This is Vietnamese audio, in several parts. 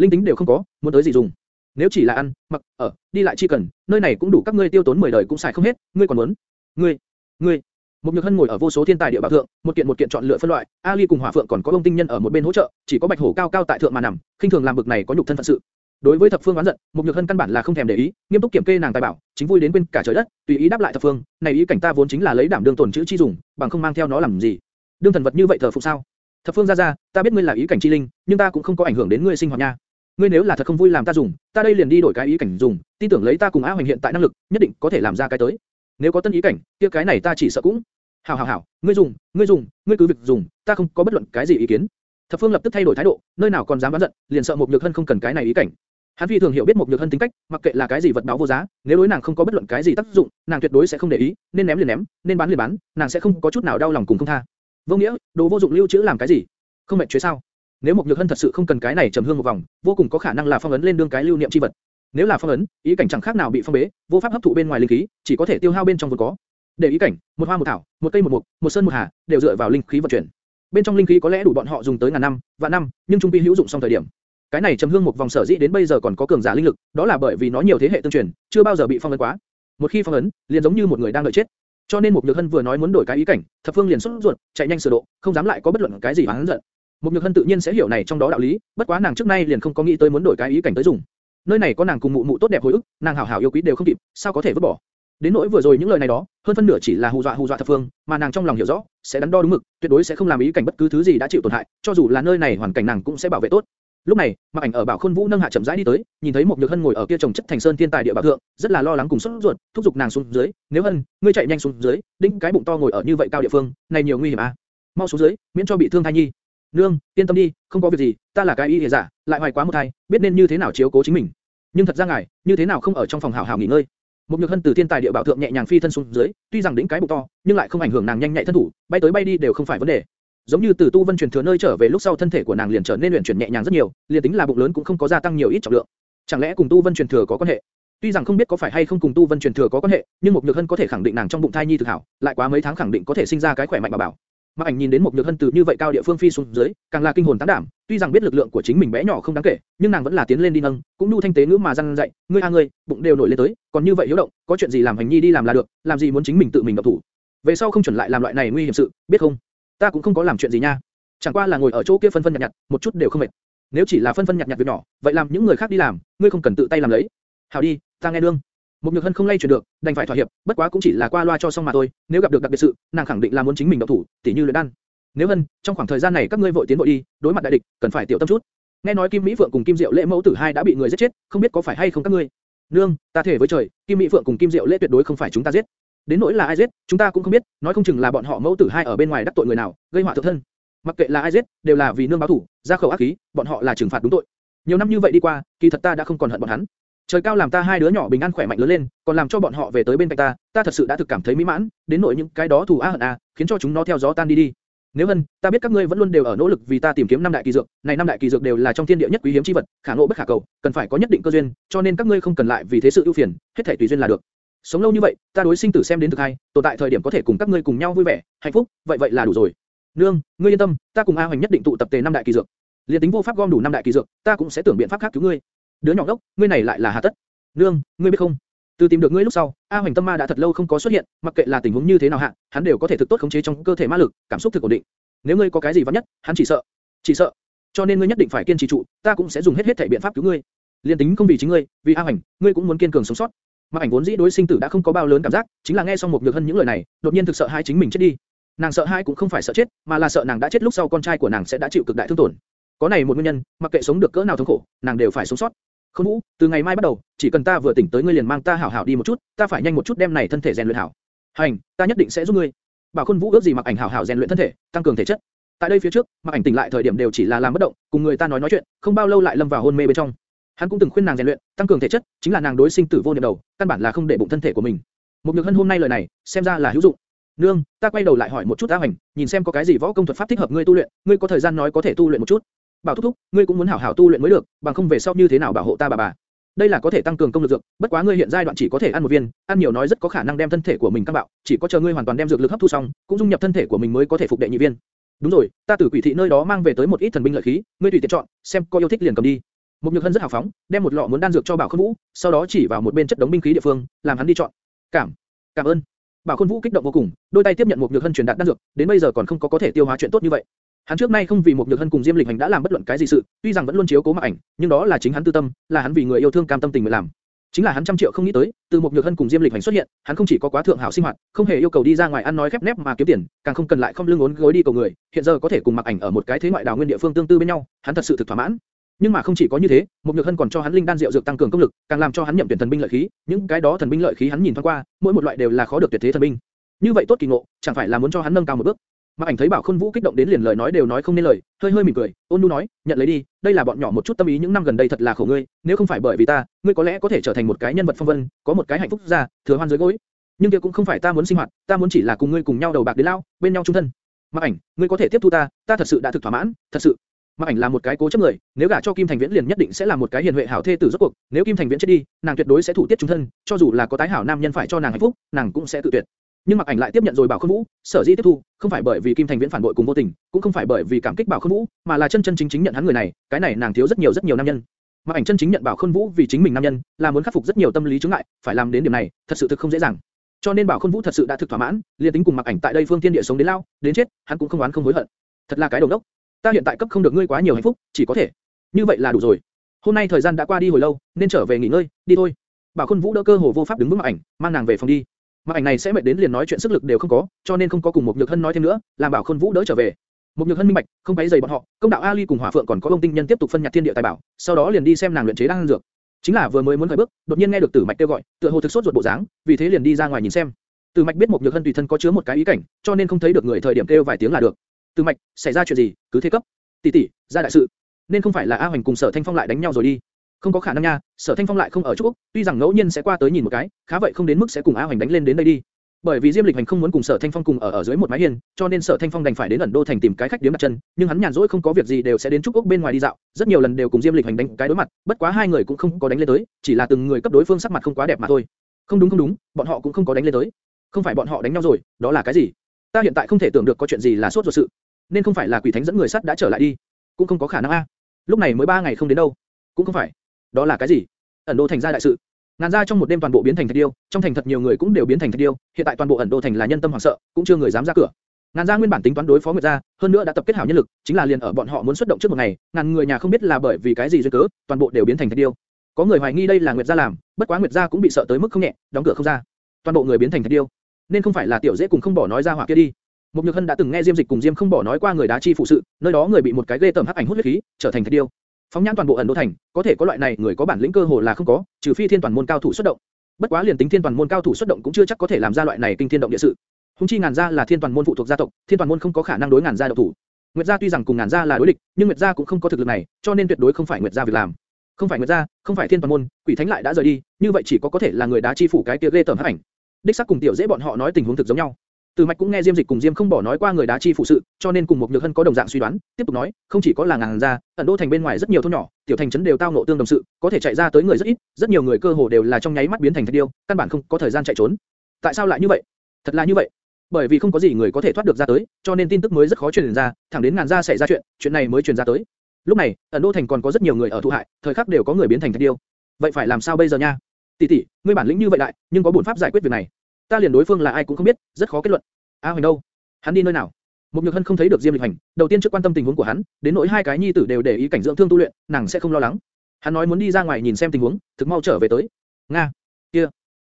linh tính đều không có, muốn tới gì dùng? Nếu chỉ là ăn, mặc, ở, đi lại chi cần, nơi này cũng đủ các ngươi tiêu tốn 10 đời cũng xài không hết, ngươi còn muốn? Ngươi, ngươi. Một Nhược Hân ngồi ở vô số thiên tài địa bảo thượng, một kiện một kiện chọn lựa phân loại, Ali cùng Hỏa Phượng còn có ông tinh nhân ở một bên hỗ trợ, chỉ có Bạch Hổ cao cao tại thượng mà nằm, khinh thường làm bực này có nhục thân phận sự. Đối với thập phương oán giận, một nhược hân căn bản là không thèm để ý, nghiêm túc kiểm kê nàng tài bảo, chính vui đến quên cả trời đất, tùy ý đáp lại thập phương, này ý cảnh ta vốn chính là lấy đảm đương tổn chữ chi dùng, bằng không mang theo nó làm gì. đương thần vật như vậy thờ phụng sao? thập phương ra ra, ta biết ngươi là ý cảnh chi linh, nhưng ta cũng không có ảnh hưởng đến ngươi sinh hoạt nha ngươi nếu là thật không vui làm ta dùng, ta đây liền đi đổi cái ý cảnh dùng, tin tưởng lấy ta cùng A Hoành hiện tại năng lực, nhất định có thể làm ra cái tới. nếu có tân ý cảnh, kia cái này ta chỉ sợ cũng. hảo hảo hảo, ngươi dùng, ngươi dùng, ngươi cứ việc dùng, ta không có bất luận cái gì ý kiến. Thập Phương lập tức thay đổi thái độ, nơi nào còn dám bán giận, liền sợ một nhược hân không cần cái này ý cảnh. Hắn phi thường hiểu biết một nhược hân tính cách, mặc kệ là cái gì vật báo vô giá, nếu đối nàng không có bất luận cái gì tác dụng, nàng tuyệt đối sẽ không để ý, nên ném liền ném, nên bán liền bán, nàng sẽ không có chút nào đau lòng cùng không tha. Vô nghĩa, đồ vô dụng lưu trữ làm cái gì? Không mệt chế sao? Nếu một nhược hân thật sự không cần cái này trầm hương một vòng, vô cùng có khả năng là phong ấn lên đương cái lưu niệm chi vật. Nếu là phong ấn, ý cảnh chẳng khác nào bị phong bế, vô pháp hấp thụ bên ngoài linh khí, chỉ có thể tiêu hao bên trong vốn có. Để ý cảnh, một hoa một thảo, một cây một mục, một sơn một hà, đều dựa vào linh khí vận chuyển. Bên trong linh khí có lẽ đủ bọn họ dùng tới ngàn năm, vạn năm, nhưng trung quy hữu dụng xong thời điểm, cái này trầm hương một vòng sở dĩ đến bây giờ còn có cường giả linh lực, đó là bởi vì nó nhiều thế hệ tương truyền, chưa bao giờ bị phong ấn quá. Một khi phong ấn, liền giống như một người đang đợi chết. Cho nên một nhược hân vừa nói muốn đổi cái ý cảnh, thập phương liền sốt ruột, chạy nhanh sửa độ, không dám lại có bất luận cái gì hắn giận. Một nhược hân tự nhiên sẽ hiểu này trong đó đạo lý, bất quá nàng trước nay liền không có nghĩ tới muốn đổi cái ý cảnh tới dùng. Nơi này có nàng cùng mụ mụ tốt đẹp hồi ức, nàng hảo hảo yêu quý đều không kịp, sao có thể vứt bỏ? Đến nỗi vừa rồi những lời này đó, hơn phân nửa chỉ là hù dọa hù dọa thập phương, mà nàng trong lòng hiểu rõ, sẽ đắn đo đúng mực, tuyệt đối sẽ không làm ý cảnh bất cứ thứ gì đã chịu tổn hại, cho dù là nơi này hoàn cảnh nàng cũng sẽ bảo vệ tốt. Lúc này, Mạc Ảnh ở Bảo Khôn Vũ nâng hạ chậm rãi đi tới, nhìn thấy một Nhược Hân ngồi ở kia trồng chất thành sơn thiên tài địa bảo thượng, rất là lo lắng cùng sốt ruột, thúc giục nàng xuống dưới. Nếu Hân, ngươi chạy nhanh xuống dưới, đinh cái bụng to ngồi ở như vậy cao địa phương, này nhiều nguy hiểm à? Mau xuống dưới, miễn cho bị thương thai nhi. Nương, yên tâm đi, không có việc gì, ta là cái y giả, lại hoài quá một thai, biết nên như thế nào chiếu cố chính mình. Nhưng thật ra ngài, như thế nào không ở trong phòng hảo hảo nghỉ ngơi? Một nhược hân từ thiên tài địa bảo thượng nhẹ nhàng phi thân xuống dưới, tuy rằng đỉnh cái bụng to, nhưng lại không ảnh hưởng nàng nhanh nhạy thân thủ, bay tới bay đi đều không phải vấn đề. Giống như từ tu vân truyền thừa nơi trở về lúc sau thân thể của nàng liền trở nên luyện chuyển nhẹ nhàng rất nhiều, liền tính là bụng lớn cũng không có gia tăng nhiều ít trọng lượng. Chẳng lẽ cùng tu vân truyền thừa có quan hệ? Tuy rằng không biết có phải hay không cùng tu vân truyền thừa có quan hệ, nhưng một nhược hân có thể khẳng định nàng trong bụng thai nhi thực hảo, lại quá mấy tháng khẳng định có thể sinh ra cái khỏe mạnh bảo bảo. Mạc Ảnh nhìn đến một nhược hân từ như vậy cao địa phương phi xuống dưới, càng là kinh hồn tán đảm. Tuy rằng biết lực lượng của chính mình bé nhỏ không đáng kể, nhưng nàng vẫn là tiến lên đi nâng, cũng nu thanh tế ngữ mà răng dạy, ngươi a ngươi, bụng đều nổi lên tới, còn như vậy hiếu động, có chuyện gì làm hành nhi đi làm là được, làm gì muốn chính mình tự mình động thủ. Về sau không chuẩn lại làm loại này nguy hiểm sự, biết không? Ta cũng không có làm chuyện gì nha, chẳng qua là ngồi ở chỗ kia phân phân nhặt nhặt, một chút đều không mệt. Nếu chỉ là phân phân nhặt nhặt việc nhỏ, vậy làm những người khác đi làm, ngươi không cần tự tay làm lấy. Hảo đi, ta nghe đương. Một nhược hân không lay chuyển được, đành phải thỏa hiệp, bất quá cũng chỉ là qua loa cho xong mà thôi. Nếu gặp được đặc biệt sự, nàng khẳng định là muốn chính mình động thủ, tỉ như luyện đan. Nếu hân, trong khoảng thời gian này các ngươi vội tiến vội đi, đối mặt đại địch, cần phải tiểu tâm chút. Nghe nói Kim Mỹ Phượng cùng Kim Diệu Lễ mẫu tử hai đã bị người giết chết, không biết có phải hay không các ngươi. Nương, ta thể với trời, Kim Mỹ Phượng cùng Kim Diệu Lễ tuyệt đối không phải chúng ta giết. Đến nỗi là ai giết, chúng ta cũng không biết, nói không chừng là bọn họ mẫu tử hai ở bên ngoài đắc tội người nào, gây họa thượng thân. Mặc kệ là ai giết, đều là vì nương báo thủ, ra khẩu ác khí, bọn họ là trừng phạt đúng tội. Nhiều năm như vậy đi qua, kỳ thật ta đã không còn hận bọn hắn. Trời cao làm ta hai đứa nhỏ bình an khỏe mạnh lớn lên, còn làm cho bọn họ về tới bên cạnh ta, ta thật sự đã thực cảm thấy mỹ mãn, đến nỗi những cái đó thù a hận a, khiến cho chúng nó theo gió tan đi đi. Nếu hân, ta biết các ngươi vẫn luôn đều ở nỗ lực vì ta tìm kiếm năm đại kỳ dược, này năm đại kỳ dược đều là trong thiên địa nhất quý hiếm chi vật, khả ngộ bất khả cầu, cần phải có nhất định cơ duyên, cho nên các ngươi không cần lại vì thế sự ưu phiền, hết thảy tùy duyên là được. Sống lâu như vậy, ta đối sinh tử xem đến thực hay, tồn tại thời điểm có thể cùng các ngươi cùng nhau vui vẻ, hạnh phúc, vậy vậy là đủ rồi. Nương, ngươi yên tâm, ta cùng A Hoành nhất định tụ tập tề năm đại kỳ dược. Liên tính vô pháp gom đủ năm đại kỳ dược, ta cũng sẽ tưởng biện pháp khác cứu ngươi. Đứa nhỏ đốc, ngươi này lại là hà tất. Nương, ngươi biết không? Từ tìm được ngươi lúc sau, A Hoành Tâm Ma đã thật lâu không có xuất hiện, mặc kệ là tình huống như thế nào hạ, hắn đều có thể thực tốt khống chế trong cơ thể ma lực, cảm xúc thực ổn định. Nếu ngươi có cái gì vất nhất, hắn chỉ sợ, chỉ sợ. Cho nên ngươi nhất định phải kiên trì trụ, ta cũng sẽ dùng hết hết thể biện pháp cứu ngươi. Liên tính không vì chính ngươi, vì A Hoành, ngươi cũng muốn kiên cường sống sót. Mặc ảnh vốn dĩ đối sinh tử đã không có bao lớn cảm giác, chính là nghe xong một nhược hân những lời này, đột nhiên thực sợ hai chính mình chết đi. Nàng sợ hai cũng không phải sợ chết, mà là sợ nàng đã chết lúc sau con trai của nàng sẽ đã chịu cực đại thương tổn. Có này một nguyên nhân, mặc kệ sống được cỡ nào thống khổ, nàng đều phải sống sót. Không vũ, từ ngày mai bắt đầu, chỉ cần ta vừa tỉnh tới ngươi liền mang ta hảo hảo đi một chút, ta phải nhanh một chút đem này thân thể rèn luyện hảo. Hành, ta nhất định sẽ giúp ngươi. Bảo Khôn Vũ ước gì mặc ảnh hảo hảo rèn luyện thân thể, tăng cường thể chất. Tại đây phía trước, mặc ảnh tỉnh lại thời điểm đều chỉ là làm bất động, cùng người ta nói nói chuyện, không bao lâu lại lâm vào hôn mê bên trong. Hắn cũng từng khuyên nàng rèn luyện, tăng cường thể chất, chính là nàng đối sinh tử vô niệm đầu, căn bản là không để bụng thân thể của mình. Một nhược hân hôm nay lời này, xem ra là hữu dụng. Nương, ta quay đầu lại hỏi một chút A Hoành, nhìn xem có cái gì võ công thuật pháp thích hợp ngươi tu luyện, ngươi có thời gian nói có thể tu luyện một chút. Bảo thúc thúc, ngươi cũng muốn hảo hảo tu luyện mới được, bằng không về sau như thế nào bảo hộ ta bà bà. Đây là có thể tăng cường công lực dược, bất quá ngươi hiện giai đoạn chỉ có thể ăn một viên, ăn nhiều nói rất có khả năng đem thân thể của mình căng bạo, chỉ có chờ ngươi hoàn toàn đem dược lực hấp thu xong, cũng dung nhập thân thể của mình mới có thể phục đệ nhị viên. Đúng rồi, ta từ quỷ thị nơi đó mang về tới một ít thần binh lợi khí, ngươi tùy tiện chọn, xem có yêu thích liền cầm đi. Một Nhược Hân rất hào phóng, đem một lọ muốn đan dược cho Bảo Khôn Vũ, sau đó chỉ vào một bên chất đống binh khí địa phương, làm hắn đi chọn. Cảm, cảm ơn. Bảo Khôn Vũ kích động vô cùng, đôi tay tiếp nhận một Nhược Hân truyền đạt đan dược, đến bây giờ còn không có có thể tiêu hóa chuyện tốt như vậy. Hắn trước nay không vì một Nhược Hân cùng Diêm Lịch Hành đã làm bất luận cái gì sự, tuy rằng vẫn luôn chiếu cố mặc ảnh, nhưng đó là chính hắn tư tâm, là hắn vì người yêu thương cam tâm tình mới làm. Chính là hắn trăm triệu không nghĩ tới, từ một nhược hân cùng Diêm Lịch Hành xuất hiện, hắn không chỉ có quá thượng hảo sinh hoạt, không hề yêu cầu đi ra ngoài ăn nói khép nép mà kiếm tiền, càng không cần lại không lưng uốn gối đi cầu người, hiện giờ có thể cùng mặc ảnh ở một cái thế ngoại đảo nguyên địa phương tương tư bên nhau, hắn thật sự thực thỏa mãn. Nhưng mà không chỉ có như thế, một nhược hân còn cho hắn linh đan rượu dược tăng cường công lực, càng làm cho hắn nhậm tuyển thần binh lợi khí, những cái đó thần binh lợi khí hắn nhìn thoáng qua, mỗi một loại đều là khó được tuyệt thế thần binh. Như vậy tốt kỳ ngộ, chẳng phải là muốn cho hắn nâng cao một bước. Mạc Ảnh thấy Bảo Khôn Vũ kích động đến liền lời nói đều nói không nên lời, hơi hơi mỉm cười, ôn nhu nói, nhận lấy đi, đây là bọn nhỏ một chút tâm ý những năm gần đây thật là khổ ngươi, nếu không phải bởi vì ta, ngươi có lẽ có thể trở thành một cái nhân vật phong vân, có một cái hạnh phúc ra, thừa hoan dưới gối. Nhưng kia cũng không phải ta muốn sinh hoạt, ta muốn chỉ là cùng ngươi cùng nhau đầu bạc đến lao, bên nhau chung thân. Mạc Ảnh, ngươi có thể tiếp thu ta, ta thật sự đã thực thỏa mãn, thật sự. Mạc Ảnh là một cái cố chấp người, nếu gả cho Kim Thành Viễn liền nhất định sẽ là một cái hiền huệ hảo thê tử rốt cuộc, nếu Kim Thành Viễn chết đi, nàng tuyệt đối sẽ thủ tiết chung thân, cho dù là có tái hảo nam nhân phải cho nàng hạnh phúc, nàng cũng sẽ tự tuyệt nhưng mặc ảnh lại tiếp nhận rồi bảo khôn vũ, sở dĩ tiếp thu, không phải bởi vì kim thành viễn phản bội cùng vô tình, cũng không phải bởi vì cảm kích bảo khôn vũ, mà là chân chân chính chính nhận hắn người này, cái này nàng thiếu rất nhiều rất nhiều nam nhân. Mặc ảnh chân chính nhận bảo khôn vũ vì chính mình nam nhân, là muốn khắc phục rất nhiều tâm lý chứng ngại, phải làm đến điểm này, thật sự thực không dễ dàng. cho nên bảo khôn vũ thật sự đã thực thỏa mãn, liền tính cùng mặc ảnh tại đây phương thiên địa sống đến lao, đến chết, hắn cũng không oán không hối hận. thật là cái đầu đốc. ta hiện tại cấp không được ngươi quá nhiều hạnh phúc, chỉ có thể như vậy là đủ rồi. hôm nay thời gian đã qua đi hồi lâu, nên trở về nghỉ ngơi, đi thôi. Bảo Khôn Vũ đỡ cơ hồ vô pháp đứng vững mặc ảnh, mang nàng về phòng đi. Mà ảnh này sẽ mệt đến liền nói chuyện sức lực đều không có, cho nên không có cùng một nhược hân nói thêm nữa, làm bảo khôn vũ đỡ trở về. Một nhược hân minh bạch, không bấy giày bọn họ, công đạo Ali cùng hỏa phượng còn có ông tinh nhân tiếp tục phân nhặt thiên địa tài bảo, sau đó liền đi xem nàng luyện chế đan dược. Chính là vừa mới muốn khởi bước, đột nhiên nghe được Tử Mạch kêu gọi, tựa hồ thực sốt ruột bộ dáng, vì thế liền đi ra ngoài nhìn xem. Tử Mạch biết một nhược hân tùy thân có chứa một cái ý cảnh, cho nên không thấy được người thời điểm kêu vài tiếng là được. Tử Mạch, xảy ra chuyện gì, cứ thế cấp. Tỷ tỷ, ra đại sự. Nên không phải là A Hoành cùng Sở Thanh Phong lại đánh nhau rồi đi. Không có khả năng nha, Sở Thanh Phong lại không ở Trúc Úc, tuy rằng ngẫu nhiên sẽ qua tới nhìn một cái, khá vậy không đến mức sẽ cùng A Hoành đánh lên đến đây đi. Bởi vì Diêm Lịch Hành không muốn cùng Sở Thanh Phong cùng ở ở dưới một mái hiên, cho nên Sở Thanh Phong đành phải đến ẩn đô thành tìm cái khách điểm đặt chân, nhưng hắn nhàn rỗi không có việc gì đều sẽ đến trúc quốc bên ngoài đi dạo, rất nhiều lần đều cùng Diêm Lịch Hành đánh cái đối mặt, bất quá hai người cũng không có đánh lên tới, chỉ là từng người cấp đối phương sắc mặt không quá đẹp mà thôi. Không đúng không đúng, bọn họ cũng không có đánh lên tới. Không phải bọn họ đánh nhau rồi, đó là cái gì? Ta hiện tại không thể tưởng được có chuyện gì là sốt ruột sự, nên không phải là quỷ thánh dẫn người sắt đã trở lại đi, cũng không có khả năng a. Lúc này mới ba ngày không đến đâu, cũng không phải. Đó là cái gì? Ẩn đô thành ra đại sự. Ngàn gia trong một đêm toàn bộ biến thành thạch điêu, trong thành thật nhiều người cũng đều biến thành thạch điêu, hiện tại toàn bộ ẩn đô thành là nhân tâm hoảng sợ, cũng chưa người dám ra cửa. Ngàn gia nguyên bản tính toán đối phó Nguyệt gia, hơn nữa đã tập kết hảo nhân lực, chính là liền ở bọn họ muốn xuất động trước một ngày, ngàn người nhà không biết là bởi vì cái gì duyên cớ, toàn bộ đều biến thành thạch điêu. Có người hoài nghi đây là Nguyệt gia làm, bất quá Nguyệt gia cũng bị sợ tới mức không nhẹ, đóng cửa không ra. Toàn bộ người biến thành thạch điêu, nên không phải là tiểu dễ cùng không bỏ nói ra hỏa kia đi. Một Nhược Hân đã từng nghe Diêm Dịch cùng Diêm không bỏ nói qua người đá chi phụ sự, nơi đó người bị một cái ghê tởm hắc ảnh hút huyết khí, trở thành thạch điêu. Phóng nhãn toàn bộ ẩn đô thành, có thể có loại này người có bản lĩnh cơ hồ là không có, trừ phi thiên toàn môn cao thủ xuất động. Bất quá liền tính thiên toàn môn cao thủ xuất động cũng chưa chắc có thể làm ra loại này kinh thiên động địa sự. Hùng chi ngàn gia là thiên toàn môn phụ thuộc gia tộc, thiên toàn môn không có khả năng đối ngàn gia độc thủ. Nguyệt gia tuy rằng cùng ngàn gia là đối địch, nhưng Nguyệt gia cũng không có thực lực này, cho nên tuyệt đối không phải Nguyệt gia việc làm. Không phải Nguyệt gia, không phải thiên toàn môn, quỷ thánh lại đã rời đi, như vậy chỉ có có thể là người đá chi phủ cái kia lê tởm hắc ảnh. Đích xác cùng tiểu dễ bọn họ nói tình huống thực giống nhau. Từ Mạch cũng nghe Diêm Dịch cùng Diêm không bỏ nói qua người đá chi phụ sự, cho nên cùng một nhược hân có đồng dạng suy đoán, tiếp tục nói, không chỉ có là ngàn gia, ẩn đô thành bên ngoài rất nhiều thôn nhỏ, tiểu thành trấn đều tao ngộ tương đồng sự, có thể chạy ra tới người rất ít, rất nhiều người cơ hồ đều là trong nháy mắt biến thành thạch điêu, căn bản không có thời gian chạy trốn. Tại sao lại như vậy? Thật là như vậy. Bởi vì không có gì người có thể thoát được ra tới, cho nên tin tức mới rất khó truyền ra, thẳng đến ngàn gia xảy ra chuyện, chuyện này mới truyền ra tới. Lúc này, ẩn đô thành còn có rất nhiều người ở thụ hại, thời khắc đều có người biến thành thạch điêu. Vậy phải làm sao bây giờ nha? Tỷ tỷ, ngươi bản lĩnh như vậy đại, nhưng có biện pháp giải quyết việc này. Ta liền đối phương là ai cũng không biết, rất khó kết luận. A Hoành đâu? Hắn đi nơi nào? Một Nhược Hân không thấy được Diêm Lịch Hành, đầu tiên trước quan tâm tình huống của hắn, đến nỗi hai cái nhi tử đều để ý cảnh dưỡng thương tu luyện, nàng sẽ không lo lắng. Hắn nói muốn đi ra ngoài nhìn xem tình huống, thực mau trở về tới. Nga, kia,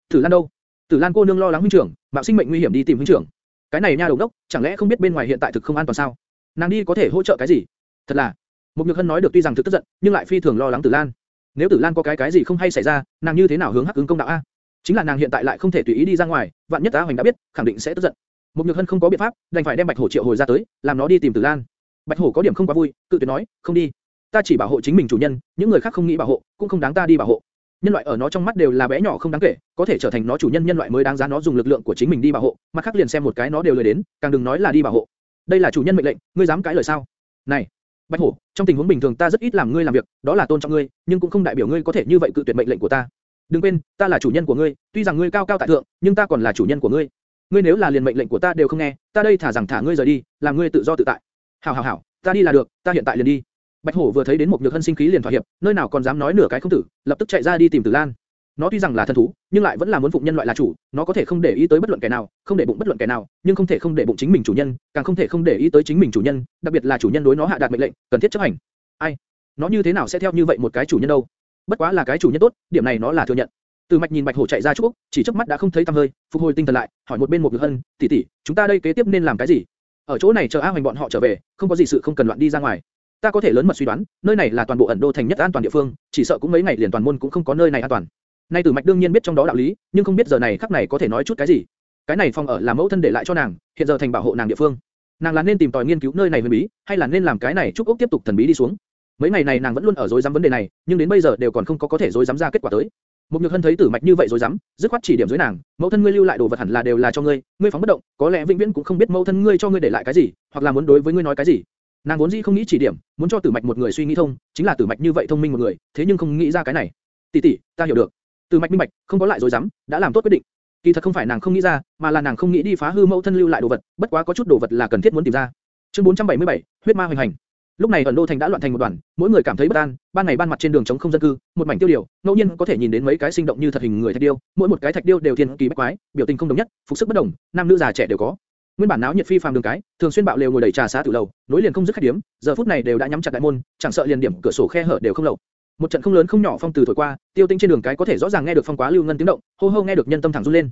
Tử Lan đâu? Tử Lan cô nương lo lắng huynh trưởng, mạo sinh mệnh nguy hiểm đi tìm huynh trưởng. Cái này nha đầu đốc, chẳng lẽ không biết bên ngoài hiện tại thực không an toàn sao? Nàng đi có thể hỗ trợ cái gì? Thật là, một Nhược Hân nói được tuy rằng thực tức giận, nhưng lại phi thường lo lắng Tử Lan. Nếu Tử Lan có cái cái gì không hay xảy ra, nàng như thế nào hướng hắc ứng công đạo a? Chính là nàng hiện tại lại không thể tùy ý đi ra ngoài, vạn nhất A Hoành đã biết, khẳng định sẽ tức giận. mục Nhược Hân không có biện pháp, đành phải đem Bạch Hổ triệu hồi ra tới, làm nó đi tìm Tử Lan. Bạch Hổ có điểm không quá vui, cự tuyệt nói, không đi. Ta chỉ bảo hộ chính mình chủ nhân, những người khác không nghĩ bảo hộ, cũng không đáng ta đi bảo hộ. Nhân loại ở nó trong mắt đều là bé nhỏ không đáng kể, có thể trở thành nó chủ nhân nhân loại mới đáng giá nó dùng lực lượng của chính mình đi bảo hộ, mặt khác liền xem một cái nó đều lười đến, càng đừng nói là đi bảo hộ. Đây là chủ nhân mệnh lệnh, ngươi dám cãi lời sao? Này, Bạch Hổ, trong tình huống bình thường ta rất ít làm ngươi làm việc, đó là tôn trọng ngươi, nhưng cũng không đại biểu ngươi có thể như vậy cự tuyệt mệnh lệnh của ta. Đừng quên, ta là chủ nhân của ngươi, tuy rằng ngươi cao cao tại thượng, nhưng ta còn là chủ nhân của ngươi ngươi nếu là liền mệnh lệnh của ta đều không nghe, ta đây thả rằng thả ngươi rời đi, làm ngươi tự do tự tại. Hảo hảo hảo, ta đi là được, ta hiện tại liền đi. Bạch Hổ vừa thấy đến một nhược hân sinh khí liền thỏa hiệp, nơi nào còn dám nói nửa cái không tử, lập tức chạy ra đi tìm Tử Lan. Nó tuy rằng là thần thú, nhưng lại vẫn là muốn phụng nhân loại là chủ, nó có thể không để ý tới bất luận kẻ nào, không để bụng bất luận kẻ nào, nhưng không thể không để bụng chính mình chủ nhân, càng không thể không để ý tới chính mình chủ nhân, đặc biệt là chủ nhân đối nó hạ đạt mệnh lệnh, cần thiết chấp hành. Ai? Nó như thế nào sẽ theo như vậy một cái chủ nhân đâu? Bất quá là cái chủ nhân tốt, điểm này nó là thừa nhận. Từ Mạch nhìn Bạch Hổ chạy ra chút, chỉ chớp mắt đã không thấy tăm hơi, phục hồi tinh thần lại, hỏi một bên một Nhược Hân, tỷ tỷ, chúng ta đây kế tiếp nên làm cái gì? Ở chỗ này chờ A Hoành bọn họ trở về, không có gì sự không cần loạn đi ra ngoài. Ta có thể lớn mật suy đoán, nơi này là toàn bộ ẩn đô thành nhất an toàn địa phương, chỉ sợ cũng mấy ngày liền toàn môn cũng không có nơi này an toàn. Nay Từ Mạch đương nhiên biết trong đó đạo lý, nhưng không biết giờ này khắc này có thể nói chút cái gì. Cái này phòng ở là mẫu thân để lại cho nàng, hiện giờ thành bảo hộ nàng địa phương. Nàng là nên tìm tòi nghiên cứu nơi này huyền bí, hay là nên làm cái này chúc ốc tiếp tục thần bí đi xuống. Mấy ngày này nàng vẫn luôn ở rối rắm vấn đề này, nhưng đến bây giờ đều còn không có có thể rối rắm ra kết quả tới. Một nhược hân thấy tử mạch như vậy rối rắm dứt khoát chỉ điểm dưới nàng, mẫu thân ngươi lưu lại đồ vật hẳn là đều là cho ngươi, ngươi phóng bất động, có lẽ vĩnh viễn cũng không biết mẫu thân ngươi cho ngươi để lại cái gì, hoặc là muốn đối với ngươi nói cái gì. Nàng vốn dĩ không nghĩ chỉ điểm, muốn cho tử mạch một người suy nghĩ thông, chính là tử mạch như vậy thông minh một người, thế nhưng không nghĩ ra cái này. tỷ tỷ, ta hiểu được. Tử mạch minh bạch, không có lại rối rắm đã làm tốt quyết định. Kỳ thật không phải nàng không nghĩ ra, mà là nàng không nghĩ đi phá hư mẫu thân lưu lại đồ vật, bất quá có chút đồ vật là cần thiết muốn tìm ra. Chương 477, huyết ma hoành hành. Lúc này ẩn đô thành đã loạn thành một đoàn, mỗi người cảm thấy bất an, ban ngày ban mặt trên đường trống không dân cư, một mảnh tiêu điều, ngẫu nhiên có thể nhìn đến mấy cái sinh động như thật hình người thạch điêu, mỗi một cái thạch điêu đều thiên kỳ bách quái, biểu tình không đồng nhất, phục sức bất đồng, nam nữ già trẻ đều có. Nguyên bản náo nhiệt phi phàm đường cái, thường xuyên bạo lều ngồi đầy trà xá tử lầu, nối liền không dứt khách điểm, giờ phút này đều đã nhắm chặt đại môn, chẳng sợ liền điểm cửa sổ khe hở đều không lậu. Một trận không lớn không nhỏ phong từ thổi qua, tiêu tinh trên đường cái có thể rõ ràng nghe được phong quá lưu ngân tiếng động, hô hô nghe được nhân tâm thẳng run lên.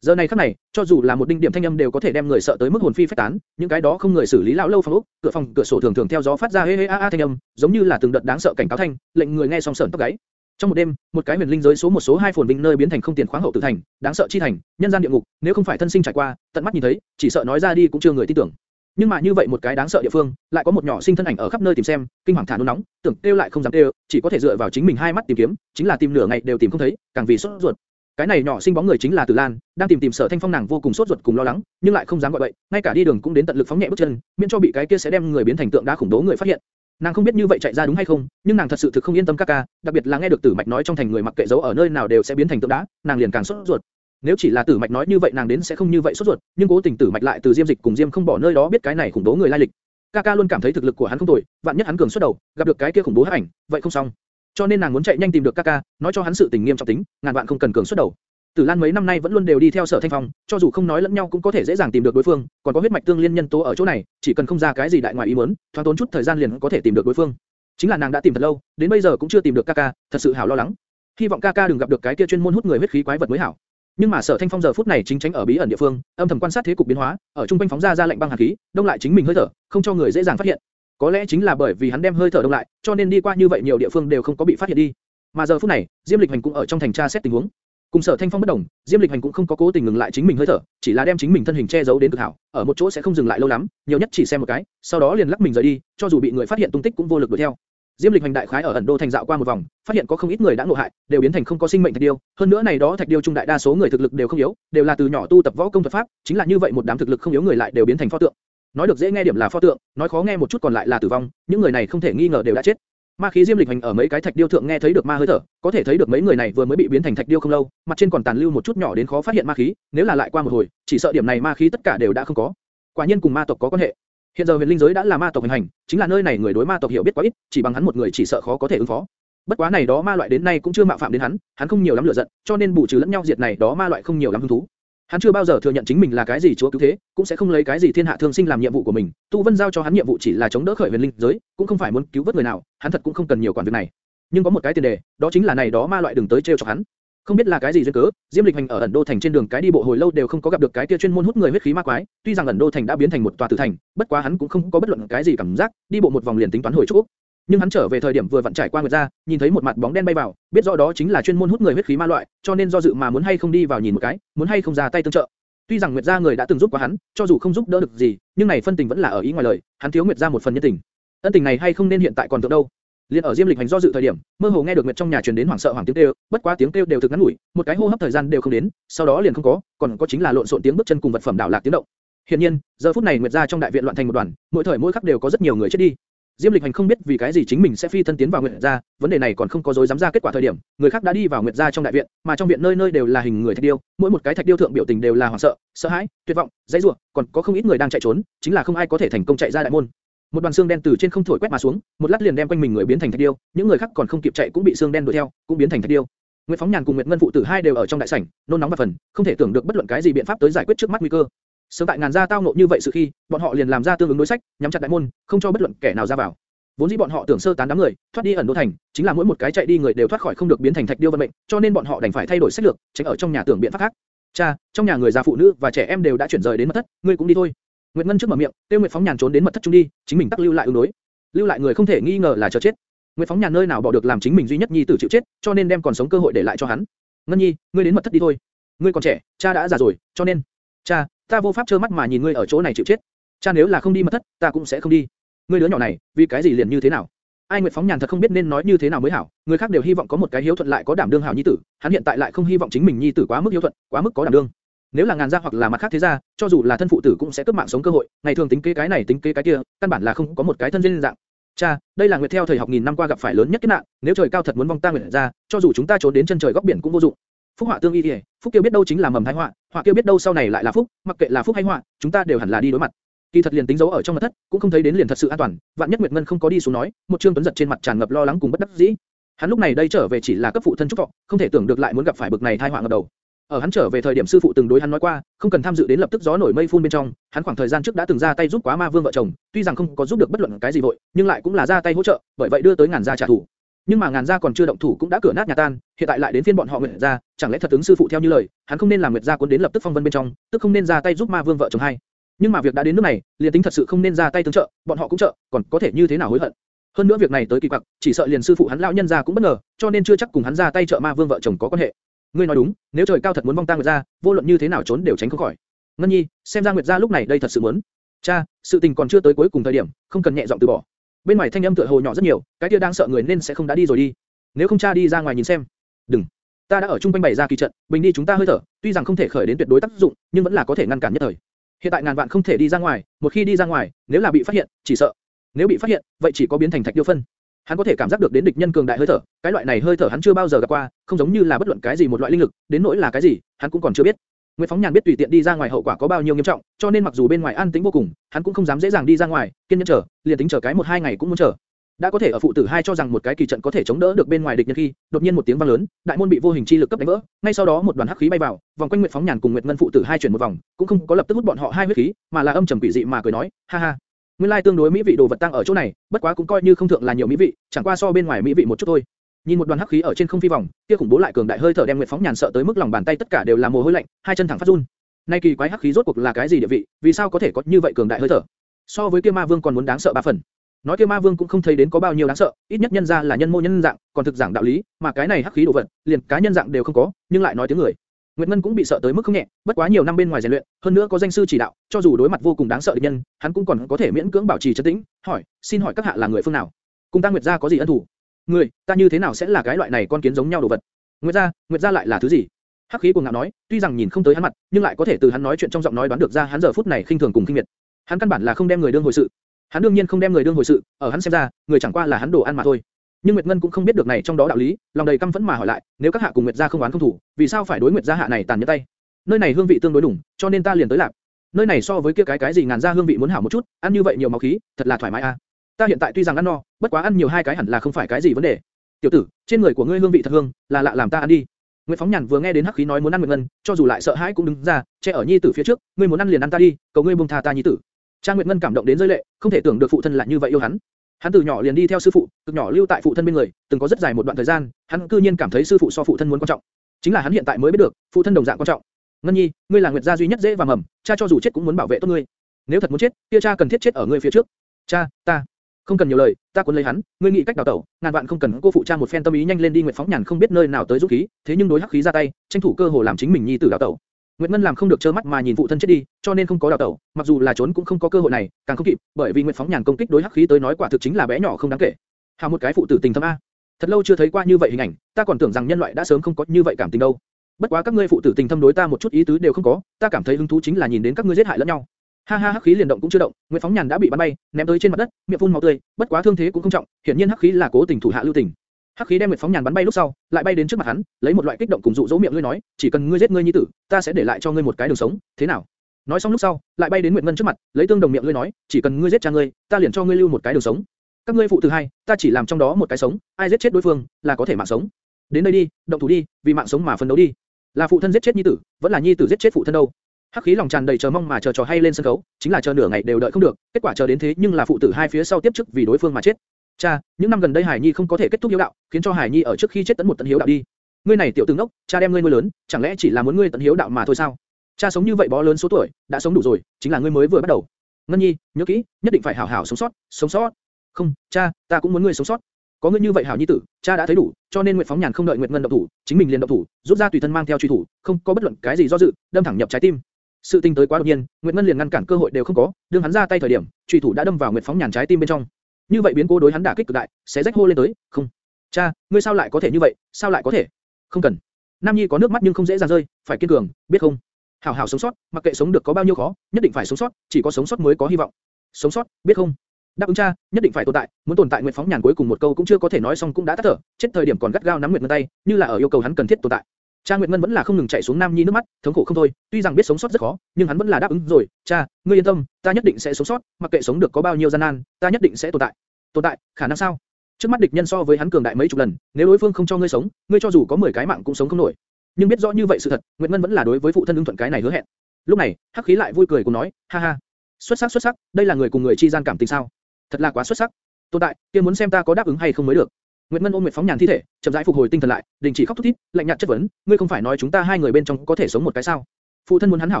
Giờ này khắc này, cho dù là một đinh điểm thanh âm đều có thể đem người sợ tới mức hồn phi phách tán, những cái đó không người xử lý lão lâu phòng ốc, cửa phòng, cửa sổ thường thường theo gió phát ra hê hê a a thanh âm, giống như là từng đợt đáng sợ cảnh cáo thanh, lệnh người nghe song sởn tóc gáy. Trong một đêm, một cái huyền linh giới số một số hai phồn vinh nơi biến thành không tiền khoáng hậu tử thành, đáng sợ chi thành, nhân gian địa ngục, nếu không phải thân sinh trải qua, tận mắt nhìn thấy, chỉ sợ nói ra đi cũng chưa người tin tưởng. Nhưng mà như vậy một cái đáng sợ địa phương, lại có một nhỏ sinh thân ảnh ở khắp nơi tìm xem, kinh hoàng thả nôn nóng, tưởng tiêu lại không dám tiêu, chỉ có thể dựa vào chính mình hai mắt tìm kiếm, chính là tìm nửa ngày đều tìm không thấy, càng vì sốt ruột. Cái này nhỏ sinh bóng người chính là Tử Lan, đang tìm tìm Sở Thanh Phong nàng vô cùng sốt ruột cùng lo lắng, nhưng lại không dám gọi vậy, ngay cả đi đường cũng đến tận lực phóng nhẹ bước chân, miễn cho bị cái kia sẽ đem người biến thành tượng đá khủng bố người phát hiện. Nàng không biết như vậy chạy ra đúng hay không, nhưng nàng thật sự thực không yên tâm ca ca, đặc biệt là nghe được Tử Mạch nói trong thành người mặc kệ giấu ở nơi nào đều sẽ biến thành tượng đá, nàng liền càng sốt ruột. Nếu chỉ là Tử Mạch nói như vậy nàng đến sẽ không như vậy sốt ruột, nhưng cố tình Tử Mạch lại từ Diêm Dịch cùng Diêm không bỏ nơi đó biết cái này khủng bố người lai lịch. Kaka luôn cảm thấy thực lực của hắn không tồi, vạn nhất hắn cường xuất đầu, gặp được cái kia khủng bố hắc ảnh, vậy không xong. Cho nên nàng muốn chạy nhanh tìm được ca ca, nói cho hắn sự tình nghiêm trọng tính, ngàn vạn không cần cường xuất đầu. Tử Lan mấy năm nay vẫn luôn đều đi theo Sở Thanh Phong, cho dù không nói lẫn nhau cũng có thể dễ dàng tìm được đối phương, còn có huyết mạch tương liên nhân tố ở chỗ này, chỉ cần không ra cái gì đại ngoài ý muốn, thoáng tốn chút thời gian liền có thể tìm được đối phương. Chính là nàng đã tìm thật lâu, đến bây giờ cũng chưa tìm được Kaka, thật sự hảo lo lắng. Hy vọng Kaka đừng gặp được cái kia chuyên môn hút người huyết khí quái vật mới hảo. Nhưng mà Sở Thanh Phong giờ phút này chính tránh ở bí ẩn địa phương, âm thầm quan sát thế cục biến hóa, ở trung quanh phóng ra ra lệnh băng hàn khí, đông lại chính mình hơi thở, không cho người dễ dàng phát hiện. Có lẽ chính là bởi vì hắn đem hơi thở đông lại, cho nên đi qua như vậy nhiều địa phương đều không có bị phát hiện đi. Mà giờ phút này, Diêm Lịch Hành cũng ở trong thành tra xét tình huống. Cùng Sở Thanh Phong bất đồng, Diêm Lịch Hành cũng không có cố tình ngừng lại chính mình hơi thở, chỉ là đem chính mình thân hình che giấu đến cực hảo, ở một chỗ sẽ không dừng lại lâu lắm, nhiều nhất chỉ xem một cái, sau đó liền lắc mình rời đi, cho dù bị người phát hiện tung tích cũng vô lực đuổi theo. Diêm Lịch hành đại khái ở ẩn đô thành dạo qua một vòng, phát hiện có không ít người đã ngộ hại, đều biến thành không có sinh mệnh thạch điêu. Hơn nữa này đó thạch điêu trung đại đa số người thực lực đều không yếu, đều là từ nhỏ tu tập võ công thuật pháp, chính là như vậy một đám thực lực không yếu người lại đều biến thành pho tượng. Nói được dễ nghe điểm là pho tượng, nói khó nghe một chút còn lại là tử vong, những người này không thể nghi ngờ đều đã chết. Ma khí Diêm Lịch hành ở mấy cái thạch điêu thượng nghe thấy được ma hơi thở, có thể thấy được mấy người này vừa mới bị biến thành thạch điêu không lâu, mặt trên còn tàn lưu một chút nhỏ đến khó phát hiện ma khí, nếu là lại qua một hồi, chỉ sợ điểm này ma khí tất cả đều đã không có. Quả nhiên cùng ma tộc có quan hệ. Hiện giờ huyền linh giới đã là ma tộc hành hành, chính là nơi này người đối ma tộc hiểu biết quá ít, chỉ bằng hắn một người chỉ sợ khó có thể ứng phó. Bất quá này đó ma loại đến nay cũng chưa mạo phạm đến hắn, hắn không nhiều lắm lửa giận, cho nên bù trừ lẫn nhau diệt này đó ma loại không nhiều lắm hứng thú. Hắn chưa bao giờ thừa nhận chính mình là cái gì chúa cứu thế, cũng sẽ không lấy cái gì thiên hạ thương sinh làm nhiệm vụ của mình. Tu Vân giao cho hắn nhiệm vụ chỉ là chống đỡ khởi huyền linh giới, cũng không phải muốn cứu vớt người nào, hắn thật cũng không cần nhiều quản việc này. Nhưng có một cái tiền đề, đó chính là này đó ma loại đừng tới trêu chọc hắn. Không biết là cái gì duyên cớ, Diêm Lịch Hành ở ẩn đô thành trên đường cái đi bộ hồi lâu đều không có gặp được cái kia chuyên môn hút người huyết khí ma quái. Tuy rằng ẩn đô thành đã biến thành một tòa tử thành, bất quá hắn cũng không có bất luận cái gì cảm giác, đi bộ một vòng liền tính toán hồi chỗ. Nhưng hắn trở về thời điểm vừa vặn trải qua nguyệt ra, nhìn thấy một mặt bóng đen bay vào, biết rõ đó chính là chuyên môn hút người huyết khí ma loại, cho nên do dự mà muốn hay không đi vào nhìn một cái, muốn hay không ra tay tương trợ. Tuy rằng Nguyệt gia người đã từng giúp qua hắn, cho dù không giúp đỡ được gì, nhưng này phân tình vẫn là ở ý ngoài lời, hắn thiếu Nguyệt gia một phần nhân tình. Ân tình này hay không nên hiện tại còn tượng đâu? Liên ở Diêm Lịch hành do dự thời điểm, mơ hồ nghe được Nguyệt trong nhà truyền đến hoảng sợ hoảng tiếng kêu, bất quá tiếng kêu đều thực ngắn ngủi, một cái hô hấp thời gian đều không đến, sau đó liền không có, còn có chính là lộn xộn tiếng bước chân cùng vật phẩm đảo lạc tiếng động. Hiển nhiên, giờ phút này Nguyệt gia trong đại viện loạn thành một đoàn, mỗi thời mỗi khắc đều có rất nhiều người chết đi. Diêm Lịch Hành không biết vì cái gì chính mình sẽ phi thân tiến vào Nguyệt gia, vấn đề này còn không có dối dám ra kết quả thời điểm, người khác đã đi vào Nguyệt gia trong đại viện, mà trong viện nơi nơi đều là hình người thạch điêu, mỗi một cái thạch điêu thượng biểu tình đều là hoảng sợ, sợ hãi, tuyệt vọng, dãy rủa, còn có không ít người đang chạy trốn, chính là không ai có thể thành công chạy ra đại môn. một đoàn xương đen từ trên không thổi quét mà xuống, một lát liền đem quanh mình người biến thành thạch điêu, những người khác còn không kịp chạy cũng bị xương đen đuổi theo, cũng biến thành thạch điêu. Nguyệt Phóng Nhàn cùng Nguyệt Ngân phụ tử hai đều ở trong đại sảnh, nôn nóng và phần, không thể tưởng được bất luận cái gì biện pháp tới giải quyết trước mắt nguy cơ. Sớm tại ngàn gia tao ngộ như vậy sự khi, bọn họ liền làm ra tương ứng đối sách, nhắm chặt đại môn, không cho bất luận kẻ nào ra vào. Vốn dĩ bọn họ tưởng sơ tán đám người, thoát đi ẩn đô thành, chính là mỗi một cái chạy đi người đều thoát khỏi không được biến thành thạch điêu vận mệnh, cho nên bọn họ đành phải thay đổi sách lược, tránh ở trong nhà tưởng biện pháp khác. Cha, trong nhà người già phụ nữ và trẻ em đều đã chuyển rời đến mật thất, ngươi cũng đi thôi. Nguyệt Ngân trước mở miệng, Tiêu Nguyệt phóng nhàn trốn đến mật thất trung đi, chính mình tắc lưu lại ứng đối. Lưu lại người không thể nghi ngờ là chờ chết. Nguyệt phóng nhàn nơi nào bỏ được làm chính mình duy nhất nhi tử chịu chết, cho nên đem còn sống cơ hội để lại cho hắn. Ngân Nhi, ngươi đến mật thất đi thôi. Ngươi còn trẻ, cha đã già rồi, cho nên, cha, ta vô pháp trơ mắt mà nhìn ngươi ở chỗ này chịu chết. Cha nếu là không đi mất thất, ta cũng sẽ không đi. Ngươi đứa nhỏ này, vì cái gì liền như thế nào? Ai Nguyệt phóng nhàn thật không biết nên nói như thế nào mới hảo, người khác đều hy vọng có một cái hiếu thuận lại có đảm đương hảo nhi tử, hắn hiện tại lại không hy vọng chính mình nhi tử quá mức hiếu thuận, quá mức có đảm đương. Nếu là ngàn gia hoặc là mặt khác thế gia, cho dù là thân phụ tử cũng sẽ cướp mạng sống cơ hội, ngày thường tính kế cái này tính kế cái kia, căn bản là không có một cái thân duyên dạng. Cha, đây là Nguyệt theo thời học nghìn năm qua gặp phải lớn nhất kiếp nạn, nếu trời cao thật muốn vong ta Nguyệt ra, cho dù chúng ta trốn đến chân trời góc biển cũng vô dụng. Phúc họa tương y thì, phúc kia biết đâu chính là mầm tai họa, họa kia biết đâu sau này lại là phúc, mặc kệ là phúc hay họa, chúng ta đều hẳn là đi đối mặt. Kỳ thật liền tính dấu ở trong mật thất, cũng không thấy đến liền thật sự an toàn, vạn nhất Nguyệt Ngân không có đi xuống nói, một trương tuấn giật trên mặt tràn ngập lo lắng cùng bất đắc dĩ. Hắn lúc này đây trở về chỉ là cấp phụ thân chúc thọ, không thể tưởng được lại muốn gặp phải bực này tai họa ngập đầu. Ở hắn trở về thời điểm sư phụ từng đối hắn nói qua, không cần tham dự đến lập tức gió nổi mây phun bên trong, hắn khoảng thời gian trước đã từng ra tay giúp quá ma vương vợ chồng, tuy rằng không có giúp được bất luận cái gì vội, nhưng lại cũng là ra tay hỗ trợ, bởi vậy đưa tới ngàn gia trả thù. Nhưng mà ngàn gia còn chưa động thủ cũng đã cửa nát nhà tan, hiện tại lại đến phiên bọn họ nguyệt gia, chẳng lẽ thật ứng sư phụ theo như lời, hắn không nên làm nguyệt gia cuốn đến lập tức phong vân bên trong, tức không nên ra tay giúp ma vương vợ chồng hai. Nhưng mà việc đã đến nước này, liền tính thật sự không nên ra tay tương trợ, bọn họ cũng trợ, còn có thể như thế nào hối hận? Hơn nữa việc này tới kỳ quặc, chỉ sợ liền sư phụ hắn lão nhân gia cũng bất ngờ, cho nên chưa chắc cùng hắn ra tay trợ ma vương vợ chồng có quan hệ. Ngươi nói đúng, nếu trời cao thật muốn vong ta Nguyệt gia, vô luận như thế nào trốn đều tránh không khỏi. Ngân Nhi, xem ra Nguyệt gia lúc này đây thật sự muốn. Cha, sự tình còn chưa tới cuối cùng thời điểm, không cần nhẹ giọng từ bỏ. Bên ngoài thanh âm tựa hồ nhỏ rất nhiều, cái kia đang sợ người nên sẽ không đã đi rồi đi. Nếu không cha đi ra ngoài nhìn xem. Đừng. Ta đã ở trung quanh bày ra kỳ trận, bình đi chúng ta hơi thở, tuy rằng không thể khởi đến tuyệt đối tác dụng, nhưng vẫn là có thể ngăn cản nhất thời. Hiện tại ngàn vạn không thể đi ra ngoài, một khi đi ra ngoài, nếu là bị phát hiện, chỉ sợ. Nếu bị phát hiện, vậy chỉ có biến thành thạch điêu phân. Hắn có thể cảm giác được đến địch nhân cường đại hơi thở, cái loại này hơi thở hắn chưa bao giờ gặp qua, không giống như là bất luận cái gì một loại linh lực, đến nỗi là cái gì, hắn cũng còn chưa biết. Nguyễn Phóng Nhàn biết tùy tiện đi ra ngoài hậu quả có bao nhiêu nghiêm trọng, cho nên mặc dù bên ngoài an tĩnh vô cùng, hắn cũng không dám dễ dàng đi ra ngoài, kiên nhẫn chờ, liền tính chờ cái một hai ngày cũng muốn chờ. Đã có thể ở phụ tử hai cho rằng một cái kỳ trận có thể chống đỡ được bên ngoài địch nhân khi, đột nhiên một tiếng vang lớn, đại môn bị vô hình chi lực cấp đánh vỡ, ngay sau đó một đoàn hắc khí bay vào, vòng quanh Nguyệt Phóng Nhàn cùng Nguyệt Ngân phụ tử hai chuyển một vòng, cũng không có lập tức hút bọn họ hai huyết khí, mà là âm trầm quỷ dị mà cười nói, ha ha, nguyên lai tương đối mỹ vị đồ vật tăng ở chỗ này, bất quá cũng coi như không thượng là nhiều mỹ vị, chẳng qua so bên ngoài mỹ vị một chút thôi. Nhìn một đoàn hắc khí ở trên không phi vòng, kia khủng bố lại cường đại hơi thở đem Nguyệt Phóng Nhàn sợ tới mức lòng bàn tay tất cả đều là mồ hôi lạnh, hai chân thẳng phát run. Nay kỳ quái hắc khí rốt cuộc là cái gì địa vị, vì sao có thể có như vậy cường đại hơi thở? So với kia ma vương còn muốn đáng sợ ba phần. Nói kia ma vương cũng không thấy đến có bao nhiêu đáng sợ, ít nhất nhân ra là nhân mô nhân dạng, còn thực giảng đạo lý, mà cái này hắc khí đồ vật, liền cá nhân dạng đều không có, nhưng lại nói tiếng người. Nguyệt Ngân cũng bị sợ tới mức không nhẹ, bất quá nhiều năm bên ngoài rèn luyện, hơn nữa có danh sư chỉ đạo, cho dù đối mặt vô cùng đáng sợ địch nhân, hắn cũng còn có thể miễn cưỡng bảo trì trấn tĩnh. Hỏi, xin hỏi các hạ là người phương nào? Cùng ta Nguyệt gia có gì ân thù? Ngươi, ta như thế nào sẽ là cái loại này con kiến giống nhau đồ vật? Nguyệt gia, Nguyệt gia lại là thứ gì? Hắc khí cuồng ngạo nói, tuy rằng nhìn không tới hắn mặt, nhưng lại có thể từ hắn nói chuyện trong giọng nói đoán được ra hắn giờ phút này khinh thường cùng kinh miệt. Hắn căn bản là không đem người đương hồi sự. Hắn đương nhiên không đem người đương hồi sự, ở hắn xem ra, người chẳng qua là hắn đồ ăn mà thôi. Nhưng Nguyệt Ngân cũng không biết được này trong đó đạo lý, lòng đầy căm phẫn mà hỏi lại, nếu các hạ cùng Nguyệt gia không oán không thủ, vì sao phải đối Nguyệt gia hạ này tàn nhẫn tay? Nơi này hương vị tương đối đủng, cho nên ta liền tới làm. Nơi này so với kia cái cái gì ngàn gia hương vị muốn hảo một chút, ăn như vậy nhiều máu khí, thật là thoải mái a. À. Ta hiện tại tuy rằng ăn no, bất quá ăn nhiều hai cái hẳn là không phải cái gì vấn đề. Tiểu tử, trên người của ngươi hương vị thật hương, là lạ làm ta ăn đi. Nguyệt Phóng Nhàn vừa nghe đến Hắc Khí nói muốn ăn Nguyệt Ngân, cho dù lại sợ hãi cũng đứng ra, che ở nhi tử phía trước, ngươi muốn ăn liền ăn ta đi, cầu ngươi buông tha ta nhi tử. Trang Nguyệt Ngân cảm động đến rơi lệ, không thể tưởng được phụ thân lại như vậy yêu hắn. Hắn từ nhỏ liền đi theo sư phụ, cực nhỏ lưu tại phụ thân bên người, từng có rất dài một đoạn thời gian, hắn cư nhiên cảm thấy sư phụ so phụ thân muốn quan trọng. Chính là hắn hiện tại mới biết được, phụ thân đồng dạng quan trọng. Ngân Nhi, ngươi là Nguyệt gia duy nhất dễ và mầm, cha cho dù chết cũng muốn bảo vệ tốt ngươi. Nếu thật muốn chết, kia cha cần thiết chết ở ngươi phía trước. Cha, ta không cần nhiều lời, ta cuốn lấy hắn, ngươi nghĩ cách đào tẩu, ngàn vạn không cần cô phụ cha một phen tâm ý nhanh lên đi Nguyệt phóng nhàn không biết nơi nào tới dũng khí, thế nhưng đối hắc khí ra tay, tranh thủ cơ hội làm chính mình nhi tử đào tẩu. Nguyệt Ngân làm không được trơ mắt mà nhìn phụ thân chết đi, cho nên không có đào tẩu, mặc dù là trốn cũng không có cơ hội này, càng không kịp, bởi vì Nguyệt phóng nhàn công kích đối hắc khí tới nói quả thực chính là bé nhỏ không đáng kể. Hào một cái phụ tử tình thâm a. Thật lâu chưa thấy qua như vậy hình ảnh, ta còn tưởng rằng nhân loại đã sớm không có như vậy cảm tình đâu. Bất quá các ngươi phụ tử tình thâm đối ta một chút ý tứ đều không có, ta cảm thấy hứng thú chính là nhìn đến các ngươi giết hại lẫn nhau. Ha ha hắc khí liền động cũng chưa động, Nguyệt phóng nhàn đã bị bắn bay, ném tới trên mặt đất, miệng phun máu tươi, bất quá thương thế cũng không trọng, hiển nhiên hắc khí là cố tình thủ hạ lưu tình. Hắc khí đem Nguyệt phóng nhàn bắn bay lúc sau, lại bay đến trước mặt hắn, lấy một loại kích động cùng dụ dỗ miệng ngươi nói, chỉ cần ngươi giết ngươi nhi tử, ta sẽ để lại cho ngươi một cái đường sống, thế nào? Nói xong lúc sau, lại bay đến Nguyệt Ngân trước mặt, lấy tương đồng miệng ngươi nói, chỉ cần ngươi giết cha ngươi, ta liền cho ngươi lưu một cái đường sống. Các ngươi phụ tử hai, ta chỉ làm trong đó một cái sống, ai giết chết đối phương, là có thể mạng sống. Đến đây đi, động thủ đi, vì mạng sống mà phân đấu đi. Là phụ thân giết chết nhi tử, vẫn là nhi tử giết chết phụ thân đâu? Hắc khí lòng tràn đầy chờ mong mà chờ trò hay lên sân khấu, chính là chờ nửa ngày đều đợi không được, kết quả chờ đến thế nhưng là phụ tử hai phía sau tiếp chức vì đối phương mà chết. Cha, những năm gần đây Hải Nhi không có thể kết thúc hiếu đạo, khiến cho Hải Nhi ở trước khi chết tận một tận hiếu đạo đi. Ngươi này tiểu tử ngốc, cha đem ngươi nuôi lớn, chẳng lẽ chỉ là muốn ngươi tận hiếu đạo mà thôi sao? Cha sống như vậy bó lớn số tuổi, đã sống đủ rồi, chính là ngươi mới vừa bắt đầu. Ngân Nhi, nhớ kỹ, nhất định phải hảo hảo sống sót, sống sót. Không, cha, ta cũng muốn ngươi sống sót. Có ngươi như vậy hảo nhi tử, cha đã thấy đủ, cho nên Nguyệt Phóng Nhàn không đợi Nguyệt Ngân động thủ, chính mình liền động thủ, rút ra tùy thân mang theo truy thủ, không có bất luận cái gì do dự, đâm thẳng nhập trái tim. Sự tình tới quá đột nhiên, Nguyệt Ngân liền ngăn cản cơ hội đều không có, đương hắn ra tay thời điểm, chủy thủ đã đâm vào Nguyệt Phóng Nhàn trái tim bên trong. Như vậy biến cố đối hắn đả kích cực đại, sẽ rách hô lên tới, không, cha, ngươi sao lại có thể như vậy, sao lại có thể? Không cần. Nam Nhi có nước mắt nhưng không dễ dàng rơi, phải kiên cường, biết không? Hảo hảo sống sót, mặc kệ sống được có bao nhiêu khó, nhất định phải sống sót, chỉ có sống sót mới có hy vọng. Sống sót, biết không? Đáp ứng cha, nhất định phải tồn tại, muốn tồn tại Nguyệt Phóng Nhàn cuối cùng một câu cũng chưa có thể nói xong cũng đã tắt thở, chết thời điểm còn gắt gao nắm Nguyệt Ngân tay, như là ở yêu cầu hắn cần thiết tồn tại. Cha Nguyệt Ngân vẫn là không ngừng chạy xuống Nam Nhi nước mắt, thống khổ không thôi, tuy rằng biết sống sót rất khó, nhưng hắn vẫn là đáp ứng rồi, cha, ngươi yên tâm, ta nhất định sẽ sống sót, mặc kệ sống được có bao nhiêu gian nan, ta nhất định sẽ tồn tại. Tồn tại, khả năng sao? Trước mắt địch nhân so với hắn cường đại mấy chục lần, nếu đối phương không cho ngươi sống, ngươi cho dù có 10 cái mạng cũng sống không nổi. Nhưng biết rõ như vậy sự thật, Nguyệt Ngân vẫn là đối với phụ thân ứng thuận cái này hứa hẹn. Lúc này, Hắc khí lại vui cười cùng nói, ha ha, xuất sắc xuất sắc, đây là người cùng người chi gian cảm tình sao? Thật là quá xuất sắc. Tồn tại, kia muốn xem ta có đáp ứng hay không mới được. Nguyệt Ngân ôm Nguyệt Phóng Nhàn thi thể, chậm rãi phục hồi tinh thần lại, đình chỉ khóc thút thít, lạnh nhạt chất vấn, ngươi không phải nói chúng ta hai người bên trong có thể sống một cái sao? Phụ thân muốn hắn hảo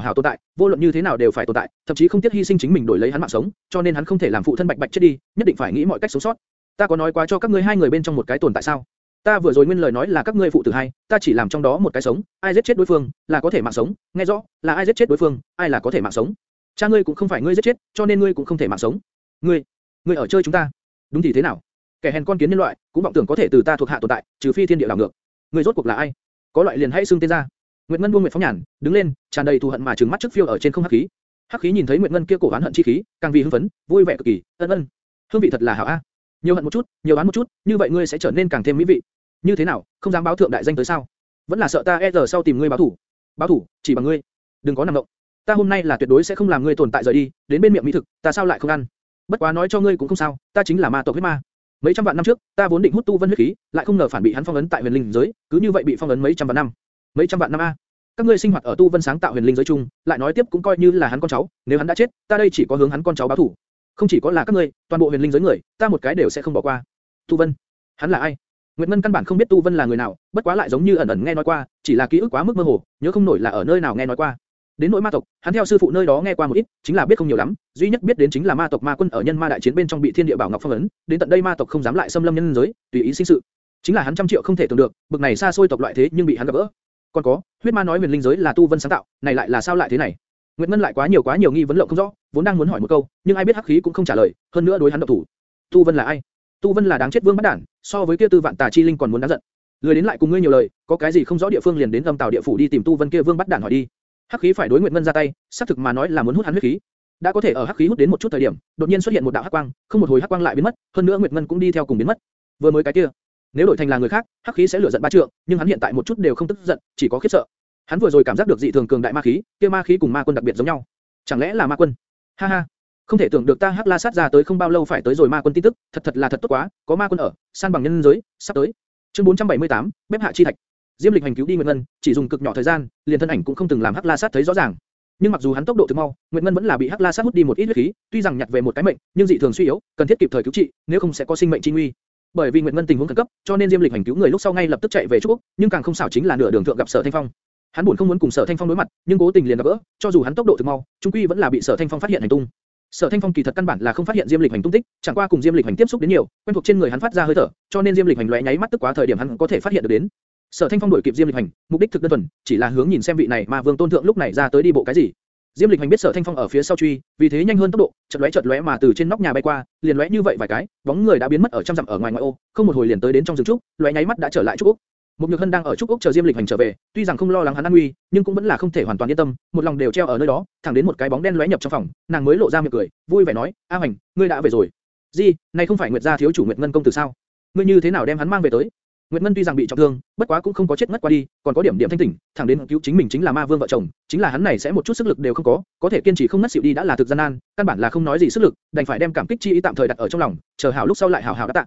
hảo tồn tại, vô luận như thế nào đều phải tồn tại, thậm chí không tiếc hy sinh chính mình đổi lấy hắn mạng sống, cho nên hắn không thể làm phụ thân bạch bạch chết đi, nhất định phải nghĩ mọi cách sống sót. Ta có nói quá cho các ngươi hai người bên trong một cái tồn tại sao? Ta vừa rồi nguyên lời nói là các ngươi phụ tử hai, ta chỉ làm trong đó một cái sống, ai giết chết đối phương, là có thể mạng sống, nghe rõ, là ai giết chết đối phương, ai là có thể mạng sống. Cha ngươi cũng không phải ngươi giết chết, cho nên ngươi cũng không thể mạng sống. Ngươi, ngươi ở chơi chúng ta. Đúng thì thế nào? Kẻ hèn con kiến nhân loại, cũng vọng tưởng có thể từ ta thuộc hạ tồn tại, trừ phi thiên địa đảo ngược. người rốt cuộc là ai? Có loại liền hãy xưng tên ra. Nguyệt Ngân buông Nguyệt Phóng Nhàn, đứng lên, tràn đầy thù hận mà trừng mắt trước phiêu ở trên không hắc khí. Hắc khí nhìn thấy Nguyệt Ngân kia cổ oán hận chi khí, càng vì hưng phấn, vui vẻ cực kỳ, ân ân. Hương vị thật là hảo a. Nhiều hận một chút, nhiều oán một chút, như vậy ngươi sẽ trở nên càng thêm mỹ vị. Như thế nào, không dám báo thượng đại danh tới sao? Vẫn là sợ ta e giờ sau tìm ngươi báo thủ. Báo thủ, chỉ bằng ngươi. Đừng có nằm động. Ta hôm nay là tuyệt đối sẽ không làm ngươi tồn tại rời đi, đến bên miệng mỹ thực, ta sao lại không ăn? Bất quá nói cho ngươi cũng không sao, ta chính là ma tộc huyết ma. Mấy trăm vạn năm trước, ta vốn định hút tu vân huyết khí, lại không ngờ phản bị hắn phong ấn tại huyền linh giới, cứ như vậy bị phong ấn mấy trăm vạn năm. Mấy trăm vạn năm a. Các ngươi sinh hoạt ở tu vân sáng tạo huyền linh giới chung, lại nói tiếp cũng coi như là hắn con cháu, nếu hắn đã chết, ta đây chỉ có hướng hắn con cháu báo thù, Không chỉ có là các ngươi, toàn bộ huyền linh giới người, ta một cái đều sẽ không bỏ qua. Tu vân, hắn là ai? Nguyệt Ngân căn bản không biết Tu Vân là người nào, bất quá lại giống như ẩn ẩn nghe nói qua, chỉ là ký ức quá mức mơ hồ, nhớ không nổi là ở nơi nào nghe nói qua. Đến nỗi ma tộc, hắn theo sư phụ nơi đó nghe qua một ít, chính là biết không nhiều lắm, duy nhất biết đến chính là ma tộc ma quân ở nhân ma đại chiến bên trong bị thiên địa bảo ngọc phong ấn, đến tận đây ma tộc không dám lại xâm lâm nhân giới, tùy ý sinh sự. Chính là hắn trăm triệu không thể tưởng được, bực này xa xôi tộc loại thế nhưng bị hắn gặp gỡ. Còn có, huyết ma nói huyền linh giới là tu vân sáng tạo, này lại là sao lại thế này? Nguyệt Ngân lại quá nhiều quá nhiều nghi vấn lộng không rõ, vốn đang muốn hỏi một câu, nhưng ai biết hắc khí cũng không trả lời, hơn nữa đối hắn động thủ. Tu Vân là ai? Tu Vân là đáng chết vương bắt đản, so với kia tư vạn tà chi linh còn muốn đáng giận. Lười đến lại cùng ngươi nhiều lời, có cái gì không rõ địa phương liền đến âm tào địa phủ đi tìm Tu Vân kia vương bắt đản hỏi đi. Hắc khí phải đối Nguyệt Ngân ra tay, xác thực mà nói là muốn hút hắn huyết khí. Đã có thể ở hắc khí hút đến một chút thời điểm, đột nhiên xuất hiện một đạo hắc quang, không một hồi hắc quang lại biến mất, hơn nữa Nguyệt Ngân cũng đi theo cùng biến mất. Vừa mới cái kia, nếu đổi thành là người khác, hắc khí sẽ lửa giận ba trượng, nhưng hắn hiện tại một chút đều không tức giận, chỉ có khiếp sợ. Hắn vừa rồi cảm giác được dị thường cường đại ma khí, kia ma khí cùng ma quân đặc biệt giống nhau. Chẳng lẽ là ma quân? Ha ha, không thể tưởng được ta Hắc La sát ra tới không bao lâu phải tới rồi ma quân tin tức, thật thật là thật tốt quá, có ma quân ở, san bằng nhân giới, sắp tới. Chương 478, bếp hạ chi thạch. Diêm Lịch hành cứu đi Nguyệt Ngân, chỉ dùng cực nhỏ thời gian, liền thân ảnh cũng không từng làm Hắc La sát thấy rõ ràng. Nhưng mặc dù hắn tốc độ thực mau, Nguyệt Ngân vẫn là bị Hắc La sát hút đi một ít huyết khí, tuy rằng nhặt về một cái mệnh, nhưng dị thường suy yếu, cần thiết kịp thời cứu trị, nếu không sẽ có sinh mệnh chi nguy. Bởi vì Nguyệt Ngân tình huống khẩn cấp, cho nên Diêm Lịch hành cứu người lúc sau ngay lập tức chạy về Trúc Úc, nhưng càng không xảo chính là nửa đường thượng gặp Sở Thanh Phong. Hắn buồn không muốn cùng Sở Thanh Phong đối mặt, nhưng cố tình liền gặp gỡ, cho dù hắn tốc độ thực mau, trung quy vẫn là bị Sở Thanh Phong phát hiện hành tung. Sở Thanh Phong kỳ thật căn bản là không phát hiện Diêm Lịch Hành tung tích, chẳng qua cùng Diêm Lịch Hành tiếp xúc đến nhiều, quen thuộc trên người hắn phát ra hơi thở, cho nên Diêm Lịch Hành lóe nháy mắt tức quá thời điểm hắn có thể phát hiện được đến. Sở Thanh Phong đuổi kịp Diêm Lịch Hành, mục đích thực đơn thuần, chỉ là hướng nhìn xem vị này mà Vương Tôn thượng lúc này ra tới đi bộ cái gì. Diêm Lịch Hành biết Sở Thanh Phong ở phía sau truy, vì thế nhanh hơn tốc độ, chợt lóe chợt lóe mà từ trên nóc nhà bay qua, liền lóe như vậy vài cái, bóng người đã biến mất ở trăm dặm ở ngoài ngoại ô, không một hồi liền tới đến trong rừng trúc, lóe nháy mắt đã trở lại trúc ốc. Một Nhược Hân đang ở trúc ốc chờ Diêm Lịch Hành trở về, tuy rằng không lo lắng hắn an nguy, nhưng cũng vẫn là không thể hoàn toàn yên tâm, một lòng đều treo ở nơi đó, thẳng đến một cái bóng đen lóe nhập trong phòng, nàng mới lộ ra miệng cười, vui vẻ nói, A Hành, ngươi đã về rồi. Gì, này không phải Nguyệt gia thiếu chủ Nguyệt Ngân công tử sao? Ngươi như thế nào đem hắn mang về tới? Nguyệt Ngân tuy rằng bị trọng thương, bất quá cũng không có chết ngất qua đi, còn có điểm điểm thanh tỉnh, thẳng đến cứu chính mình chính là Ma Vương vợ chồng, chính là hắn này sẽ một chút sức lực đều không có, có thể kiên trì không ngất xỉu đi đã là thực gian nan, căn bản là không nói gì sức lực, đành phải đem cảm kích chi ý tạm thời đặt ở trong lòng, chờ hảo lúc sau lại hảo hảo đáp tạ.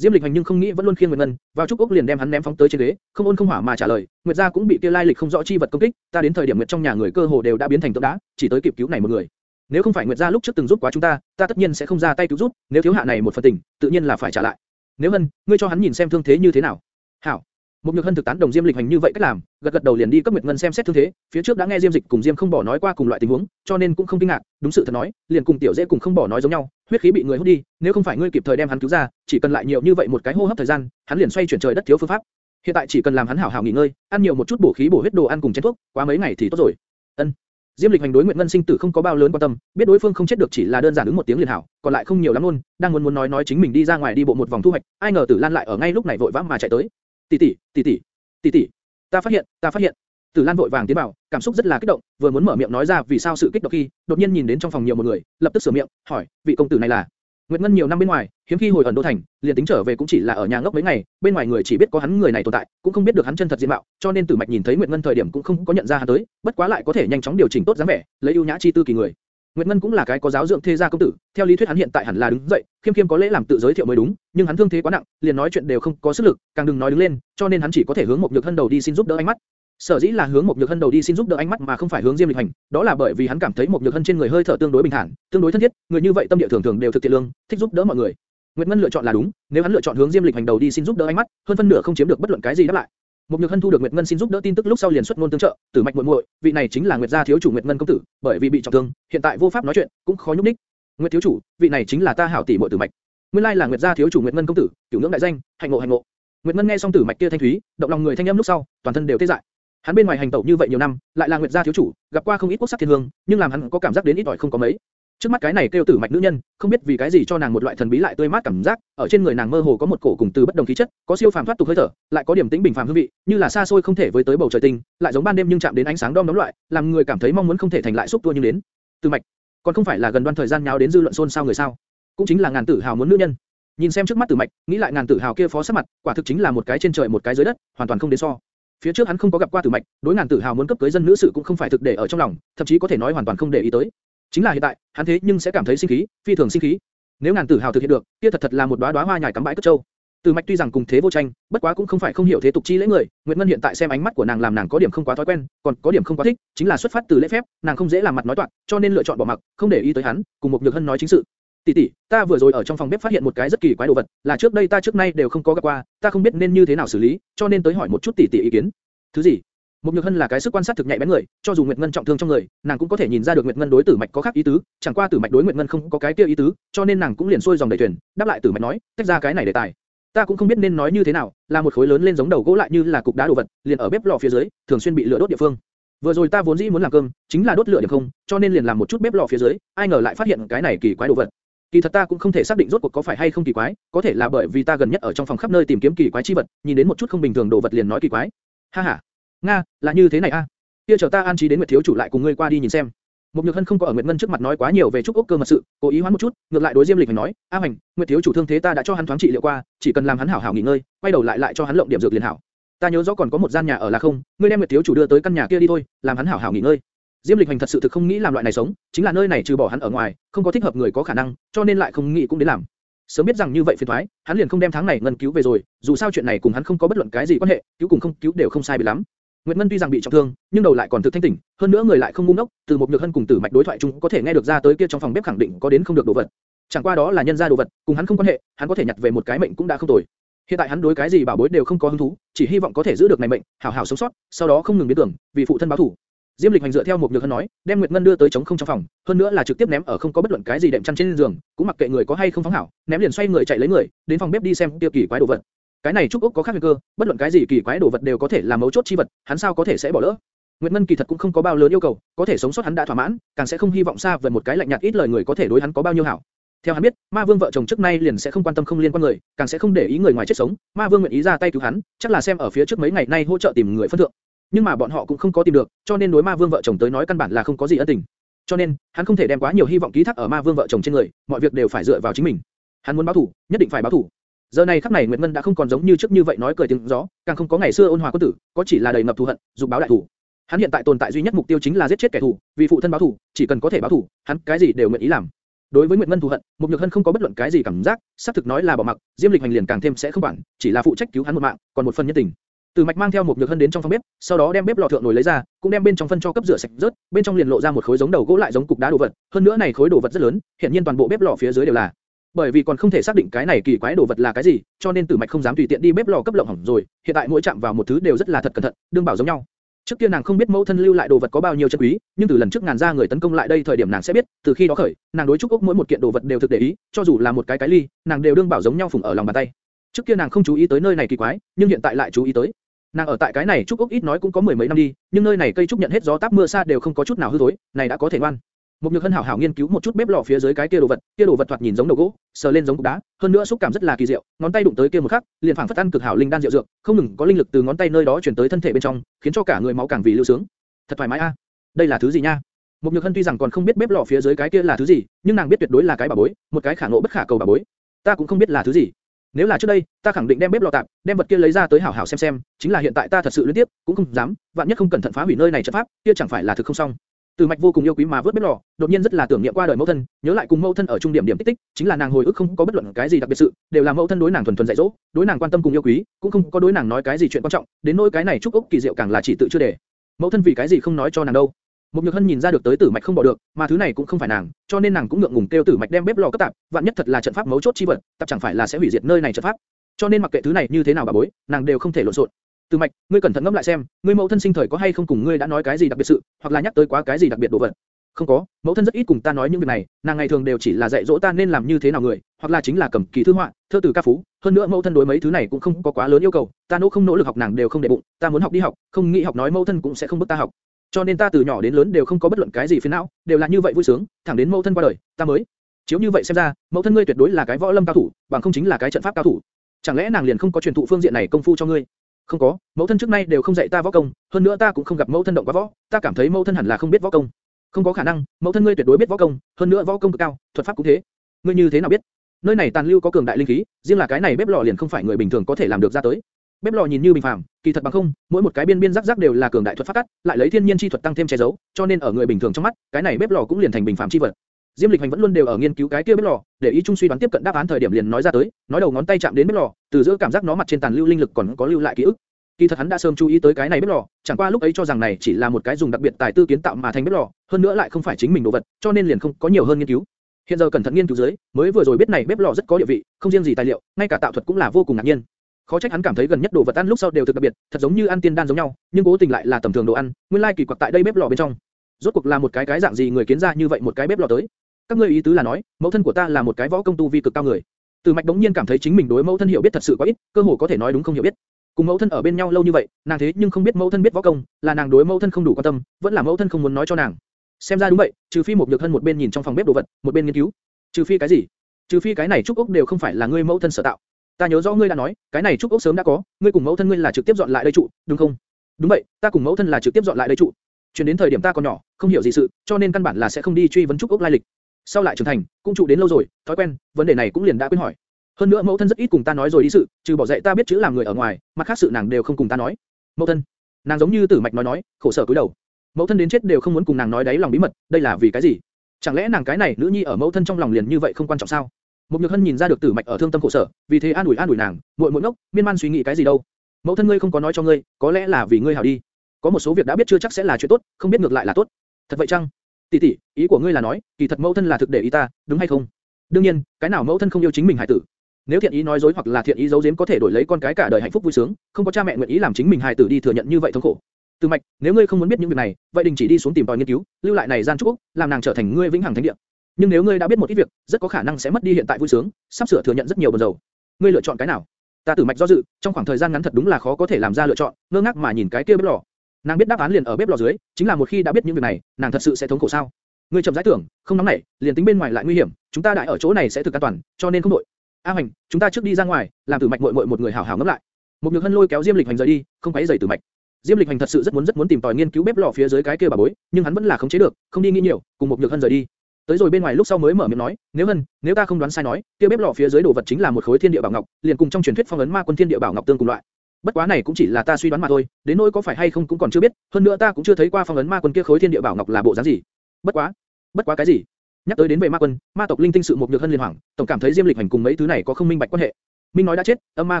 Diêm Lịch Hành nhưng không nghĩ vẫn luôn khiêng Nguyệt Ngân, vào trúc ốc liền đem hắn ném phóng tới trên ghế, không ôn không hỏa mà trả lời, Nguyệt gia cũng bị kia lai lịch không rõ chi vật công kích, ta đến thời điểm Nguyệt trong nhà người cơ hồ đều đã biến thành tượng đá, chỉ tới kịp cứu này một người. Nếu không phải Nguyệt gia lúc trước từng giúp quá chúng ta, ta tất nhiên sẽ không ra tay cứu giúp, nếu thiếu hạ này một phần tình, tự nhiên là phải trả lại. Nếu hân, ngươi cho hắn nhìn xem thương thế như thế nào. Hảo. Một nhược hân thực tán đồng Diêm Lịch hành như vậy cách làm, gật gật đầu liền đi cấp Nguyệt Ngân xem xét thương thế, phía trước đã nghe Diêm Dịch cùng Diêm không bỏ nói qua cùng loại tình huống, cho nên cũng không kinh ngạc, đúng sự thật nói, liền cùng tiểu dễ cùng không bỏ nói giống nhau, huyết khí bị người hút đi, nếu không phải ngươi kịp thời đem hắn cứu ra, chỉ cần lại nhiều như vậy một cái hô hấp thời gian, hắn liền xoay chuyển trời đất thiếu phương pháp. Hiện tại chỉ cần làm hắn hảo hảo nghỉ ngơi, ăn nhiều một chút bổ khí bổ huyết đồ ăn cùng chén thuốc, quá mấy ngày thì tốt rồi. Ân. Diêm Lịch hành đối Nguyệt Ngân sinh tử không có bao lớn quan tâm, biết đối phương không chết được chỉ là đơn giản ứng một tiếng liền hảo, còn lại không nhiều lắm luôn, đang muốn muốn nói nói chính mình đi ra ngoài đi bộ một vòng thu hoạch, ai ngờ Tử Lan lại ở ngay lúc này vội vã mà chạy tới. Tỷ tỷ, tỷ tỷ, tỷ tỷ, ta phát hiện, ta phát hiện. Tử Lan vội vàng tiến vào, cảm xúc rất là kích động, vừa muốn mở miệng nói ra vì sao sự kích động khi, đột nhiên nhìn đến trong phòng nhiều một người, lập tức sửa miệng, hỏi, vị công tử này là? Nguyệt Ngân nhiều năm bên ngoài, hiếm khi hồi ẩn đô thành, liền tính trở về cũng chỉ là ở nhà ngốc mấy ngày, bên ngoài người chỉ biết có hắn người này tồn tại, cũng không biết được hắn chân thật diện mạo, cho nên Tử Mạch nhìn thấy Nguyệt Ngân thời điểm cũng không có nhận ra hắn tới, bất quá lại có thể nhanh chóng điều chỉnh tốt dáng vẻ, lấy ưu nhã chi tư kỳ người. Nguyệt Ngân cũng là cái có giáo dưỡng thế gia công tử, theo lý thuyết hắn hiện tại hẳn là đứng dậy, khiêm khiêm có lễ làm tự giới thiệu mới đúng, nhưng hắn thương thế quá nặng, liền nói chuyện đều không có sức lực, càng đừng nói đứng lên, cho nên hắn chỉ có thể hướng một nhược hân đầu đi xin giúp đỡ ánh mắt. Sở dĩ là hướng một nhược hân đầu đi xin giúp đỡ ánh mắt mà không phải hướng Diêm Lịch Hành, đó là bởi vì hắn cảm thấy một nhược hân trên người hơi thở tương đối bình thản, tương đối thân thiết, người như vậy tâm địa thường thường đều thực thiện lương, thích giúp đỡ mọi người. Nguyệt Ngân lựa chọn là đúng, nếu hắn lựa chọn hướng Diêm Lịch hành đầu đi xin giúp đỡ ánh mắt, hơn phân nửa không chiếm được bất luận cái gì đáp lại. Một Nhược Hân thu được Nguyệt Ngân xin giúp đỡ tin tức lúc sau liền xuất ngôn tương trợ, Tử Mạch muội muội, vị này chính là Nguyệt gia thiếu chủ Nguyệt Ngân công tử, bởi vì bị trọng thương, hiện tại vô pháp nói chuyện, cũng khó nhúc nhích. Nguyệt thiếu chủ, vị này chính là ta hảo tỷ muội Tử Mạch. Nguyên lai là Nguyệt gia thiếu chủ Nguyệt Ngân công tử, cửu ngưỡng đại danh, hạnh ngộ hạnh ngộ. Nguyệt Ngân nghe xong Tử Mạch kia thanh thúy, động lòng người thanh âm lúc sau, toàn thân đều tê dại. Hắn bên ngoài hành tẩu như vậy nhiều năm, lại là Nguyệt gia thiếu chủ, gặp qua không ít quốc sắc thiên hương, nhưng làm hắn có cảm giác đến ít ỏi không có mấy. Trước mắt cái này kêu tử mạch nữ nhân, không biết vì cái gì cho nàng một loại thần bí lại tươi mát cảm giác, ở trên người nàng mơ hồ có một cổ cùng từ bất đồng khí chất, có siêu phàm thoát tục hơi thở, lại có điểm tĩnh bình phàm hương vị, như là xa xôi không thể với tới bầu trời tinh, lại giống ban đêm nhưng chạm đến ánh sáng đom đóm loại, làm người cảm thấy mong muốn không thể thành lại xúc tua như đến. Tử mạch, còn không phải là gần đoan thời gian nháo đến dư luận xôn xao người sao? Cũng chính là ngàn tử hào muốn nữ nhân. Nhìn xem trước mắt tử mạch, nghĩ lại ngàn tử hào kia phó sắc mặt, quả thực chính là một cái trên trời một cái dưới đất, hoàn toàn không đến so. Phía trước hắn không có gặp qua tử mạch, đối ngàn tử hào muốn cấp cưới dân nữ sự cũng không phải thực để ở trong lòng, thậm chí có thể nói hoàn toàn không để ý tới. Chính là hiện tại, hắn thế nhưng sẽ cảm thấy sinh khí, phi thường sinh khí. Nếu ngàn tử hào thực hiện được, kia thật thật là một đóa đóa hoa nhài cắm bãi cất châu. Từ Mạch tuy rằng cùng thế vô tranh, bất quá cũng không phải không hiểu thế tục chi lễ người. Nguyệt Ngân hiện tại xem ánh mắt của nàng làm nàng có điểm không quá thói quen, còn có điểm không quá thích, chính là xuất phát từ lễ phép, nàng không dễ làm mặt nói toạc, cho nên lựa chọn bỏ mặc, không để ý tới hắn, cùng một nhược hân nói chính sự. Tỷ tỷ, ta vừa rồi ở trong phòng bếp phát hiện một cái rất kỳ quái đồ vật, là trước đây ta trước nay đều không có gặp qua, ta không biết nên như thế nào xử lý, cho nên tới hỏi một chút tỷ tỷ ý kiến. Thứ gì? Một Nhược Hân là cái sức quan sát thực nhạy bén người, cho dù Nguyệt Ngân trọng thương trong người, nàng cũng có thể nhìn ra được Nguyệt Ngân đối Tử Mạch có khác ý tứ, chẳng qua Tử Mạch đối Nguyệt Ngân không có cái kia ý tứ, cho nên nàng cũng liền xuôi dòng đầy thuyền, đáp lại Tử Mạch nói, tách ra cái này để tài. Ta cũng không biết nên nói như thế nào, là một khối lớn lên giống đầu gỗ lại như là cục đá đồ vật, liền ở bếp lò phía dưới, thường xuyên bị lửa đốt địa phương. Vừa rồi ta vốn dĩ muốn làm cơm, chính là đốt lửa điểm không, cho nên liền làm một chút bếp lò phía dưới, ai ngờ lại phát hiện cái này kỳ quái đồ vật. Kỳ thật ta cũng không thể xác định rốt cuộc có phải hay không kỳ quái, có thể là bởi vì ta gần nhất ở trong phòng khắp nơi tìm kiếm kỳ quái chi vật, nhìn đến một chút không bình thường đồ vật liền nói kỳ quái. Ha ha, Nga, là như thế này a. À? Kia chờ ta an trí đến Nguyệt thiếu chủ lại cùng ngươi qua đi nhìn xem. Mục Nhược Hân không có ở Nguyệt Ngân trước mặt nói quá nhiều về trúc ốc cơ mật sự, cố ý hoán một chút, ngược lại đối Diêm Lịch nói, A Hành, Nguyệt thiếu chủ thương thế ta đã cho hắn thoáng trị liệu qua, chỉ cần làm hắn hảo hảo nghỉ ngơi, quay đầu lại lại cho hắn lộng điểm dược liền hảo. Ta nhớ rõ còn có một gian nhà ở là không, ngươi đem Nguyệt thiếu chủ đưa tới căn nhà kia đi thôi, làm hắn hảo hảo nghỉ ngơi. Diêm Lịch Hành thật sự thực không nghĩ làm loại này sống, chính là nơi này trừ bỏ hắn ở ngoài, không có thích hợp người có khả năng, cho nên lại không nghĩ cũng đến làm. Sớm biết rằng như vậy phiền toái, hắn liền không đem tháng này ngân cứu về rồi, dù sao chuyện này cùng hắn không có bất luận cái gì quan hệ, cứu cùng không cứu đều không sai biệt lắm. Nguyệt Mân tuy rằng bị trọng thương, nhưng đầu lại còn thực thanh tỉnh, hơn nữa người lại không ngu ngốc, từ một nhược hân cùng tử mạch đối thoại chung có thể nghe được ra tới kia trong phòng bếp khẳng định có đến không được đồ vật. Chẳng qua đó là nhân gia đồ vật, cùng hắn không quan hệ, hắn có thể nhặt về một cái mệnh cũng đã không tồi. Hiện tại hắn đối cái gì bảo bối đều không có hứng thú, chỉ hy vọng có thể giữ được này mệnh, hảo hảo sống sót, sau đó không ngừng biến tưởng, vì phụ thân báo thù. Diêm Lịch Hành dựa theo một nhược hân nói, đem Nguyệt Ngân đưa tới chống không trong phòng, hơn nữa là trực tiếp ném ở không có bất luận cái gì đệm chăn trên giường, cũng mặc kệ người có hay không phóng hảo, ném liền xoay người chạy lấy người, đến phòng bếp đi xem tiêu kỳ quái đồ vật. Cái này trúc ốc có khác nguy cơ, bất luận cái gì kỳ quái đồ vật đều có thể là mấu chốt chi vật, hắn sao có thể sẽ bỏ lỡ? Nguyệt Ngân kỳ thật cũng không có bao lớn yêu cầu, có thể sống sót hắn đã thỏa mãn, càng sẽ không hy vọng xa vời một cái lạnh nhạt ít lời người có thể đối hắn có bao nhiêu hảo. Theo hắn biết, Ma Vương vợ chồng trước nay liền sẽ không quan tâm không liên quan người, càng sẽ không để ý người ngoài chết sống. Ma Vương nguyện ý ra tay cứu hắn, chắc là xem ở phía trước mấy ngày nay hỗ trợ tìm người phân thượng. Nhưng mà bọn họ cũng không có tìm được, cho nên đối Ma Vương vợ chồng tới nói căn bản là không có gì ân tình. Cho nên, hắn không thể đem quá nhiều hy vọng ký thác ở Ma Vương vợ chồng trên người, mọi việc đều phải dựa vào chính mình. Hắn muốn báo thủ, nhất định phải báo thủ. Giờ này khắc này Nguyệt Ngân đã không còn giống như trước như vậy nói cười tiếng gió, càng không có ngày xưa ôn hòa quân tử, có chỉ là đầy ngập thù hận, dục báo đại thủ. Hắn hiện tại tồn tại duy nhất mục tiêu chính là giết chết kẻ thù, vì phụ thân báo thù, chỉ cần có thể báo thù, hắn cái gì đều nguyện ý làm. Đối với Nguyệt Ngân thù hận, Mục Nhược Hân không có bất luận cái gì cảm giác, xác thực nói là bỏ mặc, Diêm Lịch Hành liền càng thêm sẽ không quản, chỉ là phụ trách cứu hắn một mạng, còn một phần nhân tình. Từ Mạch mang theo một nhược hân đến trong phòng bếp, sau đó đem bếp lò thượng nồi lấy ra, cũng đem bên trong phân cho cấp rửa sạch rớt, bên trong liền lộ ra một khối giống đầu gỗ lại giống cục đá đồ vật, hơn nữa này khối đồ vật rất lớn, hiện nhiên toàn bộ bếp lò phía dưới đều là. Bởi vì còn không thể xác định cái này kỳ quái đồ vật là cái gì, cho nên Tử Mạch không dám tùy tiện đi bếp lò cấp lộng hỏng rồi, hiện tại mỗi chạm vào một thứ đều rất là thật cẩn thận, đương bảo giống nhau. Trước kia nàng không biết mẫu thân lưu lại đồ vật có bao nhiêu chân quý, nhưng từ lần trước ngàn ra người tấn công lại đây thời điểm nàng sẽ biết, từ khi đó khởi, nàng đối trúc ốc mỗi một kiện đồ vật đều thực để ý, cho dù là một cái cái ly, nàng đều đương bảo giống nhau phụng ở lòng bàn tay. Trước kia nàng không chú ý tới nơi này kỳ quái, nhưng hiện tại lại chú ý tới. Nàng ở tại cái này trúc ốc ít nói cũng có mười mấy năm đi, nhưng nơi này cây trúc nhận hết gió táp mưa sa đều không có chút nào hư thối, này đã có thể ngoan. Một nhược hân hảo hảo nghiên cứu một chút bếp lò phía dưới cái kia đồ vật, kia đồ vật thoạt nhìn giống đầu gỗ, sờ lên giống cục đá, hơn nữa xúc cảm rất là kỳ diệu, ngón tay đụng tới kia một khắc, liền phảng phất ăn cực hảo linh đan diệu dược, không ngừng có linh lực từ ngón tay nơi đó truyền tới thân thể bên trong, khiến cho cả người máu càng vì lưu sướng. Thật thoải mái a. Đây là thứ gì nha? Một nhược hân tuy rằng còn không biết bếp lò phía dưới cái kia là thứ gì, nhưng nàng biết tuyệt đối là cái bà bối, một cái khả ngộ bất khả cầu bà bối. Ta cũng không biết là thứ gì. Nếu là trước đây, ta khẳng định đem bếp lò tạm, đem vật kia lấy ra tới hảo hảo xem xem, chính là hiện tại ta thật sự liên tiếp, cũng không dám, vạn nhất không cẩn thận phá hủy nơi này trận pháp, kia chẳng phải là thực không xong. Từ Mạch vô cùng yêu quý mà vớt bếp lò, đột nhiên rất là tưởng niệm qua đời mẫu thân, nhớ lại cùng mẫu thân ở trung điểm điểm tích tích, chính là nàng hồi ức không có bất luận cái gì đặc biệt sự, đều là mẫu thân đối nàng thuần thuần dạy dỗ, đối nàng quan tâm cùng yêu quý, cũng không có đối nàng nói cái gì chuyện quan trọng, đến nỗi cái này chúc ốc kỳ diệu càng là chỉ tự chưa để. Mẫu thân vì cái gì không nói cho nàng đâu? Một Nhược Hân nhìn ra được tới Tử Mạch không bỏ được, mà thứ này cũng không phải nàng, cho nên nàng cũng ngượng ngùng kêu Tử Mạch đem bếp lò cấp tạp, vạn nhất thật là trận pháp mấu chốt chi vật, tạp chẳng phải là sẽ hủy diệt nơi này trận pháp. Cho nên mặc kệ thứ này như thế nào bà bối, nàng đều không thể lộn xộn từ Mạch, ngươi cẩn thận ngẫm lại xem, ngươi mẫu thân sinh thời có hay không cùng ngươi đã nói cái gì đặc biệt sự, hoặc là nhắc tới quá cái gì đặc biệt đồ vật. Không có, mẫu thân rất ít cùng ta nói những việc này, nàng ngày thường đều chỉ là dạy dỗ ta nên làm như thế nào người, hoặc là chính là cầm kỳ thư họa, thơ từ ca phú, hơn nữa mẫu thân đối mấy thứ này cũng không có quá lớn yêu cầu, ta nỗ không nỗ lực học nàng đều không để bụng, ta muốn học đi học, không nghĩ học nói mẫu thân cũng sẽ không bức ta học. Cho nên ta từ nhỏ đến lớn đều không có bất luận cái gì phiền não, đều là như vậy vui sướng, thẳng đến mẫu thân qua đời, ta mới. Chiếu như vậy xem ra, mẫu thân ngươi tuyệt đối là cái võ lâm cao thủ, bằng không chính là cái trận pháp cao thủ. Chẳng lẽ nàng liền không có truyền thụ phương diện này công phu cho ngươi? Không có, mẫu thân trước nay đều không dạy ta võ công, hơn nữa ta cũng không gặp mẫu thân động quá võ, ta cảm thấy mẫu thân hẳn là không biết võ công. Không có khả năng, mẫu thân ngươi tuyệt đối biết võ công, hơn nữa võ công cực cao, thuật pháp cũng thế. Ngươi như thế nào biết? Nơi này tàn lưu có cường đại linh khí, riêng là cái này bếp lò liền không phải người bình thường có thể làm được ra tới. Bếp lò nhìn như bình phàm, kỳ thật bằng không, mỗi một cái biên biên rắc rắc đều là cường đại thuật pháp cắt, lại lấy thiên nhiên chi thuật tăng thêm che giấu, cho nên ở người bình thường trong mắt, cái này bếp lò cũng liền thành bình phàm chi vật. Diêm Lịch Hành vẫn luôn đều ở nghiên cứu cái kia bếp lò, để ý trung suy đoán tiếp cận đáp án thời điểm liền nói ra tới, nói đầu ngón tay chạm đến bếp lò, từ giữa cảm giác nó mặt trên tàn lưu linh lực còn có lưu lại ký ức. Kỳ thật hắn đã sớm chú ý tới cái này bếp lò, chẳng qua lúc ấy cho rằng này chỉ là một cái dùng đặc biệt tài tư kiến tạo mà thành bếp lò, hơn nữa lại không phải chính mình đồ vật, cho nên liền không có nhiều hơn nghiên cứu. Hiện giờ cẩn thận nghiên cứu dưới, mới vừa rồi biết này bếp lò rất có địa vị, không riêng gì tài liệu, ngay cả tạo thuật cũng là vô cùng ngạc nhiên. Khó trách hắn cảm thấy gần nhất đồ vật ăn lúc sau đều thực đặc biệt, thật giống như ăn tiên đan giống nhau, nhưng cố tình lại là tầm thường đồ ăn, nguyên lai kỳ quặc tại đây bếp lò bên trong. Rốt cuộc là một cái cái dạng gì người kiến ra như vậy một cái bếp lò tới. Các ngươi ý tứ là nói, mẫu thân của ta là một cái võ công tu vi cực cao người. Từ Mạch đống nhiên cảm thấy chính mình đối mẫu thân hiểu biết thật sự quá ít, cơ hồ có thể nói đúng không hiểu biết. Cùng mẫu thân ở bên nhau lâu như vậy, nàng thế nhưng không biết mẫu thân biết võ công, là nàng đối mẫu thân không đủ quan tâm, vẫn là mẫu thân không muốn nói cho nàng. Xem ra đúng vậy, trừ phi một nhược thân một bên nhìn trong phòng bếp đồ vật, một bên nghiên cứu. Trừ phi cái gì? Trừ phi cái này trúc ốc đều không phải là ngươi mẫu thân sở tạo. Ta nhớ rõ ngươi đã nói, cái này trúc ốc sớm đã có, ngươi cùng mẫu thân ngươi là trực tiếp dọn lại đây trụ, đúng không? Đúng vậy, ta cùng mẫu thân là trực tiếp dọn lại đây trụ. Chuyển đến thời điểm ta còn nhỏ, không hiểu gì sự, cho nên căn bản là sẽ không đi truy vấn trúc ốc lai lịch. Sau lại trưởng thành, cũng trụ đến lâu rồi, thói quen, vấn đề này cũng liền đã quên hỏi. Hơn nữa mẫu thân rất ít cùng ta nói rồi đi sự, trừ bỏ dạy ta biết chữ làm người ở ngoài, mặt khác sự nàng đều không cùng ta nói. Mẫu thân, nàng giống như Tử Mạch nói nói, khổ sở cúi đầu. Mẫu thân đến chết đều không muốn cùng nàng nói đấy lòng bí mật, đây là vì cái gì? Chẳng lẽ nàng cái này nữ nhi ở mẫu thân trong lòng liền như vậy không quan trọng sao? Một Nhược Hân nhìn ra được Tử Mạch ở thương tâm khổ sở, vì thế an ủi an ủi nàng, muội muội ngốc, miên man suy nghĩ cái gì đâu? Mẫu thân ngươi không có nói cho ngươi, có lẽ là vì ngươi hảo đi. Có một số việc đã biết chưa chắc sẽ là chuyện tốt, không biết ngược lại là tốt. Thật vậy chăng? Tỷ tỷ, ý của ngươi là nói, kỳ thật mẫu thân là thực để ý ta, đúng hay không? Đương nhiên, cái nào mẫu thân không yêu chính mình hải tử? Nếu thiện ý nói dối hoặc là thiện ý giấu giếm có thể đổi lấy con cái cả đời hạnh phúc vui sướng, không có cha mẹ nguyện ý làm chính mình hài tử đi thừa nhận như vậy thống khổ. Từ mạch, nếu ngươi không muốn biết những việc này, vậy đình chỉ đi xuống tìm tòi nghiên cứu, lưu lại này gian trúc, làm nàng trở thành ngươi vĩnh hằng thánh địa. Nhưng nếu ngươi đã biết một ít việc, rất có khả năng sẽ mất đi hiện tại vui sướng, sắp sửa thừa nhận rất nhiều buồn rầu. Ngươi lựa chọn cái nào? Ta tử mạch do dự, trong khoảng thời gian ngắn thật đúng là khó có thể làm ra lựa chọn, ngơ ngác mà nhìn cái kia bếp lò. Nàng biết đáp án liền ở bếp lò dưới, chính là một khi đã biết những việc này, nàng thật sự sẽ thống khổ sao? Ngươi chậm rãi tưởng, không nóng nảy, liền tính bên ngoài lại nguy hiểm, chúng ta đại ở chỗ này sẽ thực an toàn, cho nên không đội. A Hoành, chúng ta trước đi ra ngoài, làm Tử Mạch muội muội một người hảo hảo ngẫm lại. Một Nhược Hân lôi kéo Diêm Lịch Hành rời đi, không phải rời Tử Mạch. Diêm Lịch Hành thật sự rất muốn rất muốn tìm tòi nghiên cứu bếp lò phía dưới cái kia bà bối, nhưng hắn vẫn là không chế được, không đi nghĩ nhiều, cùng một Nhược Hân rời đi. Tới rồi bên ngoài lúc sau mới mở miệng nói, nếu hân, nếu ta không đoán sai nói, kia bếp lò phía dưới đồ vật chính là một khối thiên địa bảo ngọc, liền cùng trong truyền thuyết phong ấn ma quân thiên địa bảo ngọc tương cùng loại. Bất quá này cũng chỉ là ta suy đoán mà thôi, đến nỗi có phải hay không cũng còn chưa biết, hơn nữa ta cũng chưa thấy qua phong ấn ma quân kia khối thiên địa bảo ngọc là bộ dáng gì. Bất quá, bất quá cái gì? Nhắc tới đến về ma quân, ma tộc linh tinh sự một nhược hân liên hoàng, tổng cảm thấy Diêm Lịch hành cùng mấy thứ này có không minh bạch quan hệ. Minh nói đã chết, âm ma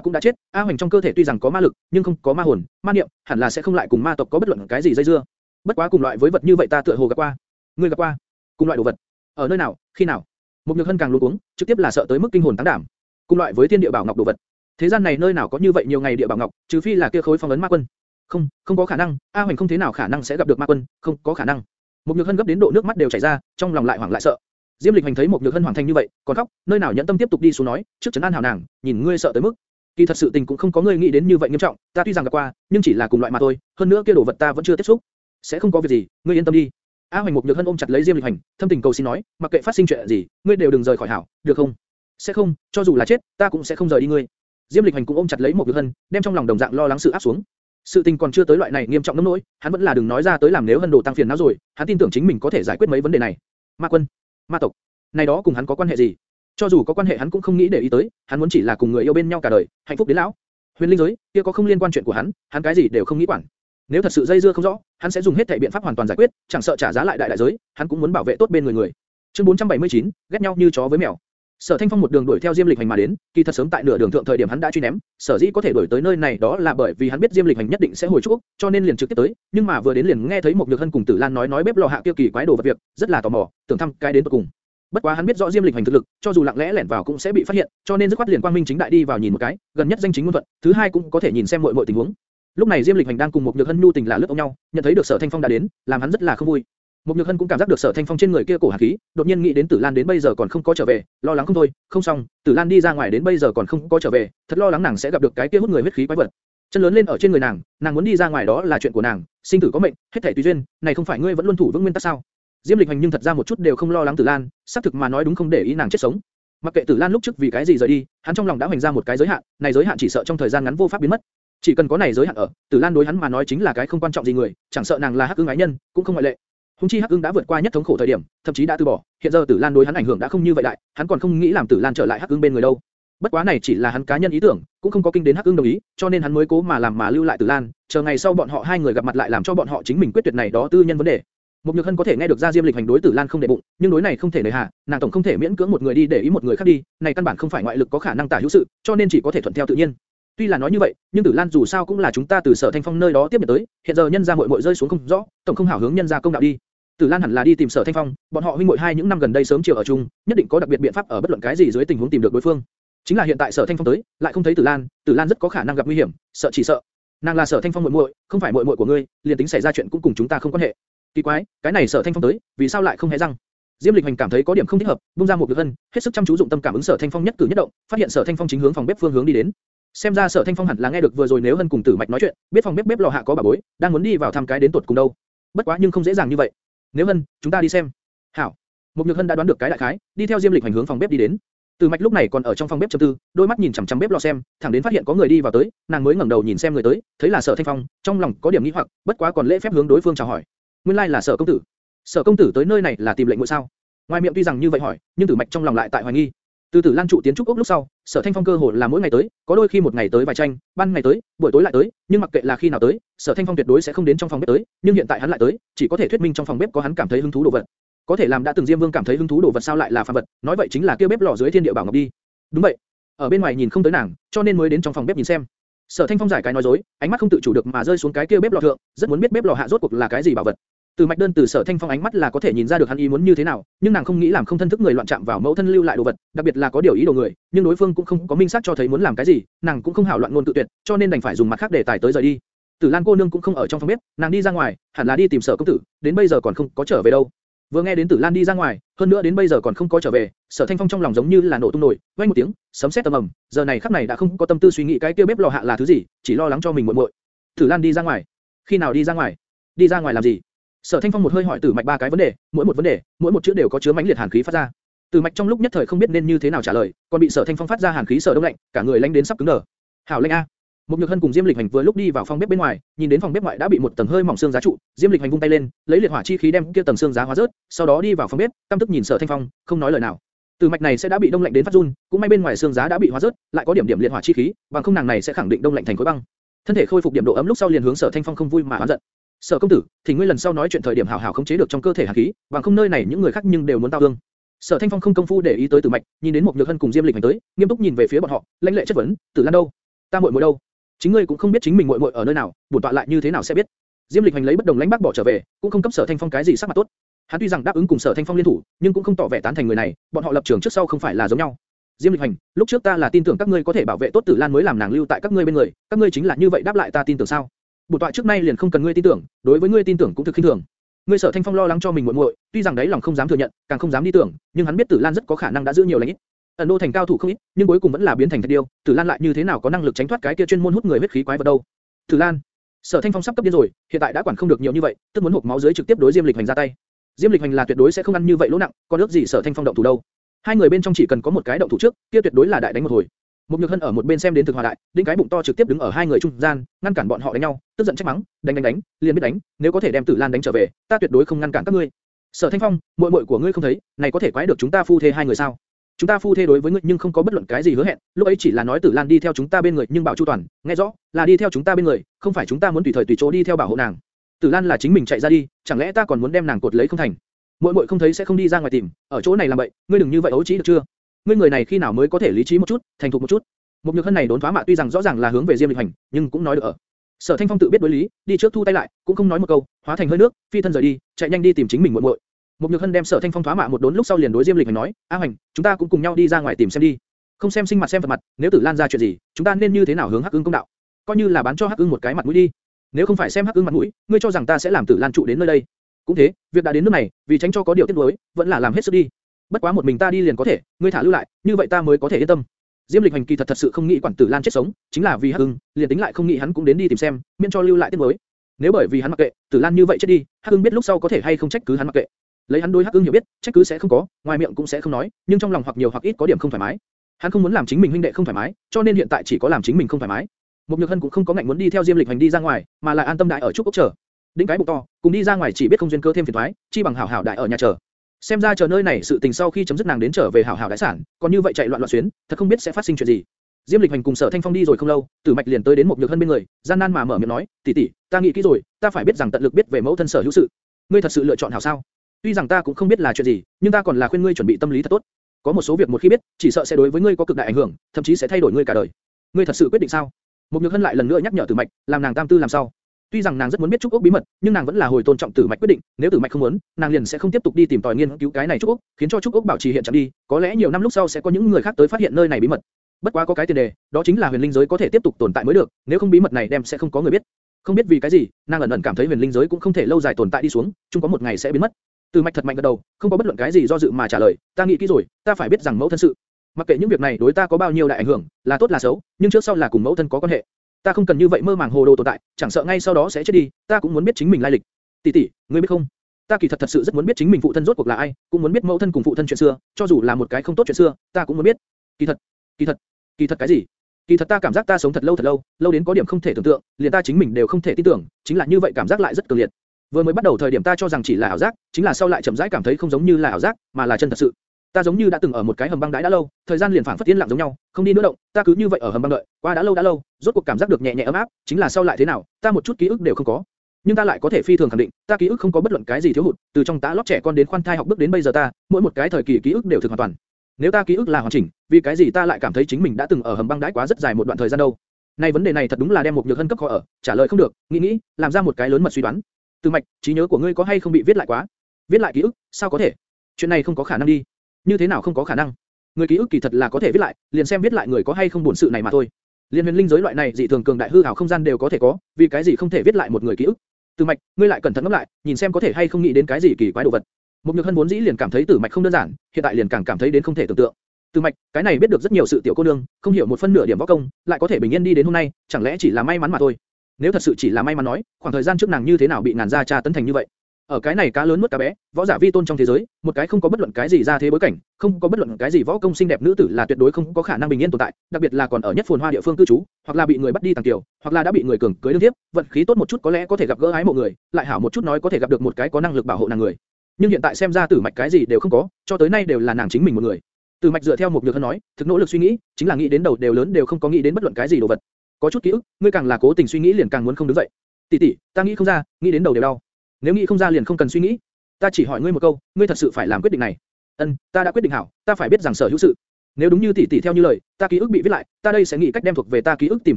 cũng đã chết, A Hoành trong cơ thể tuy rằng có ma lực, nhưng không có ma hồn, ma niệm, hẳn là sẽ không lại cùng ma tộc có bất luận cái gì dây dưa. Bất quá cùng loại với vật như vậy ta tựa hồ gặp qua. Ngươi gặp qua? Cùng loại đồ vật? Ở nơi nào? Khi nào? Một nhược hân càng luống cuống, trực tiếp là sợ tới mức kinh hồn táng đảm. Cùng loại với thiên địa bảo ngọc đồ vật. Thế gian này nơi nào có như vậy nhiều ngày địa bảo ngọc, trừ phi là kia khối phong ấn ma quân. Không, không có khả năng, A Hoành không thế nào khả năng sẽ gặp được ma quân, không có khả năng. Một nhược hân gấp đến độ nước mắt đều chảy ra, trong lòng lại hoảng lại sợ. Diêm Lịch Hành thấy một nhược hân hoàn thành như vậy, còn khóc, nơi nào nhẫn tâm tiếp tục đi xuống nói, trước trấn an hảo nàng, nhìn ngươi sợ tới mức. Kỳ thật sự tình cũng không có ngươi nghĩ đến như vậy nghiêm trọng, ta tuy rằng gặp qua, nhưng chỉ là cùng loại mà thôi, hơn nữa kia đồ vật ta vẫn chưa tiếp xúc, sẽ không có việc gì, ngươi yên tâm đi. A Hoành một nhược hân ôm chặt lấy Diêm Lịch Hành, thâm tình cầu xin nói, mặc kệ phát sinh chuyện gì, ngươi đều đừng rời khỏi hảo, được không? Sẽ không, cho dù là chết, ta cũng sẽ không rời đi ngươi. Diêm Lịch Hành cũng ôm chặt lấy một nhược hân, đem trong lòng đồng dạng lo lắng sự áp xuống. Sự tình còn chưa tới loại này nghiêm trọng lắm nỗi, hắn vẫn là đừng nói ra tới làm nếu hân đồ tăng phiền não rồi, hắn tin tưởng chính mình có thể giải quyết mấy vấn đề này. Ma quân, ma tộc, này đó cùng hắn có quan hệ gì? Cho dù có quan hệ hắn cũng không nghĩ để ý tới, hắn muốn chỉ là cùng người yêu bên nhau cả đời, hạnh phúc đến lão. Huyền linh giới, kia có không liên quan chuyện của hắn, hắn cái gì đều không nghĩ quản. Nếu thật sự dây dưa không rõ, hắn sẽ dùng hết thảy biện pháp hoàn toàn giải quyết, chẳng sợ trả giá lại đại đại giới, hắn cũng muốn bảo vệ tốt bên người người. Chương 479, ghét nhau như chó với mèo. Sở Thanh Phong một đường đuổi theo Diêm Lịch Hành mà đến, kỳ thật sớm tại nửa đường thượng thời điểm hắn đã truy ném, sở dĩ có thể đuổi tới nơi này đó là bởi vì hắn biết Diêm Lịch Hành nhất định sẽ hồi Trúc, cho nên liền trực tiếp tới, nhưng mà vừa đến liền nghe thấy một nhược hân cùng Tử Lan nói nói bếp lò hạ kia kỳ quái đồ vật việc, rất là tò mò, tưởng thăm cái đến cuối cùng. Bất quá hắn biết rõ Diêm Lịch Hành thực lực, cho dù lặng lẽ lẻn vào cũng sẽ bị phát hiện, cho nên dứt khoát liền quang minh chính đại đi vào nhìn một cái, gần nhất danh chính ngôn thuận, thứ hai cũng có thể nhìn xem mọi mọi tình huống. Lúc này Diêm Lịch Hành đang cùng một nhược hân nhu tình lạ lướt ôm nhau, nhận thấy được Sở Thanh Phong đã đến, làm hắn rất là không vui. Một Nhược Hân cũng cảm giác được Sở Thanh Phong trên người kia cổ hàn khí, đột nhiên nghĩ đến Tử Lan đến bây giờ còn không có trở về, lo lắng không thôi, không xong, Tử Lan đi ra ngoài đến bây giờ còn không có trở về, thật lo lắng nàng sẽ gặp được cái kia hút người huyết khí quái vật. Chân lớn lên ở trên người nàng, nàng muốn đi ra ngoài đó là chuyện của nàng, sinh tử có mệnh, hết thảy tùy duyên, này không phải ngươi vẫn luôn thủ vững nguyên tắc sao? Diêm Lịch Hành nhưng thật ra một chút đều không lo lắng Tử Lan, xác thực mà nói đúng không để ý nàng chết sống. Mặc kệ Tử Lan lúc trước vì cái gì rời đi, hắn trong lòng đã hoành ra một cái giới hạn, này giới hạn chỉ sợ trong thời gian ngắn vô pháp biến mất. Chỉ cần có này giới hạn ở, Tử Lan đối hắn mà nói chính là cái không quan trọng gì người, chẳng sợ nàng là hắc ương ái nhân, cũng không ngoại lệ. Hùng chi Hắc Ưng đã vượt qua nhất thống khổ thời điểm, thậm chí đã từ bỏ, hiện giờ Tử Lan đối hắn ảnh hưởng đã không như vậy đại, hắn còn không nghĩ làm Tử Lan trở lại Hắc Ưng bên người đâu. Bất quá này chỉ là hắn cá nhân ý tưởng, cũng không có kinh đến Hắc Ưng đồng ý, cho nên hắn mới cố mà làm mà lưu lại Tử Lan, chờ ngày sau bọn họ hai người gặp mặt lại làm cho bọn họ chính mình quyết tuyệt này đó tư nhân vấn đề. mục Nhược Hân có thể nghe được ra Diêm Lịch hành đối Tử Lan không để bụng, nhưng đối này không thể nề hà, nàng tổng không thể miễn cưỡng một người đi để ý một người khác đi, này căn bản không phải ngoại lực có khả năng tả hữu sự, cho nên chỉ có thể thuận theo tự nhiên. Tuy là nói như vậy, nhưng Tử Lan dù sao cũng là chúng ta từ Sở Thanh Phong nơi đó tiếp nhận tới, hiện giờ nhân gia muội muội rơi xuống không rõ, tổng không hảo hướng nhân gia công đạo đi. Tử Lan hẳn là đi tìm Sở Thanh Phong, bọn họ huynh muội hai những năm gần đây sớm chiều ở chung, nhất định có đặc biệt biện pháp ở bất luận cái gì dưới tình huống tìm được đối phương. Chính là hiện tại Sở Thanh Phong tới, lại không thấy Tử Lan, Tử Lan rất có khả năng gặp nguy hiểm, sợ chỉ sợ. Nàng là Sở Thanh Phong muội muội, không phải muội muội của ngươi, liền tính xảy ra chuyện cũng cùng chúng ta không quan hệ. Kỳ quái, cái này Sở Thanh Phong tới, vì sao lại không hé răng? Diêm Lịch Hành cảm thấy có điểm không thích hợp, buông ra một lực hân, hết sức chăm chú dụng tâm cảm ứng Sở Thanh Phong nhất cử nhất động, phát hiện Sở Thanh Phong chính hướng phòng bếp phương hướng đi đến. Xem ra Sở Thanh Phong hẳn là nghe được vừa rồi nếu hân cùng Tử Mạch nói chuyện, biết phòng bếp bếp lò hạ có bà bối, đang muốn đi vào thăm cái đến tuột cùng đâu. Bất quá nhưng không dễ dàng như vậy. Nếu hân, chúng ta đi xem. Hảo. Một Nhược Hân đã đoán được cái đại khái, đi theo Diêm Lịch hành hướng phòng bếp đi đến. Từ Mạch lúc này còn ở trong phòng bếp trầm tư, đôi mắt nhìn chằm chằm bếp lò xem, thẳng đến phát hiện có người đi vào tới, nàng mới ngẩng đầu nhìn xem người tới, thấy là Sở Thanh Phong, trong lòng có điểm nghi hoặc, bất quá còn lễ phép hướng đối phương chào hỏi. Nguyên lai like là Sở công tử. Sở công tử tới nơi này là tìm lệnh muội sao? Ngoài miệng tuy rằng như vậy hỏi, nhưng Tử Mạch trong lòng lại tại hoài nghi. Từ Tử Lan trụ tiến trúc ốc lúc sau, Sở Thanh Phong cơ hồ là mỗi ngày tới, có đôi khi một ngày tới vài tranh, ban ngày tới, buổi tối lại tới, nhưng mặc kệ là khi nào tới, Sở Thanh Phong tuyệt đối sẽ không đến trong phòng bếp tới, nhưng hiện tại hắn lại tới, chỉ có thể thuyết minh trong phòng bếp có hắn cảm thấy hứng thú đồ vật. Có thể làm đã từng Diêm Vương cảm thấy hứng thú đồ vật sao lại là phàm vật, nói vậy chính là kia bếp lò dưới thiên địa bảo ngọc đi. Đúng vậy. Ở bên ngoài nhìn không tới nàng, cho nên mới đến trong phòng bếp nhìn xem. Sở Thanh Phong giải cái nói dối, ánh mắt không tự chủ được mà rơi xuống cái kia bếp lò thượng, rất muốn biết bếp lò hạ rốt cuộc là cái gì bảo vật. Từ mạch đơn từ sở thanh phong ánh mắt là có thể nhìn ra được hắn ý muốn như thế nào, nhưng nàng không nghĩ làm không thân thức người loạn chạm vào mẫu thân lưu lại đồ vật, đặc biệt là có điều ý đồ người, nhưng đối phương cũng không có minh xác cho thấy muốn làm cái gì, nàng cũng không hảo loạn ngôn tự tuyệt, cho nên đành phải dùng mặt khác để tài tới rời đi. Tử Lan cô nương cũng không ở trong phòng bếp, nàng đi ra ngoài, hẳn là đi tìm sở công tử, đến bây giờ còn không có trở về đâu. Vừa nghe đến Tử Lan đi ra ngoài, hơn nữa đến bây giờ còn không có trở về, Sở Thanh Phong trong lòng giống như là nổ tung nổi, vang một tiếng, sấm sét tầm ầm, giờ này khắc này đã không có tâm tư suy nghĩ cái kia bếp lò hạ là thứ gì, chỉ lo lắng cho mình muội muội. Tử Lan đi ra ngoài, khi nào đi ra ngoài? Đi ra ngoài làm gì? Sở Thanh Phong một hơi hỏi Tử Mạch ba cái vấn đề, mỗi một vấn đề, mỗi một chữ đều có chứa mãnh liệt hàn khí phát ra. Tử Mạch trong lúc nhất thời không biết nên như thế nào trả lời, còn bị Sở Thanh Phong phát ra hàn khí sở đông lạnh, cả người lạnh đến sắp cứng đờ. Hảo lạnh a. Một Nhược Hân cùng Diêm Lịch Hành vừa lúc đi vào phòng bếp bên ngoài, nhìn đến phòng bếp ngoại đã bị một tầng hơi mỏng xương giá trụ, Diêm Lịch Hành vung tay lên, lấy liệt hỏa chi khí đem kia tầng xương giá hóa rớt, sau đó đi vào phòng bếp, căm tức nhìn Sở Thanh Phong, không nói lời nào. Từ mạch này sẽ đã bị đông lạnh đến phát run, cũng may bên ngoài xương giá đã bị hóa rớt, lại có điểm điểm liệt hỏa chi khí, bằng không nàng này sẽ khẳng định đông lạnh thành khối băng. Thân thể khôi phục điểm độ ấm lúc sau liền hướng Sở Thanh Phong không vui mà oán giận. Sở công tử, thì ngươi lần sau nói chuyện thời điểm hảo hảo khống chế được trong cơ thể hàn khí, bằng không nơi này những người khác nhưng đều muốn tao ương. Sở Thanh Phong không công phu để ý tới Tử Mạch, nhìn đến một Nhược Hân cùng Diêm Lịch hành tới, nghiêm túc nhìn về phía bọn họ, lãnh lệ chất vấn, Tử Lan đâu? Ta muội muội đâu? Chính ngươi cũng không biết chính mình muội muội ở nơi nào, bổn tọa lại như thế nào sẽ biết? Diêm Lịch hành lấy bất đồng lãnh bác bỏ trở về, cũng không cấp Sở Thanh Phong cái gì sắc mặt tốt. Hắn tuy rằng đáp ứng cùng Sở Thanh Phong liên thủ, nhưng cũng không tỏ vẻ tán thành người này, bọn họ lập trường trước sau không phải là giống nhau. Diêm Lịch hành, lúc trước ta là tin tưởng các ngươi có thể bảo vệ tốt Tử Lan mới làm nàng lưu tại các ngươi bên người, các ngươi chính là như vậy đáp lại ta tin tưởng sao? Bổn tọa trước nay liền không cần ngươi tin tưởng, đối với ngươi tin tưởng cũng thực khinh thường. Ngươi Sở Thanh Phong lo lắng cho mình muội muội, tuy rằng đấy lòng không dám thừa nhận, càng không dám đi tưởng, nhưng hắn biết Tử Lan rất có khả năng đã giữ nhiều lãnh ít. Ẩn đô thành cao thủ không ít, nhưng cuối cùng vẫn là biến thành thạch điêu, Tử Lan lại như thế nào có năng lực tránh thoát cái kia chuyên môn hút người huyết khí quái vật đâu? Tử Lan, Sở Thanh Phong sắp cấp điên rồi, hiện tại đã quản không được nhiều như vậy, tức muốn hộc máu dưới trực tiếp đối Diêm Lịch Hành ra tay. Diêm Lịch Hành là tuyệt đối sẽ không ăn như vậy lỗ nặng, còn ước gì Sở Thanh Phong động thủ đâu. Hai người bên trong chỉ cần có một cái động thủ trước, kia tuyệt đối là đại đánh một hồi. Một Nhược Hân ở một bên xem đến thực hòa đại, Đinh cái bụng to trực tiếp đứng ở hai người trung gian, ngăn cản bọn họ đánh nhau, tức giận trách mắng, đánh đánh đánh, liền biết đánh, nếu có thể đem Tử Lan đánh trở về, ta tuyệt đối không ngăn cản các ngươi. Sở Thanh Phong, muội muội của ngươi không thấy, này có thể quái được chúng ta phu thê hai người sao? Chúng ta phu thê đối với ngươi nhưng không có bất luận cái gì hứa hẹn, lúc ấy chỉ là nói Tử Lan đi theo chúng ta bên người nhưng bảo chu toàn, nghe rõ, là đi theo chúng ta bên người, không phải chúng ta muốn tùy thời tùy chỗ đi theo bảo hộ nàng. Tử Lan là chính mình chạy ra đi, chẳng lẽ ta còn muốn đem nàng cột lấy không thành? Muội muội không thấy sẽ không đi ra ngoài tìm, ở chỗ này làm vậy, ngươi đừng như vậy ấu trí được chưa? Ngươi người này khi nào mới có thể lý trí một chút, thành thục một chút? Một nhược hân này đốn phá mạ tuy rằng rõ ràng là hướng về Diêm Lịch Hành, nhưng cũng nói được ở. Sở Thanh Phong tự biết đối lý, đi trước thu tay lại, cũng không nói một câu, hóa thành hơi nước, phi thân rời đi, chạy nhanh đi tìm chính mình muội muội. Một nhược hân đem Sở Thanh Phong thoá mạ một đốn lúc sau liền đối Diêm Lịch Hành nói, A Hành, chúng ta cũng cùng nhau đi ra ngoài tìm xem đi. Không xem sinh mặt xem vật mặt, nếu Tử Lan ra chuyện gì, chúng ta nên như thế nào hướng Hắc Ưng công đạo? Coi như là bán cho Hắc Ưng một cái mặt mũi đi. Nếu không phải xem Hắc Ưng mặt mũi, ngươi cho rằng ta sẽ làm Tử Lan trụ đến nơi đây? Cũng thế, việc đã đến nước này, vì tránh cho có điều tiếc nuối, vẫn là làm hết sức đi. Bất quá một mình ta đi liền có thể, ngươi thả lưu lại, như vậy ta mới có thể yên tâm. Diêm Lịch Hành kỳ thật thật sự không nghĩ quản Tử Lan chết sống, chính là vì Hắc Ưng, liền tính lại không nghĩ hắn cũng đến đi tìm xem, miễn cho lưu lại tiếng mới. Nếu bởi vì hắn mặc kệ, Tử Lan như vậy chết đi, Hắc Ưng biết lúc sau có thể hay không trách cứ hắn mặc kệ. Lấy hắn đối Hắc Ưng hiểu biết, trách cứ sẽ không có, ngoài miệng cũng sẽ không nói, nhưng trong lòng hoặc nhiều hoặc ít có điểm không thoải mái. Hắn không muốn làm chính mình huynh đệ không thoải mái, cho nên hiện tại chỉ có làm chính mình không thoải mái. Một Nhược Hân cũng không có ngạnh muốn đi theo Diêm Lịch Hành đi ra ngoài, mà là an tâm đại ở trúc ốc chờ. Đỉnh cái bụng to, cùng đi ra ngoài chỉ biết không duyên cơ thêm phiền toái, chi bằng hảo hảo đại ở nhà chờ. Xem ra chờ nơi này sự tình sau khi chấm dứt nàng đến trở về hảo hảo đại sản, còn như vậy chạy loạn loạn xuyến, thật không biết sẽ phát sinh chuyện gì. Diêm Lịch Hành cùng Sở Thanh Phong đi rồi không lâu, Tử Mạch liền tới đến một nhược hân bên người, gian nan mà mở miệng nói, tỷ tỷ, ta nghĩ kỹ rồi, ta phải biết rằng tận lực biết về mẫu thân sở hữu sự. Ngươi thật sự lựa chọn hảo sao? Tuy rằng ta cũng không biết là chuyện gì, nhưng ta còn là khuyên ngươi chuẩn bị tâm lý thật tốt. Có một số việc một khi biết, chỉ sợ sẽ đối với ngươi có cực đại ảnh hưởng, thậm chí sẽ thay đổi ngươi cả đời. Ngươi thật sự quyết định sao? Một nhược hân lại lần nữa nhắc nhở Tử Mạch, làm nàng tam tư làm sao? Tuy rằng nàng rất muốn biết trúc ốc bí mật, nhưng nàng vẫn là hồi tôn trọng Tử Mạch quyết định, nếu Tử Mạch không muốn, nàng liền sẽ không tiếp tục đi tìm tòi nghiên cứu cái này trúc ốc, khiến cho trúc ốc bảo trì hiện trạng đi, có lẽ nhiều năm lúc sau sẽ có những người khác tới phát hiện nơi này bí mật. Bất quá có cái tiền đề, đó chính là huyền linh giới có thể tiếp tục tồn tại mới được, nếu không bí mật này đem sẽ không có người biết. Không biết vì cái gì, nàng ẩn ẩn cảm thấy huyền linh giới cũng không thể lâu dài tồn tại đi xuống, chung có một ngày sẽ biến mất. Từ mạch thật mạnh gật đầu, không có bất luận cái gì do dự mà trả lời, ta nghĩ kỹ rồi, ta phải biết rằng mẫu thân sự. Mặc kệ những việc này đối ta có bao nhiêu đại ảnh hưởng, là tốt là xấu, nhưng trước sau là cùng mẫu thân có quan hệ. Ta không cần như vậy mơ màng hồ đồ tồn tại, chẳng sợ ngay sau đó sẽ chết đi, ta cũng muốn biết chính mình lai lịch. Tỷ tỷ, ngươi biết không? Ta kỳ thật thật sự rất muốn biết chính mình phụ thân rốt cuộc là ai, cũng muốn biết mẫu thân cùng phụ thân chuyện xưa, cho dù là một cái không tốt chuyện xưa, ta cũng muốn biết. Kỳ thật, kỳ thật, kỳ thật cái gì? Kỳ thật ta cảm giác ta sống thật lâu thật lâu, lâu đến có điểm không thể tưởng tượng, liền ta chính mình đều không thể tin tưởng, chính là như vậy cảm giác lại rất cường liệt. Vừa mới bắt đầu thời điểm ta cho rằng chỉ là ảo giác, chính là sau lại chậm rãi cảm thấy không giống như là ảo giác, mà là chân thật sự. Ta giống như đã từng ở một cái hầm băng đãi đã lâu, thời gian liền phảng phất tiến lặng giống nhau, không đi nữa động, ta cứ như vậy ở hầm băng đợi, qua đã lâu đã lâu, rốt cuộc cảm giác được nhẹ nhẹ ấm áp, chính là sau lại thế nào, ta một chút ký ức đều không có. Nhưng ta lại có thể phi thường khẳng định, ta ký ức không có bất luận cái gì thiếu hụt, từ trong tá lót trẻ con đến khoan thai học bước đến bây giờ ta, mỗi một cái thời kỳ ký ức đều thực hoàn toàn. Nếu ta ký ức là hoàn chỉnh, vì cái gì ta lại cảm thấy chính mình đã từng ở hầm băng đãi quá rất dài một đoạn thời gian đâu? Này vấn đề này thật đúng là đem một nhược hân cấp khó ở, trả lời không được, nghĩ nghĩ, làm ra một cái lớn mật suy đoán. Từ mạch, trí nhớ của ngươi có hay không bị viết lại quá? Viết lại ký ức, sao có thể? Chuyện này không có khả năng đi. Như thế nào không có khả năng? Người ký ức kỳ thật là có thể viết lại, liền xem viết lại người có hay không buồn sự này mà thôi. Liên huyền linh giới loại này dị thường cường đại hư ảo không gian đều có thể có, vì cái gì không thể viết lại một người ký ức? Từ mạch, ngươi lại cẩn thận ngẫm lại, nhìn xem có thể hay không nghĩ đến cái gì kỳ quái đồ vật. Một nhược hân vốn dĩ liền cảm thấy tử mạch không đơn giản, hiện tại liền càng cảm thấy đến không thể tưởng tượng. Từ mạch, cái này biết được rất nhiều sự tiểu cô nương, không hiểu một phân nửa điểm võ công, lại có thể bình yên đi đến hôm nay, chẳng lẽ chỉ là may mắn mà thôi? Nếu thật sự chỉ là may mắn nói, khoảng thời gian trước nàng như thế nào bị ngàn gia tra tấn thành như vậy? Ở cái này cá lớn nuốt cá bé, võ giả vi tôn trong thế giới, một cái không có bất luận cái gì ra thế bối cảnh, không có bất luận cái gì võ công xinh đẹp nữ tử là tuyệt đối không có khả năng bình yên tồn tại, đặc biệt là còn ở nhất phồn hoa địa phương cư trú, hoặc là bị người bắt đi tàng tiểu, hoặc là đã bị người cường cưới đương tiếp, vận khí tốt một chút có lẽ có thể gặp gỡ ái mộ người, lại hảo một chút nói có thể gặp được một cái có năng lực bảo hộ nàng người. Nhưng hiện tại xem ra tử mạch cái gì đều không có, cho tới nay đều là nàng chính mình một người. Tử mạch dựa theo một nhược hân nói, thực nỗ lực suy nghĩ, chính là nghĩ đến đầu đều lớn đều không có nghĩ đến bất luận cái gì đồ vật. Có chút ký ức, ngươi càng là cố tình suy nghĩ liền càng muốn không đứng dậy. Tỷ tỷ, ta nghĩ không ra, nghĩ đến đầu đều đau. Nếu nghĩ không ra liền không cần suy nghĩ. Ta chỉ hỏi ngươi một câu, ngươi thật sự phải làm quyết định này. Ân, ta đã quyết định hảo, ta phải biết rằng sở hữu sự. Nếu đúng như tỷ tỷ theo như lời, ta ký ức bị viết lại, ta đây sẽ nghĩ cách đem thuộc về ta ký ức tìm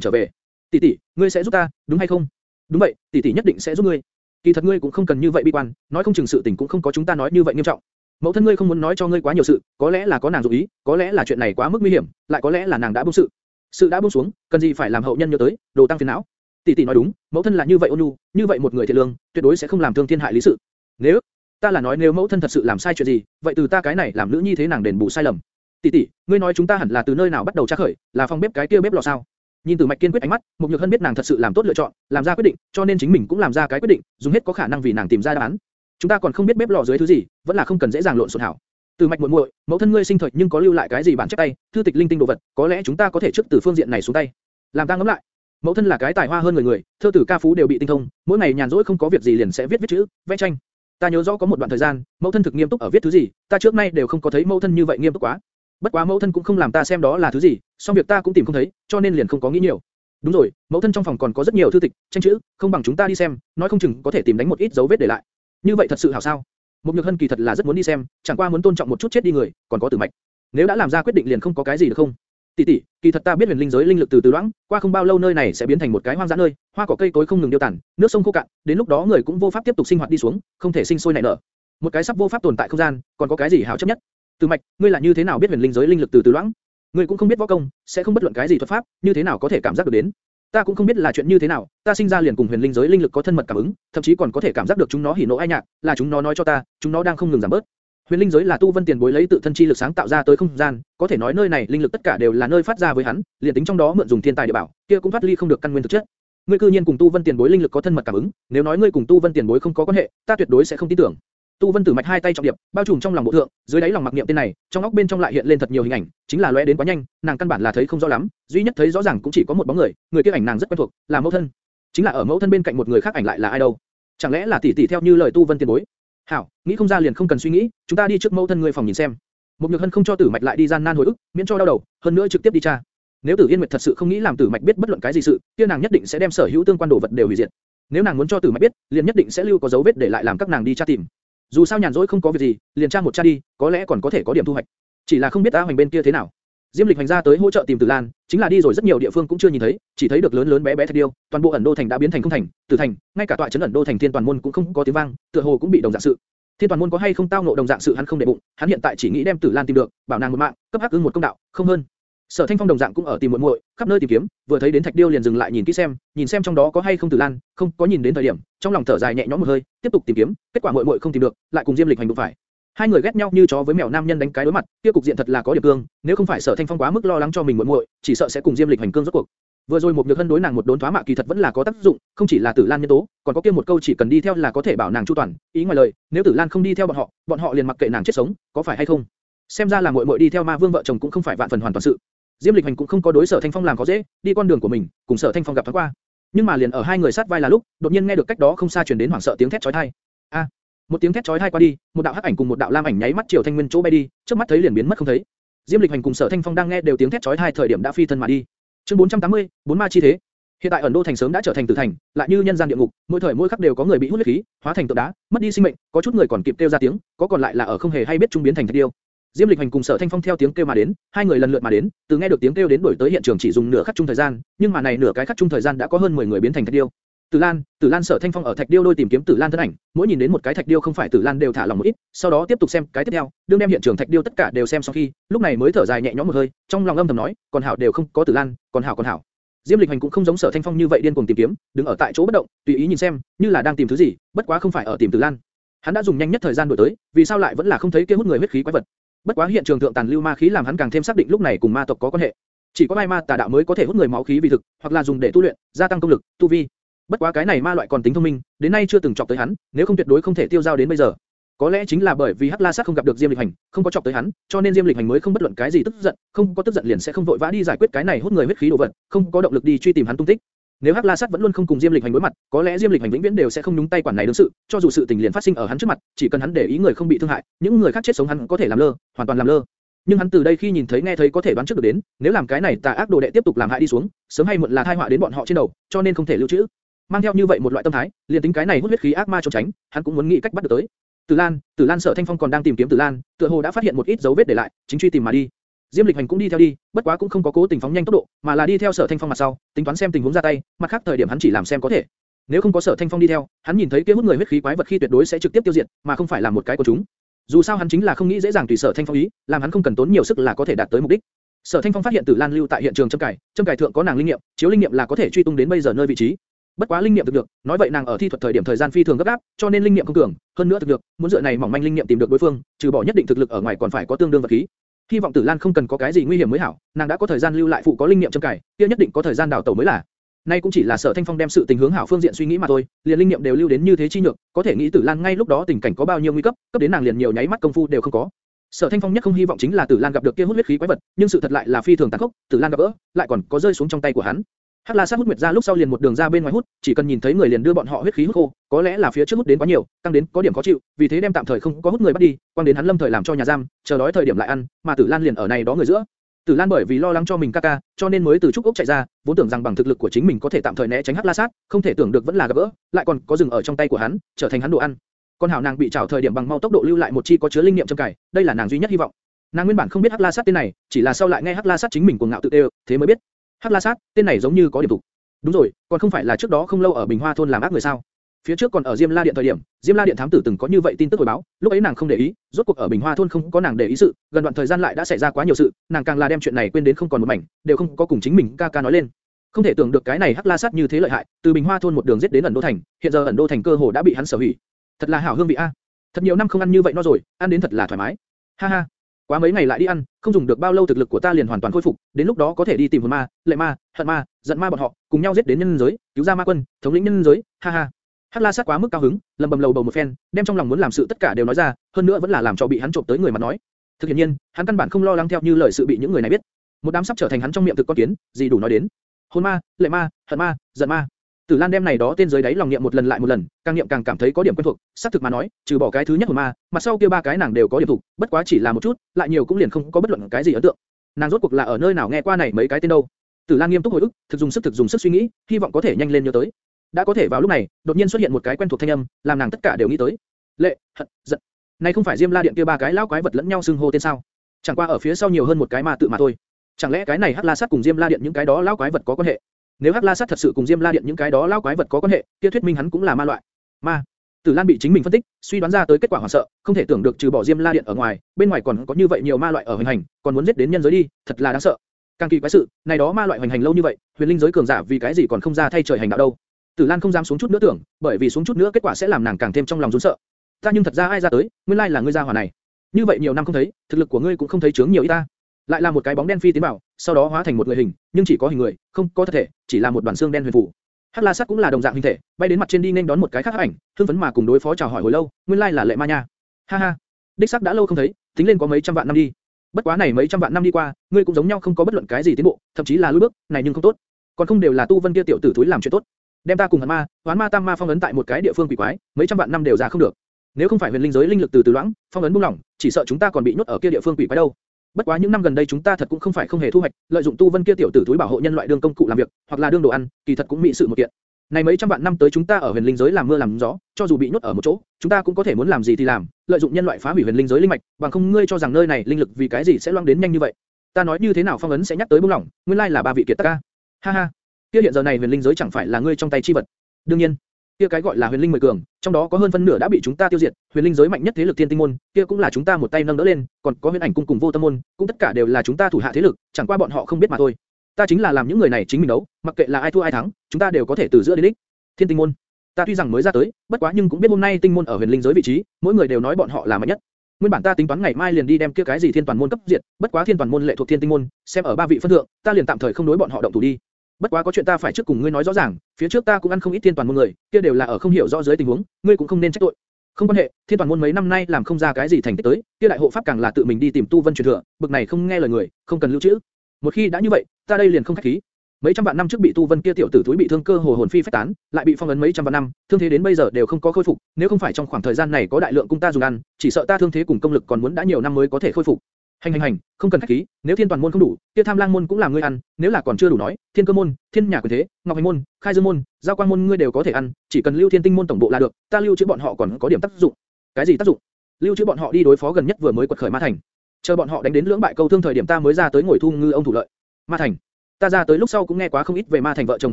trở về. Tỷ tỷ, ngươi sẽ giúp ta, đúng hay không? Đúng vậy, tỷ tỷ nhất định sẽ giúp ngươi. Kỳ thật ngươi cũng không cần như vậy bi quan, nói không chừng sự tình cũng không có chúng ta nói như vậy nghiêm trọng. Mẫu thân ngươi không muốn nói cho ngươi quá nhiều sự, có lẽ là có nàng dụng ý, có lẽ là chuyện này quá mức nguy hiểm, lại có lẽ là nàng đã buông sự. Sự đã buông xuống, cần gì phải làm hậu nhân nhớ tới, đồ tăng phiền não. Tỷ tỷ nói đúng, mẫu thân là như vậy ôn nhu, như vậy một người thiện lương, tuyệt đối sẽ không làm thương thiên hại lý sự. Nếu ta là nói nếu mẫu thân thật sự làm sai chuyện gì, vậy từ ta cái này làm nữ nhi thế nàng đền bù sai lầm. Tỷ tỷ, ngươi nói chúng ta hẳn là từ nơi nào bắt đầu tra khởi, là phòng bếp cái kia bếp lò sao? Nhìn từ mạch kiên quyết ánh mắt, mục nhược hân biết nàng thật sự làm tốt lựa chọn, làm ra quyết định, cho nên chính mình cũng làm ra cái quyết định, dùng hết có khả năng vì nàng tìm ra đáp án. Chúng ta còn không biết bếp lò dưới thứ gì, vẫn là không cần dễ dàng lộn xộn hảo. Từ mạch muội muội, mẫu thân ngươi sinh thời nhưng có lưu lại cái gì bản chép tay, thư tịch linh tinh đồ vật, có lẽ chúng ta có thể trước từ phương diện này xuống tay. Làm ta ngẫm lại, mẫu thân là cái tài hoa hơn người người, thơ tử ca phú đều bị tinh thông, mỗi ngày nhàn rỗi không có việc gì liền sẽ viết viết chữ, vẽ tranh. Ta nhớ rõ có một đoạn thời gian, mẫu thân thực nghiêm túc ở viết thứ gì, ta trước nay đều không có thấy mẫu thân như vậy nghiêm túc quá. Bất quá mẫu thân cũng không làm ta xem đó là thứ gì, song việc ta cũng tìm không thấy, cho nên liền không có nghĩ nhiều. Đúng rồi, mẫu thân trong phòng còn có rất nhiều thư tịch, tranh chữ, không bằng chúng ta đi xem, nói không chừng có thể tìm đánh một ít dấu vết để lại. Như vậy thật sự hảo sao? Một nhược hân kỳ thật là rất muốn đi xem, chẳng qua muốn tôn trọng một chút chết đi người, còn có tử mạch. Nếu đã làm ra quyết định liền không có cái gì được không? Tỷ tỷ, kỳ thật ta biết huyền linh giới linh lực từ từ loãng, qua không bao lâu nơi này sẽ biến thành một cái hoang dã nơi, hoa cỏ cây cối không ngừng điêu tàn, nước sông khô cạn, đến lúc đó người cũng vô pháp tiếp tục sinh hoạt đi xuống, không thể sinh sôi nảy nở. Một cái sắp vô pháp tồn tại không gian, còn có cái gì hảo chấp nhất? Từ mạch, ngươi là như thế nào biết huyền linh giới linh lực từ từ loãng? Ngươi cũng không biết võ công, sẽ không bất luận cái gì thuật pháp, như thế nào có thể cảm giác được đến? Ta cũng không biết là chuyện như thế nào, ta sinh ra liền cùng huyền linh giới linh lực có thân mật cảm ứng, thậm chí còn có thể cảm giác được chúng nó hỉ nộ ai nhạc, là chúng nó nói cho ta, chúng nó đang không ngừng giảm bớt. Huyền linh giới là tu vân tiền bối lấy tự thân chi lực sáng tạo ra tới không gian, có thể nói nơi này linh lực tất cả đều là nơi phát ra với hắn, liền tính trong đó mượn dùng thiên tài địa bảo, kia cũng thoát ly không được căn nguyên thực chất. Ngươi cư nhiên cùng tu vân tiền bối linh lực có thân mật cảm ứng, nếu nói ngươi cùng tu vân tiền bối không có quan hệ, ta tuyệt đối sẽ không tin tưởng. Tu Vân Tử mạch hai tay trọng điệp, bao trùm trong lòng bộ thượng, dưới đáy lòng mặc niệm tên này, trong óc bên trong lại hiện lên thật nhiều hình ảnh, chính là lóe đến quá nhanh, nàng căn bản là thấy không rõ lắm, duy nhất thấy rõ ràng cũng chỉ có một bóng người, người kia ảnh nàng rất quen thuộc, là mẫu thân. Chính là ở mẫu thân bên cạnh một người khác ảnh lại là ai đâu? Chẳng lẽ là tỷ tỷ theo như lời Tu Vân tiền bối? Hảo, nghĩ không ra liền không cần suy nghĩ, chúng ta đi trước mẫu thân ngươi phòng nhìn xem. Một nhược hân không cho Tử mạch lại đi gian nan hồi ức, miễn cho đau đầu, hơn nữa trực tiếp đi tra. Nếu Tử Yên Nguyệt thật sự không nghĩ làm Tử mạch biết bất luận cái gì sự, kia nàng nhất định sẽ đem sở hữu tương quan đồ vật đều hủy diệt. Nếu nàng muốn cho Tử mạch biết, liền nhất định sẽ lưu có dấu vết để lại làm các nàng đi tra tìm. Dù sao nhàn rỗi không có việc gì, liền tra một tra đi, có lẽ còn có thể có điểm thu hoạch. Chỉ là không biết A Hoành bên kia thế nào. Diêm Lịch hành ra tới hỗ trợ tìm Tử Lan, chính là đi rồi rất nhiều địa phương cũng chưa nhìn thấy, chỉ thấy được lớn lớn bé bé thạch điêu, toàn bộ ẩn đô thành đã biến thành không thành, Tử thành, ngay cả tọa trấn ẩn đô thành thiên toàn môn cũng không có tiếng vang, tựa hồ cũng bị đồng dạng sự. Thiên toàn môn có hay không tao ngộ đồng dạng sự hắn không để bụng, hắn hiện tại chỉ nghĩ đem Tử Lan tìm được, bảo nàng một mạng, cấp hắc ứng một công đạo, không hơn. Sở Thanh Phong đồng dạng cũng ở tìm muội muội, khắp nơi tìm kiếm, vừa thấy đến thạch điêu liền dừng lại nhìn kỹ xem, nhìn xem trong đó có hay không Tử Lan, không có nhìn đến thời điểm, trong lòng thở dài nhẹ nhõm một hơi, tiếp tục tìm kiếm, kết quả muội muội không tìm được, lại cùng Diêm Lịch hành đụng phải. Hai người ghét nhau như chó với mèo nam nhân đánh cái đối mặt, kia cục diện thật là có điểm cương, nếu không phải Sở Thanh Phong quá mức lo lắng cho mình muội muội, chỉ sợ sẽ cùng Diêm Lịch hành cương rốt cuộc. Vừa rồi một nhược hân đối nàng một đốn thoá mạ kỳ thật vẫn là có tác dụng, không chỉ là Tử Lan nhân tố, còn có kia một câu chỉ cần đi theo là có thể bảo nàng chu toàn, ý ngoài lời, nếu Tử Lan không đi theo bọn họ, bọn họ liền mặc kệ nàng chết sống, có phải hay không? Xem ra là muội muội đi theo Ma Vương vợ chồng cũng không phải vạn phần hoàn toàn sự. Diêm Lịch Hành cũng không có đối Sở Thanh Phong làm có dễ, đi con đường của mình, cùng Sở Thanh Phong gặp thoáng qua. Nhưng mà liền ở hai người sát vai là lúc, đột nhiên nghe được cách đó không xa truyền đến hoảng sợ tiếng thét chói tai. A, một tiếng thét chói tai qua đi, một đạo hắc ảnh cùng một đạo lam ảnh nháy mắt chiều Thanh Nguyên chỗ bay đi, chớp mắt thấy liền biến mất không thấy. Diêm Lịch Hành cùng Sở Thanh Phong đang nghe đều tiếng thét chói tai thời điểm đã phi thân mà đi. Chương 480, bốn ma chi thế. Hiện tại ẩn đô thành sớm đã trở thành tử thành, lại như nhân gian địa ngục, mỗi thời mỗi khắc đều có người bị hút huyết khí, hóa thành tượng đá, mất đi sinh mệnh, có chút người còn kịp kêu ra tiếng, có còn lại là ở không hề hay biết trung biến thành thạch điêu. Diêm Lịch Hành cùng Sở Thanh Phong theo tiếng kêu mà đến, hai người lần lượt mà đến, từ nghe được tiếng kêu đến đuổi tới hiện trường chỉ dùng nửa khắc chung thời gian, nhưng mà này nửa cái khắc chung thời gian đã có hơn 10 người biến thành thạch điêu. Tử Lan, Tử Lan Sở Thanh Phong ở thạch điêu đôi tìm kiếm Tử Lan thân ảnh, mỗi nhìn đến một cái thạch điêu không phải Tử Lan đều thả lòng một ít, sau đó tiếp tục xem cái tiếp theo, đương đem hiện trường thạch điêu tất cả đều xem xong khi, lúc này mới thở dài nhẹ nhõm một hơi, trong lòng âm thầm nói, còn hảo đều không có Tử Lan, còn hảo còn hảo. Diêm Lịch Hành cũng không giống Sở Thanh Phong như vậy điên cuồng tìm kiếm, đứng ở tại chỗ bất động, tùy ý nhìn xem, như là đang tìm thứ gì, bất quá không phải ở tìm Tử Lan. Hắn đã dùng nhanh nhất thời gian đuổi tới, vì sao lại vẫn là không thấy kia hút người huyết khí quái vật? Bất quá hiện trường thượng tàn lưu ma khí làm hắn càng thêm xác định lúc này cùng ma tộc có quan hệ. Chỉ có mai ma tà đạo mới có thể hút người máu khí vì thực, hoặc là dùng để tu luyện, gia tăng công lực, tu vi. Bất quá cái này ma loại còn tính thông minh, đến nay chưa từng chọc tới hắn, nếu không tuyệt đối không thể tiêu giao đến bây giờ. Có lẽ chính là bởi vì Hắc La Sát không gặp được Diêm Lịch Hành, không có chọc tới hắn, cho nên Diêm Lịch Hành mới không bất luận cái gì tức giận, không có tức giận liền sẽ không vội vã đi giải quyết cái này hút người huyết khí đồ vật, không có động lực đi truy tìm hắn tung tích. Nếu Hắc La Sát vẫn luôn không cùng Diêm Lịch Hành đối mặt, có lẽ Diêm Lịch Hành vĩnh viễn đều sẽ không nhúng tay quản này đương sự, cho dù sự tình liền phát sinh ở hắn trước mặt, chỉ cần hắn để ý người không bị thương hại, những người khác chết sống hắn có thể làm lơ, hoàn toàn làm lơ. Nhưng hắn từ đây khi nhìn thấy nghe thấy có thể đoán trước được đến, nếu làm cái này tà ác đồ đệ tiếp tục làm hại đi xuống, sớm hay muộn là tai họa đến bọn họ trên đầu, cho nên không thể lưu trữ. Mang theo như vậy một loại tâm thái, liền tính cái này hút huyết khí ác ma trốn tránh, hắn cũng muốn nghĩ cách bắt được tới. Tử Lan, Tử Lan sợ Thanh Phong còn đang tìm kiếm Tử Lan, tựa hồ đã phát hiện một ít dấu vết để lại, chính truy tìm mà đi. Diêm Lịch Hành cũng đi theo đi, bất quá cũng không có cố tình phóng nhanh tốc độ, mà là đi theo Sở Thanh Phong mặt sau, tính toán xem tình huống ra tay, mặt khác thời điểm hắn chỉ làm xem có thể. Nếu không có Sở Thanh Phong đi theo, hắn nhìn thấy kia hút người huyết khí quái vật khi tuyệt đối sẽ trực tiếp tiêu diệt, mà không phải là một cái của chúng. Dù sao hắn chính là không nghĩ dễ dàng tùy Sở Thanh Phong ý, làm hắn không cần tốn nhiều sức là có thể đạt tới mục đích. Sở Thanh Phong phát hiện Tử Lan lưu tại hiện trường châm cải, châm cải thượng có nàng linh nghiệm, chiếu linh nghiệm là có thể truy tung đến bây giờ nơi vị trí. Bất quá linh niệm thực được, nói vậy nàng ở thi thuật thời điểm thời gian phi thường gấp gáp, cho nên linh niệm không cường, hơn nữa thực được, muốn dựa này mỏng manh linh niệm tìm được đối phương, trừ bỏ nhất định thực lực ở ngoài còn phải có tương đương vật khí. Hy vọng Tử Lan không cần có cái gì nguy hiểm mới hảo, nàng đã có thời gian lưu lại phụ có linh niệm châm cải, kia nhất định có thời gian đào tẩu mới là. Nay cũng chỉ là Sở Thanh Phong đem sự tình hướng hảo phương diện suy nghĩ mà thôi, liền linh niệm đều lưu đến như thế chi nhược, có thể nghĩ Tử Lan ngay lúc đó tình cảnh có bao nhiêu nguy cấp, cấp đến nàng liền nhiều nháy mắt công phu đều không có. Sở Thanh Phong nhất không hy vọng chính là Tử Lan gặp được kia hút huyết khí quái vật, nhưng sự thật lại là phi thường tàn khốc, Tử Lan gặp gỡ, lại còn có rơi xuống trong tay của hắn. Hắc La Sát hút nguyệt ra lúc sau liền một đường ra bên ngoài hút, chỉ cần nhìn thấy người liền đưa bọn họ huyết khí hút khô, có lẽ là phía trước hút đến quá nhiều, tăng đến có điểm khó chịu, vì thế đem tạm thời không có hút người bắt đi, quang đến hắn lâm thời làm cho nhà giam, chờ đói thời điểm lại ăn, mà Tử Lan liền ở này đó người giữa. Tử Lan bởi vì lo lắng cho mình ca ca, cho nên mới từ trúc ốc chạy ra, vốn tưởng rằng bằng thực lực của chính mình có thể tạm thời né tránh Hắc La Sát, không thể tưởng được vẫn là gặp gỡ, lại còn có dừng ở trong tay của hắn, trở thành hắn đồ ăn. Con hảo nàng bị trảo thời điểm bằng mau tốc độ lưu lại một chi có chứa linh niệm châm cải, đây là nàng duy nhất hy vọng. Nàng nguyên bản không biết Hắc La Sát tên này, chỉ là sau lại nghe Hắc La Sát chính mình cuồng ngạo tự tê, thế mới biết. Hắc La Sát, tên này giống như có điểm tụ. Đúng rồi, còn không phải là trước đó không lâu ở Bình Hoa thôn làm ác người sao? Phía trước còn ở Diêm La Điện thời điểm, Diêm La Điện thám tử từng có như vậy tin tức hồi báo, lúc ấy nàng không để ý, rốt cuộc ở Bình Hoa thôn không có nàng để ý sự, gần đoạn thời gian lại đã xảy ra quá nhiều sự, nàng càng là đem chuyện này quên đến không còn một mảnh, đều không có cùng chính mình ca ca nói lên. Không thể tưởng được cái này Hắc La Sát như thế lợi hại, từ Bình Hoa thôn một đường giết đến ẩn đô thành, hiện giờ ẩn đô thành cơ hồ đã bị hắn sở hủy. Thật là hảo hương vị a. Thật nhiều năm không ăn như vậy no rồi, ăn đến thật là thoải mái. Ha ha. Quá mấy ngày lại đi ăn, không dùng được bao lâu thực lực của ta liền hoàn toàn khôi phục, đến lúc đó có thể đi tìm hồn ma, lệ ma, hận ma, giận ma bọn họ, cùng nhau giết đến nhân giới, cứu ra ma quân, thống lĩnh nhân giới, ha ha. Hắc La Sát quá mức cao hứng, lầm bầm lầu bầu một phen, đem trong lòng muốn làm sự tất cả đều nói ra, hơn nữa vẫn là làm cho bị hắn trộm tới người mà nói. Thực hiện nhiên, hắn căn bản không lo lắng theo như lời sự bị những người này biết. Một đám sắp trở thành hắn trong miệng thực con kiến, gì đủ nói đến. Hồn ma, lệ ma, hận ma, giận ma. Tử Lan đem này đó tên dưới đáy lòng niệm một lần lại một lần, càng niệm càng cảm thấy có điểm quen thuộc, xác thực mà nói, trừ bỏ cái thứ nhất hồn ma, mặt sau kia ba cái nàng đều có điểm thuộc, bất quá chỉ là một chút, lại nhiều cũng liền không có bất luận cái gì ấn tượng. Nàng rốt cuộc là ở nơi nào nghe qua này mấy cái tên đâu? Tử Lan nghiêm túc hồi ức, thực dùng sức thực dùng sức suy nghĩ, hy vọng có thể nhanh lên nhớ tới. Đã có thể vào lúc này, đột nhiên xuất hiện một cái quen thuộc thanh âm, làm nàng tất cả đều nghĩ tới. Lệ, hận, giận. Này không phải Diêm La Điện kia ba cái lão quái vật lẫn nhau xưng hô tên sao? Chẳng qua ở phía sau nhiều hơn một cái ma tự mà thôi. Chẳng lẽ cái này Hắc La Sát cùng Diêm La Điện những cái đó lão quái vật có quan hệ? Nếu Hắc La Sát thật sự cùng Diêm La Điện những cái đó lao quái vật có quan hệ, kia thuyết minh hắn cũng là ma loại. Ma. Tử Lan bị chính mình phân tích, suy đoán ra tới kết quả hoảng sợ, không thể tưởng được trừ bỏ Diêm La Điện ở ngoài, bên ngoài còn có như vậy nhiều ma loại ở hành hành, còn muốn giết đến nhân giới đi, thật là đáng sợ. Càng kỳ quái sự, này đó ma loại hành hành lâu như vậy, huyền linh giới cường giả vì cái gì còn không ra thay trời hành đạo đâu? Tử Lan không dám xuống chút nữa tưởng, bởi vì xuống chút nữa kết quả sẽ làm nàng càng thêm trong lòng run sợ. Ta nhưng thật ra ai ra tới, nguyên lai là ngươi gia hỏa này. Như vậy nhiều năm không thấy, thực lực của ngươi cũng không thấy chướng nhiều ít ta. Lại là một cái bóng đen phi tiến vào, sau đó hóa thành một người hình, nhưng chỉ có hình người, không có thật thể, chỉ là một đoàn xương đen huyền phù. Hắc La Sát cũng là đồng dạng hình thể, bay đến mặt trên đi nên đón một cái khác ảnh, thương phấn mà cùng đối phó chào hỏi hồi lâu, nguyên lai là lệ ma nha. Ha ha, đích xác đã lâu không thấy, tính lên có mấy trăm vạn năm đi. Bất quá này mấy trăm vạn năm đi qua, ngươi cũng giống nhau không có bất luận cái gì tiến bộ, thậm chí là lùi bước, này nhưng không tốt. Còn không đều là tu vân kia tiểu tử thúi làm chuyện tốt. Đem ta cùng hắn ma, hoán ma tam ma phong ấn tại một cái địa phương quỷ quái, mấy trăm vạn năm đều ra không được. Nếu không phải huyền linh giới linh lực từ từ loãng, phong ấn buông lỏng, chỉ sợ chúng ta còn bị nhốt ở kia địa phương quỷ quái đâu. Bất quá những năm gần đây chúng ta thật cũng không phải không hề thu hoạch, lợi dụng tu vân kia tiểu tử túi bảo hộ nhân loại đương công cụ làm việc, hoặc là đương đồ ăn, kỳ thật cũng mị sự một kiện. Này mấy trăm vạn năm tới chúng ta ở huyền linh giới làm mưa làm gió, cho dù bị nhốt ở một chỗ, chúng ta cũng có thể muốn làm gì thì làm, lợi dụng nhân loại phá hủy huyền linh giới linh mạch, bằng không ngươi cho rằng nơi này linh lực vì cái gì sẽ loang đến nhanh như vậy? Ta nói như thế nào phong ấn sẽ nhắc tới buông lỏng, nguyên lai là ba vị kiệt tác ca. Ha ha, kia hiện giờ này huyền linh giới chẳng phải là ngươi trong tay chi vật. đương nhiên, kia cái gọi là huyền linh mười cường, trong đó có hơn phân nửa đã bị chúng ta tiêu diệt, huyền linh giới mạnh nhất thế lực thiên tinh môn, kia cũng là chúng ta một tay nâng đỡ lên, còn có huyền ảnh cung cùng vô tâm môn, cũng tất cả đều là chúng ta thủ hạ thế lực, chẳng qua bọn họ không biết mà thôi. Ta chính là làm những người này chính mình đấu, mặc kệ là ai thua ai thắng, chúng ta đều có thể từ giữa đến đích. Thiên tinh môn, ta tuy rằng mới ra tới, bất quá nhưng cũng biết hôm nay tinh môn ở huyền linh giới vị trí, mỗi người đều nói bọn họ là mạnh nhất. Nguyên bản ta tính toán ngày mai liền đi đem kia cái gì thiên toàn môn cấp diệt, bất quá thiên toàn môn lệ thuộc thiên tinh môn, xem ở ba vị phân thượng, ta liền tạm thời không đối bọn họ động thủ đi. Bất quá có chuyện ta phải trước cùng ngươi nói rõ ràng, phía trước ta cũng ăn không ít thiên toàn môn người, kia đều là ở không hiểu rõ dưới tình huống, ngươi cũng không nên trách tội. Không quan hệ, thiên toàn môn mấy năm nay làm không ra cái gì thành tích tới, kia đại hộ pháp càng là tự mình đi tìm tu vân truyền thừa, bực này không nghe lời người, không cần lưu trữ. Một khi đã như vậy, ta đây liền không khách khí. Mấy trăm vạn năm trước bị tu vân kia tiểu tử túi bị thương cơ hồ hồn phi phách tán, lại bị phong ấn mấy trăm vạn năm, thương thế đến bây giờ đều không có khôi phục, nếu không phải trong khoảng thời gian này có đại lượng cung ta dùng ăn, chỉ sợ ta thương thế cùng công lực còn muốn đã nhiều năm mới có thể khôi phục. Hành hành hành, không cần khách khí, nếu thiên toàn môn không đủ, kia tham lang môn cũng là ngươi ăn, nếu là còn chưa đủ nói, thiên cơ môn, thiên nhà quyền thế, ngọc hành môn, khai dương môn, giao quang môn ngươi đều có thể ăn, chỉ cần lưu thiên tinh môn tổng bộ là được, ta lưu trữ bọn họ còn có điểm tác dụng. Cái gì tác dụng? Lưu trữ bọn họ đi đối phó gần nhất vừa mới quật khởi ma thành, chờ bọn họ đánh đến lưỡng bại câu thương thời điểm ta mới ra tới ngồi thu ngư ông thủ lợi. Ma thành, ta ra tới lúc sau cũng nghe quá không ít về ma thành vợ chồng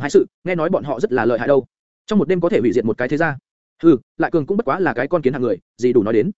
hai sự, nghe nói bọn họ rất là lợi hại đâu. Trong một đêm có thể hủy diệt một cái thế gia. Hừ, lại cường cũng bất quá là cái con kiến hạng người, gì đủ nói đến.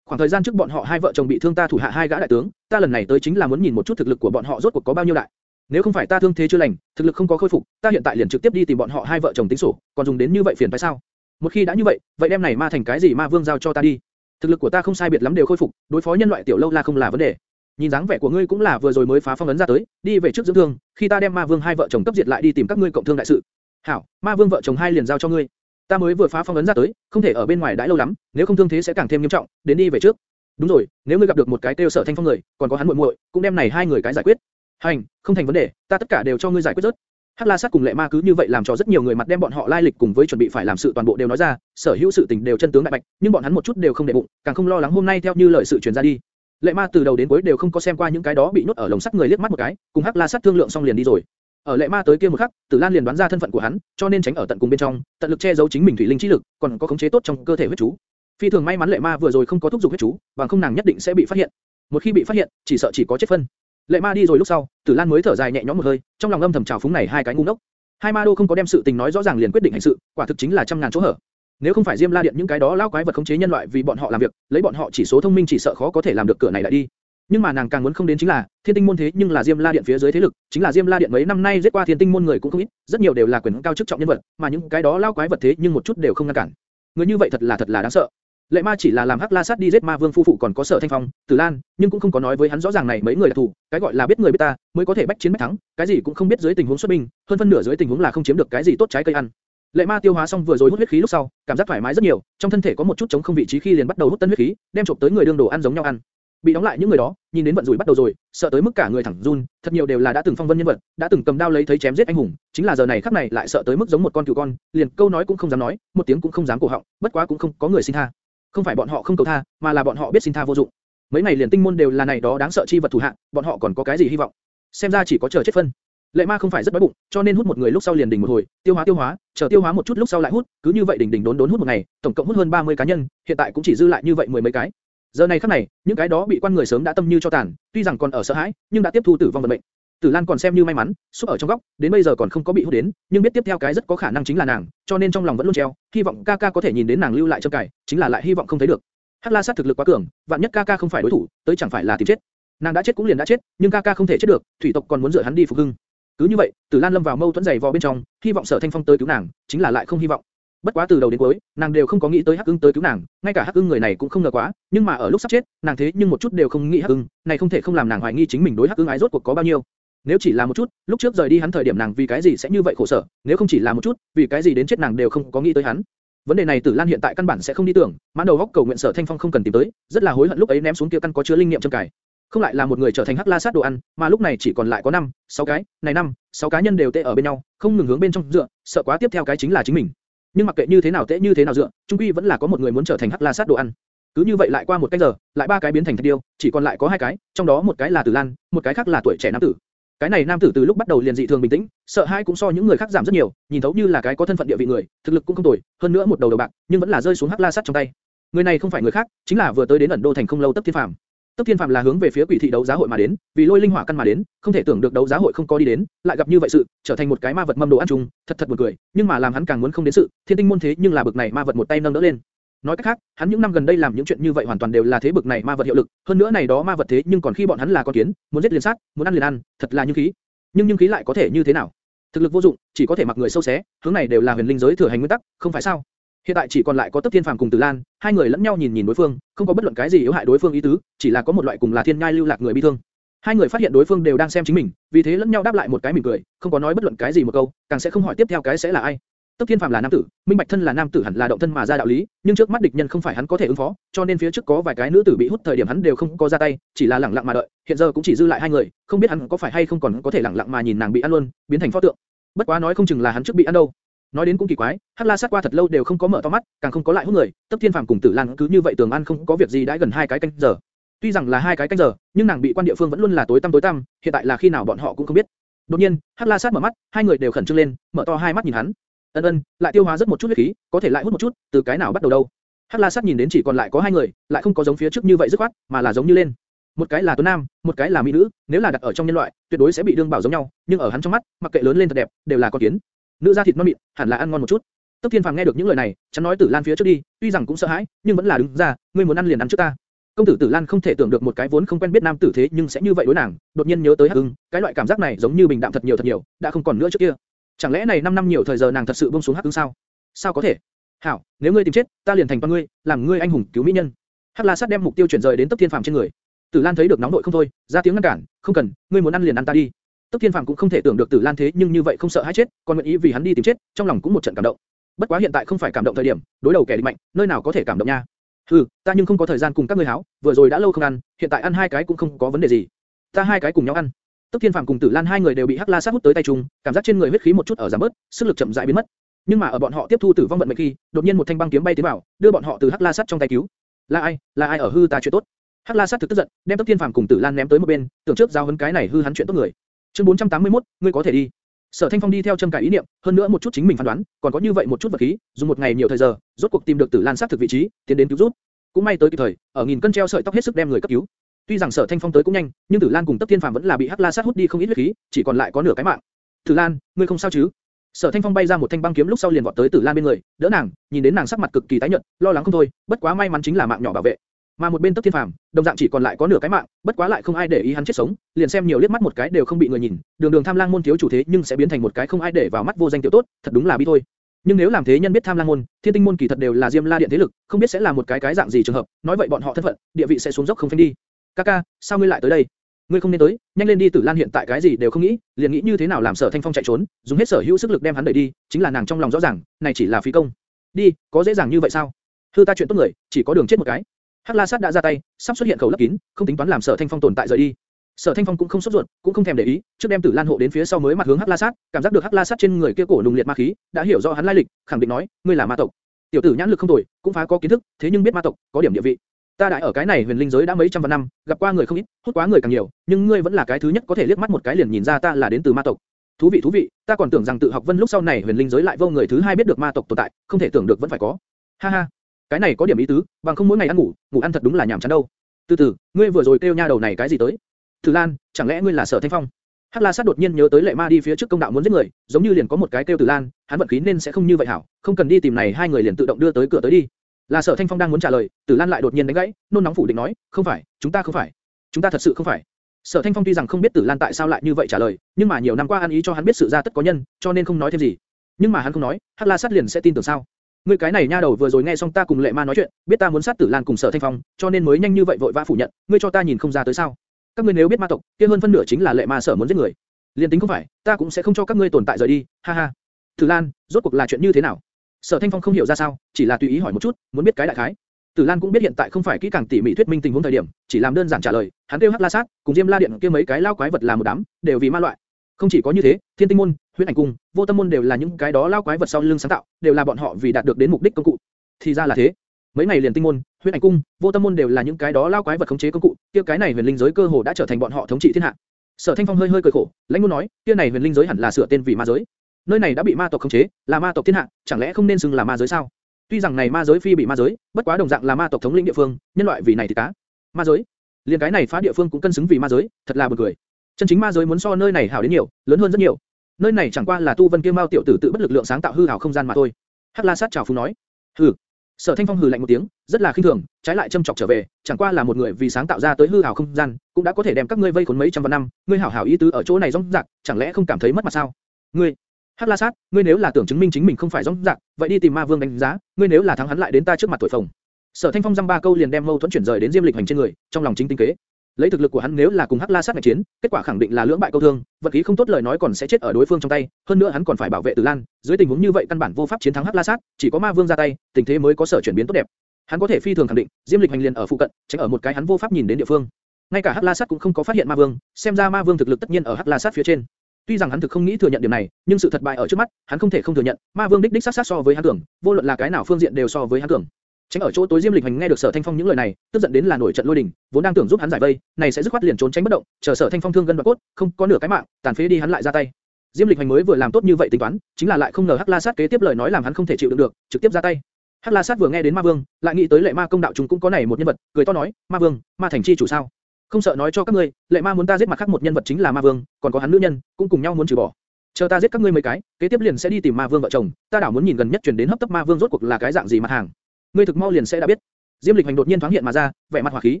Khoảng thời gian trước bọn họ hai vợ chồng bị thương ta thủ hạ hai gã đại tướng, ta lần này tới chính là muốn nhìn một chút thực lực của bọn họ rốt cuộc có bao nhiêu đại. Nếu không phải ta thương thế chưa lành, thực lực không có khôi phục, ta hiện tại liền trực tiếp đi tìm bọn họ hai vợ chồng tính sổ, còn dùng đến như vậy phiền phải sao? Một khi đã như vậy, vậy đem này ma thành cái gì ma vương giao cho ta đi. Thực lực của ta không sai biệt lắm đều khôi phục, đối phó nhân loại tiểu lâu la không là vấn đề. Nhìn dáng vẻ của ngươi cũng là vừa rồi mới phá phong ấn ra tới, đi về trước dưỡng thương, khi ta đem ma vương hai vợ chồng cấp diệt lại đi tìm các ngươi cộng thương đại sự. Hảo, ma vương vợ chồng hai liền giao cho ngươi. Ta mới vừa phá phong ấn ra tới, không thể ở bên ngoài đãi lâu lắm, nếu không thương thế sẽ càng thêm nghiêm trọng, đến đi về trước. Đúng rồi, nếu ngươi gặp được một cái tiêu sở thanh phong người, còn có hắn muội muội, cũng đem này hai người cái giải quyết. Hành, không thành vấn đề, ta tất cả đều cho ngươi giải quyết rớt. Hắc La Sát cùng Lệ Ma cứ như vậy làm cho rất nhiều người mặt đem bọn họ lai lịch cùng với chuẩn bị phải làm sự toàn bộ đều nói ra, sở hữu sự tình đều chân tướng đại bạch, nhưng bọn hắn một chút đều không để bụng, càng không lo lắng hôm nay theo như lời sự truyền ra đi. Lệ Ma từ đầu đến cuối đều không có xem qua những cái đó bị nhốt ở lồng sắt người liếc mắt một cái, cùng Hắc La Sát thương lượng xong liền đi rồi. Ở Lệ Ma tới kia một khắc, Tử Lan liền đoán ra thân phận của hắn, cho nên tránh ở tận cùng bên trong, tận lực che giấu chính mình thủy linh chi lực, còn có khống chế tốt trong cơ thể huyết chú. Phi thường may mắn Lệ Ma vừa rồi không có thúc giục huyết chú, bằng không nàng nhất định sẽ bị phát hiện. Một khi bị phát hiện, chỉ sợ chỉ có chết phân. Lệ Ma đi rồi lúc sau, Tử Lan mới thở dài nhẹ nhõm một hơi, trong lòng âm thầm trào phúng này hai cái ngu ngốc. Hai ma đô không có đem sự tình nói rõ ràng liền quyết định hành sự, quả thực chính là trăm ngàn chỗ hở. Nếu không phải Diêm La Điện những cái đó lao quái vật khống chế nhân loại vì bọn họ làm việc, lấy bọn họ chỉ số thông minh chỉ sợ khó có thể làm được cửa này lại đi. Nhưng mà nàng càng muốn không đến chính là, Thiên Tinh môn thế nhưng là Diêm La Điện phía dưới thế lực, chính là Diêm La Điện mấy năm nay giết qua Thiên Tinh môn người cũng không ít, rất nhiều đều là quyền cao chức trọng nhân vật, mà những cái đó lao quái vật thế nhưng một chút đều không ngăn cản. Người như vậy thật là thật là đáng sợ. Lệ Ma chỉ là làm Hắc La Sát đi giết Ma Vương phu phụ còn có Sở Thanh Phong, Tử Lan, nhưng cũng không có nói với hắn rõ ràng này mấy người là thủ, cái gọi là biết người biết ta, mới có thể bách chiến bách thắng, cái gì cũng không biết dưới tình huống xuất binh, hơn phân nửa dưới tình huống là không chiếm được cái gì tốt trái cây ăn. Lệ Ma tiêu hóa xong vừa rồi hút huyết khí lúc sau, cảm giác thoải mái rất nhiều, trong thân thể có một chút chống không vị trí khi liền bắt đầu hút tân huyết khí, đem trộm tới người đương đồ ăn giống nhau ăn. Bị đóng lại những người đó, nhìn đến vận rủi bắt đầu rồi, sợ tới mức cả người thẳng run, thật nhiều đều là đã từng phong vân nhân vật, đã từng cầm đao lấy thấy chém giết anh hùng, chính là giờ này khắc này lại sợ tới mức giống một con cừu con, liền câu nói cũng không dám nói, một tiếng cũng không dám cổ họng, bất quá cũng không có người xin tha. Không phải bọn họ không cầu tha, mà là bọn họ biết xin tha vô dụng. Mấy ngày liền tinh môn đều là này đó đáng sợ chi vật thủ hạ, bọn họ còn có cái gì hy vọng? Xem ra chỉ có chờ chết phân. Lệ Ma không phải rất đói bụng, cho nên hút một người lúc sau liền đỉnh một hồi, tiêu hóa tiêu hóa, chờ tiêu hóa một chút lúc sau lại hút, cứ như vậy đỉnh đỉnh đốn đốn hút một ngày, tổng cộng hút hơn 30 cá nhân, hiện tại cũng chỉ dư lại như vậy mười mấy cái. Giờ này khắc này, những cái đó bị quan người sớm đã tâm như cho tàn, tuy rằng còn ở sợ hãi, nhưng đã tiếp thu tử vong vận mệnh. Tử Lan còn xem như may mắn, xúc ở trong góc, đến bây giờ còn không có bị hút đến, nhưng biết tiếp theo cái rất có khả năng chính là nàng, cho nên trong lòng vẫn luôn treo, hy vọng ca ca có thể nhìn đến nàng lưu lại trong cài, chính là lại hy vọng không thấy được. Hắc La Sát thực lực quá cường, vạn nhất ca ca không phải đối thủ, tới chẳng phải là tìm chết. Nàng đã chết cũng liền đã chết, nhưng ca ca không thể chết được, thủy tộc còn muốn dựa hắn đi phục hưng. Cứ như vậy, Tử Lan lâm vào mâu thuẫn dày vò bên trong, hy vọng Sở Thanh Phong tới cứu nàng, chính là lại không hy vọng. Bất quá từ đầu đến cuối, nàng đều không có nghĩ tới Hắc Ưng tới cứu nàng, ngay cả Hắc Ưng người này cũng không ngờ quá, nhưng mà ở lúc sắp chết, nàng thế nhưng một chút đều không nghĩ Hắc Ưng, này không thể không làm nàng hoài nghi chính mình đối Hắc Ưng ái rốt cuộc có bao nhiêu. Nếu chỉ là một chút, lúc trước rời đi hắn thời điểm nàng vì cái gì sẽ như vậy khổ sở, nếu không chỉ là một chút, vì cái gì đến chết nàng đều không có nghĩ tới hắn. Vấn đề này Tử Lan hiện tại căn bản sẽ không đi tưởng, mãn đầu góc cầu nguyện Sở Thanh Phong không cần tìm tới, rất là hối hận lúc ấy ném xuống kia căn có chứa linh niệm châm cài. Không lại là một người trở thành hắc la sát đồ ăn, mà lúc này chỉ còn lại có năm, sáu cái, này năm, sáu cá nhân đều tê ở bên nhau, không ngừng hướng bên trong dựa, sợ quá tiếp theo cái chính là chính mình. Nhưng mặc kệ như thế nào tệ như thế nào dựa, trung quy vẫn là có một người muốn trở thành hắc la sát đồ ăn. Cứ như vậy lại qua một canh giờ, lại ba cái biến thành thạch điêu, chỉ còn lại có hai cái, trong đó một cái là Tử Lan, một cái khác là tuổi trẻ nam tử. Cái này nam tử từ lúc bắt đầu liền dị thường bình tĩnh, sợ hãi cũng so những người khác giảm rất nhiều, nhìn thấu như là cái có thân phận địa vị người, thực lực cũng không tồi, hơn nữa một đầu đầu bạc, nhưng vẫn là rơi xuống hắc la sát trong tay. Người này không phải người khác, chính là vừa tới đến ẩn đô thành không lâu Tấp Thiên Phàm. Tấp Thiên Phạm là hướng về phía quỷ thị đấu giá hội mà đến, vì lôi linh hỏa căn mà đến, không thể tưởng được đấu giá hội không có đi đến, lại gặp như vậy sự, trở thành một cái ma vật mâm đồ ăn chung, thật thật buồn cười, nhưng mà làm hắn càng muốn không đến sự, thiên tinh môn thế nhưng là bực này ma vật một tay nâng đỡ lên. Nói cách khác, hắn những năm gần đây làm những chuyện như vậy hoàn toàn đều là thế bực này ma vật hiệu lực, hơn nữa này đó ma vật thế nhưng còn khi bọn hắn là con kiến, muốn giết liền sát, muốn ăn liền ăn, thật là như khí. Nhưng nhưng khí lại có thể như thế nào? Thực lực vô dụng, chỉ có thể mặc người sâu xé, hướng này đều là huyền linh giới thừa hành nguyên tắc, không phải sao? Hiện tại chỉ còn lại có Tấp Thiên Phàm cùng Từ Lan, hai người lẫn nhau nhìn nhìn đối phương, không có bất luận cái gì yếu hại đối phương ý tứ, chỉ là có một loại cùng là thiên nhai lưu lạc người bi thương. Hai người phát hiện đối phương đều đang xem chính mình, vì thế lẫn nhau đáp lại một cái mỉm cười, không có nói bất luận cái gì một câu, càng sẽ không hỏi tiếp theo cái sẽ là ai. Tức Thiên Phàm là nam tử, minh bạch thân là nam tử hẳn là động thân mà ra đạo lý, nhưng trước mắt địch nhân không phải hắn có thể ứng phó, cho nên phía trước có vài cái nữ tử bị hút thời điểm hắn đều không có ra tay, chỉ là lẳng lặng mà đợi. Hiện giờ cũng chỉ dư lại hai người, không biết hắn có phải hay không còn có thể lẳng lặng mà nhìn nàng bị ăn luôn, biến thành pho tượng. Bất quá nói không chừng là hắn trước bị ăn đâu. Nói đến cũng kỳ quái, Hắc La sát qua thật lâu đều không có mở to mắt, càng không có lại hút người, Tấp Thiên Phàm cùng Tử Lan cứ như vậy tường ăn không có việc gì đã gần hai cái canh giờ. Tuy rằng là hai cái canh giờ, nhưng nàng bị quan địa phương vẫn luôn là tối tăm tối tăm, hiện tại là khi nào bọn họ cũng không biết. Đột nhiên, Hắc La sát mở mắt, hai người đều khẩn trương lên, mở to hai mắt nhìn hắn. Ân ân, lại tiêu hóa rất một chút huyết khí, có thể lại hút một chút, từ cái nào bắt đầu đâu? Hắc La sát nhìn đến chỉ còn lại có hai người, lại không có giống phía trước như vậy dứt khoát, mà là giống như lên. Một cái là tuấn nam, một cái là mỹ nữ, nếu là đặt ở trong nhân loại, tuyệt đối sẽ bị đương bảo giống nhau, nhưng ở hắn trong mắt, mặc kệ lớn lên thật đẹp, đều là con kiến. Nữ da thịt non mịn, hẳn là ăn ngon một chút. Tốc Thiên Phàm nghe được những lời này, chắn nói Tử Lan phía trước đi, tuy rằng cũng sợ hãi, nhưng vẫn là đứng ra, ngươi muốn ăn liền ăn trước ta. Công tử Tử Lan không thể tưởng được một cái vốn không quen biết nam tử thế nhưng sẽ như vậy đối nàng, đột nhiên nhớ tới Hắc Ưng, cái loại cảm giác này giống như bình đạm thật nhiều thật nhiều, đã không còn nữa trước kia. Chẳng lẽ này 5 năm nhiều thời giờ nàng thật sự buông xuống Hắc Ưng sao? Sao có thể? Hảo, nếu ngươi tìm chết, ta liền thành toàn ngươi, làm ngươi anh hùng cứu mỹ nhân. Hắc La Sát đem mục tiêu chuyển rời đến Tốc Thiên Phàm trên người. Tử Lan thấy được nóng nội không thôi, ra tiếng ngăn cản, không cần, ngươi muốn ăn liền ăn ta đi. Tốc Thiên Phàm cũng không thể tưởng được Tử Lan thế nhưng như vậy không sợ hãi chết, còn nguyện ý vì hắn đi tìm chết, trong lòng cũng một trận cảm động. Bất quá hiện tại không phải cảm động thời điểm, đối đầu kẻ địch mạnh, nơi nào có thể cảm động nha? Hừ, ta nhưng không có thời gian cùng các ngươi háo, vừa rồi đã lâu không ăn, hiện tại ăn hai cái cũng không có vấn đề gì. Ta hai cái cùng nhau ăn. Tốc Thiên Phàm cùng Tử Lan hai người đều bị Hắc La Sát hút tới tay trùng, cảm giác trên người huyết khí một chút ở giảm bớt, sức lực chậm rãi biến mất. Nhưng mà ở bọn họ tiếp thu tử vong vận mệnh khi, đột nhiên một thanh băng kiếm bay tiến vào, đưa bọn họ từ Hắc La Sát trong tay cứu. Là ai? Là ai ở hư ta chuyện tốt? Hắc La Sát thực tức giận, đem Tốc Thiên Phàm cùng Tử Lan ném tới một bên, tưởng trước giao hấn cái này hư hắn chuyện tốt người. Chương 481, ngươi có thể đi. Sở Thanh Phong đi theo châm cải ý niệm, hơn nữa một chút chính mình phán đoán, còn có như vậy một chút vật khí, dùng một ngày nhiều thời giờ, rốt cuộc tìm được Tử Lan sát thực vị trí, tiến đến cứu giúp. Cũng may tới kịp thời, ở nghìn cân treo sợi tóc hết sức đem người cấp cứu. Tuy rằng Sở Thanh Phong tới cũng nhanh, nhưng Tử Lan cùng Tấp Thiên Phàm vẫn là bị Hắc La sát hút đi không ít huyết khí, chỉ còn lại có nửa cái mạng. Tử Lan, ngươi không sao chứ? Sở Thanh Phong bay ra một thanh băng kiếm lúc sau liền vọt tới Tử Lan bên người, đỡ nàng, nhìn đến nàng sắc mặt cực kỳ tái nhợt, lo lắng không thôi, bất quá may mắn chính là mạng nhỏ bảo vệ. Mà một bên Tấp Thiên Phàm, đồng dạng chỉ còn lại có nửa cái mạng, bất quá lại không ai để ý hắn chết sống, liền xem nhiều liếc mắt một cái đều không bị người nhìn, đường đường tham lang môn thiếu chủ thế nhưng sẽ biến thành một cái không ai để vào mắt vô danh tiểu tốt, thật đúng là bi thôi. Nhưng nếu làm thế nhân biết tham lang môn, thiên tinh môn kỳ thật đều là diêm la điện thế lực, không biết sẽ là một cái cái dạng gì trường hợp, nói vậy bọn họ thân phận, địa vị sẽ xuống dốc không phanh đi. Kaka, sao ngươi lại tới đây? Ngươi không nên tới, nhanh lên đi Tử Lan hiện tại cái gì đều không nghĩ, liền nghĩ như thế nào làm Sở Thanh Phong chạy trốn, dùng hết sở hữu sức lực đem hắn đẩy đi, chính là nàng trong lòng rõ ràng, này chỉ là phí công. Đi, có dễ dàng như vậy sao? Hư ta chuyện tốt người, chỉ có đường chết một cái. Hắc La Sát đã ra tay, sắp xuất hiện khẩu lấp kín, không tính toán làm Sở Thanh Phong tồn tại rời đi. Sở Thanh Phong cũng không sốt ruột, cũng không thèm để ý, trước đem Tử Lan hộ đến phía sau mới mặt hướng Hắc La Sát, cảm giác được Hắc La Sát trên người kia cổ nùng liệt ma khí, đã hiểu rõ hắn lai lịch, khẳng định nói, ngươi là ma tộc. Tiểu tử nhãn lực không tồi, cũng phá có kiến thức, thế nhưng biết ma tộc có điểm địa vị. Ta đại ở cái này huyền linh giới đã mấy trăm vạn năm, gặp qua người không ít, hút quá người càng nhiều, nhưng ngươi vẫn là cái thứ nhất có thể liếc mắt một cái liền nhìn ra ta là đến từ ma tộc. Thú vị thú vị, ta còn tưởng rằng tự học vân lúc sau này huyền linh giới lại vô người thứ hai biết được ma tộc tồn tại, không thể tưởng được vẫn phải có. Ha ha, cái này có điểm ý tứ, bằng không mỗi ngày ăn ngủ, ngủ ăn thật đúng là nhảm chán đâu. Từ từ, ngươi vừa rồi kêu nha đầu này cái gì tới? Tử Lan, chẳng lẽ ngươi là Sở Thanh Phong? Hắc La Sát đột nhiên nhớ tới Lệ Ma đi phía trước công đạo muốn giết người, giống như liền có một cái kêu Tử Lan, hắn vận khí nên sẽ không như vậy hảo, không cần đi tìm này hai người liền tự động đưa tới cửa tới đi. Là Sở Thanh Phong đang muốn trả lời, Tử Lan lại đột nhiên đánh gãy, nôn nóng phủ định nói, không phải, chúng ta không phải, chúng ta thật sự không phải. Sở Thanh Phong tuy rằng không biết Tử Lan tại sao lại như vậy trả lời, nhưng mà nhiều năm qua ăn ý cho hắn biết sự ra tất có nhân, cho nên không nói thêm gì. Nhưng mà hắn không nói, Hắc La Sát liền sẽ tin tưởng sao? Ngươi cái này nha đầu vừa rồi nghe xong ta cùng Lệ Ma nói chuyện, biết ta muốn sát Tử Lan cùng Sở Thanh Phong, cho nên mới nhanh như vậy vội vã phủ nhận, ngươi cho ta nhìn không ra tới sao? Các ngươi nếu biết ma tộc, kia hơn phân nửa chính là Lệ Ma Sở muốn giết người. Liên tính không phải, ta cũng sẽ không cho các ngươi tồn tại rời đi, ha ha. Tử Lan, rốt cuộc là chuyện như thế nào? Sở Thanh Phong không hiểu ra sao, chỉ là tùy ý hỏi một chút, muốn biết cái đại khái. Tử Lan cũng biết hiện tại không phải kỹ càng tỉ mỉ thuyết minh tình huống thời điểm, chỉ làm đơn giản trả lời, hắn kêu Hắc La Sát, cùng Diêm La Điện kia mấy cái lao quái vật là một đám, đều vì ma loại. Không chỉ có như thế, Thiên Tinh môn, Huyễn Ảnh cung, Vô Tâm môn đều là những cái đó lao quái vật sau lưng sáng tạo, đều là bọn họ vì đạt được đến mục đích công cụ. Thì ra là thế. Mấy ngày liền Tinh môn, Huyễn Ảnh cung, Vô Tâm môn đều là những cái đó lao quái vật khống chế công cụ, kia cái này huyền linh giới cơ hồ đã trở thành bọn họ thống trị thiên hạ. Sở Thanh Phong hơi hơi cười khổ, lãnh muốn nói, kia này huyền linh giới hẳn là sửa tên vì ma giới. Nơi này đã bị ma tộc khống chế, là ma tộc thiên hạ, chẳng lẽ không nên xưng là ma giới sao? Tuy rằng này ma giới phi bị ma giới, bất quá đồng dạng là ma tộc thống lĩnh địa phương, nhân loại vì này thì cá. Ma giới, liền cái này phá địa phương cũng cân xứng vì ma giới, thật là buồn cười. Chân chính ma giới muốn so nơi này hảo đến nhiều, lớn hơn rất nhiều. Nơi này chẳng qua là tu vân kia mao tiểu tử tự bất lực lượng sáng tạo hư hảo không gian mà thôi. Hắc La Sát chào phúng nói. Hừ. Sở Thanh Phong hừ lạnh một tiếng, rất là khinh thường, trái lại châm chọc trở về, chẳng qua là một người vì sáng tạo ra tới hư hảo không gian, cũng đã có thể đem các ngươi vây khốn mấy trăm vạn năm, ngươi hảo hảo ý tứ ở chỗ này rong rạc, chẳng lẽ không cảm thấy mất mặt sao? Ngươi, Hắc La Sát, ngươi nếu là tưởng chứng minh chính mình không phải rong rạc, vậy đi tìm Ma Vương đánh giá, ngươi nếu là thắng hắn lại đến ta trước mặt tuổi phồng. Sở Thanh Phong dăm ba câu liền đem mâu thuẫn chuyển rời đến Diêm Lịch Hành trên người, trong lòng chính tinh kế. Lấy thực lực của hắn nếu là cùng Hắc La Sát ngạch chiến, kết quả khẳng định là lưỡng bại câu thương, vật khí không tốt lời nói còn sẽ chết ở đối phương trong tay, hơn nữa hắn còn phải bảo vệ Tử Lan, dưới tình huống như vậy căn bản vô pháp chiến thắng Hắc La Sát, chỉ có Ma Vương ra tay, tình thế mới có sở chuyển biến tốt đẹp. Hắn có thể phi thường khẳng định, Diêm Lịch hành liền ở phụ cận, tránh ở một cái hắn vô pháp nhìn đến địa phương. Ngay cả Hắc La Sát cũng không có phát hiện Ma Vương, xem ra Ma Vương thực lực tất nhiên ở Hắc La Sát phía trên. Tuy rằng hắn thực không nghĩ thừa nhận điểm này, nhưng sự thật bại ở trước mắt, hắn không thể không thừa nhận, Ma Vương đích đích sát sát so với hắn tưởng, vô luận là cái nào phương diện đều so với hắn tưởng. Tránh ở chỗ tối Diêm Lịch Hành nghe được Sở Thanh Phong những lời này, tức giận đến là nổi trận lôi đình, vốn đang tưởng giúp hắn giải vây, này sẽ dứt khoát liền trốn tránh bất động, chờ Sở Thanh Phong thương gân đoạn cốt, không có nửa cái mạng, tàn phế đi hắn lại ra tay. Diêm Lịch Hành mới vừa làm tốt như vậy tính toán, chính là lại không ngờ Hắc La Sát kế tiếp lời nói làm hắn không thể chịu đựng được, trực tiếp ra tay. Hắc La Sát vừa nghe đến Ma Vương, lại nghĩ tới Lệ Ma công đạo chúng cũng có này một nhân vật, cười to nói, Ma Vương, Ma Thành chi chủ sao? Không sợ nói cho các ngươi, Lệ Ma muốn ta giết mặt khác một nhân vật chính là Ma Vương, còn có hắn nữ nhân, cũng cùng nhau muốn trừ bỏ. Chờ ta giết các ngươi mấy cái, kế tiếp liền sẽ đi tìm Ma Vương vợ chồng, ta đảo muốn nhìn gần nhất truyền đến hấp tấp Ma Vương rốt cuộc là cái dạng gì mặt hàng. Ngươi thực mau liền sẽ đã biết. Diêm Lịch Hành đột nhiên thoáng hiện mà ra, vẻ mặt hỏa khí,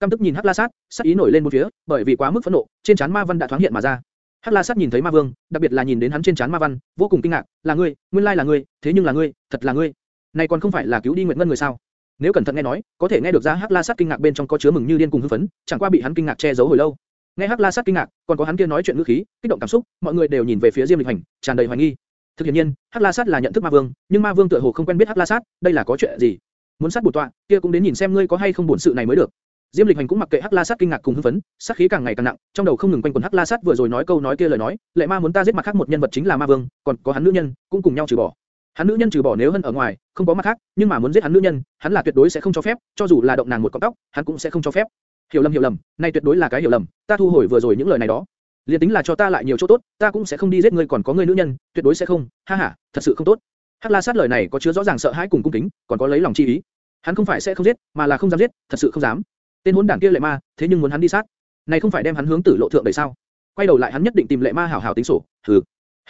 căm tức nhìn Hắc La Sát, sát ý nổi lên một phía, bởi vì quá mức phẫn nộ, trên trán Ma Văn đã thoáng hiện mà ra. Hắc La Sát nhìn thấy Ma Vương, đặc biệt là nhìn đến hắn trên trán Ma Văn, vô cùng kinh ngạc, là ngươi, nguyên lai là ngươi, thế nhưng là ngươi, thật là ngươi. Này còn không phải là cứu đi Nguyệt Ngân người sao? Nếu cẩn thận nghe nói, có thể nghe được ra Hắc La Sát kinh ngạc bên trong có chứa mừng như điên cùng hưng phấn, chẳng qua bị hắn kinh ngạc che giấu hồi lâu. Nghe Hắc La Sát kinh ngạc, còn có hắn kia nói chuyện ngữ khí, kích động cảm xúc, mọi người đều nhìn về phía Diêm Lịch Hành, tràn đầy hoài nghi. Thực hiện nhiên, Hắc La Sát là nhận thức Ma Vương, nhưng Ma Vương tựa hồ không quen biết Hắc La Sát, đây là có chuyện gì? Muốn sát bổn tọa, kia cũng đến nhìn xem ngươi có hay không bổn sự này mới được. Diêm Lịch Hành cũng mặc kệ Hắc La Sát kinh ngạc cùng hưng phấn, sát khí càng ngày càng nặng, trong đầu không ngừng quanh quẩn Hắc La Sát vừa rồi nói câu nói kia lời nói, lệ ma muốn ta giết mặt khác một nhân vật chính là Ma Vương, còn có hắn nữ nhân, cũng cùng nhau trừ bỏ. Hắn nữ nhân trừ bỏ nếu hơn ở ngoài, không có mặt khác, nhưng mà muốn giết hắn nữ nhân, hắn là tuyệt đối sẽ không cho phép, cho dù là động nàng một cọng tóc, hắn cũng sẽ không cho phép. Hiểu lầm hiểu lầm, này tuyệt đối là cái hiểu lầm, ta thu hồi vừa rồi những lời này đó. Liên tính là cho ta lại nhiều chỗ tốt, ta cũng sẽ không đi giết ngươi còn có ngươi nữ nhân, tuyệt đối sẽ không, ha ha, thật sự không tốt. Hắc La Sát lời này có chứa rõ ràng sợ hãi cùng cung kính, còn có lấy lòng chi ý. Hắn không phải sẽ không giết, mà là không dám giết, thật sự không dám. Tên hỗn đản kia lệ ma, thế nhưng muốn hắn đi sát, này không phải đem hắn hướng tử lộ thượng đẩy sao? Quay đầu lại hắn nhất định tìm lệ ma hảo hảo tính sổ. Hừ,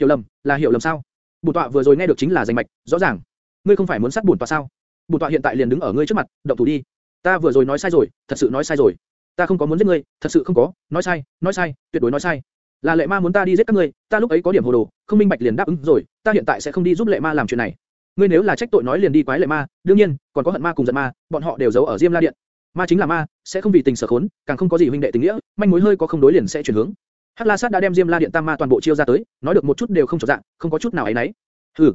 hiểu lầm, là hiểu lầm sao? Bổn tọa vừa rồi nghe được chính là danh mạch, rõ ràng. Ngươi không phải muốn sát bổn tọa sao? Bổn tọa hiện tại liền đứng ở ngươi trước mặt, động thủ đi. Ta vừa rồi nói sai rồi, thật sự nói sai rồi. Ta không có muốn giết ngươi, thật sự không có, nói sai, nói sai, tuyệt đối nói sai. Là lệ ma muốn ta đi giết các ngươi, ta lúc ấy có điểm hồ đồ, không minh bạch liền đáp ứng rồi, ta hiện tại sẽ không đi giúp lệ ma làm chuyện này. Ngươi nếu là trách tội nói liền đi quái lệ ma, đương nhiên, còn có hận ma cùng giận ma, bọn họ đều giấu ở Diêm La Điện. Ma chính là ma, sẽ không vì tình sở khốn, càng không có gì huynh đệ tình nghĩa, manh mối hơi có không đối liền sẽ chuyển hướng. Hắc La Sát đã đem Diêm La Điện Tam Ma toàn bộ chiêu ra tới, nói được một chút đều không trọn dạng, không có chút nào ấy nấy. Hừ,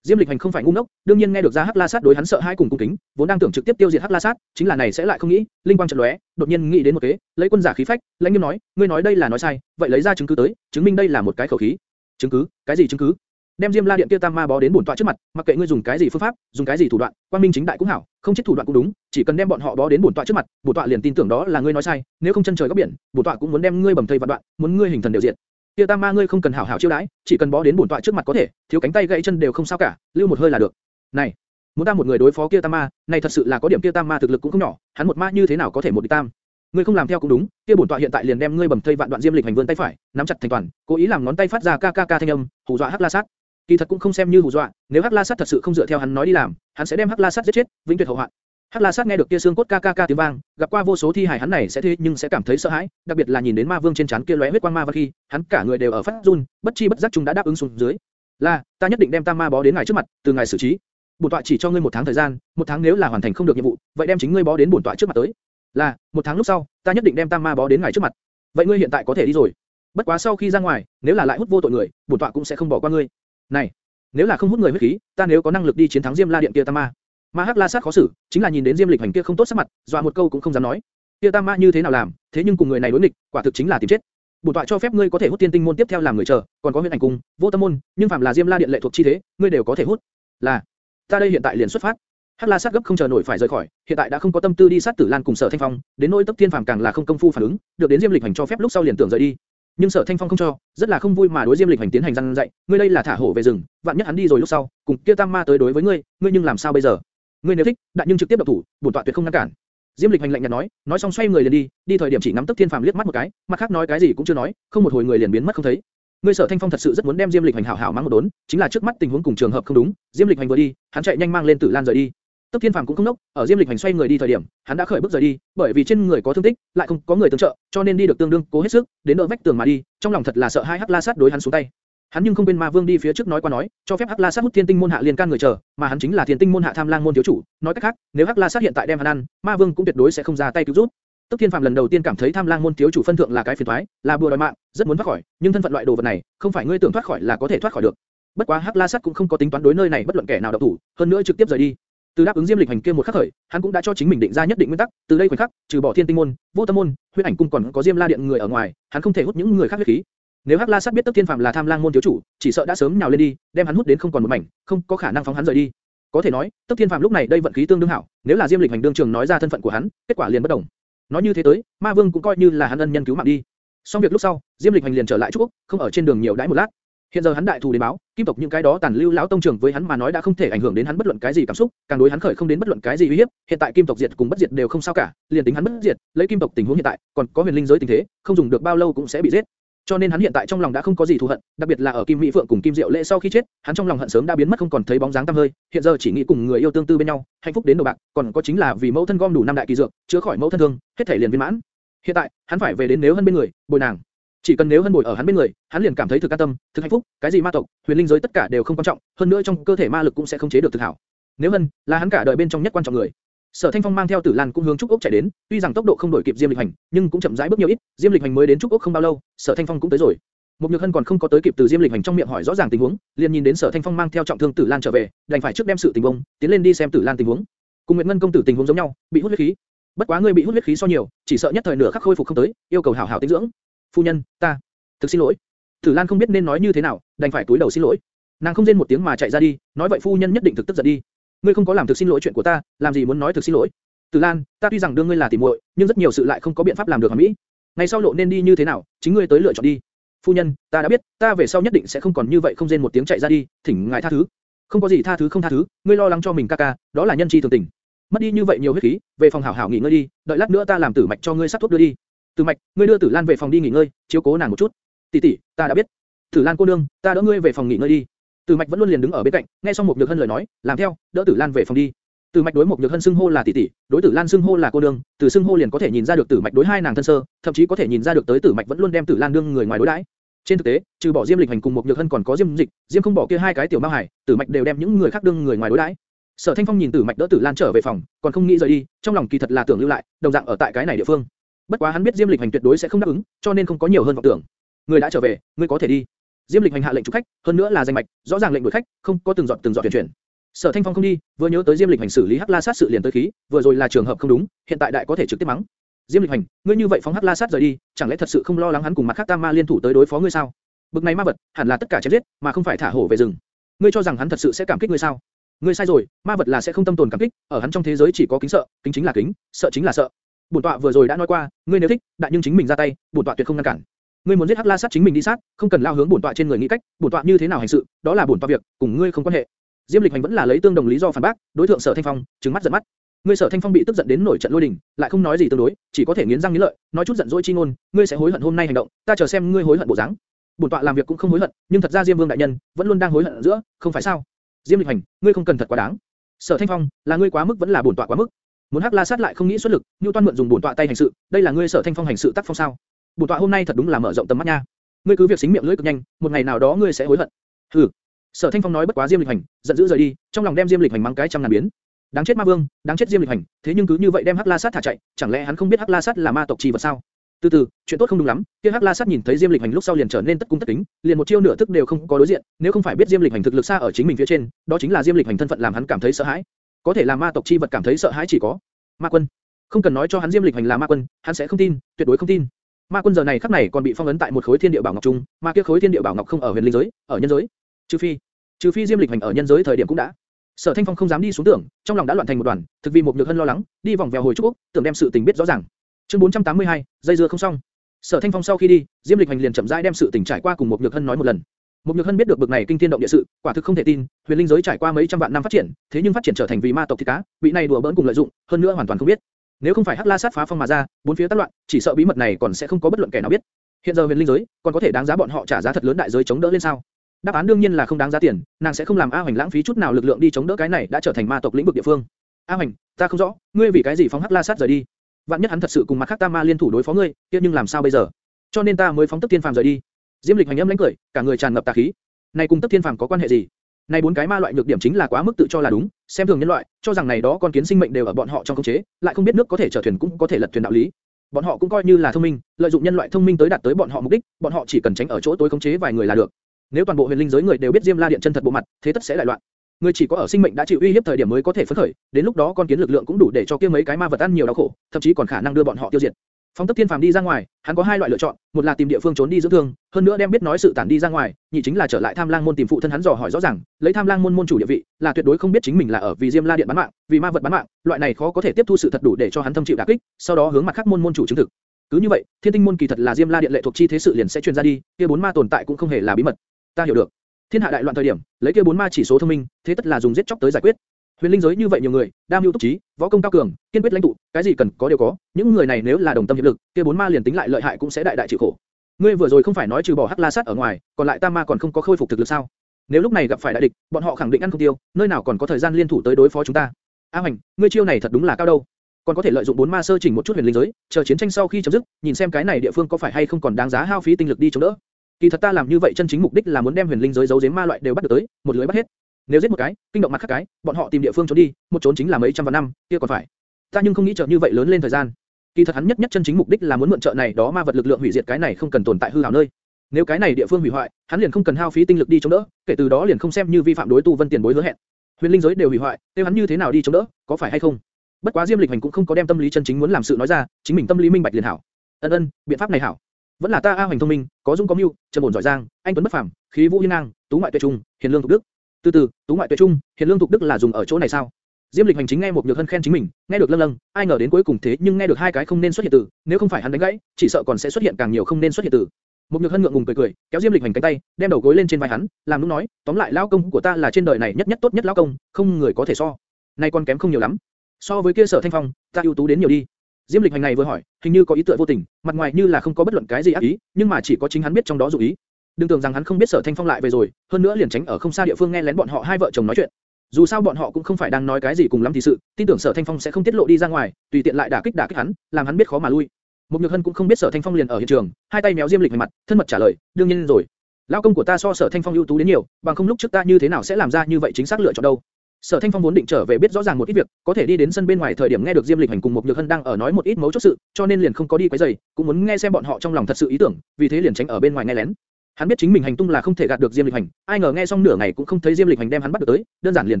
Diêm Lịch Hành không phải ngu ngốc, đương nhiên nghe được ra Hắc La Sát đối hắn sợ hai cùng cung kính, vốn đang tưởng trực tiếp tiêu diệt Hắc La Sát, chính là này sẽ lại không nghĩ, linh quang chợt lóe, đột nhiên nghĩ đến một kế, lấy quân giả khí phách, lãnh nghiêm nói, ngươi nói đây là nói sai, vậy lấy ra chứng cứ tới, chứng minh đây là một cái khẩu khí. Chứng cứ? Cái gì chứng cứ? Đem Diêm La Điện kia Tam Ma bó đến bổn tọa trước mặt, mặc kệ ngươi dùng cái gì phương pháp, dùng cái gì thủ đoạn, quang minh chính đại cũng hảo, không chết thủ đoạn cũng đúng, chỉ cần đem bọn họ bó đến bổn tọa trước mặt, bổn tọa liền tin tưởng đó là ngươi nói sai, nếu không chân trời góc biển, bổn tọa cũng muốn đem ngươi bầm thây vạn đoạn, muốn ngươi hình thần đều diệt. Kia Tam Ma ngươi không cần hảo hảo chiêu đãi, chỉ cần bó đến bổn tọa trước mặt có thể, thiếu cánh tay gãy chân đều không sao cả, lưu một hơi là được. Này, muốn ta một người đối phó kia Tam Ma, này thật sự là có điểm kia Tam Ma thực lực cũng không nhỏ, hắn một ma như thế nào có thể một địch tam? Ngươi không làm theo cũng đúng, kia bổn tọa hiện tại liền đem ngươi bầm thây vạn đoạn diêm lịch hành vươn tay phải, nắm chặt thành toàn, cố ý làm ngón tay phát ra ca ca ca thanh âm, hù dọa Hắc La Sát. Kỳ thật cũng không xem như hù dọa, nếu Hắc La Sát thật sự không dựa theo hắn nói đi làm, hắn sẽ đem Hắc La Sát giết chết, vĩnh tuyệt hậu hoạn. Hắc La Sát nghe được kia xương cốt ca ca ca tiếng vang, gặp qua vô số thi hài hắn này sẽ thế nhưng sẽ cảm thấy sợ hãi, đặc biệt là nhìn đến ma vương trên trán kia lóe huyết quang ma văn khi, hắn cả người đều ở phát run, bất chi bất giác chúng đã đáp ứng xuống dưới. Là, ta nhất định đem tam ma bó đến ngài trước mặt, từ ngài xử trí. Bổn tọa chỉ cho ngươi một tháng thời gian, một tháng nếu là hoàn thành không được nhiệm vụ, vậy đem chính ngươi bó đến bổn tọa trước mặt tới. Là, một tháng lúc sau, ta nhất định đem tam ma bó đến ngài trước mặt. Vậy ngươi hiện tại có thể đi rồi. Bất quá sau khi ra ngoài, nếu là lại hút vô tội người, bổn tọa cũng sẽ không bỏ qua ngươi. Này, nếu là không hút người huyết khí, ta nếu có năng lực đi chiến thắng Diêm La Điện kia tam ma. Ma Hắc La Sát khó xử, chính là nhìn đến Diêm Lịch Hành kia không tốt sắc mặt, dọa một câu cũng không dám nói. Kia tam ma như thế nào làm, thế nhưng cùng người này đối nghịch, quả thực chính là tìm chết. Bổn tọa cho phép ngươi có thể hút tiên tinh môn tiếp theo làm người chờ, còn có huyền ảnh cung, vô tâm môn, nhưng phạm là Diêm La Điện lệ thuộc chi thế, ngươi đều có thể hút. Là, ta đây hiện tại liền xuất phát. Hắc La Sát gấp không chờ nổi phải rời khỏi, hiện tại đã không có tâm tư đi sát Tử Lan cùng Sở Thanh Phong, đến nỗi Tốc Thiên Phàm càng là không công phu phản ứng, được đến Diêm Lịch Hành cho phép lúc sau liền tưởng rời đi. Nhưng Sở Thanh Phong không cho, rất là không vui mà đối Diêm Lịch Hành tiến hành răn dạy, ngươi đây là thả hổ về rừng, vạn nhất hắn đi rồi lúc sau, cùng kia tam ma tới đối với ngươi, ngươi nhưng làm sao bây giờ? Ngươi nếu thích, đại nhưng trực tiếp động thủ, bổn tọa tuyệt không ngăn cản. Diêm Lịch Hành lạnh nhạt nói, nói xong xoay người liền đi, đi thời điểm chỉ ngắm Tức Thiên Phàm liếc mắt một cái, mặt khác nói cái gì cũng chưa nói, không một hồi người liền biến mất không thấy. Ngươi Sở Thanh Phong thật sự rất muốn đem Diêm Lịch Hành hảo hảo mắng một đốn, chính là trước mắt tình huống cùng trường hợp không đúng, Diêm Lịch Hành vừa đi, hắn chạy nhanh mang lên Tử Lan rời đi. Tức Thiên Phàm cũng không nốc, ở Diêm Lịch Hành xoay người đi thời điểm, hắn đã khởi bước rời đi, bởi vì trên người có thương tích, lại không có người tương trợ, cho nên đi được tương đương cố hết sức, đến đỡ vách tường mà đi, trong lòng thật là sợ hai Hắc La Sát đối hắn xuống tay. Hắn nhưng không bên Ma Vương đi phía trước nói qua nói, cho phép Hắc La Sát hút Thiên Tinh môn hạ liên can người chờ, mà hắn chính là Thiên Tinh môn hạ Tham Lang môn thiếu chủ, nói cách khác, nếu Hắc La Sát hiện tại đem hắn ăn, Ma Vương cũng tuyệt đối sẽ không ra tay cứu giúp. Tức Thiên Phàm lần đầu tiên cảm thấy Tham Lang môn thiếu chủ phân thượng là cái phiền toái, là bùa đòi mạng, rất muốn thoát khỏi, nhưng thân phận loại đồ vật này, không phải ngươi tưởng thoát khỏi là có thể thoát khỏi được. Bất quá Hắc La Sát cũng không có tính toán đối nơi này bất luận kẻ nào động thủ, hơn nữa trực tiếp rời đi. Từ đáp ứng Diêm Lịch Hành kia một khắc khởi, hắn cũng đã cho chính mình định ra nhất định nguyên tắc, từ đây khoảnh khắc, trừ bỏ Thiên Tinh môn, Vô Tâm môn, Huyết Ảnh cung còn có Diêm La điện người ở ngoài, hắn không thể hút những người khác huyết khí. Nếu Hắc La Sát biết Tức Thiên Phạm là Tham Lang môn thiếu chủ, chỉ sợ đã sớm nhào lên đi, đem hắn hút đến không còn một mảnh, không có khả năng phóng hắn rời đi. Có thể nói, Tức Thiên Phạm lúc này đây vận khí tương đương hảo, nếu là Diêm Lịch Hành đương trường nói ra thân phận của hắn, kết quả liền bất đồng. Nói như thế tới, Ma Vương cũng coi như là hắn ân nhân cứu mạng đi. Xong việc lúc sau, Diêm Lịch Hành liền trở lại Trúc Úc, không ở trên đường nhiều đãi một lát. Hiện giờ hắn đại thù đến báo, kim tộc những cái đó tàn lưu lão tông trưởng với hắn mà nói đã không thể ảnh hưởng đến hắn bất luận cái gì cảm xúc, càng đối hắn khởi không đến bất luận cái gì uy hiếp. Hiện tại kim tộc diệt cùng bất diệt đều không sao cả, liền tính hắn bất diệt, lấy kim tộc tình huống hiện tại, còn có huyền linh giới tình thế, không dùng được bao lâu cũng sẽ bị giết. Cho nên hắn hiện tại trong lòng đã không có gì thù hận, đặc biệt là ở Kim Mỹ Phượng cùng Kim Diệu Lệ sau khi chết, hắn trong lòng hận sớm đã biến mất không còn thấy bóng dáng tăm hơi, hiện giờ chỉ nghĩ cùng người yêu tương tư bên nhau, hạnh phúc đến đầu bạc, còn có chính là vì mẫu thân gom đủ năm đại kỳ dược, chữa khỏi mẫu thân thương, hết thể liền viên mãn. Hiện tại, hắn phải về đến nếu hơn bên người, bồi nàng. Chỉ cần nếu hơn bồi ở hắn bên người, hắn liền cảm thấy thực an tâm, thực hạnh phúc, cái gì ma tộc, huyền linh giới tất cả đều không quan trọng, hơn nữa trong cơ thể ma lực cũng sẽ không chế được thực hảo. Nếu hơn là hắn cả đời bên trong nhất quan trọng người. Sở Thanh Phong mang theo Tử Lan cũng hướng Trúc Ốc chạy đến, tuy rằng tốc độ không đổi kịp Diêm Lịch Hành, nhưng cũng chậm rãi bước nhiều ít, Diêm Lịch Hành mới đến Trúc Ốc không bao lâu, Sở Thanh Phong cũng tới rồi. Mục Nhược Hân còn không có tới kịp từ Diêm Lịch Hành trong miệng hỏi rõ ràng tình huống, liền nhìn đến Sở Thanh Phong mang theo trọng thương Tử Lan trở về, đành phải trước đem sự tình bông, tiến lên đi xem Tử Lan tình huống. Cùng Nguyệt Ngân công tử tình huống giống nhau, bị hút huyết khí. Bất quá ngươi bị hút huyết khí so nhiều, chỉ sợ nhất thời nửa khắc khôi phục không tới, yêu cầu hảo hảo tĩnh dưỡng. Phu nhân, ta, thực xin lỗi. Tử Lan không biết nên nói như thế nào, đành phải cúi đầu xin lỗi. Nàng không rên một tiếng mà chạy ra đi, nói vậy phu nhân nhất định thực tức giận đi. Ngươi không có làm thực xin lỗi chuyện của ta, làm gì muốn nói thực xin lỗi? Tử Lan, ta tuy rằng đương ngươi là tỷ muội, nhưng rất nhiều sự lại không có biện pháp làm được hoàn mỹ. Ngày sau lộ nên đi như thế nào, chính ngươi tới lựa chọn đi. Phu nhân, ta đã biết, ta về sau nhất định sẽ không còn như vậy không rên một tiếng chạy ra đi, thỉnh ngài tha thứ. Không có gì tha thứ không tha thứ, ngươi lo lắng cho mình ca ca, đó là nhân chi thường tình. Mất đi như vậy nhiều huyết khí, về phòng hảo hảo nghỉ ngơi đi, đợi lát nữa ta làm tử mạch cho ngươi sắc thuốc đưa đi. Tử mạch, ngươi đưa Tử Lan về phòng đi nghỉ ngơi, chiếu cố nàng một chút. Tỷ tỷ, ta đã biết. Tử Lan cô nương, ta đỡ ngươi về phòng nghỉ ngơi đi. Tử mạch vẫn luôn liền đứng ở bên cạnh, nghe xong một nhược hân lời nói, làm theo, đỡ Tử Lan về phòng đi. Tử Mạch đối một Nhược Hân xưng hô là tỷ tỷ, đối Tử Lan xưng hô là cô đương. từ xưng hô liền có thể nhìn ra được Tử Mạch đối hai nàng thân sơ, thậm chí có thể nhìn ra được tới Tử Mạch vẫn luôn đem Tử Lan đương người ngoài đối đãi. Trên thực tế, trừ bỏ Diêm Lịch Hành cùng một Nhược Hân còn có Diêm Dịch, Diêm không bỏ kia hai cái tiểu Mao Hải, Tử Mạch đều đem những người khác đương người ngoài đối đãi. Sở Thanh Phong nhìn Tử Mạch đỡ Tử Lan trở về phòng, còn không nghĩ rời đi, trong lòng kỳ thật là tưởng lưu lại, đồng dạng ở tại cái này địa phương. Bất quá hắn biết Diêm Lịch Hành tuyệt đối sẽ không đáp ứng, cho nên không có nhiều hơn vọng tưởng. Người đã trở về, ngươi có thể đi. Diêm Lịch Hành hạ lệnh chủ khách, hơn nữa là danh mạch, rõ ràng lệnh đuổi khách, không có từng dọn từng dọn chuyển chuyển. Sở Thanh Phong không đi, vừa nhớ tới Diêm Lịch Hành xử lý Hắc La Sát sự liền tới khí, vừa rồi là trường hợp không đúng, hiện tại đại có thể trực tiếp mắng. Diêm Lịch Hành, ngươi như vậy phóng Hắc La Sát rời đi, chẳng lẽ thật sự không lo lắng hắn cùng mặt khác Tam Ma liên thủ tới đối phó ngươi sao? Bực này ma vật, hẳn là tất cả chết giết, mà không phải thả hổ về rừng. Ngươi cho rằng hắn thật sự sẽ cảm kích ngươi sao? Ngươi sai rồi, ma vật là sẽ không tâm tồn cảm kích, ở hắn trong thế giới chỉ có kính sợ, kính chính là kính, sợ chính là sợ. Bổn tọa vừa rồi đã nói qua, ngươi nếu thích, đại nhưng chính mình ra tay, bổn tọa tuyệt không ngăn cản. Ngươi muốn giết Hắc La Sát chính mình đi sát, không cần lao hướng bổn tọa trên người nghĩ cách, bổn tọa như thế nào hành sự, đó là bổn tọa việc, cùng ngươi không quan hệ. Diêm Lịch Hành vẫn là lấy tương đồng lý do phản bác, đối thượng Sở Thanh Phong, trừng mắt giận mắt. Ngươi Sở Thanh Phong bị tức giận đến nổi trận lôi đình, lại không nói gì tương đối, chỉ có thể nghiến răng nghiến lợi, nói chút giận dỗi chi ngôn, ngươi sẽ hối hận hôm nay hành động, ta chờ xem ngươi hối hận bộ dáng. Bổn tọa làm việc cũng không hối hận, nhưng thật ra Diêm Vương đại nhân vẫn luôn đang hối hận giữa, không phải sao? Diêm Lịch Hành, ngươi không cần thật quá đáng. Sở Thanh Phong, là ngươi quá mức vẫn là bổn tọa quá mức. Muốn Hắc La sát lại không nghĩ xuất lực, Nưu Toan mượn dùng bổn tọa tay hành sự, đây là ngươi Sở Thanh Phong hành sự tác phong sao? Bổn tọa hôm nay thật đúng là mở rộng tầm mắt nha. Ngươi cứ việc xính miệng lưỡi cực nhanh, một ngày nào đó ngươi sẽ hối hận. Hừ, Sở Thanh Phong nói bất quá Diêm Lịch Hành, giận dữ rời đi, trong lòng đem Diêm Lịch Hành mang cái trăm ngàn biến. Đáng chết Ma Vương, đáng chết Diêm Lịch Hành, thế nhưng cứ như vậy đem Hắc La Sát thả chạy, chẳng lẽ hắn không biết Hắc La Sát là ma tộc chi vật sao? Từ từ, chuyện tốt không đúng lắm, kia Hắc La Sát nhìn thấy Diêm Lịch Hành lúc sau liền trở nên tất cung tất kính, liền một chiêu nửa thức đều không có đối diện, nếu không phải biết Diêm Lịch Hành thực lực xa ở chính mình phía trên, đó chính là Diêm Lịch Hành thân phận làm hắn cảm thấy sợ hãi. Có thể làm ma tộc chi vật cảm thấy sợ hãi chỉ có Ma Quân. Không cần nói cho hắn Diêm Lịch Hành là Ma Quân, hắn sẽ không tin, tuyệt đối không tin. Ma Quân giờ này khắc này còn bị phong ấn tại một khối thiên địa bảo ngọc trung, mà kia khối thiên địa bảo ngọc không ở huyền linh giới, ở nhân giới. Trừ phi, trừ phi Diêm Lịch hành ở nhân giới thời điểm cũng đã. Sở Thanh Phong không dám đi xuống tưởng, trong lòng đã loạn thành một đoàn, thực vì một nhược hân lo lắng, đi vòng vèo hồi trúc úc, tưởng đem sự tình biết rõ ràng. Chương 482, dây dưa không xong. Sở Thanh Phong sau khi đi, Diêm Lịch hành liền chậm rãi đem sự tình trải qua cùng một nhược hân nói một lần. Một nhược hân biết được bực này kinh thiên động địa sự, quả thực không thể tin, huyền linh giới trải qua mấy trăm vạn năm phát triển, thế nhưng phát triển trở thành vì ma tộc thì cá, vị này đùa bỡn cùng lợi dụng, hơn nữa hoàn toàn không biết. Nếu không phải Hắc La sát phá phong mà ra, bốn phía tán loạn, chỉ sợ bí mật này còn sẽ không có bất luận kẻ nào biết. Hiện giờ huyền linh giới, còn có thể đáng giá bọn họ trả giá thật lớn đại giới chống đỡ lên sao? Đáp án đương nhiên là không đáng giá tiền, nàng sẽ không làm A Hoành lãng phí chút nào lực lượng đi chống đỡ cái này đã trở thành ma tộc lĩnh vực địa phương. A Hoành, ta không rõ, ngươi vì cái gì phóng Hắc La sát rời đi? Vạn nhất hắn thật sự cùng mặt khác Tam Ma liên thủ đối phó ngươi, kia nhưng làm sao bây giờ? Cho nên ta mới phóng Tức Thiên Phàm rời đi. Diêm Lịch hành âm lãnh cười, cả người tràn ngập tà khí. Này cùng Tức Thiên Phàm có quan hệ gì? Này bốn cái ma loại nhược điểm chính là quá mức tự cho là đúng, xem thường nhân loại, cho rằng này đó con kiến sinh mệnh đều ở bọn họ trong khống chế, lại không biết nước có thể chở thuyền cũng có thể lật thuyền đạo lý. bọn họ cũng coi như là thông minh, lợi dụng nhân loại thông minh tới đạt tới bọn họ mục đích, bọn họ chỉ cần tránh ở chỗ tối khống chế vài người là được. Nếu toàn bộ huyền linh giới người đều biết Diêm La Điện chân thật bộ mặt, thế tất sẽ đại loạn. Người chỉ có ở sinh mệnh đã chịu uy hiếp thời điểm mới có thể phấn khởi, đến lúc đó con kiến lực lượng cũng đủ để cho kia mấy cái ma vật ăn nhiều đau khổ, thậm chí còn khả năng đưa bọn họ tiêu diệt. Phong Tấp Thiên Phàm đi ra ngoài, hắn có hai loại lựa chọn, một là tìm địa phương trốn đi dưỡng thương, hơn nữa đem biết nói sự tản đi ra ngoài, nhị chính là trở lại Tham Lang môn tìm phụ thân hắn dò hỏi rõ ràng, lấy Tham Lang môn môn chủ địa vị, là tuyệt đối không biết chính mình là ở vì Diêm La Điện bán mạng, vì ma vật bán mạng, loại này khó có thể tiếp thu sự thật đủ để cho hắn thâm chịu đả kích, sau đó hướng mặt khác môn môn chủ chứng thực. Cứ như vậy, Thiên Tinh môn kỳ thật là Diêm La Điện lệ thuộc chi thế sự liền sẽ truyền ra đi, kia bốn ma tồn tại cũng không hề là bí mật. Ta hiểu được. Thiên hạ đại loạn thời điểm, lấy kia bốn ma chỉ số thông minh, thế tất là dùng giết chóc tới giải quyết. Huyền linh giới như vậy nhiều người, đam mưu túc trí, võ công cao cường, kiên quyết lãnh tụ, cái gì cần có đều có. Những người này nếu là đồng tâm hiệp lực, kia bốn ma liền tính lại lợi hại cũng sẽ đại đại chịu khổ. Ngươi vừa rồi không phải nói trừ bỏ Hắc La Sát ở ngoài, còn lại Tam Ma còn không có khôi phục thực lực sao? Nếu lúc này gặp phải đại địch, bọn họ khẳng định ăn không tiêu, nơi nào còn có thời gian liên thủ tới đối phó chúng ta? A Hoành, ngươi chiêu này thật đúng là cao đâu. Còn có thể lợi dụng bốn ma sơ chỉnh một chút huyền linh giới, chờ chiến tranh sau khi chấm dứt, nhìn xem cái này địa phương có phải hay không còn đáng giá hao phí tinh lực đi chống đỡ. Kỳ thật ta làm như vậy chân chính mục đích là muốn đem huyền linh giới giấu giếm ma loại đều bắt được tới, một lưới bắt hết. Nếu giết một cái, kinh động mặt khác cái, bọn họ tìm địa phương trốn đi, một trốn chính là mấy trăm vạn năm, kia còn phải. Ta nhưng không nghĩ chợ như vậy lớn lên thời gian. Kỳ thật hắn nhất nhất chân chính mục đích là muốn mượn trợ này đó ma vật lực lượng hủy diệt cái này không cần tồn tại hư ảo nơi. Nếu cái này địa phương hủy hoại, hắn liền không cần hao phí tinh lực đi chống đỡ, kể từ đó liền không xem như vi phạm đối tu vân tiền bối hứa hẹn. Huyền linh giới đều hủy hoại, tiêu hắn như thế nào đi chống đỡ, có phải hay không? Bất quá Diêm Lịch Hành cũng không có đem tâm lý chân chính muốn làm sự nói ra, chính mình tâm lý minh bạch liền hảo. Ân ân, biện pháp này hảo. Vẫn là ta A Hoành thông minh, có dung có mưu, trầm ổn giỏi giang, anh tuấn bất phàm, khí vũ hiên ngang, tú ngoại tuyệt trung, hiền lương thục đức. Từ từ, tú ngoại tuyệt trung, hiền lương thục đức là dùng ở chỗ này sao? Diêm Lịch hành chính nghe một nhược hân khen chính mình, nghe được lâng lâng, ai ngờ đến cuối cùng thế nhưng nghe được hai cái không nên xuất hiện từ, nếu không phải hắn đánh gãy, chỉ sợ còn sẽ xuất hiện càng nhiều không nên xuất hiện từ. Một nhược hân ngượng ngùng cười cười, kéo Diêm Lịch hành cánh tay, đem đầu gối lên trên vai hắn, làm nũng nói, tóm lại lão công của ta là trên đời này nhất nhất tốt nhất lão công, không người có thể so. Nay còn kém không nhiều lắm. So với kia Sở Thanh Phong, ta ưu tú đến nhiều đi. Diêm Lịch hành này vừa hỏi, hình như có ý tựa vô tình, mặt ngoài như là không có bất luận cái gì ác ý, nhưng mà chỉ có chính hắn biết trong đó dụng ý. Đừng tưởng rằng hắn không biết Sở Thanh Phong lại về rồi, hơn nữa liền tránh ở không xa địa phương nghe lén bọn họ hai vợ chồng nói chuyện. Dù sao bọn họ cũng không phải đang nói cái gì cùng lắm thì sự, tin tưởng Sở Thanh Phong sẽ không tiết lộ đi ra ngoài, tùy tiện lại đả kích đả kích hắn, làm hắn biết khó mà lui. Mục Nhược Hân cũng không biết Sở Thanh Phong liền ở hiện trường, hai tay méo Diêm Lịch mặt, thân mật trả lời, đương nhiên rồi. Lão công của ta so Sở Thanh Phong ưu tú đến nhiều, bằng không lúc trước ta như thế nào sẽ làm ra như vậy chính xác lựa chọn đâu. Sở Thanh Phong vốn định trở về biết rõ ràng một ít việc, có thể đi đến sân bên ngoài thời điểm nghe được Diêm Lịch Hành cùng một Nhược Hân đang ở nói một ít mấu chốt sự, cho nên liền không có đi quấy rầy, cũng muốn nghe xem bọn họ trong lòng thật sự ý tưởng, vì thế liền tránh ở bên ngoài nghe lén. Hắn biết chính mình hành tung là không thể gạt được Diêm Lịch Hành, ai ngờ nghe xong nửa ngày cũng không thấy Diêm Lịch Hành đem hắn bắt được tới, đơn giản liền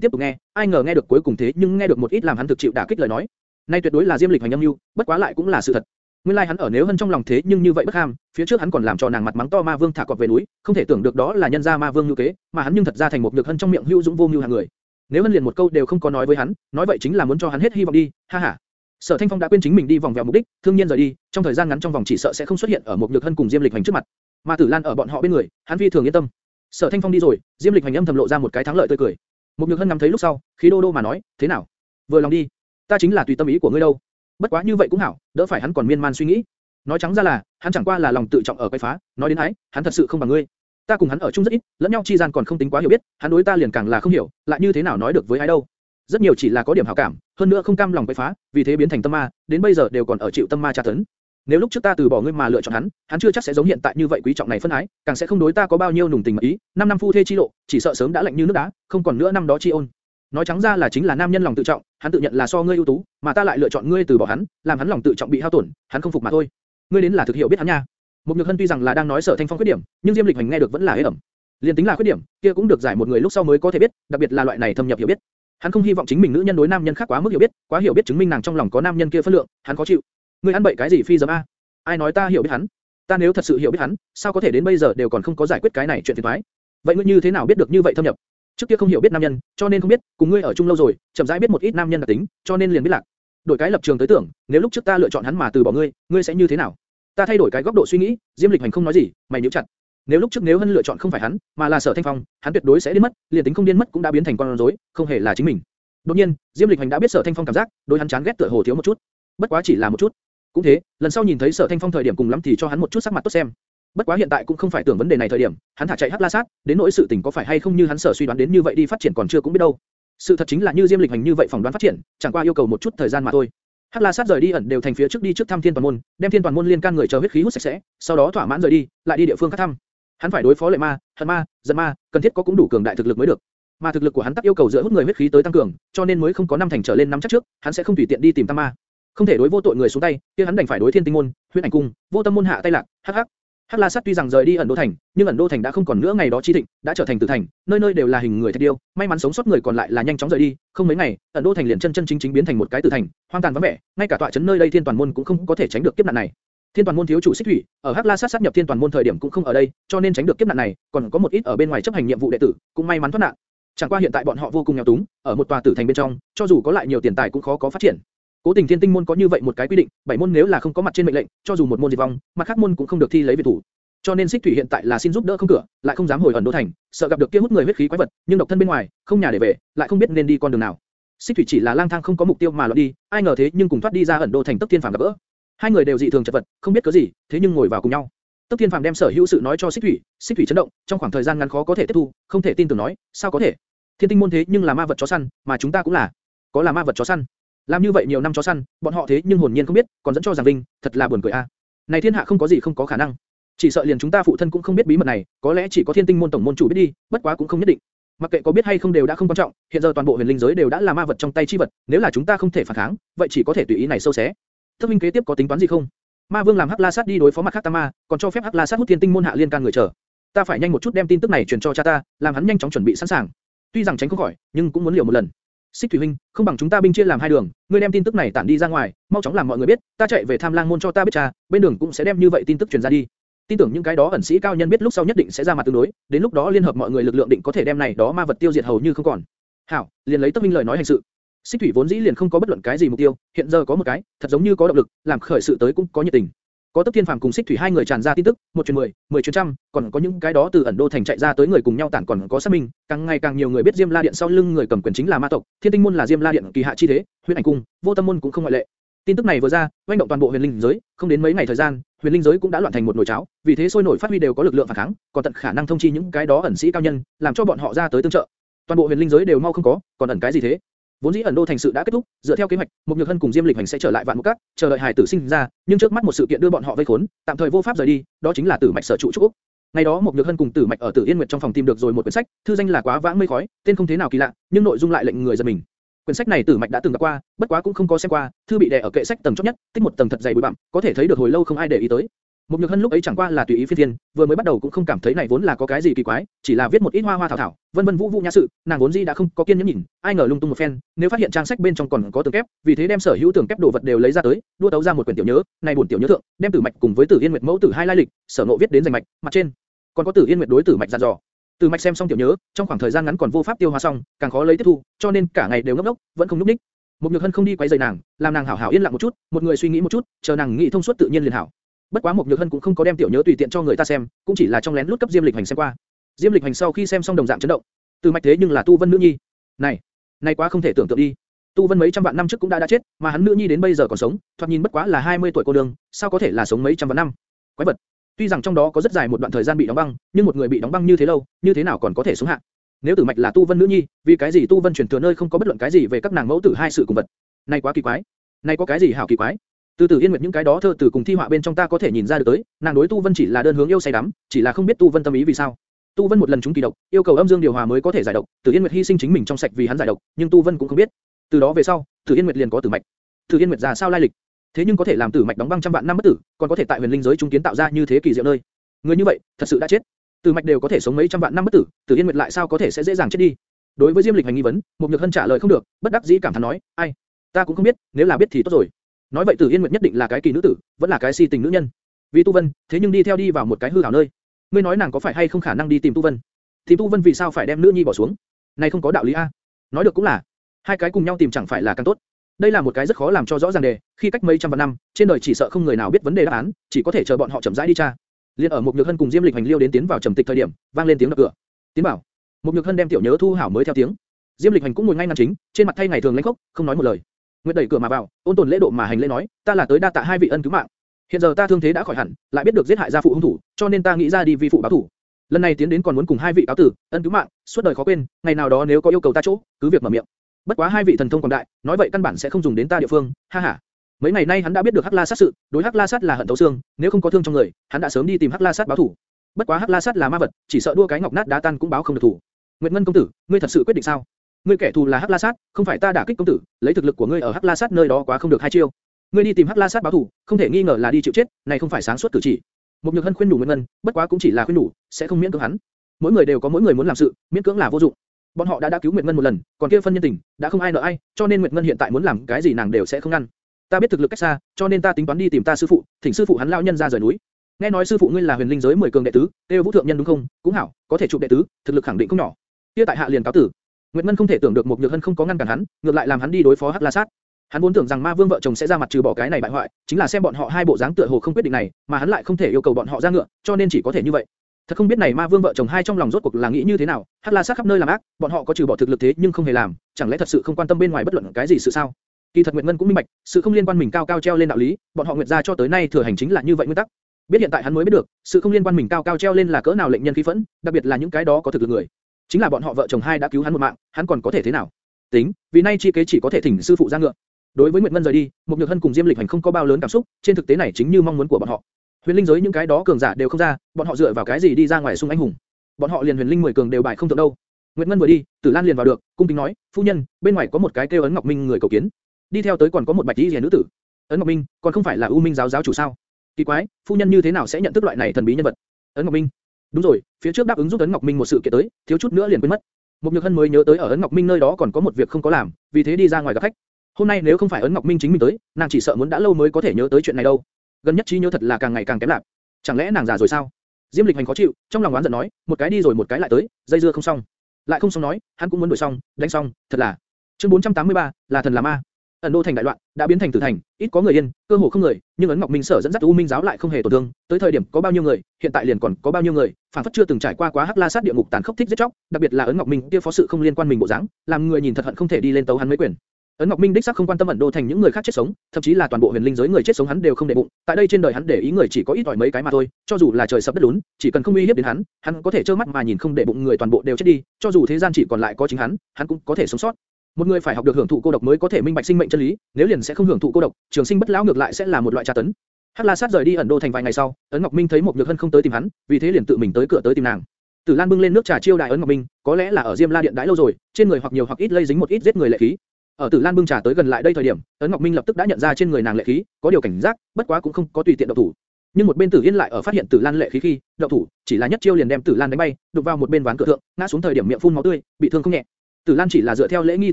tiếp tục nghe, ai ngờ nghe được cuối cùng thế nhưng nghe được một ít làm hắn thực chịu đả kích lời nói. Nay tuyệt đối là Diêm Lịch Hành âm mưu, bất quá lại cũng là sự thật. Nguyên lai like hắn ở nếu hơn trong lòng thế nhưng như vậy bất ham, phía trước hắn còn làm cho nàng mặt mắng to ma vương thả cọp về núi, không thể tưởng được đó là nhân gia ma vương như kế, mà hắn nhưng thật ra thành một được hân trong miệng hữu dũng vô như hàng người. Nếu hân liền một câu đều không có nói với hắn, nói vậy chính là muốn cho hắn hết hy vọng đi, ha ha. Sở Thanh Phong đã quên chính mình đi vòng vèo mục đích, thương nhiên rời đi, trong thời gian ngắn trong vòng chỉ sợ sẽ không xuất hiện ở một nhược hân cùng Diêm Lịch Hành trước mặt. Mà Tử Lan ở bọn họ bên người, hắn phi thường yên tâm. Sở Thanh Phong đi rồi, Diêm Lịch Hành âm thầm lộ ra một cái thắng lợi tươi cười. Một nhược hân ngắm thấy lúc sau, khí đô đô mà nói, thế nào? Vừa lòng đi, ta chính là tùy tâm ý của ngươi đâu. Bất quá như vậy cũng hảo, đỡ phải hắn còn miên man suy nghĩ. Nói trắng ra là, hắn chẳng qua là lòng tự trọng ở quấy phá, nói đến hái, hắn thật sự không bằng ngươi. Ta cùng hắn ở chung rất ít, lẫn nhau chi gian còn không tính quá hiểu biết, hắn đối ta liền càng là không hiểu, lại như thế nào nói được với ai đâu. Rất nhiều chỉ là có điểm hảo cảm, hơn nữa không cam lòng quấy phá, vì thế biến thành tâm ma, đến bây giờ đều còn ở chịu tâm ma tra tấn. Nếu lúc trước ta từ bỏ ngươi mà lựa chọn hắn, hắn chưa chắc sẽ giống hiện tại như vậy quý trọng này phân ái, càng sẽ không đối ta có bao nhiêu nùng tình mà ý. Năm năm phu thê chi lộ, chỉ sợ sớm đã lạnh như nước đá, không còn nữa năm đó chi ôn. Nói trắng ra là chính là nam nhân lòng tự trọng, hắn tự nhận là so ngươi ưu tú, mà ta lại lựa chọn ngươi từ bỏ hắn, làm hắn lòng tự trọng bị hao tổn, hắn không phục mà thôi. Ngươi đến là thực hiểu biết hắn nha. Một Nhược Hân tuy rằng là đang nói Sở Thanh Phong khuyết điểm, nhưng Diêm Lịch Hành nghe được vẫn là ế ẩm. Liên tính là khuyết điểm, kia cũng được giải một người lúc sau mới có thể biết, đặc biệt là loại này thâm nhập hiểu biết. Hắn không hy vọng chính mình nữ nhân đối nam nhân khác quá mức hiểu biết, quá hiểu biết chứng minh nàng trong lòng có nam nhân kia phân lượng, hắn khó chịu. Ngươi ăn bậy cái gì phi dầm a? Ai nói ta hiểu biết hắn? Ta nếu thật sự hiểu biết hắn, sao có thể đến bây giờ đều còn không có giải quyết cái này chuyện phiền toái? Vậy ngươi như thế nào biết được như vậy thâm nhập? Trước kia không hiểu biết nam nhân, cho nên không biết, cùng ngươi ở chung lâu rồi, chậm rãi biết một ít nam nhân đặc tính, cho nên liền biết lạc. Đổi cái lập trường tới tưởng, nếu lúc trước ta lựa chọn hắn mà từ bỏ ngươi, ngươi sẽ như thế nào? Ta thay đổi cái góc độ suy nghĩ, Diêm Lịch Hành không nói gì, mày nhíu chặt. Nếu lúc trước nếu Hân lựa chọn không phải hắn, mà là Sở Thanh Phong, hắn tuyệt đối sẽ điên mất, liền tính không điên mất cũng đã biến thành con rối, không hề là chính mình. Đột nhiên, Diêm Lịch Hành đã biết Sở Thanh Phong cảm giác, đối hắn chán ghét tựa hồ thiếu một chút. Bất quá chỉ là một chút. Cũng thế, lần sau nhìn thấy Sở Thanh Phong thời điểm cùng lắm thì cho hắn một chút sắc mặt tốt xem. Bất quá hiện tại cũng không phải tưởng vấn đề này thời điểm, hắn thả chạy Hắc La Sát, đến nỗi sự tình có phải hay không như hắn sở suy đoán đến như vậy đi phát triển còn chưa cũng biết đâu. Sự thật chính là như Diêm Lịch Hành như vậy phỏng đoán phát triển, chẳng qua yêu cầu một chút thời gian mà thôi. Hắc La Sát rời đi ẩn đều thành phía trước đi trước thăm Thiên Toàn môn, đem Thiên Toàn môn liên can người chờ huyết khí hút sạch sẽ, sau đó thỏa mãn rời đi, lại đi địa phương khác thăm. Hắn phải đối phó lệ ma, hận ma, giận ma, cần thiết có cũng đủ cường đại thực lực mới được. Mà thực lực của hắn tắc yêu cầu dựa hút người huyết khí tới tăng cường, cho nên mới không có năm thành trở lên năm chắc trước, hắn sẽ không tùy tiện đi tìm tam ma không thể đối vô tội người xuống tay, kia hắn đành phải đối thiên tinh môn, huyễn ảnh cung, vô tâm môn hạ tay lạc, hắc hắc. Hắc La Sát tuy rằng rời đi ẩn đô thành, nhưng ẩn đô thành đã không còn nữa ngày đó chi thịnh, đã trở thành tử thành, nơi nơi đều là hình người thạch điêu, may mắn sống sót người còn lại là nhanh chóng rời đi, không mấy ngày, ẩn đô thành liền chân chân chính chính biến thành một cái tử thành, hoang tàn vắng vẻ, ngay cả tọa trấn nơi đây thiên toàn môn cũng không có thể tránh được kiếp nạn này. Thiên toàn môn thiếu chủ Xích Thủy, ở Hắc La Sát sát nhập Thiên toàn môn thời điểm cũng không ở đây, cho nên tránh được kiếp nạn này, còn có một ít ở bên ngoài chấp hành nhiệm vụ đệ tử, cũng may mắn thoát nạn. Chẳng qua hiện tại bọn họ vô cùng nghèo túng, ở một tòa tử thành bên trong, cho dù có lại nhiều tiền tài cũng khó có phát triển. Cố Tình Thiên Tinh môn có như vậy một cái quy định, bảy môn nếu là không có mặt trên mệnh lệnh, cho dù một môn diệt vong, mặt khác môn cũng không được thi lấy viện thủ. Cho nên Xích Thủy hiện tại là xin giúp đỡ không cửa, lại không dám hồi ẩn đô thành, sợ gặp được kia hút người huyết khí quái vật, nhưng độc thân bên ngoài, không nhà để về, lại không biết nên đi con đường nào. Xích Thủy chỉ là lang thang không có mục tiêu mà loạn đi, ai ngờ thế nhưng cùng thoát đi ra ẩn đô thành tức thiên phàm gặp gỡ. Hai người đều dị thường chật vật, không biết cớ gì, thế nhưng ngồi vào cùng nhau. Tức Thiên Phàm đem sở hữu sự nói cho Xích Thủy, Xích Thủy chấn động, trong khoảng thời gian ngắn khó có thể tiếp thu, không thể tin tưởng nói, sao có thể? Thiên Tinh môn thế nhưng là ma vật chó săn, mà chúng ta cũng là, có là ma vật chó săn. Làm như vậy nhiều năm chó săn, bọn họ thế nhưng hồn nhiên không biết, còn dẫn cho rằng vinh, thật là buồn cười a. À. Này thiên hạ không có gì không có khả năng. Chỉ sợ liền chúng ta phụ thân cũng không biết bí mật này, có lẽ chỉ có Thiên Tinh môn tổng môn chủ biết đi, bất quá cũng không nhất định. Mặc kệ có biết hay không đều đã không quan trọng, hiện giờ toàn bộ huyền linh giới đều đã là ma vật trong tay chi vật, nếu là chúng ta không thể phản kháng, vậy chỉ có thể tùy ý này sâu xé. Thất minh kế tiếp có tính toán gì không? Ma Vương làm Hắc La Sát đi đối phó mặt khác Tam Ma, còn cho phép Hắc La Sát hút Thiên Tinh môn hạ liên can người chờ. Ta phải nhanh một chút đem tin tức này truyền cho cha ta, làm hắn nhanh chóng chuẩn bị sẵn sàng. Tuy rằng tránh không khỏi, nhưng cũng muốn liều một lần. Xích Thủy huynh, không bằng chúng ta binh chia làm hai đường, ngươi đem tin tức này tản đi ra ngoài, mau chóng làm mọi người biết, ta chạy về Tham Lang môn cho ta biết cha, bên đường cũng sẽ đem như vậy tin tức truyền ra đi. Tin tưởng những cái đó ẩn sĩ cao nhân biết lúc sau nhất định sẽ ra mặt tương đối, đến lúc đó liên hợp mọi người lực lượng định có thể đem này đó ma vật tiêu diệt hầu như không còn. Hảo, liền lấy Tất Minh lời nói hành sự. Xích Thủy vốn dĩ liền không có bất luận cái gì mục tiêu, hiện giờ có một cái, thật giống như có động lực, làm khởi sự tới cũng có nhiệt tình. Có Tấp Thiên Phàm cùng Xích Thủy hai người tràn ra tin tức, một truyền mười, mười truyền trăm, còn có những cái đó từ ẩn đô thành chạy ra tới người cùng nhau tản còn có xác minh, càng ngày càng nhiều người biết Diêm La Điện sau lưng người cầm quyền chính là ma tộc, Thiên Tinh môn là Diêm La Điện kỳ hạ chi thế, Huyền Ảnh cung, Vô Tâm môn cũng không ngoại lệ. Tin tức này vừa ra, vang động toàn bộ huyền linh giới, không đến mấy ngày thời gian, huyền linh giới cũng đã loạn thành một nồi cháo, vì thế sôi nổi phát huy đều có lực lượng phản kháng, còn tận khả năng thông chi những cái đó ẩn sĩ cao nhân, làm cho bọn họ ra tới tương trợ. Toàn bộ huyền linh giới đều mau không có, còn ẩn cái gì thế? Vốn dĩ ẩn đô thành sự đã kết thúc, dựa theo kế hoạch, một nhược hân cùng Diêm Lịch Hành sẽ trở lại vạn mục cát, chờ đợi hải tử sinh ra, nhưng trước mắt một sự kiện đưa bọn họ vây khốn, tạm thời vô pháp rời đi, đó chính là Tử Mạch sở trụ trúc. Ngày đó một nhược hân cùng Tử Mạch ở Tử Yên Nguyệt trong phòng tìm được rồi một quyển sách, thư danh là Quá vãng mây khói, tên không thế nào kỳ lạ, nhưng nội dung lại lệnh người giật mình. Quyển sách này Tử Mạch đã từng gặp qua, bất quá cũng không có xem qua, thư bị đè ở kệ sách tầng chót nhất, tích một tầng thật dày bụi bặm, có thể thấy được hồi lâu không ai để ý tới. Một nhược hân lúc ấy chẳng qua là tùy ý phiên thiên, vừa mới bắt đầu cũng không cảm thấy này vốn là có cái gì kỳ quái, chỉ là viết một ít hoa hoa thảo thảo, vân vân vũ vũ nhã sự, nàng vốn gì đã không có kiên nhẫn nhìn, ai ngờ lung tung một phen, nếu phát hiện trang sách bên trong còn có tường kép, vì thế đem sở hữu tường kép đồ vật đều lấy ra tới, đua tấu ra một quyển tiểu nhớ, này buồn tiểu nhớ thượng, đem tử mạch cùng với tử yên nguyệt mẫu tử hai lai lịch, sở nội viết đến danh mạch, mặt trên còn có tử yên nguyệt đối tử mạch dặn dò. Tử mạch xem xong tiểu nhớ, trong khoảng thời gian ngắn còn vô pháp tiêu hóa xong, càng khó lấy tiếp thu, cho nên cả ngày đều ngốc ngốc, vẫn không núp ních. Mục nhược hân không đi quấy rầy nàng, làm nàng hảo hảo yên lặng một chút, một người suy nghĩ một chút, chờ nàng nghĩ thông suốt tự nhiên liền hảo. Bất quá một nhược hân cũng không có đem tiểu nhớ tùy tiện cho người ta xem, cũng chỉ là trong lén lút cấp Diêm Lịch Hành xem qua. Diêm Lịch Hành sau khi xem xong đồng dạng chấn động. Từ mạch thế nhưng là tu vân nữ nhi. Này, này quá không thể tưởng tượng đi. Tu vân mấy trăm vạn năm trước cũng đã đã chết, mà hắn nữ nhi đến bây giờ còn sống, thoạt nhìn bất quá là 20 tuổi cô đường, sao có thể là sống mấy trăm vạn năm? Quái vật. Tuy rằng trong đó có rất dài một đoạn thời gian bị đóng băng, nhưng một người bị đóng băng như thế lâu, như thế nào còn có thể sống hạ? Nếu Tử Mạch là tu vân nữ nhi, vì cái gì tu vân truyền thừa nơi không có bất luận cái gì về các nàng mẫu tử hai sự cùng vật? Này quá kỳ quái. Này có cái gì hảo kỳ quái? Từ từ yên nguyệt những cái đó thơ từ cùng thi họa bên trong ta có thể nhìn ra được tới, nàng đối tu vân chỉ là đơn hướng yêu say đắm, chỉ là không biết tu vân tâm ý vì sao. Tu vân một lần chúng kỳ độc, yêu cầu âm dương điều hòa mới có thể giải độc, Từ Yên Nguyệt hy sinh chính mình trong sạch vì hắn giải độc, nhưng tu vân cũng không biết. Từ đó về sau, Từ Yên Nguyệt liền có tử mạch. Từ Yên Nguyệt ra sao lai lịch? Thế nhưng có thể làm tử mạch đóng băng trăm vạn năm bất tử, còn có thể tại huyền linh giới trung kiến tạo ra như thế kỳ diệu nơi. Người như vậy, thật sự đã chết. Tử mạch đều có thể sống mấy trăm vạn năm bất tử, Từ Yên Nguyệt lại sao có thể sẽ dễ dàng chết đi? Đối với Diêm Lịch hành nghi vấn, một nhược hân trả lời không được, bất đắc dĩ cảm thán nói, ai, ta cũng không biết, nếu là biết thì tốt rồi. Nói vậy Tử Yên Nguyệt nhất định là cái kỳ nữ tử, vẫn là cái si tình nữ nhân. Vì Tu Vân, thế nhưng đi theo đi vào một cái hư ảo nơi. Ngươi nói nàng có phải hay không khả năng đi tìm Tu Vân? Tìm Tu Vân vì sao phải đem nữ nhi bỏ xuống? Này không có đạo lý a. Nói được cũng là, hai cái cùng nhau tìm chẳng phải là càng tốt. Đây là một cái rất khó làm cho rõ ràng đề, khi cách mấy trăm vạn năm, trên đời chỉ sợ không người nào biết vấn đề đáp án, chỉ có thể chờ bọn họ chậm rãi đi tra. Liên ở một nhược hân cùng Diêm Lịch hành liêu đến tiến vào trầm tịch thời điểm, vang lên tiếng đập cửa. Tiến bảo. Một nhược hân đem tiểu nhớ thu hảo mới theo tiếng. Diêm Lịch hành cũng ngồi ngay ngắn chính, trên mặt thay ngày thường lãnh khốc, không nói một lời. Nguyệt đẩy cửa mà vào, ôn tồn lễ độ mà hành lễ nói, ta là tới đa tạ hai vị ân cứu mạng. Hiện giờ ta thương thế đã khỏi hẳn, lại biết được giết hại gia phụ hung thủ, cho nên ta nghĩ ra đi vi phụ báo thủ. Lần này tiến đến còn muốn cùng hai vị cáo tử, ân cứu mạng, suốt đời khó quên, ngày nào đó nếu có yêu cầu ta chỗ, cứ việc mở miệng. Bất quá hai vị thần thông quảng đại, nói vậy căn bản sẽ không dùng đến ta địa phương, ha ha. Mấy ngày nay hắn đã biết được Hắc La Sát sự, đối Hắc La Sát là hận thấu xương, nếu không có thương trong người, hắn đã sớm đi tìm Hắc La Sát báo thủ. Bất quá Hắc La Sát là ma vật, chỉ sợ đua cái ngọc nát đá tan cũng báo không được thủ. Nguyệt Ngân công tử, ngươi thật sự quyết định sao? Ngươi kẻ thù là Hắc La Sát, không phải ta đả kích công tử, lấy thực lực của ngươi ở Hắc La Sát nơi đó quá không được hai chiêu. ngươi đi tìm Hắc La Sát báo thù, không thể nghi ngờ là đi chịu chết, này không phải sáng suốt cử chỉ. Một nhược hân khuyên đủ Nguyệt Ngân, bất quá cũng chỉ là khuyên đủ, sẽ không miễn cưỡng hắn. Mỗi người đều có mỗi người muốn làm sự, miễn cưỡng là vô dụng. Bọn họ đã đã cứu Nguyệt Ngân một lần, còn kia phân nhân tình, đã không ai nợ ai, cho nên Nguyệt Ngân hiện tại muốn làm cái gì nàng đều sẽ không ngăn. Ta biết thực lực cách xa, cho nên ta tính toán đi tìm ta sư phụ, thỉnh sư phụ hắn lao nhân ra rời núi. Nghe nói sư phụ ngươi là huyền linh giới 10 cường đệ tứ, Têu Vũ thượng nhân đúng không? Cũng hảo, có thể chụp đệ tứ, thực lực khẳng định không nhỏ. Kia tại hạ liền cáo tử. Nguyệt Ngân không thể tưởng được một nhược hân không có ngăn cản hắn, ngược lại làm hắn đi đối phó Hắc La Sát. Hắn vốn tưởng rằng Ma Vương vợ chồng sẽ ra mặt trừ bỏ cái này bại hoại, chính là xem bọn họ hai bộ dáng tựa hồ không quyết định này, mà hắn lại không thể yêu cầu bọn họ ra ngựa, cho nên chỉ có thể như vậy. Thật không biết này Ma Vương vợ chồng hai trong lòng rốt cuộc là nghĩ như thế nào, Hắc La Sát khắp nơi làm ác, bọn họ có trừ bỏ thực lực thế nhưng không hề làm, chẳng lẽ thật sự không quan tâm bên ngoài bất luận cái gì sự sao? Kỳ thật Nguyệt Ngân cũng minh bạch, sự không liên quan mình cao cao treo lên đạo lý, bọn họ Nguyệt gia cho tới nay thừa hành chính là như vậy nguyên tắc. Biết hiện tại hắn mới biết được, sự không liên quan mình cao cao treo lên là cỡ nào lệnh nhân khí phẫn, đặc biệt là những cái đó có thực lực người. Chính là bọn họ vợ chồng hai đã cứu hắn một mạng, hắn còn có thể thế nào? Tính, vì nay chi kế chỉ có thể thỉnh sư phụ ra ngựa. Đối với Nguyệt Ngân rời đi, mục Nhược Hân cùng Diêm Lịch Hành không có bao lớn cảm xúc, trên thực tế này chính như mong muốn của bọn họ. Huyền linh giới những cái đó cường giả đều không ra, bọn họ dựa vào cái gì đi ra ngoài xung anh hùng? Bọn họ liền huyền linh 10 cường đều bại không thượng đâu. Nguyệt Ngân vừa đi, Tử Lan liền vào được, cung kính nói, phu nhân, bên ngoài có một cái kêu ấn Ngọc Minh người cầu kiến. Đi theo tới còn có một bạch y rìa nữ tử. Ấn Ngọc Minh, còn không phải là U Minh giáo giáo chủ sao? Kỳ quái, phu nhân như thế nào sẽ nhận thức loại này thần bí nhân vật? Ấn Ngọc Minh. Đúng rồi, phía trước đáp ứng giúp Ấn Ngọc Minh một sự kiện tới, thiếu chút nữa liền quên mất. Một Nhược Hân mới nhớ tới ở Ấn Ngọc Minh nơi đó còn có một việc không có làm, vì thế đi ra ngoài gặp khách. Hôm nay nếu không phải Ấn Ngọc Minh chính mình tới, nàng chỉ sợ muốn đã lâu mới có thể nhớ tới chuyện này đâu. Gần nhất trí nhớ thật là càng ngày càng kém lạc. Chẳng lẽ nàng già rồi sao? Diêm Lịch Hành khó chịu, trong lòng oán giận nói, một cái đi rồi một cái lại tới, dây dưa không xong. Lại không xong nói, hắn cũng muốn đuổi xong, đánh xong, thật là. Chương 483, là thần là ma. Ẩn đô thành đại loạn, đã biến thành tử thành, ít có người yên, cơ hồ không người, nhưng ấn Ngọc Minh sở dẫn dắt U Minh giáo lại không hề tổn thương, tới thời điểm có bao nhiêu người, hiện tại liền còn có bao nhiêu người, phản phất chưa từng trải qua quá hắc la sát địa ngục tàn khốc thích giết chóc, đặc biệt là ấn Ngọc Minh kia phó sự không liên quan mình bộ dáng, làm người nhìn thật hận không thể đi lên tấu hắn mấy quyền. Ấn Ngọc Minh đích xác không quan tâm ẩn đô thành những người khác chết sống, thậm chí là toàn bộ huyền linh giới người chết sống hắn đều không để bụng. Tại đây trên đời hắn để ý người chỉ có ít ỏi mấy cái mà thôi, cho dù là trời sập đất lún, chỉ cần không uy hiếp đến hắn, hắn có thể trơ mắt mà nhìn không để bụng người toàn bộ đều chết đi, cho dù thế gian chỉ còn lại có chính hắn, hắn cũng có thể sống sót. Một người phải học được hưởng thụ cô độc mới có thể minh bạch sinh mệnh chân lý, nếu liền sẽ không hưởng thụ cô độc, trường sinh bất lão ngược lại sẽ là một loại tra tấn. Hắc La Sát rời đi ẩn đô thành vài ngày sau, Ấn Ngọc Minh thấy một Nhược Hân không tới tìm hắn, vì thế liền tự mình tới cửa tới tìm nàng. Tử Lan bưng lên nước trà chiêu đại Ấn Ngọc Minh, có lẽ là ở Diêm La Điện đãi lâu rồi, trên người hoặc nhiều hoặc ít lây dính một ít giết người lệ khí. Ở Tử Lan bưng trà tới gần lại đây thời điểm, Ấn Ngọc Minh lập tức đã nhận ra trên người nàng lệ khí, có điều cảnh giác, bất quá cũng không có tùy tiện động thủ. Nhưng một bên Tử Yên lại ở phát hiện Tử Lan lệ khí khi, động thủ, chỉ là nhất chiêu liền đem Tử Lan đánh bay, đụng vào một bên ván cửa thượng, ngã xuống thời điểm miệng phun máu tươi, bị thương không nhẹ. Tử Lan chỉ là dựa theo lễ nghi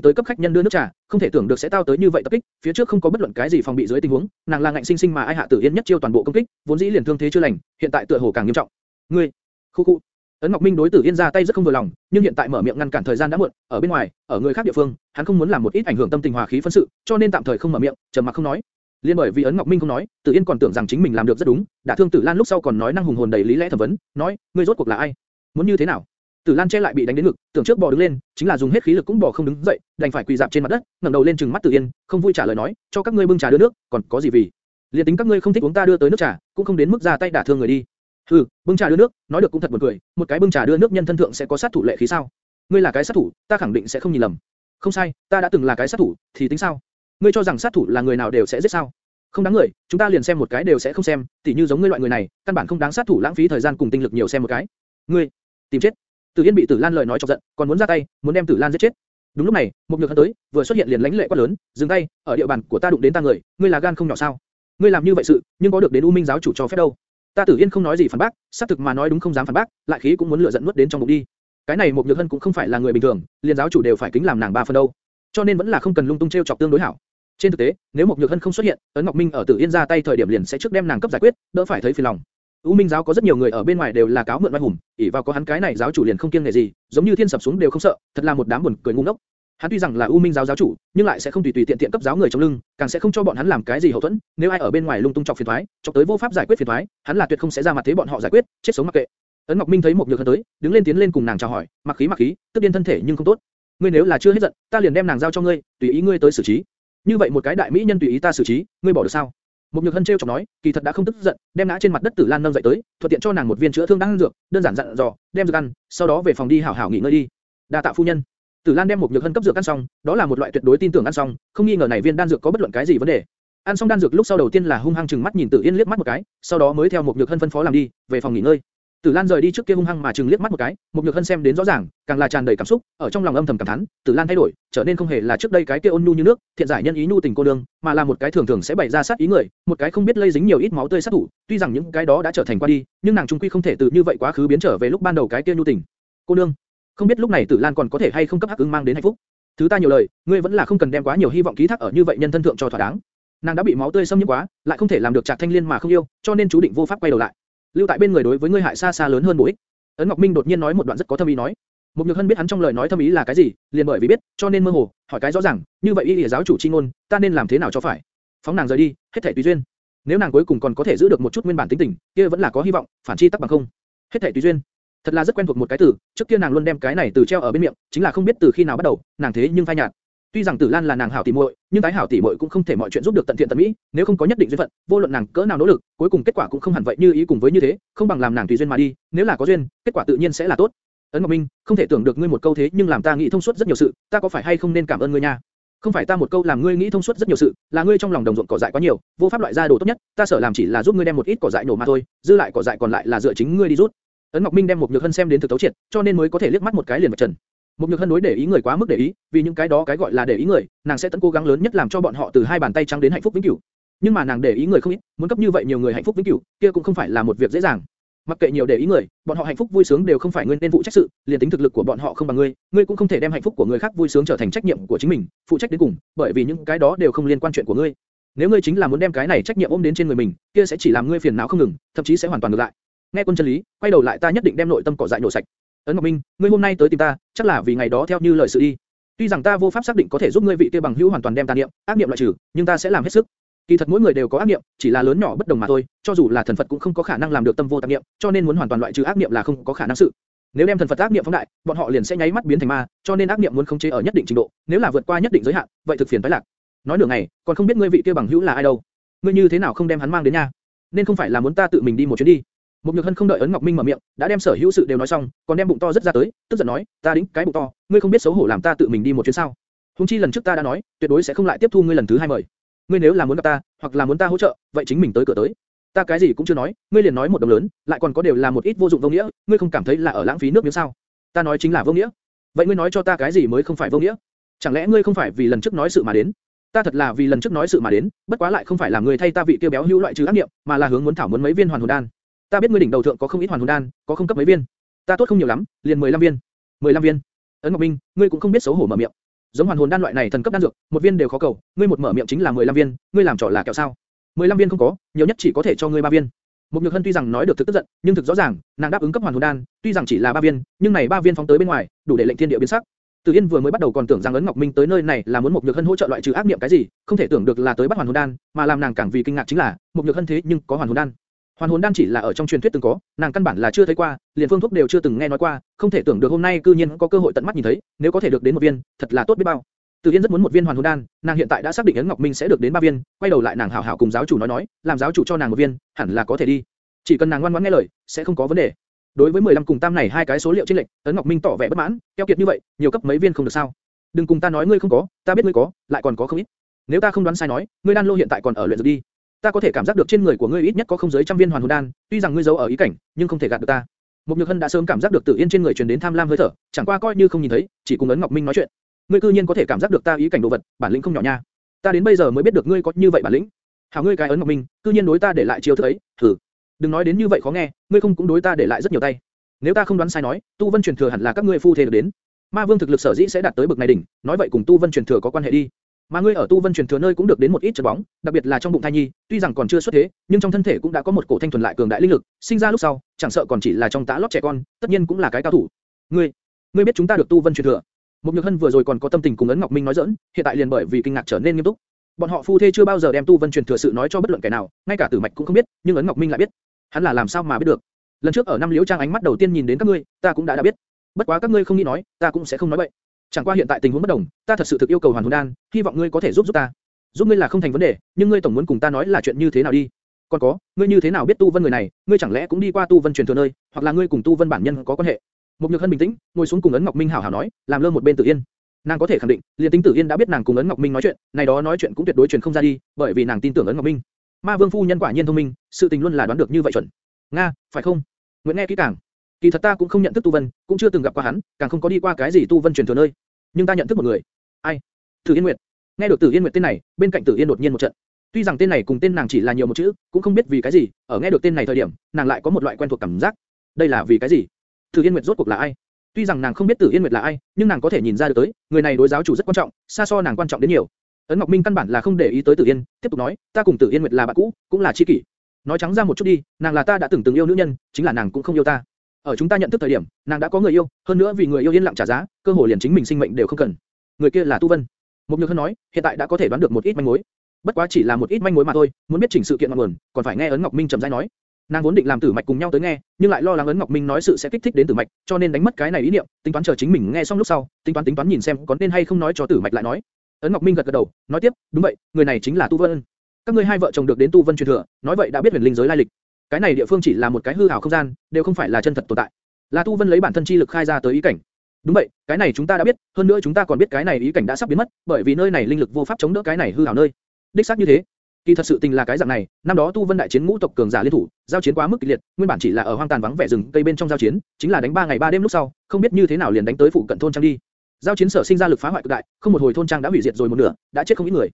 tới cấp khách nhân đưa nước trà, không thể tưởng được sẽ tao tới như vậy tập kích, phía trước không có bất luận cái gì phòng bị dưới tình huống, nàng là ngạnh sinh sinh mà ai hạ Tử Yên nhất chiêu toàn bộ công kích, vốn dĩ liền thương thế chưa lành, hiện tại tựa hồ càng nghiêm trọng. Ngươi, khu khu. Ấn Ngọc Minh đối Tử Yên ra tay rất không vừa lòng, nhưng hiện tại mở miệng ngăn cản thời gian đã muộn, ở bên ngoài, ở người khác địa phương, hắn không muốn làm một ít ảnh hưởng tâm tình hòa khí phân sự, cho nên tạm thời không mở miệng, trầm mặc không nói. Liên bởi vì Ấn Ngọc Minh không nói, Tử Yên còn tưởng rằng chính mình làm được rất đúng, đã thương Tử Lan lúc sau còn nói năng hùng hồn đầy lý lẽ thẩm vấn, nói, ngươi rốt cuộc là ai? Muốn như thế nào? Tử Lan che lại bị đánh đến ngực, tưởng trước bò đứng lên, chính là dùng hết khí lực cũng bò không đứng dậy, đành phải quỳ dạp trên mặt đất, ngẩng đầu lên trừng mắt Tử Yên, không vui trả lời nói, cho các ngươi bưng trà đưa nước, còn có gì vì? Liên tính các ngươi không thích uống ta đưa tới nước trà, cũng không đến mức ra tay đả thương người đi. Hừ, bưng trà đưa nước, nói được cũng thật buồn cười, một cái bưng trà đưa nước nhân thân thượng sẽ có sát thủ lệ khí sao? Ngươi là cái sát thủ, ta khẳng định sẽ không nhìn lầm. Không sai, ta đã từng là cái sát thủ, thì tính sao? Ngươi cho rằng sát thủ là người nào đều sẽ giết sao? Không đáng người, chúng ta liền xem một cái đều sẽ không xem, tỉ như giống ngươi loại người này, căn bản không đáng sát thủ lãng phí thời gian cùng tinh lực nhiều xem một cái. Ngươi, tìm chết. Tử Yên bị Tử Lan lời nói chọc giận, còn muốn ra tay, muốn đem Tử Lan giết chết. Đúng lúc này, một nhược hắn tới, vừa xuất hiện liền lãnh lệ quá lớn, dừng tay, ở địa bàn của ta đụng đến ta người, ngươi là gan không nhỏ sao? Ngươi làm như vậy sự, nhưng có được đến U Minh giáo chủ cho phép đâu? Ta Tử Yên không nói gì phản bác, xác thực mà nói đúng không dám phản bác, lại khí cũng muốn lựa giận nuốt đến trong bụng đi. Cái này một nhược hân cũng không phải là người bình thường, liền giáo chủ đều phải kính làm nàng ba phần đâu. Cho nên vẫn là không cần lung tung treo chọc tương đối hảo. Trên thực tế, nếu một nhược hân không xuất hiện, ấn Ngọc Minh ở Tử Yên ra tay thời điểm liền sẽ trước đem nàng cấp giải quyết, đỡ phải thấy phiền lòng. U Minh giáo có rất nhiều người ở bên ngoài đều là cáo mượn oai hùng, ỷ vào có hắn cái này giáo chủ liền không kiêng nể gì, giống như thiên sập xuống đều không sợ, thật là một đám buồn cười ngu ngốc. Hắn tuy rằng là U Minh giáo giáo chủ, nhưng lại sẽ không tùy tùy tiện tiện cấp giáo người trong lưng, càng sẽ không cho bọn hắn làm cái gì hậu thuẫn. Nếu ai ở bên ngoài lung tung chọc phiền toái, chọc tới vô pháp giải quyết phiền toái, hắn là tuyệt không sẽ ra mặt thế bọn họ giải quyết, chết sống mặc kệ. Ấn Ngọc Minh thấy một nhược hân tới, đứng lên tiến lên cùng nàng chào hỏi, mặc khí mặc khí, tức điên thân thể nhưng không tốt. Ngươi nếu là chưa hết giận, ta liền đem nàng giao cho ngươi, tùy ý ngươi tới xử trí. Như vậy một cái đại mỹ nhân tùy ý ta xử trí, ngươi bỏ được sao? Một nhược hân treo chọc nói, kỳ thật đã không tức giận, đem ngã trên mặt đất Tử Lan nâng dậy tới, thuận tiện cho nàng một viên chữa thương đang dược, đơn giản dặn dò, đem dược ăn, sau đó về phòng đi hảo hảo nghỉ ngơi đi. đa tạ phu nhân. Tử Lan đem một nhược hân cấp dược ăn xong, đó là một loại tuyệt đối tin tưởng ăn xong, không nghi ngờ này viên đan dược có bất luận cái gì vấn đề. Ăn xong đan dược lúc sau đầu tiên là hung hăng chừng mắt nhìn Tử Yên liếc mắt một cái, sau đó mới theo một nhược hân phân phó làm đi, về phòng nghỉ ngơi. Tử Lan rời đi trước kia hung hăng mà chừng liếc mắt một cái, Mục Nhược Hân xem đến rõ ràng, càng là tràn đầy cảm xúc, ở trong lòng âm thầm cảm thán, Tử Lan thay đổi, trở nên không hề là trước đây cái kia ôn nhu như nước, thiện giải nhân ý nhu tình cô đương, mà là một cái thường thường sẽ bày ra sát ý người, một cái không biết lây dính nhiều ít máu tươi sát thủ. Tuy rằng những cái đó đã trở thành qua đi, nhưng nàng trung quy không thể từ như vậy quá khứ biến trở về lúc ban đầu cái kia nhu tình. Cô đương, không biết lúc này Tử Lan còn có thể hay không cấp hắc ứng mang đến hạnh phúc. Thứ ta nhiều lời, ngươi vẫn là không cần đem quá nhiều hy vọng ký thác ở như vậy nhân thân thượng cho thỏa đáng. Nàng đã bị máu tươi xâm nhiễm quá, lại không thể làm được Trạc Thanh Liên mà không yêu, cho nên chú định vô pháp quay đầu lại. Lưu tại bên người đối với ngươi hại xa xa lớn hơn bổ ích. Ấn Ngọc Minh đột nhiên nói một đoạn rất có thâm ý nói. Mục Nhược Hân biết hắn trong lời nói thâm ý là cái gì, liền bởi vì biết, cho nên mơ hồ, hỏi cái rõ ràng, như vậy y lìa giáo chủ chi ngôn, ta nên làm thế nào cho phải? Phóng nàng rời đi, hết thảy tùy duyên. Nếu nàng cuối cùng còn có thể giữ được một chút nguyên bản tính tình, kia vẫn là có hy vọng, phản chi tắc bằng không. Hết thảy tùy duyên. Thật là rất quen thuộc một cái từ, trước kia nàng luôn đem cái này từ treo ở bên miệng, chính là không biết từ khi nào bắt đầu, nàng thế nhưng phai nhạt. Tuy rằng Tử Lan là nàng hảo tỷ muội, nhưng tái hảo tỷ muội cũng không thể mọi chuyện giúp được tận thiện tận mỹ, nếu không có nhất định duyên phận, vô luận nàng cỡ nào nỗ lực, cuối cùng kết quả cũng không hẳn vậy như ý cùng với như thế, không bằng làm nàng tùy duyên mà đi, nếu là có duyên, kết quả tự nhiên sẽ là tốt. Ấn Ngọc Minh, không thể tưởng được ngươi một câu thế nhưng làm ta nghĩ thông suốt rất nhiều sự, ta có phải hay không nên cảm ơn ngươi nha? Không phải ta một câu làm ngươi nghĩ thông suốt rất nhiều sự, là ngươi trong lòng đồng ruộng cỏ dại quá nhiều, vô pháp loại ra đồ tốt nhất, ta sợ làm chỉ là giúp ngươi đem một ít cỏ dại nổ mà thôi, dư lại cỏ dại còn lại là dựa chính ngươi đi rút. Ấn Ngọc Minh đem một nhược hân xem đến thực tấu triệt, cho nên mới có thể liếc mắt một cái liền vạch trần. Một nhược hân đối để ý người quá mức để ý, vì những cái đó cái gọi là để ý người, nàng sẽ tận cố gắng lớn nhất làm cho bọn họ từ hai bàn tay trắng đến hạnh phúc vĩnh cửu. Nhưng mà nàng để ý người không ít, muốn cấp như vậy nhiều người hạnh phúc vĩnh cửu, kia cũng không phải là một việc dễ dàng. Mặc kệ nhiều để ý người, bọn họ hạnh phúc vui sướng đều không phải ngươi nên phụ trách sự, liền tính thực lực của bọn họ không bằng ngươi, ngươi cũng không thể đem hạnh phúc của người khác vui sướng trở thành trách nhiệm của chính mình, phụ trách đến cùng, bởi vì những cái đó đều không liên quan chuyện của ngươi. Nếu ngươi chính là muốn đem cái này trách nhiệm ôm đến trên người mình, kia sẽ chỉ làm ngươi phiền não không ngừng, thậm chí sẽ hoàn toàn ngược lại. Nghe quân chân lý, quay đầu lại ta nhất định đem nội tâm cỏ dại nổ sạch. Ấn Ngọc Minh, ngươi hôm nay tới tìm ta, chắc là vì ngày đó theo như lời sự đi. Tuy rằng ta vô pháp xác định có thể giúp ngươi vị kia bằng hữu hoàn toàn đem tà niệm, ác niệm loại trừ, nhưng ta sẽ làm hết sức. Kỳ thật mỗi người đều có ác niệm, chỉ là lớn nhỏ bất đồng mà thôi, cho dù là thần Phật cũng không có khả năng làm được tâm vô tạp niệm, cho nên muốn hoàn toàn loại trừ ác niệm là không có khả năng sự. Nếu đem thần Phật ác niệm phóng đại, bọn họ liền sẽ nháy mắt biến thành ma, cho nên ác niệm muốn khống chế ở nhất định trình độ, nếu là vượt qua nhất định giới hạn, vậy thực phiền phải lạc. Nói nửa ngày, còn không biết ngươi vị kia bằng hữu là ai đâu. Ngươi như thế nào không đem hắn mang đến nhà? Nên không phải là muốn ta tự mình đi một chuyến đi. Một Nhược Hân không đợi ấn Ngọc Minh mở miệng, đã đem sở hữu sự đều nói xong, còn đem bụng to rất ra tới, tức giận nói, ta đính cái bụng to, ngươi không biết xấu hổ làm ta tự mình đi một chuyến sao? Hùng chi lần trước ta đã nói, tuyệt đối sẽ không lại tiếp thu ngươi lần thứ hai mời. Ngươi nếu là muốn gặp ta, hoặc là muốn ta hỗ trợ, vậy chính mình tới cửa tới. Ta cái gì cũng chưa nói, ngươi liền nói một đồng lớn, lại còn có đều là một ít vô dụng vô nghĩa, ngươi không cảm thấy là ở lãng phí nước miếng sao? Ta nói chính là vô nghĩa. Vậy ngươi nói cho ta cái gì mới không phải vô nghĩa? Chẳng lẽ ngươi không phải vì lần trước nói sự mà đến? Ta thật là vì lần trước nói sự mà đến, bất quá lại không phải là người thay ta vị kia béo hữu loại trừ ác niệm, mà là hướng muốn thảo muốn mấy viên hoàn hồn đan. Ta biết ngươi đỉnh đầu thượng có không ít hoàn hồn đan, có không cấp mấy viên. Ta tốt không nhiều lắm, liền 15 viên. 15 viên. Ấn Ngọc Minh, ngươi cũng không biết xấu hổ mở miệng. Giống hoàn hồn đan loại này thần cấp đan dược, một viên đều khó cầu, ngươi một mở miệng chính là 15 viên, ngươi làm trò là kẹo sao? 15 viên không có, nhiều nhất chỉ có thể cho ngươi 3 viên. Một Nhược Hân tuy rằng nói được thực tức giận, nhưng thực rõ ràng, nàng đáp ứng cấp hoàn hồn đan, tuy rằng chỉ là 3 viên, nhưng này 3 viên phóng tới bên ngoài, đủ để lệnh thiên địa biến sắc. Từ Yên vừa mới bắt đầu còn tưởng rằng ấn Ngọc Minh tới nơi này là muốn một Nhược Hân hỗ trợ loại trừ ác niệm cái gì, không thể tưởng được là tới bắt hoàn hồn đan, mà làm nàng càng vì kinh ngạc chính là, một Nhược Hân thế nhưng có hoàn hồn đan. Hoàn hồn đan chỉ là ở trong truyền thuyết từng có, nàng căn bản là chưa thấy qua, liền phương thuốc đều chưa từng nghe nói qua, không thể tưởng được hôm nay cư nhiên có cơ hội tận mắt nhìn thấy, nếu có thể được đến một viên, thật là tốt biết bao. Từ Yên rất muốn một viên hoàn hồn đan, nàng hiện tại đã xác định ấn Ngọc Minh sẽ được đến ba viên, quay đầu lại nàng hảo hảo cùng giáo chủ nói nói, làm giáo chủ cho nàng một viên, hẳn là có thể đi. Chỉ cần nàng ngoan ngoãn nghe lời, sẽ không có vấn đề. Đối với 15 cùng tam này hai cái số liệu trên lệnh, ấn Ngọc Minh tỏ vẻ bất mãn, keo kiệt như vậy, nhiều cấp mấy viên không được sao? Đừng cùng ta nói ngươi không có, ta biết ngươi có, lại còn có không ít. Nếu ta không đoán sai nói, ngươi đan lô hiện tại còn ở luyện dược đi. Ta có thể cảm giác được trên người của ngươi ít nhất có không dưới trăm viên hoàn hồn đan, tuy rằng ngươi giấu ở ý cảnh, nhưng không thể gạt được ta. Mục Nhược Hân đã sớm cảm giác được Tử Yên trên người truyền đến tham lam hơi thở, chẳng qua coi như không nhìn thấy, chỉ cùng ấn Ngọc Minh nói chuyện. Ngươi cư nhiên có thể cảm giác được ta ý cảnh đồ vật, bản lĩnh không nhỏ nha. Ta đến bây giờ mới biết được ngươi có như vậy bản lĩnh. Hảo ngươi cái ấn Ngọc Minh, cư nhiên đối ta để lại chiêu thức ấy, thử. Đừng nói đến như vậy khó nghe, ngươi không cũng đối ta để lại rất nhiều tay. Nếu ta không đoán sai nói, Tu Vân truyền thừa hẳn là các ngươi phu thề được đến. Ma Vương thực lực sở dĩ sẽ đạt tới bậc này đỉnh, nói vậy cùng Tu Vân truyền thừa có quan hệ đi. Mà ngươi ở Tu Vân truyền thừa nơi cũng được đến một ít chất bóng, đặc biệt là trong bụng thai nhi, tuy rằng còn chưa xuất thế, nhưng trong thân thể cũng đã có một cổ thanh thuần lại cường đại linh lực, sinh ra lúc sau, chẳng sợ còn chỉ là trong tã lót trẻ con, tất nhiên cũng là cái cao thủ. Ngươi, ngươi biết chúng ta được Tu Vân truyền thừa. Một Nhược Hân vừa rồi còn có tâm tình cùng ấn Ngọc Minh nói giỡn, hiện tại liền bởi vì kinh ngạc trở nên nghiêm túc. Bọn họ phu thê chưa bao giờ đem Tu Vân truyền thừa sự nói cho bất luận kẻ nào, ngay cả Tử Mạch cũng không biết, nhưng ấn Ngọc Minh lại biết. Hắn là làm sao mà biết được? Lần trước ở năm Liễu Trang ánh mắt đầu tiên nhìn đến các ngươi, ta cũng đã đã biết. Bất quá các ngươi không nghĩ nói, ta cũng sẽ không nói vậy. Chẳng qua hiện tại tình huống bất đồng, ta thật sự thực yêu cầu hoàn hồn đan, hy vọng ngươi có thể giúp giúp ta. Giúp ngươi là không thành vấn đề, nhưng ngươi tổng muốn cùng ta nói là chuyện như thế nào đi. Còn có, ngươi như thế nào biết tu vân người này, ngươi chẳng lẽ cũng đi qua tu vân truyền thừa nơi, hoặc là ngươi cùng tu vân bản nhân có quan hệ? Một nhược hân bình tĩnh, ngồi xuống cùng ấn Ngọc Minh hảo hảo nói, làm lơ một bên Tử Yên. Nàng có thể khẳng định, liền tính Tử Yên đã biết nàng cùng ấn Ngọc Minh nói chuyện, này đó nói chuyện cũng tuyệt đối truyền không ra đi, bởi vì nàng tin tưởng ấn Ngọc Minh. Ma Vương phu nhân quả nhiên thông minh, sự tình luôn là đoán được như vậy chuẩn. Nga, phải không? Nguyễn nghe kỹ càng. Kỳ thật ta cũng không nhận thức Tu Vân, cũng chưa từng gặp qua hắn, càng không có đi qua cái gì Tu Vân truyền thừa nơi. Nhưng ta nhận thức một người. Ai? Tử Yên Nguyệt. Nghe được Tử Yên Nguyệt tên này, bên cạnh Tử Yên đột nhiên một trận. Tuy rằng tên này cùng tên nàng chỉ là nhiều một chữ, cũng không biết vì cái gì, ở nghe được tên này thời điểm, nàng lại có một loại quen thuộc cảm giác. Đây là vì cái gì? Tử Yên Nguyệt rốt cuộc là ai? Tuy rằng nàng không biết Tử Yên Nguyệt là ai, nhưng nàng có thể nhìn ra được tới, người này đối giáo chủ rất quan trọng, xa so nàng quan trọng đến nhiều. Ấn Ngọc Minh căn bản là không để ý tới Tử Yên, tiếp tục nói, ta cùng Tử Yên Nguyệt là bạn cũ, cũng là chi kỷ. Nói trắng ra một chút đi, nàng là ta đã từng từng yêu nữ nhân, chính là nàng cũng không yêu ta. Ở chúng ta nhận thức thời điểm, nàng đã có người yêu, hơn nữa vì người yêu yên lặng trả giá, cơ hội liền chính mình sinh mệnh đều không cần. Người kia là Tu Vân. mục Nhược Hân nói, hiện tại đã có thể đoán được một ít manh mối. Bất quá chỉ là một ít manh mối mà thôi, muốn biết chỉnh sự kiện ngọn nguồn, còn phải nghe Ấn Ngọc Minh trầm rãi nói. Nàng vốn định làm Tử Mạch cùng nhau tới nghe, nhưng lại lo lắng ấn Ngọc Minh nói sự sẽ kích thích đến Tử Mạch, cho nên đánh mất cái này ý niệm, tính toán chờ chính mình nghe xong lúc sau, tính toán tính toán nhìn xem có nên hay không nói cho Tử Mạch lại nói. Ấn Ngọc Minh gật gật đầu, nói tiếp, đúng vậy, người này chính là Tu Vân. Các ngươi hai vợ chồng được đến Tu Vân truyền thừa, nói vậy đã biết huyền linh giới lai lịch. Cái này địa phương chỉ là một cái hư ảo không gian, đều không phải là chân thật tồn tại. Là Tu Vân lấy bản thân chi lực khai ra tới ý cảnh. Đúng vậy, cái này chúng ta đã biết, hơn nữa chúng ta còn biết cái này ý cảnh đã sắp biến mất, bởi vì nơi này linh lực vô pháp chống đỡ cái này hư ảo nơi. Đích xác như thế. Kỳ thật sự tình là cái dạng này, năm đó Tu Vân đại chiến ngũ tộc cường giả liên thủ, giao chiến quá mức kịch liệt, nguyên bản chỉ là ở hoang tàn vắng vẻ rừng cây bên trong giao chiến, chính là đánh 3 ngày 3 đêm lúc sau, không biết như thế nào liền đánh tới phụ cận thôn trang đi. Giao chiến sở sinh ra lực phá hoại cực đại, không một hồi thôn trang đã hủy diệt rồi một nửa, đã chết không ít người.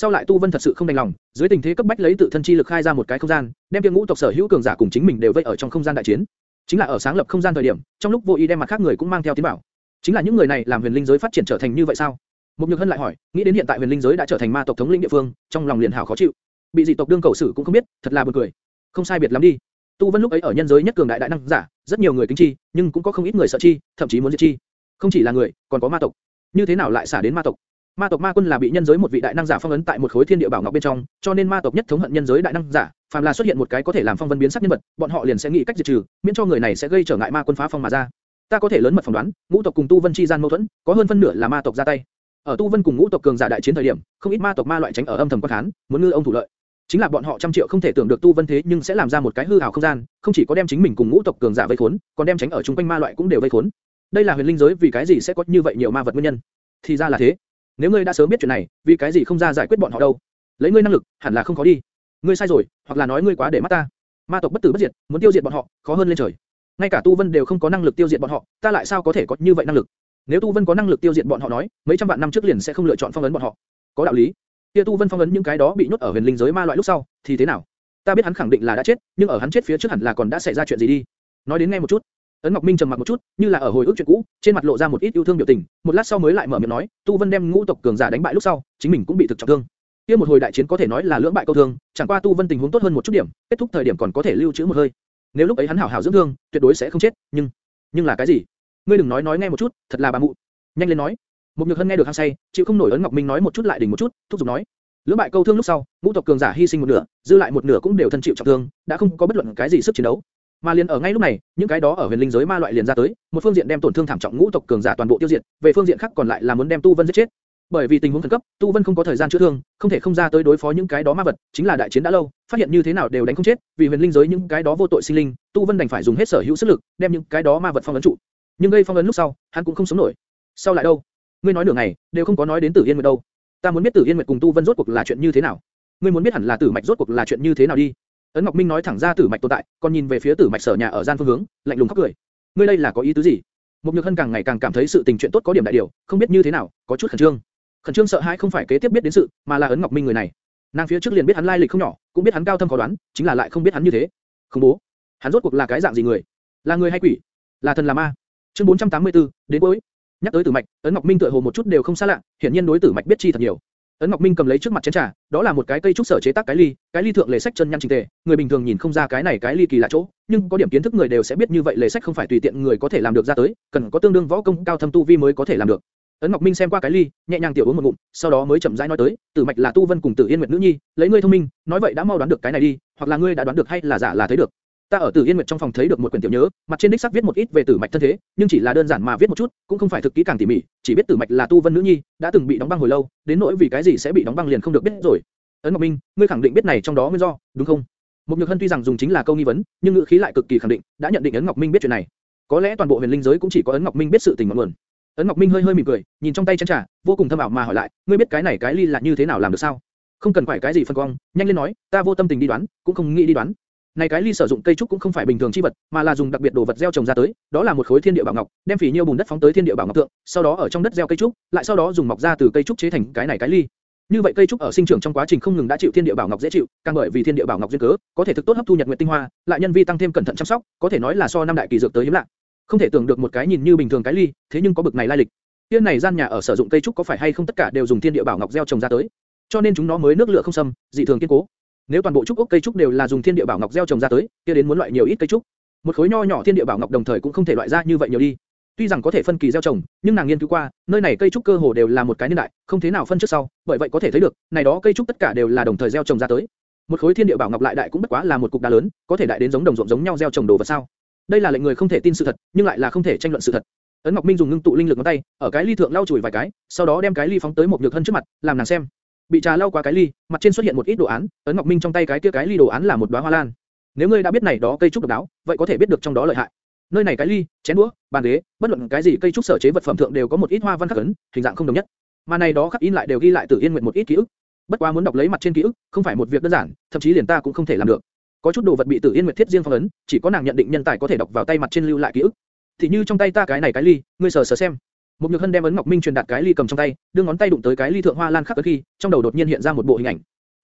Sau lại Tu Vân thật sự không đành lòng, dưới tình thế cấp bách lấy tự thân chi lực khai ra một cái không gian, đem kia ngũ tộc sở hữu cường giả cùng chính mình đều vây ở trong không gian đại chiến. Chính là ở sáng lập không gian thời điểm, trong lúc vô ý đem mặt khác người cũng mang theo tiến bảo. Chính là những người này làm huyền linh giới phát triển trở thành như vậy sao? Mục Nhược Hân lại hỏi, nghĩ đến hiện tại huyền linh giới đã trở thành ma tộc thống lĩnh địa phương, trong lòng liền hảo khó chịu bị dị tộc đương cầu xử cũng không biết, thật là buồn cười. Không sai biệt lắm đi. Tu Vân lúc ấy ở nhân giới nhất cường đại đại năng giả, rất nhiều người kính chi, nhưng cũng có không ít người sợ chi, thậm chí muốn diệt chi. Không chỉ là người, còn có ma tộc. Như thế nào lại xả đến ma tộc? Ma tộc ma quân là bị nhân giới một vị đại năng giả phong ấn tại một khối thiên địa bảo ngọc bên trong, cho nên ma tộc nhất thống hận nhân giới đại năng giả, phàm là xuất hiện một cái có thể làm phong vân biến sắc nhân vật, bọn họ liền sẽ nghĩ cách diệt trừ, miễn cho người này sẽ gây trở ngại ma quân phá phong mà ra. Ta có thể lớn mật phỏng đoán, ngũ tộc cùng tu vân chi gian mâu thuẫn, có hơn phân nửa là ma tộc ra tay. Ở tu vân cùng ngũ tộc cường giả đại chiến thời điểm, không ít ma tộc ma loại tránh ở âm thầm quan khán, muốn ngư ông thủ lợi. Chính là bọn họ trăm triệu không thể tưởng được tu vân thế nhưng sẽ làm ra một cái hư ảo không gian, không chỉ có đem chính mình cùng ngũ tộc cường giả vây khốn, còn đem tránh ở trung quanh ma loại cũng đều vây khốn. Đây là huyền linh giới vì cái gì sẽ có như vậy nhiều ma vật nguyên nhân? Thì ra là thế. Nếu ngươi đã sớm biết chuyện này, vì cái gì không ra giải quyết bọn họ đâu? Lấy ngươi năng lực, hẳn là không khó đi. Ngươi sai rồi, hoặc là nói ngươi quá để mắt ta. Ma tộc bất tử bất diệt, muốn tiêu diệt bọn họ, khó hơn lên trời. Ngay cả tu vân đều không có năng lực tiêu diệt bọn họ, ta lại sao có thể có như vậy năng lực? Nếu tu vân có năng lực tiêu diệt bọn họ nói, mấy trăm vạn năm trước liền sẽ không lựa chọn phong ấn bọn họ. Có đạo lý. Kia Tu Vân phong ấn những cái đó bị nhốt ở huyền linh giới ma loại lúc sau, thì thế nào? Ta biết hắn khẳng định là đã chết, nhưng ở hắn chết phía trước hẳn là còn đã xảy ra chuyện gì đi. Nói đến nghe một chút. Ấn Ngọc Minh trầm mặc một chút, như là ở hồi ức chuyện cũ, trên mặt lộ ra một ít yêu thương biểu tình, một lát sau mới lại mở miệng nói, Tu Vân đem ngũ tộc cường giả đánh bại lúc sau, chính mình cũng bị thực trọng thương. Kia một hồi đại chiến có thể nói là lưỡng bại câu thương, chẳng qua Tu Vân tình huống tốt hơn một chút điểm, kết thúc thời điểm còn có thể lưu trữ một hơi. Nếu lúc ấy hắn hảo hảo dưỡng thương, tuyệt đối sẽ không chết, nhưng nhưng là cái gì? Ngươi đừng nói nói nghe một chút, thật là bà mụ. Nhanh lên nói. Một Nhược Hân nghe được hăng say, chịu không nổi ấn Ngọc Minh nói một chút lại đỉnh một chút, thúc giục nói, lưỡng bại câu thương lúc sau, ngũ tộc cường giả hy sinh một nửa, dư lại một nửa cũng đều thân chịu trọng thương, đã không có bất luận cái gì sức chiến đấu. Mà liền ở ngay lúc này, những cái đó ở huyền linh giới ma loại liền ra tới, một phương diện đem tổn thương thảm trọng ngũ tộc cường giả toàn bộ tiêu diệt, về phương diện khác còn lại là muốn đem Tu Vân giết chết. Bởi vì tình huống khẩn cấp, Tu Vân không có thời gian chữa thương, không thể không ra tới đối phó những cái đó ma vật, chính là đại chiến đã lâu, phát hiện như thế nào đều đánh không chết, vì huyền linh giới những cái đó vô tội sinh linh, Tu Vân đành phải dùng hết sở hữu sức lực, đem những cái đó ma vật phong ấn trụ. Nhưng gây phong ấn lúc sau, hắn cũng không sống nổi. Sau lại đâu? Ngươi nói nửa ngày, đều không có nói đến Tử Yên Nguyệt đâu. Ta muốn biết Tử Yên Nguyệt cùng Tu Vân rốt cuộc là chuyện như thế nào. Ngươi muốn biết hẳn là Tử Mạch rốt cuộc là chuyện như thế nào đi. Ấn Ngọc Minh nói thẳng ra Tử Mạch tồn tại, còn nhìn về phía Tử Mạch sở nhà ở gian phương hướng, lạnh lùng khóc cười. Ngươi đây là có ý tứ gì? Mục Nhược Hân càng ngày càng cảm thấy sự tình chuyện tốt có điểm đại điều, không biết như thế nào, có chút khẩn trương. Khẩn trương sợ hãi không phải kế tiếp biết đến sự, mà là Ấn Ngọc Minh người này. Nàng phía trước liền biết hắn lai lịch không nhỏ, cũng biết hắn cao thâm khó đoán, chính là lại không biết hắn như thế. Không bố, hắn rốt cuộc là cái dạng gì người? Là người hay quỷ? Là thần là ma? Chương 484, đến cuối. Nhắc tới Tử Mạch, Ấn Ngọc Minh tựa hồ một chút đều không xa lạ, hiển nhiên đối Tử Mạch biết chi thật nhiều. Ấn Ngọc Minh cầm lấy trước mặt chén trà, đó là một cái cây trúc sở chế tác cái ly, cái ly thượng lề sách chân nhăn chỉnh tề, người bình thường nhìn không ra cái này cái ly kỳ lạ chỗ, nhưng có điểm kiến thức người đều sẽ biết như vậy lề sách không phải tùy tiện người có thể làm được ra tới, cần có tương đương võ công cao thâm tu vi mới có thể làm được. Ấn Ngọc Minh xem qua cái ly, nhẹ nhàng tiểu uống một ngụm, sau đó mới chậm rãi nói tới, Tử Mạch là Tu Vân cùng Tử Yên Nguyệt nữ nhi, lấy ngươi thông minh, nói vậy đã mau đoán được cái này đi, hoặc là ngươi đã đoán được hay là giả là thấy được. Ta ở Tử Yên Nguyệt trong phòng thấy được một quyển tiểu nhớ, mặt trên đích xác viết một ít về Tử Mạch thân thế, nhưng chỉ là đơn giản mà viết một chút, cũng không phải thực kỹ càng tỉ mỉ, chỉ biết Tử Mạch là tu vân nữ nhi, đã từng bị đóng băng hồi lâu, đến nỗi vì cái gì sẽ bị đóng băng liền không được biết rồi. Ấn Ngọc Minh, ngươi khẳng định biết này trong đó nguyên do, đúng không? Mục Nhược Hân tuy rằng dùng chính là câu nghi vấn, nhưng ngữ khí lại cực kỳ khẳng định, đã nhận định Ấn Ngọc Minh biết chuyện này. Có lẽ toàn bộ huyền linh giới cũng chỉ có Ấn Ngọc Minh biết sự tình ngọn nguồn. Ấn Ngọc Minh hơi hơi mỉm cười, nhìn trong tay chén trà, vô cùng thâm ảo mà hỏi lại, ngươi biết cái này cái ly là như thế nào làm được sao? Không cần phải cái gì phân quang, nhanh lên nói, ta vô tâm tình đi đoán, cũng không nghĩ đi đoán. Này cái ly sử dụng cây trúc cũng không phải bình thường chi vật, mà là dùng đặc biệt đồ vật gieo trồng ra tới, đó là một khối thiên địa bảo ngọc, đem phỉ nhiêu bùn đất phóng tới thiên địa bảo ngọc tượng, sau đó ở trong đất gieo cây trúc, lại sau đó dùng mọc ra từ cây trúc chế thành cái này cái ly. Như vậy cây trúc ở sinh trưởng trong quá trình không ngừng đã chịu thiên địa bảo ngọc dễ chịu, càng bởi vì thiên địa bảo ngọc duyên cớ, có thể thực tốt hấp thu nhật nguyệt tinh hoa, lại nhân vi tăng thêm cẩn thận chăm sóc, có thể nói là so năm đại kỳ dược tới hiếm lạ. Không thể tưởng được một cái nhìn như bình thường cái ly, thế nhưng có bực này lai lịch. Tiên này gian nhà ở sử dụng cây trúc có phải hay không tất cả đều dùng thiên địa bảo ngọc gieo trồng ra tới, cho nên chúng nó mới nước lửa không xâm, dị thường kiên cố. Nếu toàn bộ trúc ốc cây trúc đều là dùng thiên địa bảo ngọc gieo trồng ra tới, kia đến muốn loại nhiều ít cây trúc. Một khối nho nhỏ thiên địa bảo ngọc đồng thời cũng không thể loại ra như vậy nhiều đi. Tuy rằng có thể phân kỳ gieo trồng, nhưng nàng nghiên cứu qua, nơi này cây trúc cơ hồ đều là một cái niên đại, không thế nào phân trước sau, bởi vậy có thể thấy được, này đó cây trúc tất cả đều là đồng thời gieo trồng ra tới. Một khối thiên địa bảo ngọc lại đại cũng bất quá là một cục đá lớn, có thể đại đến giống đồng ruộng giống nhau gieo trồng đồ vật sao? Đây là lệnh người không thể tin sự thật, nhưng lại là không thể tranh luận sự thật. Ấn Ngọc Minh dùng ngưng tụ linh lực ngón tay, ở cái ly thượng lau chùi vài cái, sau đó đem cái ly phóng tới một nhược hân trước mặt, làm nàng xem. Bị trà lau qua cái ly, mặt trên xuất hiện một ít đồ án, Ấn Ngọc Minh trong tay cái kia cái ly đồ án là một đóa hoa lan. Nếu ngươi đã biết này đó cây trúc độc đáo, vậy có thể biết được trong đó lợi hại. Nơi này cái ly, chén đũa, bàn ghế, bất luận cái gì cây trúc sở chế vật phẩm thượng đều có một ít hoa văn khắc ấn, hình dạng không đồng nhất. Mà này đó khắc in lại đều ghi lại Tử Yên nguyện một ít ký ức. Bất quá muốn đọc lấy mặt trên ký ức, không phải một việc đơn giản, thậm chí liền ta cũng không thể làm được. Có chút đồ vật bị Tử Yên nguyện thiết riêng phong ấn, chỉ có nàng nhận định nhân tài có thể đọc vào tay mặt trên lưu lại ký ức. Thì như trong tay ta cái này cái ly, ngươi sờ sờ xem. Một nhược hân đem ấn ngọc minh truyền đạt cái ly cầm trong tay, đưa ngón tay đụng tới cái ly thượng hoa lan khắc ấn khi, trong đầu đột nhiên hiện ra một bộ hình ảnh.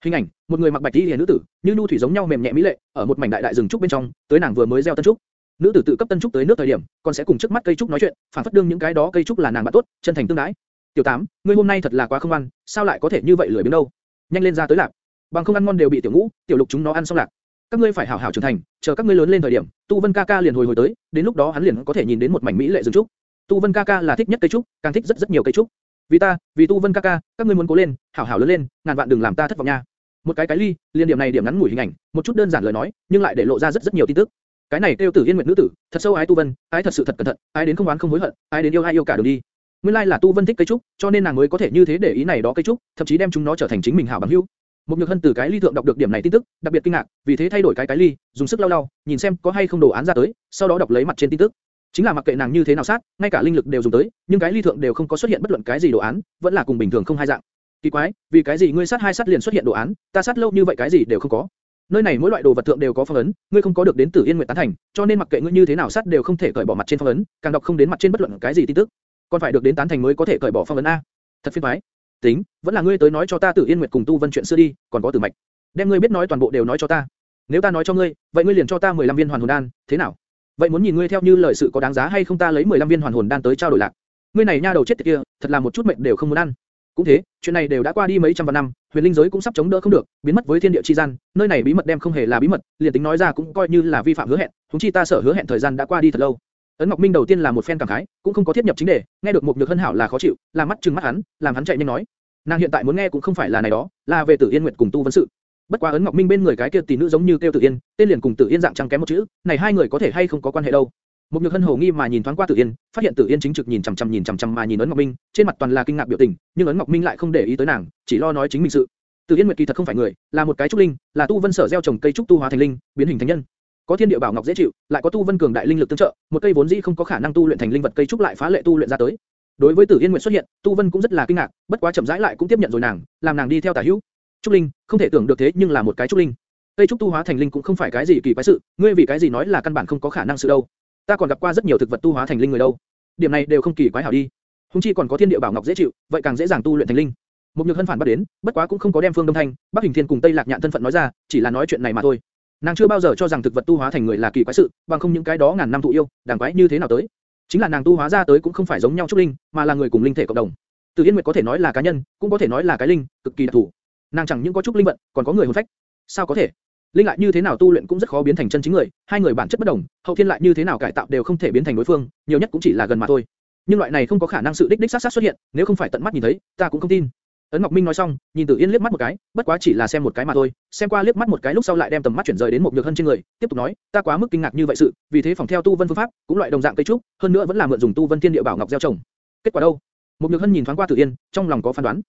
Hình ảnh, một người mặc bạch y nữ tử, như nu thủy giống nhau mềm nhẹ mỹ lệ, ở một mảnh đại đại rừng trúc bên trong, tới nàng vừa mới gieo tân trúc. Nữ tử tự cấp tân trúc tới nước thời điểm, còn sẽ cùng trước mắt cây trúc nói chuyện, phản phất đương những cái đó cây trúc là nàng bạn tốt, chân thành tương đái. Tiểu Tám, ngươi hôm nay thật là quá không ăn, sao lại có thể như vậy lười biếng đâu? Nhanh lên ra tới lạc. Bằng không ăn ngon đều bị tiểu ngũ, tiểu lục chúng nó ăn xong lạc. Các ngươi phải hảo hảo trưởng thành, chờ các ngươi lớn lên thời điểm, Tu Vân ca ca liền hồi hồi tới, đến lúc đó hắn liền có thể nhìn đến một mảnh mỹ lệ rừng trúc. Tu Vân ca ca là thích nhất cây trúc, càng thích rất rất nhiều cây trúc. Vì ta, vì Tu Vân ca ca, các ngươi muốn cố lên, hảo hảo lớn lên, ngàn vạn đừng làm ta thất vọng nha. Một cái cái ly, liên điểm này điểm ngắn ngủi hình ảnh, một chút đơn giản lời nói, nhưng lại để lộ ra rất rất nhiều tin tức. Cái này tiêu tử yên nguyệt nữ tử, thật sâu ái Tu Vân, ái thật sự thật cẩn thận, ái đến không oán không hối hận, ái đến yêu ai yêu cả đường đi. Nguyên lai là Tu Vân thích cây trúc, cho nên nàng mới có thể như thế để ý này đó cây trúc, thậm chí đem chúng nó trở thành chính mình hảo bằng hữu. Một nhược hân từ cái ly thượng đọc được điểm này tin tức, đặc biệt kinh ngạc, vì thế thay đổi cái cái ly, dùng sức lau lau, nhìn xem có hay không đồ án ra tới, sau đó đọc lấy mặt trên tin tức. Chính là mặc kệ nàng như thế nào sát, ngay cả linh lực đều dùng tới, nhưng cái ly thượng đều không có xuất hiện bất luận cái gì đồ án, vẫn là cùng bình thường không hai dạng. Kỳ quái, vì cái gì ngươi sát hai sát liền xuất hiện đồ án, ta sát lâu như vậy cái gì đều không có. Nơi này mỗi loại đồ vật thượng đều có phong ấn, ngươi không có được đến Tử Yên nguyện tán thành, cho nên mặc kệ ngươi như thế nào sát đều không thể cởi bỏ mặt trên phong ấn, càng đọc không đến mặt trên bất luận cái gì tin tức. Còn phải được đến tán thành mới có thể cởi bỏ phong ấn a. Thật phiền toái. Tính, vẫn là ngươi tới nói cho ta Tử Yên nguyện cùng Tu Vân chuyện xưa đi, còn có Tử Mạch. Đem ngươi biết nói toàn bộ đều nói cho ta. Nếu ta nói cho ngươi, vậy ngươi liền cho ta 15 viên hoàn hồn đan, thế nào? Vậy muốn nhìn ngươi theo như lời sự có đáng giá hay không ta lấy 15 viên hoàn hồn đan tới trao đổi lạc. Ngươi này nha đầu chết tiệt kia, thật là một chút mệnh đều không muốn ăn. Cũng thế, chuyện này đều đã qua đi mấy trăm vạn năm, huyền linh giới cũng sắp chống đỡ không được, biến mất với thiên địa chi gian, nơi này bí mật đem không hề là bí mật, liền tính nói ra cũng coi như là vi phạm hứa hẹn, chúng chi ta sợ hứa hẹn thời gian đã qua đi thật lâu. Ấn Ngọc Minh đầu tiên là một phen cảm khái, cũng không có thiết nhập chính đề, nghe được một nhược hân hảo là khó chịu, làm mắt trừng mắt hắn, làm hắn chạy nhanh nói. Nàng hiện tại muốn nghe cũng không phải là này đó, là về Tử Yên Nguyệt cùng Tu Vân sự. Bất quá Ấn Ngọc Minh bên người cái kia tỷ nữ giống như kêu Tử Yên, tên liền cùng Tử Yên dạng trăng kém một chữ, này hai người có thể hay không có quan hệ đâu. Một nhược hân hồ nghi mà nhìn thoáng qua Tử Yên, phát hiện Tử Yên chính trực nhìn chằm chằm nhìn chằm chằm mà nhìn ấn Ngọc Minh, trên mặt toàn là kinh ngạc biểu tình, nhưng ấn Ngọc Minh lại không để ý tới nàng, chỉ lo nói chính mình sự. Tử Yên Nguyệt kỳ thật không phải người, là một cái trúc linh, là tu vân sở gieo trồng cây trúc tu hóa thành linh, biến hình thành nhân. Có thiên địa bảo ngọc dễ chịu, lại có tu vân cường đại linh lực tương trợ, một cây vốn dĩ không có khả năng tu luyện thành linh vật cây trúc lại phá lệ tu luyện ra tới. Đối với Tử Yên Nguyệt xuất hiện, tu vân cũng rất là kinh ngạc, bất quá chậm rãi lại cũng tiếp nhận rồi nàng, làm nàng đi theo tả hữu. Trúc linh, không thể tưởng được thế nhưng là một cái trúc linh. Cây trúc tu hóa thành linh cũng không phải cái gì kỳ quái sự, ngươi vì cái gì nói là căn bản không có khả năng sự đâu? Ta còn gặp qua rất nhiều thực vật tu hóa thành linh người đâu. Điểm này đều không kỳ quái hảo đi. Hùng chi còn có thiên địa bảo ngọc dễ chịu, vậy càng dễ dàng tu luyện thành linh. Một nhược hân phản bắt đến, bất quá cũng không có đem phương đông thanh, bắc hình thiên cùng tây lạc nhạn thân phận nói ra, chỉ là nói chuyện này mà thôi. Nàng chưa bao giờ cho rằng thực vật tu hóa thành người là kỳ quái sự, bằng không những cái đó ngàn năm thụ yêu, đàng quái như thế nào tới. Chính là nàng tu hóa ra tới cũng không phải giống nhau trúc linh, mà là người cùng linh thể cộng đồng. Từ Yên Nguyệt có thể nói là cá nhân, cũng có thể nói là cái linh, cực kỳ đặc thù. Nàng chẳng những có chút linh vận, còn có người hồn phách. Sao có thể? linh lại như thế nào tu luyện cũng rất khó biến thành chân chính người, hai người bản chất bất đồng, hậu thiên lại như thế nào cải tạo đều không thể biến thành đối phương, nhiều nhất cũng chỉ là gần mà thôi. Nhưng loại này không có khả năng sự đích đích sát sát xuất hiện, nếu không phải tận mắt nhìn thấy, ta cũng không tin. Ấn Ngọc Minh nói xong, nhìn Tử Yên liếc mắt một cái, bất quá chỉ là xem một cái mà thôi, xem qua liếc mắt một cái lúc sau lại đem tầm mắt chuyển rời đến một nhược hân trên người, tiếp tục nói, ta quá mức kinh ngạc như vậy sự, vì thế phòng theo tu vân phương pháp, cũng loại đồng dạng cây trúc, hơn nữa vẫn là mượn dùng tu vân thiên địa bảo ngọc gieo trồng. Kết quả đâu? Một nhược hân nhìn thoáng qua Tử Yên, trong lòng có phán đoán.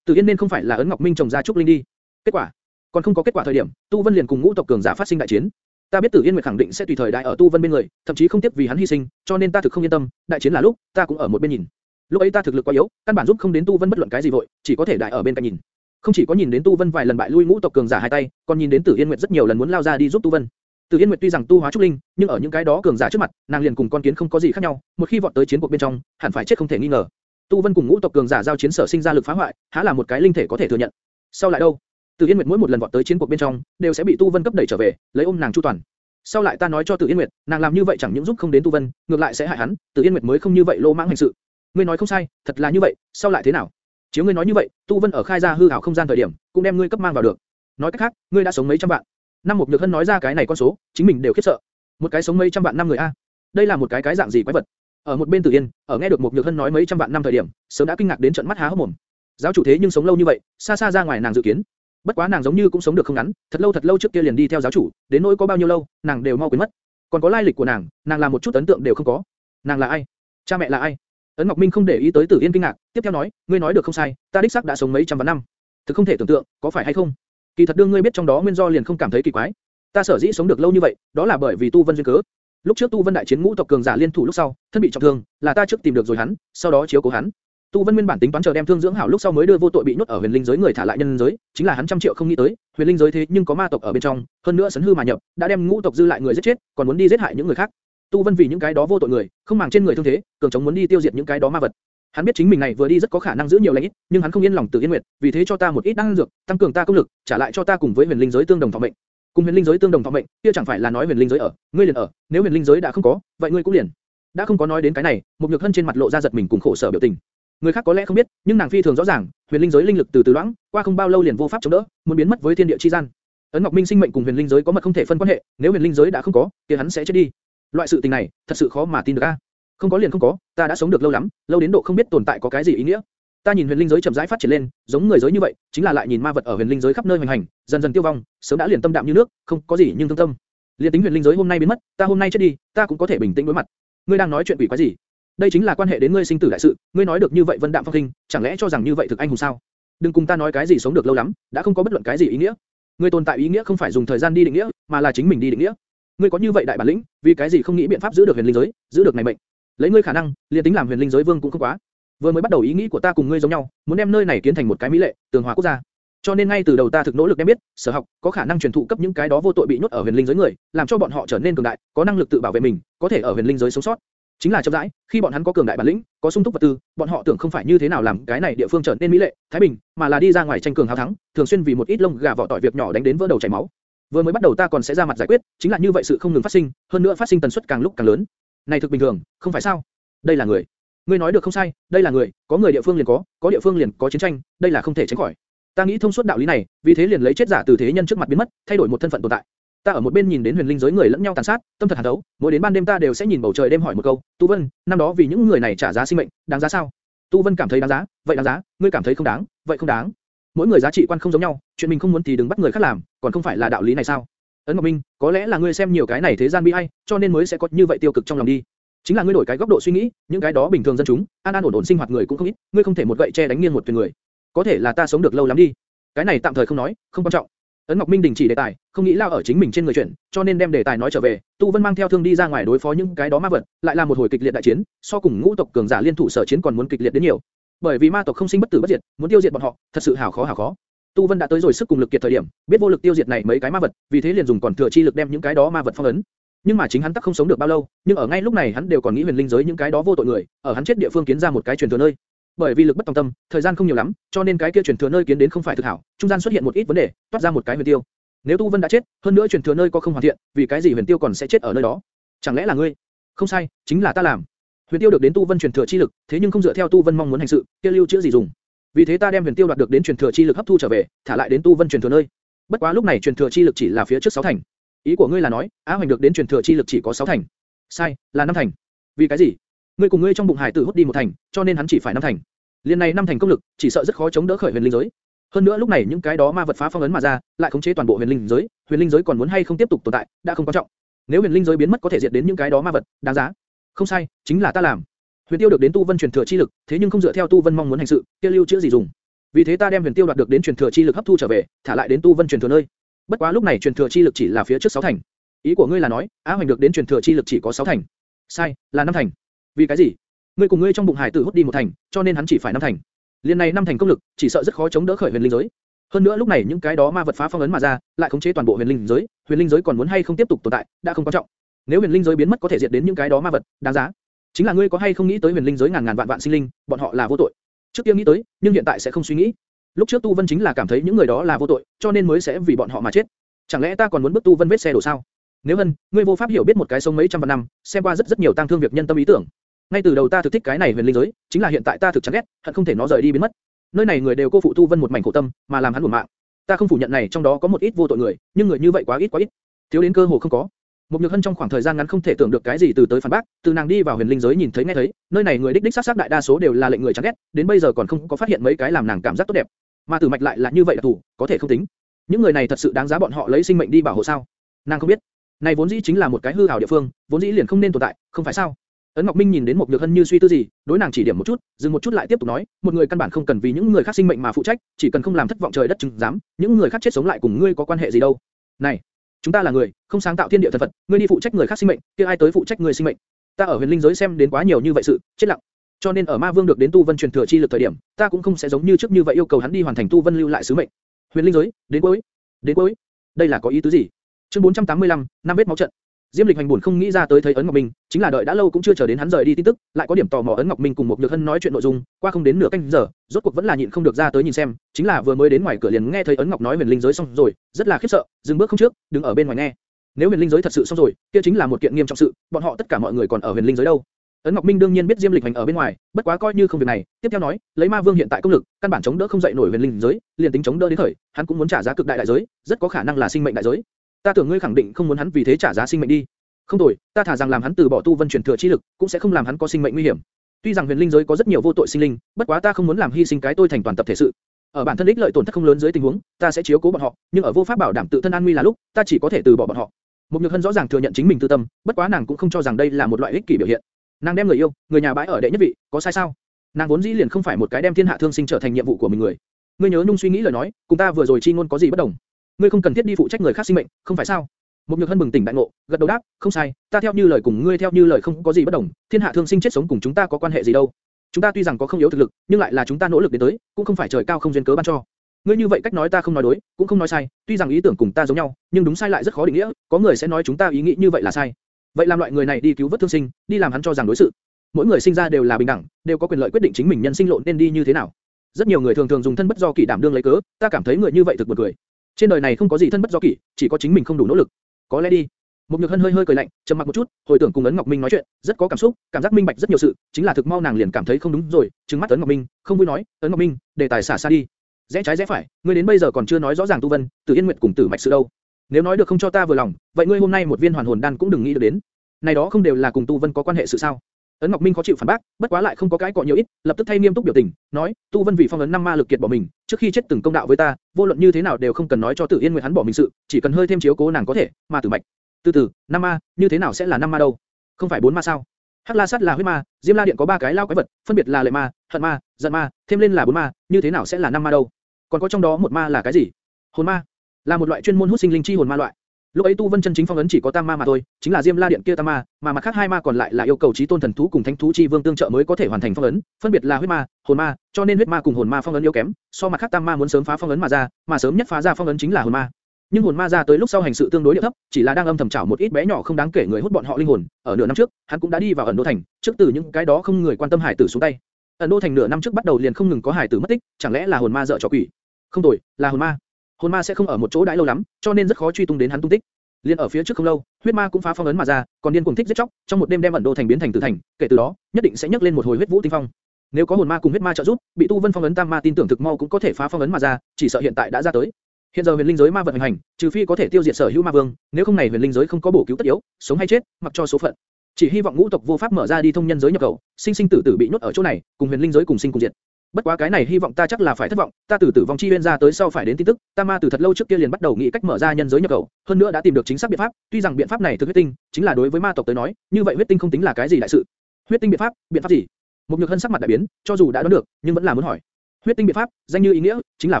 Tử Yên nên không phải là Ấn Ngọc Minh trồng ra trúc linh đi. Kết quả, còn không có kết quả thời điểm, Tu Vân liền cùng ngũ tộc cường giả phát sinh đại chiến. Ta biết Tử Yên Nguyệt khẳng định sẽ tùy thời đại ở Tu Vân bên người, thậm chí không tiếc vì hắn hy sinh, cho nên ta thực không yên tâm, đại chiến là lúc, ta cũng ở một bên nhìn. Lúc ấy ta thực lực quá yếu, căn bản giúp không đến Tu Vân bất luận cái gì vội, chỉ có thể đại ở bên cạnh nhìn. Không chỉ có nhìn đến Tu Vân vài lần bại lui ngũ tộc cường giả hai tay, còn nhìn đến Tử Yên Nguyệt rất nhiều lần muốn lao ra đi giúp Tu Vân. Từ Yên Nguyệt tuy rằng tu hóa trúc linh, nhưng ở những cái đó cường giả trước mặt, nàng liền cùng con kiến không có gì khác nhau, một khi vọt tới chiến cuộc bên trong, hẳn phải chết không thể nghi ngờ. Tu Vân cùng ngũ tộc cường giả giao chiến sở sinh ra lực phá hoại, há là một cái linh thể có thể thừa nhận. Sau lại đâu? Từ Yên Nguyệt mỗi một lần vọt tới chiến cuộc bên trong, đều sẽ bị Tu Vân cấp đẩy trở về, lấy ôm nàng chu toàn. Sau lại ta nói cho Từ Yên Nguyệt, nàng làm như vậy chẳng những giúp không đến Tu Vân, ngược lại sẽ hại hắn, Từ Yên Nguyệt mới không như vậy lô mãng hành sự. Ngươi nói không sai, thật là như vậy, sau lại thế nào? Chiếu ngươi nói như vậy, Tu Vân ở khai ra hư ảo không gian thời điểm, cũng đem ngươi cấp mang vào được. Nói cách khác, ngươi đã sống mấy trăm vạn. Năm một nhược hân nói ra cái này con số, chính mình đều khiếp sợ. Một cái sống mấy trăm vạn năm người a, đây là một cái cái dạng gì quái vật? Ở một bên Tử Yên, ở nghe được một nhược hân nói mấy trăm vạn năm thời điểm, sớm đã kinh ngạc đến trợn mắt há hốc mồm. Giáo chủ thế nhưng sống lâu như vậy, xa xa ra ngoài nàng dự kiến. Bất quá nàng giống như cũng sống được không ngắn, thật lâu thật lâu trước kia liền đi theo giáo chủ, đến nỗi có bao nhiêu lâu, nàng đều mau quên mất. Còn có lai lịch của nàng, nàng làm một chút ấn tượng đều không có. Nàng là ai? Cha mẹ là ai? Ấn Ngọc Minh không để ý tới Tử Yên kinh ngạc, tiếp theo nói, ngươi nói được không sai, ta đích xác đã sống mấy trăm vạn năm. Thực không thể tưởng tượng, có phải hay không? Kỳ thật đương ngươi biết trong đó nguyên do liền không cảm thấy kỳ quái. Ta sở dĩ sống được lâu như vậy, đó là bởi vì tu vân duyên cớ. Lúc trước tu vân đại chiến ngũ tộc cường giả liên thủ lúc sau, thân bị trọng thương, là ta trước tìm được rồi hắn, sau đó chiếu cố hắn. Tu Vân nguyên bản tính toán chờ đem thương dưỡng hảo lúc sau mới đưa vô tội bị nhốt ở huyền linh giới người thả lại nhân giới, chính là hắn trăm triệu không nghĩ tới, huyền linh giới thế nhưng có ma tộc ở bên trong, hơn nữa sấn hư mà nhập, đã đem ngũ tộc dư lại người giết chết, còn muốn đi giết hại những người khác. Tu Vân vì những cái đó vô tội người, không màng trên người thương thế, cường chống muốn đi tiêu diệt những cái đó ma vật. Hắn biết chính mình này vừa đi rất có khả năng giữ nhiều lãnh ít, nhưng hắn không yên lòng tự yên nguyện vì thế cho ta một ít đan dược, tăng cường ta công lực, trả lại cho ta cùng với huyền linh giới tương đồng thọ mệnh. Cùng huyền linh giới tương đồng thọ mệnh, kia chẳng phải là nói huyền linh giới ở, ngươi liền ở, nếu huyền linh giới đã không có, vậy ngươi cũng liền. Đã không có nói đến cái này, một nhược hân trên mặt lộ ra giật mình cùng khổ sở biểu tình. Người khác có lẽ không biết, nhưng nàng phi thường rõ ràng, huyền linh giới linh lực từ từ loãng, qua không bao lâu liền vô pháp chống đỡ, muốn biến mất với thiên địa chi gian. Ấn Ngọc Minh sinh mệnh cùng huyền linh giới có mật không thể phân quan hệ, nếu huyền linh giới đã không có, kia hắn sẽ chết đi. Loại sự tình này, thật sự khó mà tin được a. Không có liền không có, ta đã sống được lâu lắm, lâu đến độ không biết tồn tại có cái gì ý nghĩa. Ta nhìn huyền linh giới chậm rãi phát triển lên, giống người giới như vậy, chính là lại nhìn ma vật ở huyền linh giới khắp nơi hoành hành, dần dần tiêu vong, sớm đã liền tâm đạm như nước, không có gì nhưng thương tâm. Liên tính huyền linh giới hôm nay biến mất, ta hôm nay chết đi, ta cũng có thể bình tĩnh đối mặt. Ngươi đang nói chuyện quỷ quái gì? Đây chính là quan hệ đến ngươi sinh tử đại sự, ngươi nói được như vậy vân đạm phong khinh, chẳng lẽ cho rằng như vậy thực anh hùng sao? Đừng cùng ta nói cái gì sống được lâu lắm, đã không có bất luận cái gì ý nghĩa. Ngươi tồn tại ý nghĩa không phải dùng thời gian đi định nghĩa, mà là chính mình đi định nghĩa. Ngươi có như vậy đại bản lĩnh, vì cái gì không nghĩ biện pháp giữ được huyền linh giới, giữ được này mệnh? Lấy ngươi khả năng, liền tính làm huyền linh giới vương cũng không quá. Vừa mới bắt đầu ý nghĩ của ta cùng ngươi giống nhau, muốn đem nơi này kiến thành một cái mỹ lệ, tường hòa quốc gia. Cho nên ngay từ đầu ta thực nỗ lực đem biết, sở học, có khả năng truyền thụ cấp những cái đó vô tội bị nhốt ở huyền linh giới người, làm cho bọn họ trở nên cường đại, có năng lực tự bảo vệ mình, có thể ở huyền linh giới sống sót. Chính là chậm rãi, khi bọn hắn có cường đại bản lĩnh, có sung túc vật tư, bọn họ tưởng không phải như thế nào làm cái này địa phương trở nên mỹ lệ, thái bình, mà là đi ra ngoài tranh cường hào thắng, thường xuyên vì một ít lông gà vỏ tỏi việc nhỏ đánh đến vỡ đầu chảy máu. Vừa mới bắt đầu ta còn sẽ ra mặt giải quyết, chính là như vậy sự không ngừng phát sinh, hơn nữa phát sinh tần suất càng lúc càng lớn. Này thực bình thường, không phải sao? Đây là người. Ngươi nói được không sai, đây là người, có người địa phương liền có, có địa phương liền có chiến tranh, đây là không thể tránh khỏi. Ta nghĩ thông suốt đạo lý này, vì thế liền lấy chết giả từ thế nhân trước mặt biến mất, thay đổi một thân phận tồn tại. Ta ở một bên nhìn đến huyền linh giới người lẫn nhau tàn sát, tâm thật hàn đấu, mỗi đến ban đêm ta đều sẽ nhìn bầu trời đêm hỏi một câu, Tu Vân, năm đó vì những người này trả giá sinh mệnh, đáng giá sao? Tu Vân cảm thấy đáng giá, vậy đáng giá, ngươi cảm thấy không đáng, vậy không đáng. Mỗi người giá trị quan không giống nhau, chuyện mình không muốn thì đừng bắt người khác làm, còn không phải là đạo lý này sao? Ấn Ngọc Minh, có lẽ là ngươi xem nhiều cái này thế gian bi ai, cho nên mới sẽ có như vậy tiêu cực trong lòng đi. Chính là ngươi đổi cái góc độ suy nghĩ, những cái đó bình thường dân chúng, an an ổn ổn sinh hoạt người cũng không ít, ngươi không thể một gậy che đánh nghiêng một thuyền người. Có thể là ta sống được lâu lắm đi. Cái này tạm thời không nói, không quan trọng. Ấn Ngọc Minh đình chỉ đề tài, không nghĩ lao ở chính mình trên người chuyện, cho nên đem đề tài nói trở về. Tu Vân mang theo thương đi ra ngoài đối phó những cái đó ma vật, lại là một hồi kịch liệt đại chiến, so cùng ngũ tộc cường giả liên thủ sở chiến còn muốn kịch liệt đến nhiều. Bởi vì ma tộc không sinh bất tử bất diệt, muốn tiêu diệt bọn họ, thật sự hảo khó hảo khó. Tu Vân đã tới rồi sức cùng lực kiệt thời điểm, biết vô lực tiêu diệt này mấy cái ma vật, vì thế liền dùng còn thừa chi lực đem những cái đó ma vật phong ấn. Nhưng mà chính hắn tắc không sống được bao lâu, nhưng ở ngay lúc này hắn đều còn nghĩ huyền linh giới những cái đó vô tội người, ở hắn chết địa phương kiến ra một cái truyền thừa nơi. Bởi vì lực bất tòng tâm, thời gian không nhiều lắm, cho nên cái kia truyền thừa nơi kiến đến không phải thực hảo, trung gian xuất hiện một ít vấn đề, toát ra một cái huyền tiêu. Nếu Tu Vân đã chết, hơn nữa truyền thừa nơi có không hoàn thiện, vì cái gì huyền tiêu còn sẽ chết ở nơi đó? Chẳng lẽ là ngươi? Không sai, chính là ta làm. Huyền tiêu được đến Tu Vân truyền thừa chi lực, thế nhưng không dựa theo Tu Vân mong muốn hành sự, kia lưu chữa gì dùng? Vì thế ta đem huyền tiêu đoạt được đến truyền thừa chi lực hấp thu trở về, thả lại đến Tu Vân truyền thừa nơi. Bất quá lúc này truyền thừa chi lực chỉ là phía trước sáu thành. Ý của ngươi là nói, Á Hoành được đến truyền thừa chi lực chỉ có sáu thành. Sai, là năm thành. Vì cái gì? Ngươi cùng ngươi trong bụng hải tử hút đi một thành, cho nên hắn chỉ phải năm thành. Liên này năm thành công lực, chỉ sợ rất khó chống đỡ khởi huyền linh giới. Hơn nữa lúc này những cái đó ma vật phá phong ấn mà ra, lại khống chế toàn bộ huyền linh giới, huyền linh giới còn muốn hay không tiếp tục tồn tại, đã không quan trọng. Nếu huyền linh giới biến mất có thể diệt đến những cái đó ma vật, đáng giá. Không sai, chính là ta làm. Huyền tiêu được đến tu vân truyền thừa chi lực, thế nhưng không dựa theo tu vân mong muốn hành sự, kia lưu chữa gì dùng? Vì thế ta đem huyền tiêu đoạt được đến truyền thừa chi lực hấp thu trở về, thả lại đến tu vân truyền thừa nơi. Bất quá lúc này truyền thừa chi lực chỉ là phía trước sáu thành. Ý của ngươi là nói, Á Hoành được đến truyền thừa chi lực chỉ có sáu thành. Sai, là năm thành. Vì cái gì? Ngươi cùng ngươi trong bụng hải tử hút đi một thành, cho nên hắn chỉ phải năm thành. Liên này năm thành công lực, chỉ sợ rất khó chống đỡ khởi huyền linh giới. Hơn nữa lúc này những cái đó ma vật phá phong ấn mà ra, lại khống chế toàn bộ huyền linh giới, huyền linh giới còn muốn hay không tiếp tục tồn tại, đã không quan trọng. Nếu huyền linh giới biến mất có thể diệt đến những cái đó ma vật, đáng giá. Chính là ngươi có hay không nghĩ tới huyền linh giới ngàn ngàn vạn vạn sinh linh, bọn họ là vô tội. Trước kia nghĩ tới, nhưng hiện tại sẽ không suy nghĩ. Lúc trước Tu Vân chính là cảm thấy những người đó là vô tội, cho nên mới sẽ vì bọn họ mà chết. Chẳng lẽ ta còn muốn bước Tu Vân vết xe đổ sao? Nếu hân, ngươi vô pháp hiểu biết một cái sống mấy trăm vạn năm, xem qua rất rất nhiều tăng thương việc nhân tâm ý tưởng. Ngay từ đầu ta thực thích cái này huyền linh giới, chính là hiện tại ta thực chán ghét, hận không thể nó rời đi biến mất. Nơi này người đều cô phụ Tu Vân một mảnh khổ tâm, mà làm hắn buồn mạng. Ta không phủ nhận này trong đó có một ít vô tội người, nhưng người như vậy quá ít quá ít, thiếu đến cơ hồ không có. Một nhược hân trong khoảng thời gian ngắn không thể tưởng được cái gì từ tới phản bác, từ nàng đi vào huyền linh giới nhìn thấy nghe thấy, nơi này người đích đích sát sát đại đa số đều là lệnh người chán ghét, đến bây giờ còn không có phát hiện mấy cái làm nàng cảm giác tốt đẹp. Mà tử mạch lại là như vậy là thủ, có thể không tính. Những người này thật sự đáng giá bọn họ lấy sinh mệnh đi bảo hộ sao? Nàng không biết. Này vốn dĩ chính là một cái hư ảo địa phương, vốn dĩ liền không nên tồn tại, không phải sao? Ấn Ngọc Minh nhìn đến một nhược hân như suy tư gì, đối nàng chỉ điểm một chút, dừng một chút lại tiếp tục nói, một người căn bản không cần vì những người khác sinh mệnh mà phụ trách, chỉ cần không làm thất vọng trời đất chứng giám, những người khác chết sống lại cùng ngươi có quan hệ gì đâu. Này, chúng ta là người, không sáng tạo thiên địa thần vật, ngươi đi phụ trách người khác sinh mệnh, kia ai tới phụ trách người sinh mệnh? Ta ở huyền linh giới xem đến quá nhiều như vậy sự, chết lặng. Cho nên ở Ma Vương được đến tu vân truyền thừa chi lực thời điểm, ta cũng không sẽ giống như trước như vậy yêu cầu hắn đi hoàn thành tu vân lưu lại sứ mệnh. Huyền linh giới, đến cuối, đến cuối. Đây là có ý tứ gì? Chương 485, năm vết máu trận. Diêm Lịch Hành buồn không nghĩ ra tới thấy ấn Ngọc Minh, chính là đợi đã lâu cũng chưa chờ đến hắn rời đi tin tức, lại có điểm tò mò ấn Ngọc Minh cùng một Nhược Hân nói chuyện nội dung, qua không đến nửa canh giờ, rốt cuộc vẫn là nhịn không được ra tới nhìn xem, chính là vừa mới đến ngoài cửa liền nghe thấy ấn Ngọc nói huyền linh giới xong rồi, rất là khiếp sợ, dừng bước không trước, đứng ở bên ngoài nghe. Nếu huyền linh giới thật sự xong rồi, kia chính là một kiện nghiêm trọng sự, bọn họ tất cả mọi người còn ở huyền linh giới đâu. Ấn Ngọc Minh đương nhiên biết Diêm Lịch Hành ở bên ngoài, bất quá coi như không việc này, tiếp theo nói, lấy Ma Vương hiện tại công lực, căn bản chống đỡ không dậy nổi huyền linh giới, liền tính chống đỡ đến khởi, hắn cũng muốn trả giá cực đại đại giới, rất có khả năng là sinh mệnh đại giới. Ta tưởng ngươi khẳng định không muốn hắn vì thế trả giá sinh mệnh đi. Không đổi, ta thả rằng làm hắn từ bỏ tu vân truyền thừa chi lực, cũng sẽ không làm hắn có sinh mệnh nguy hiểm. Tuy rằng huyền linh giới có rất nhiều vô tội sinh linh, bất quá ta không muốn làm hy sinh cái tôi thành toàn tập thể sự. Ở bản thân ích lợi tổn thất không lớn dưới tình huống, ta sẽ chiếu cố bọn họ, nhưng ở vô pháp bảo đảm tự thân an nguy là lúc, ta chỉ có thể từ bỏ bọn họ. Một nhược hân rõ ràng thừa nhận chính mình tư tâm, bất quá nàng cũng không cho rằng đây là một loại ích kỷ biểu hiện. Nàng đem người yêu, người nhà bãi ở đệ nhất vị, có sai sao? Nàng vốn dĩ liền không phải một cái đem thiên hạ thương sinh trở thành nhiệm vụ của mình người. Ngươi nhớ nhung suy nghĩ lời nói, cùng ta vừa rồi chi ngôn có gì bất đồng? Ngươi không cần thiết đi phụ trách người khác sinh mệnh, không phải sao? Một nhược hân bừng tỉnh đại ngộ, gật đầu đáp, không sai, ta theo như lời cùng ngươi theo như lời không có gì bất đồng, thiên hạ thương sinh chết sống cùng chúng ta có quan hệ gì đâu. Chúng ta tuy rằng có không yếu thực lực, nhưng lại là chúng ta nỗ lực đến tới, cũng không phải trời cao không duyên cớ ban cho. Ngươi như vậy cách nói ta không nói đối, cũng không nói sai, tuy rằng ý tưởng cùng ta giống nhau, nhưng đúng sai lại rất khó định nghĩa, có người sẽ nói chúng ta ý nghĩ như vậy là sai. Vậy làm loại người này đi cứu vớt thương sinh, đi làm hắn cho rằng đối sự. Mỗi người sinh ra đều là bình đẳng, đều có quyền lợi quyết định chính mình nhân sinh lộn nên đi như thế nào. Rất nhiều người thường thường dùng thân bất do kỷ đảm đương lấy cớ, ta cảm thấy người như vậy thực buồn cười. Trên đời này không có gì thân bất do kỷ, chỉ có chính mình không đủ nỗ lực. Có lẽ đi. Một nhược hân hơi hơi cười lạnh, trầm mặc một chút, hồi tưởng cùng ấn Ngọc Minh nói chuyện, rất có cảm xúc, cảm giác minh bạch rất nhiều sự, chính là thực mau nàng liền cảm thấy không đúng rồi, trừng mắt ấn Ngọc Minh, không vui nói, ấn Ngọc Minh, đề tài xả xa đi. Rẽ trái rẽ phải, ngươi đến bây giờ còn chưa nói rõ ràng tu vân, Tử Yên Nguyệt cùng Tử Mạch sự đâu. Nếu nói được không cho ta vừa lòng, vậy ngươi hôm nay một viên hoàn hồn đan cũng đừng nghĩ được đến. Này đó không đều là cùng tu vân có quan hệ sự sao? Ấn Ngọc Minh khó chịu phản bác, bất quá lại không có cái cọ nhiều ít, lập tức thay nghiêm túc biểu tình, nói, Tu Vân vì phong ấn năm ma lực kiệt bỏ mình, trước khi chết từng công đạo với ta, vô luận như thế nào đều không cần nói cho Tử Yên Nguyệt hắn bỏ mình sự, chỉ cần hơi thêm chiếu cố nàng có thể, mà Tử Mạch. Từ từ, năm ma, như thế nào sẽ là năm ma đâu? Không phải bốn ma sao? Hắc La Sát là huyết ma, Diêm La Điện có ba cái lao quái vật, phân biệt là lệ ma, hận ma, giận ma, thêm lên là bốn ma, như thế nào sẽ là năm ma đâu? Còn có trong đó một ma là cái gì? Hồn ma, là một loại chuyên môn hút sinh linh chi hồn ma loại. Lúc ấy tu vân chân chính phong ấn chỉ có tam ma mà thôi, chính là Diêm La Điện kia tam ma, mà mặt khác hai ma còn lại là yêu cầu chí tôn thần thú cùng thánh thú chi vương tương trợ mới có thể hoàn thành phong ấn, phân biệt là huyết ma, hồn ma, cho nên huyết ma cùng hồn ma phong ấn yếu kém, so mặt khác tam ma muốn sớm phá phong ấn mà ra, mà sớm nhất phá ra phong ấn chính là hồn ma. Nhưng hồn ma ra tới lúc sau hành sự tương đối địa thấp, chỉ là đang âm thầm chảo một ít bé nhỏ không đáng kể người hút bọn họ linh hồn. Ở nửa năm trước, hắn cũng đã đi vào ẩn đô thành, trước từ những cái đó không người quan tâm hải tử xuống tay. Ẩn đô thành nửa năm trước bắt đầu liền không ngừng có hải tử mất tích, chẳng lẽ là hồn ma dở trò quỷ? Không đổi, là hồn ma. Hồn ma sẽ không ở một chỗ đãi lâu lắm, cho nên rất khó truy tung đến hắn tung tích. Liên ở phía trước không lâu, huyết ma cũng phá phong ấn mà ra, còn điên cuồng thích giết chóc, trong một đêm đem ẩn đô thành biến thành tử thành, kể từ đó, nhất định sẽ nhấc lên một hồi huyết vũ tinh phong. Nếu có hồn ma cùng huyết ma trợ giúp, bị tu vân phong ấn tam ma tin tưởng thực mau cũng có thể phá phong ấn mà ra, chỉ sợ hiện tại đã ra tới. Hiện giờ huyền linh giới ma vật hành hành, trừ phi có thể tiêu diệt sở hữu ma vương, nếu không này huyền linh giới không có bổ cứu tất yếu, sống hay chết, mặc cho số phận. Chỉ hy vọng ngũ tộc vô pháp mở ra đi thông nhân giới nhập cầu, sinh sinh tử tử bị nhốt ở chỗ này, cùng huyền linh giới cùng sinh cùng diệt. Bất quá cái này hy vọng ta chắc là phải thất vọng, ta từ tử vong chi nguyên ra tới sau phải đến tin tức, ta ma từ thật lâu trước kia liền bắt đầu nghĩ cách mở ra nhân giới nhập khẩu, hơn nữa đã tìm được chính xác biện pháp, tuy rằng biện pháp này thực huyết tinh, chính là đối với ma tộc tới nói, như vậy huyết tinh không tính là cái gì đại sự. Huyết tinh biện pháp, biện pháp gì? Một nhược hân sắc mặt đại biến, cho dù đã đoán được, nhưng vẫn là muốn hỏi. Huyết tinh biện pháp, danh như ý nghĩa, chính là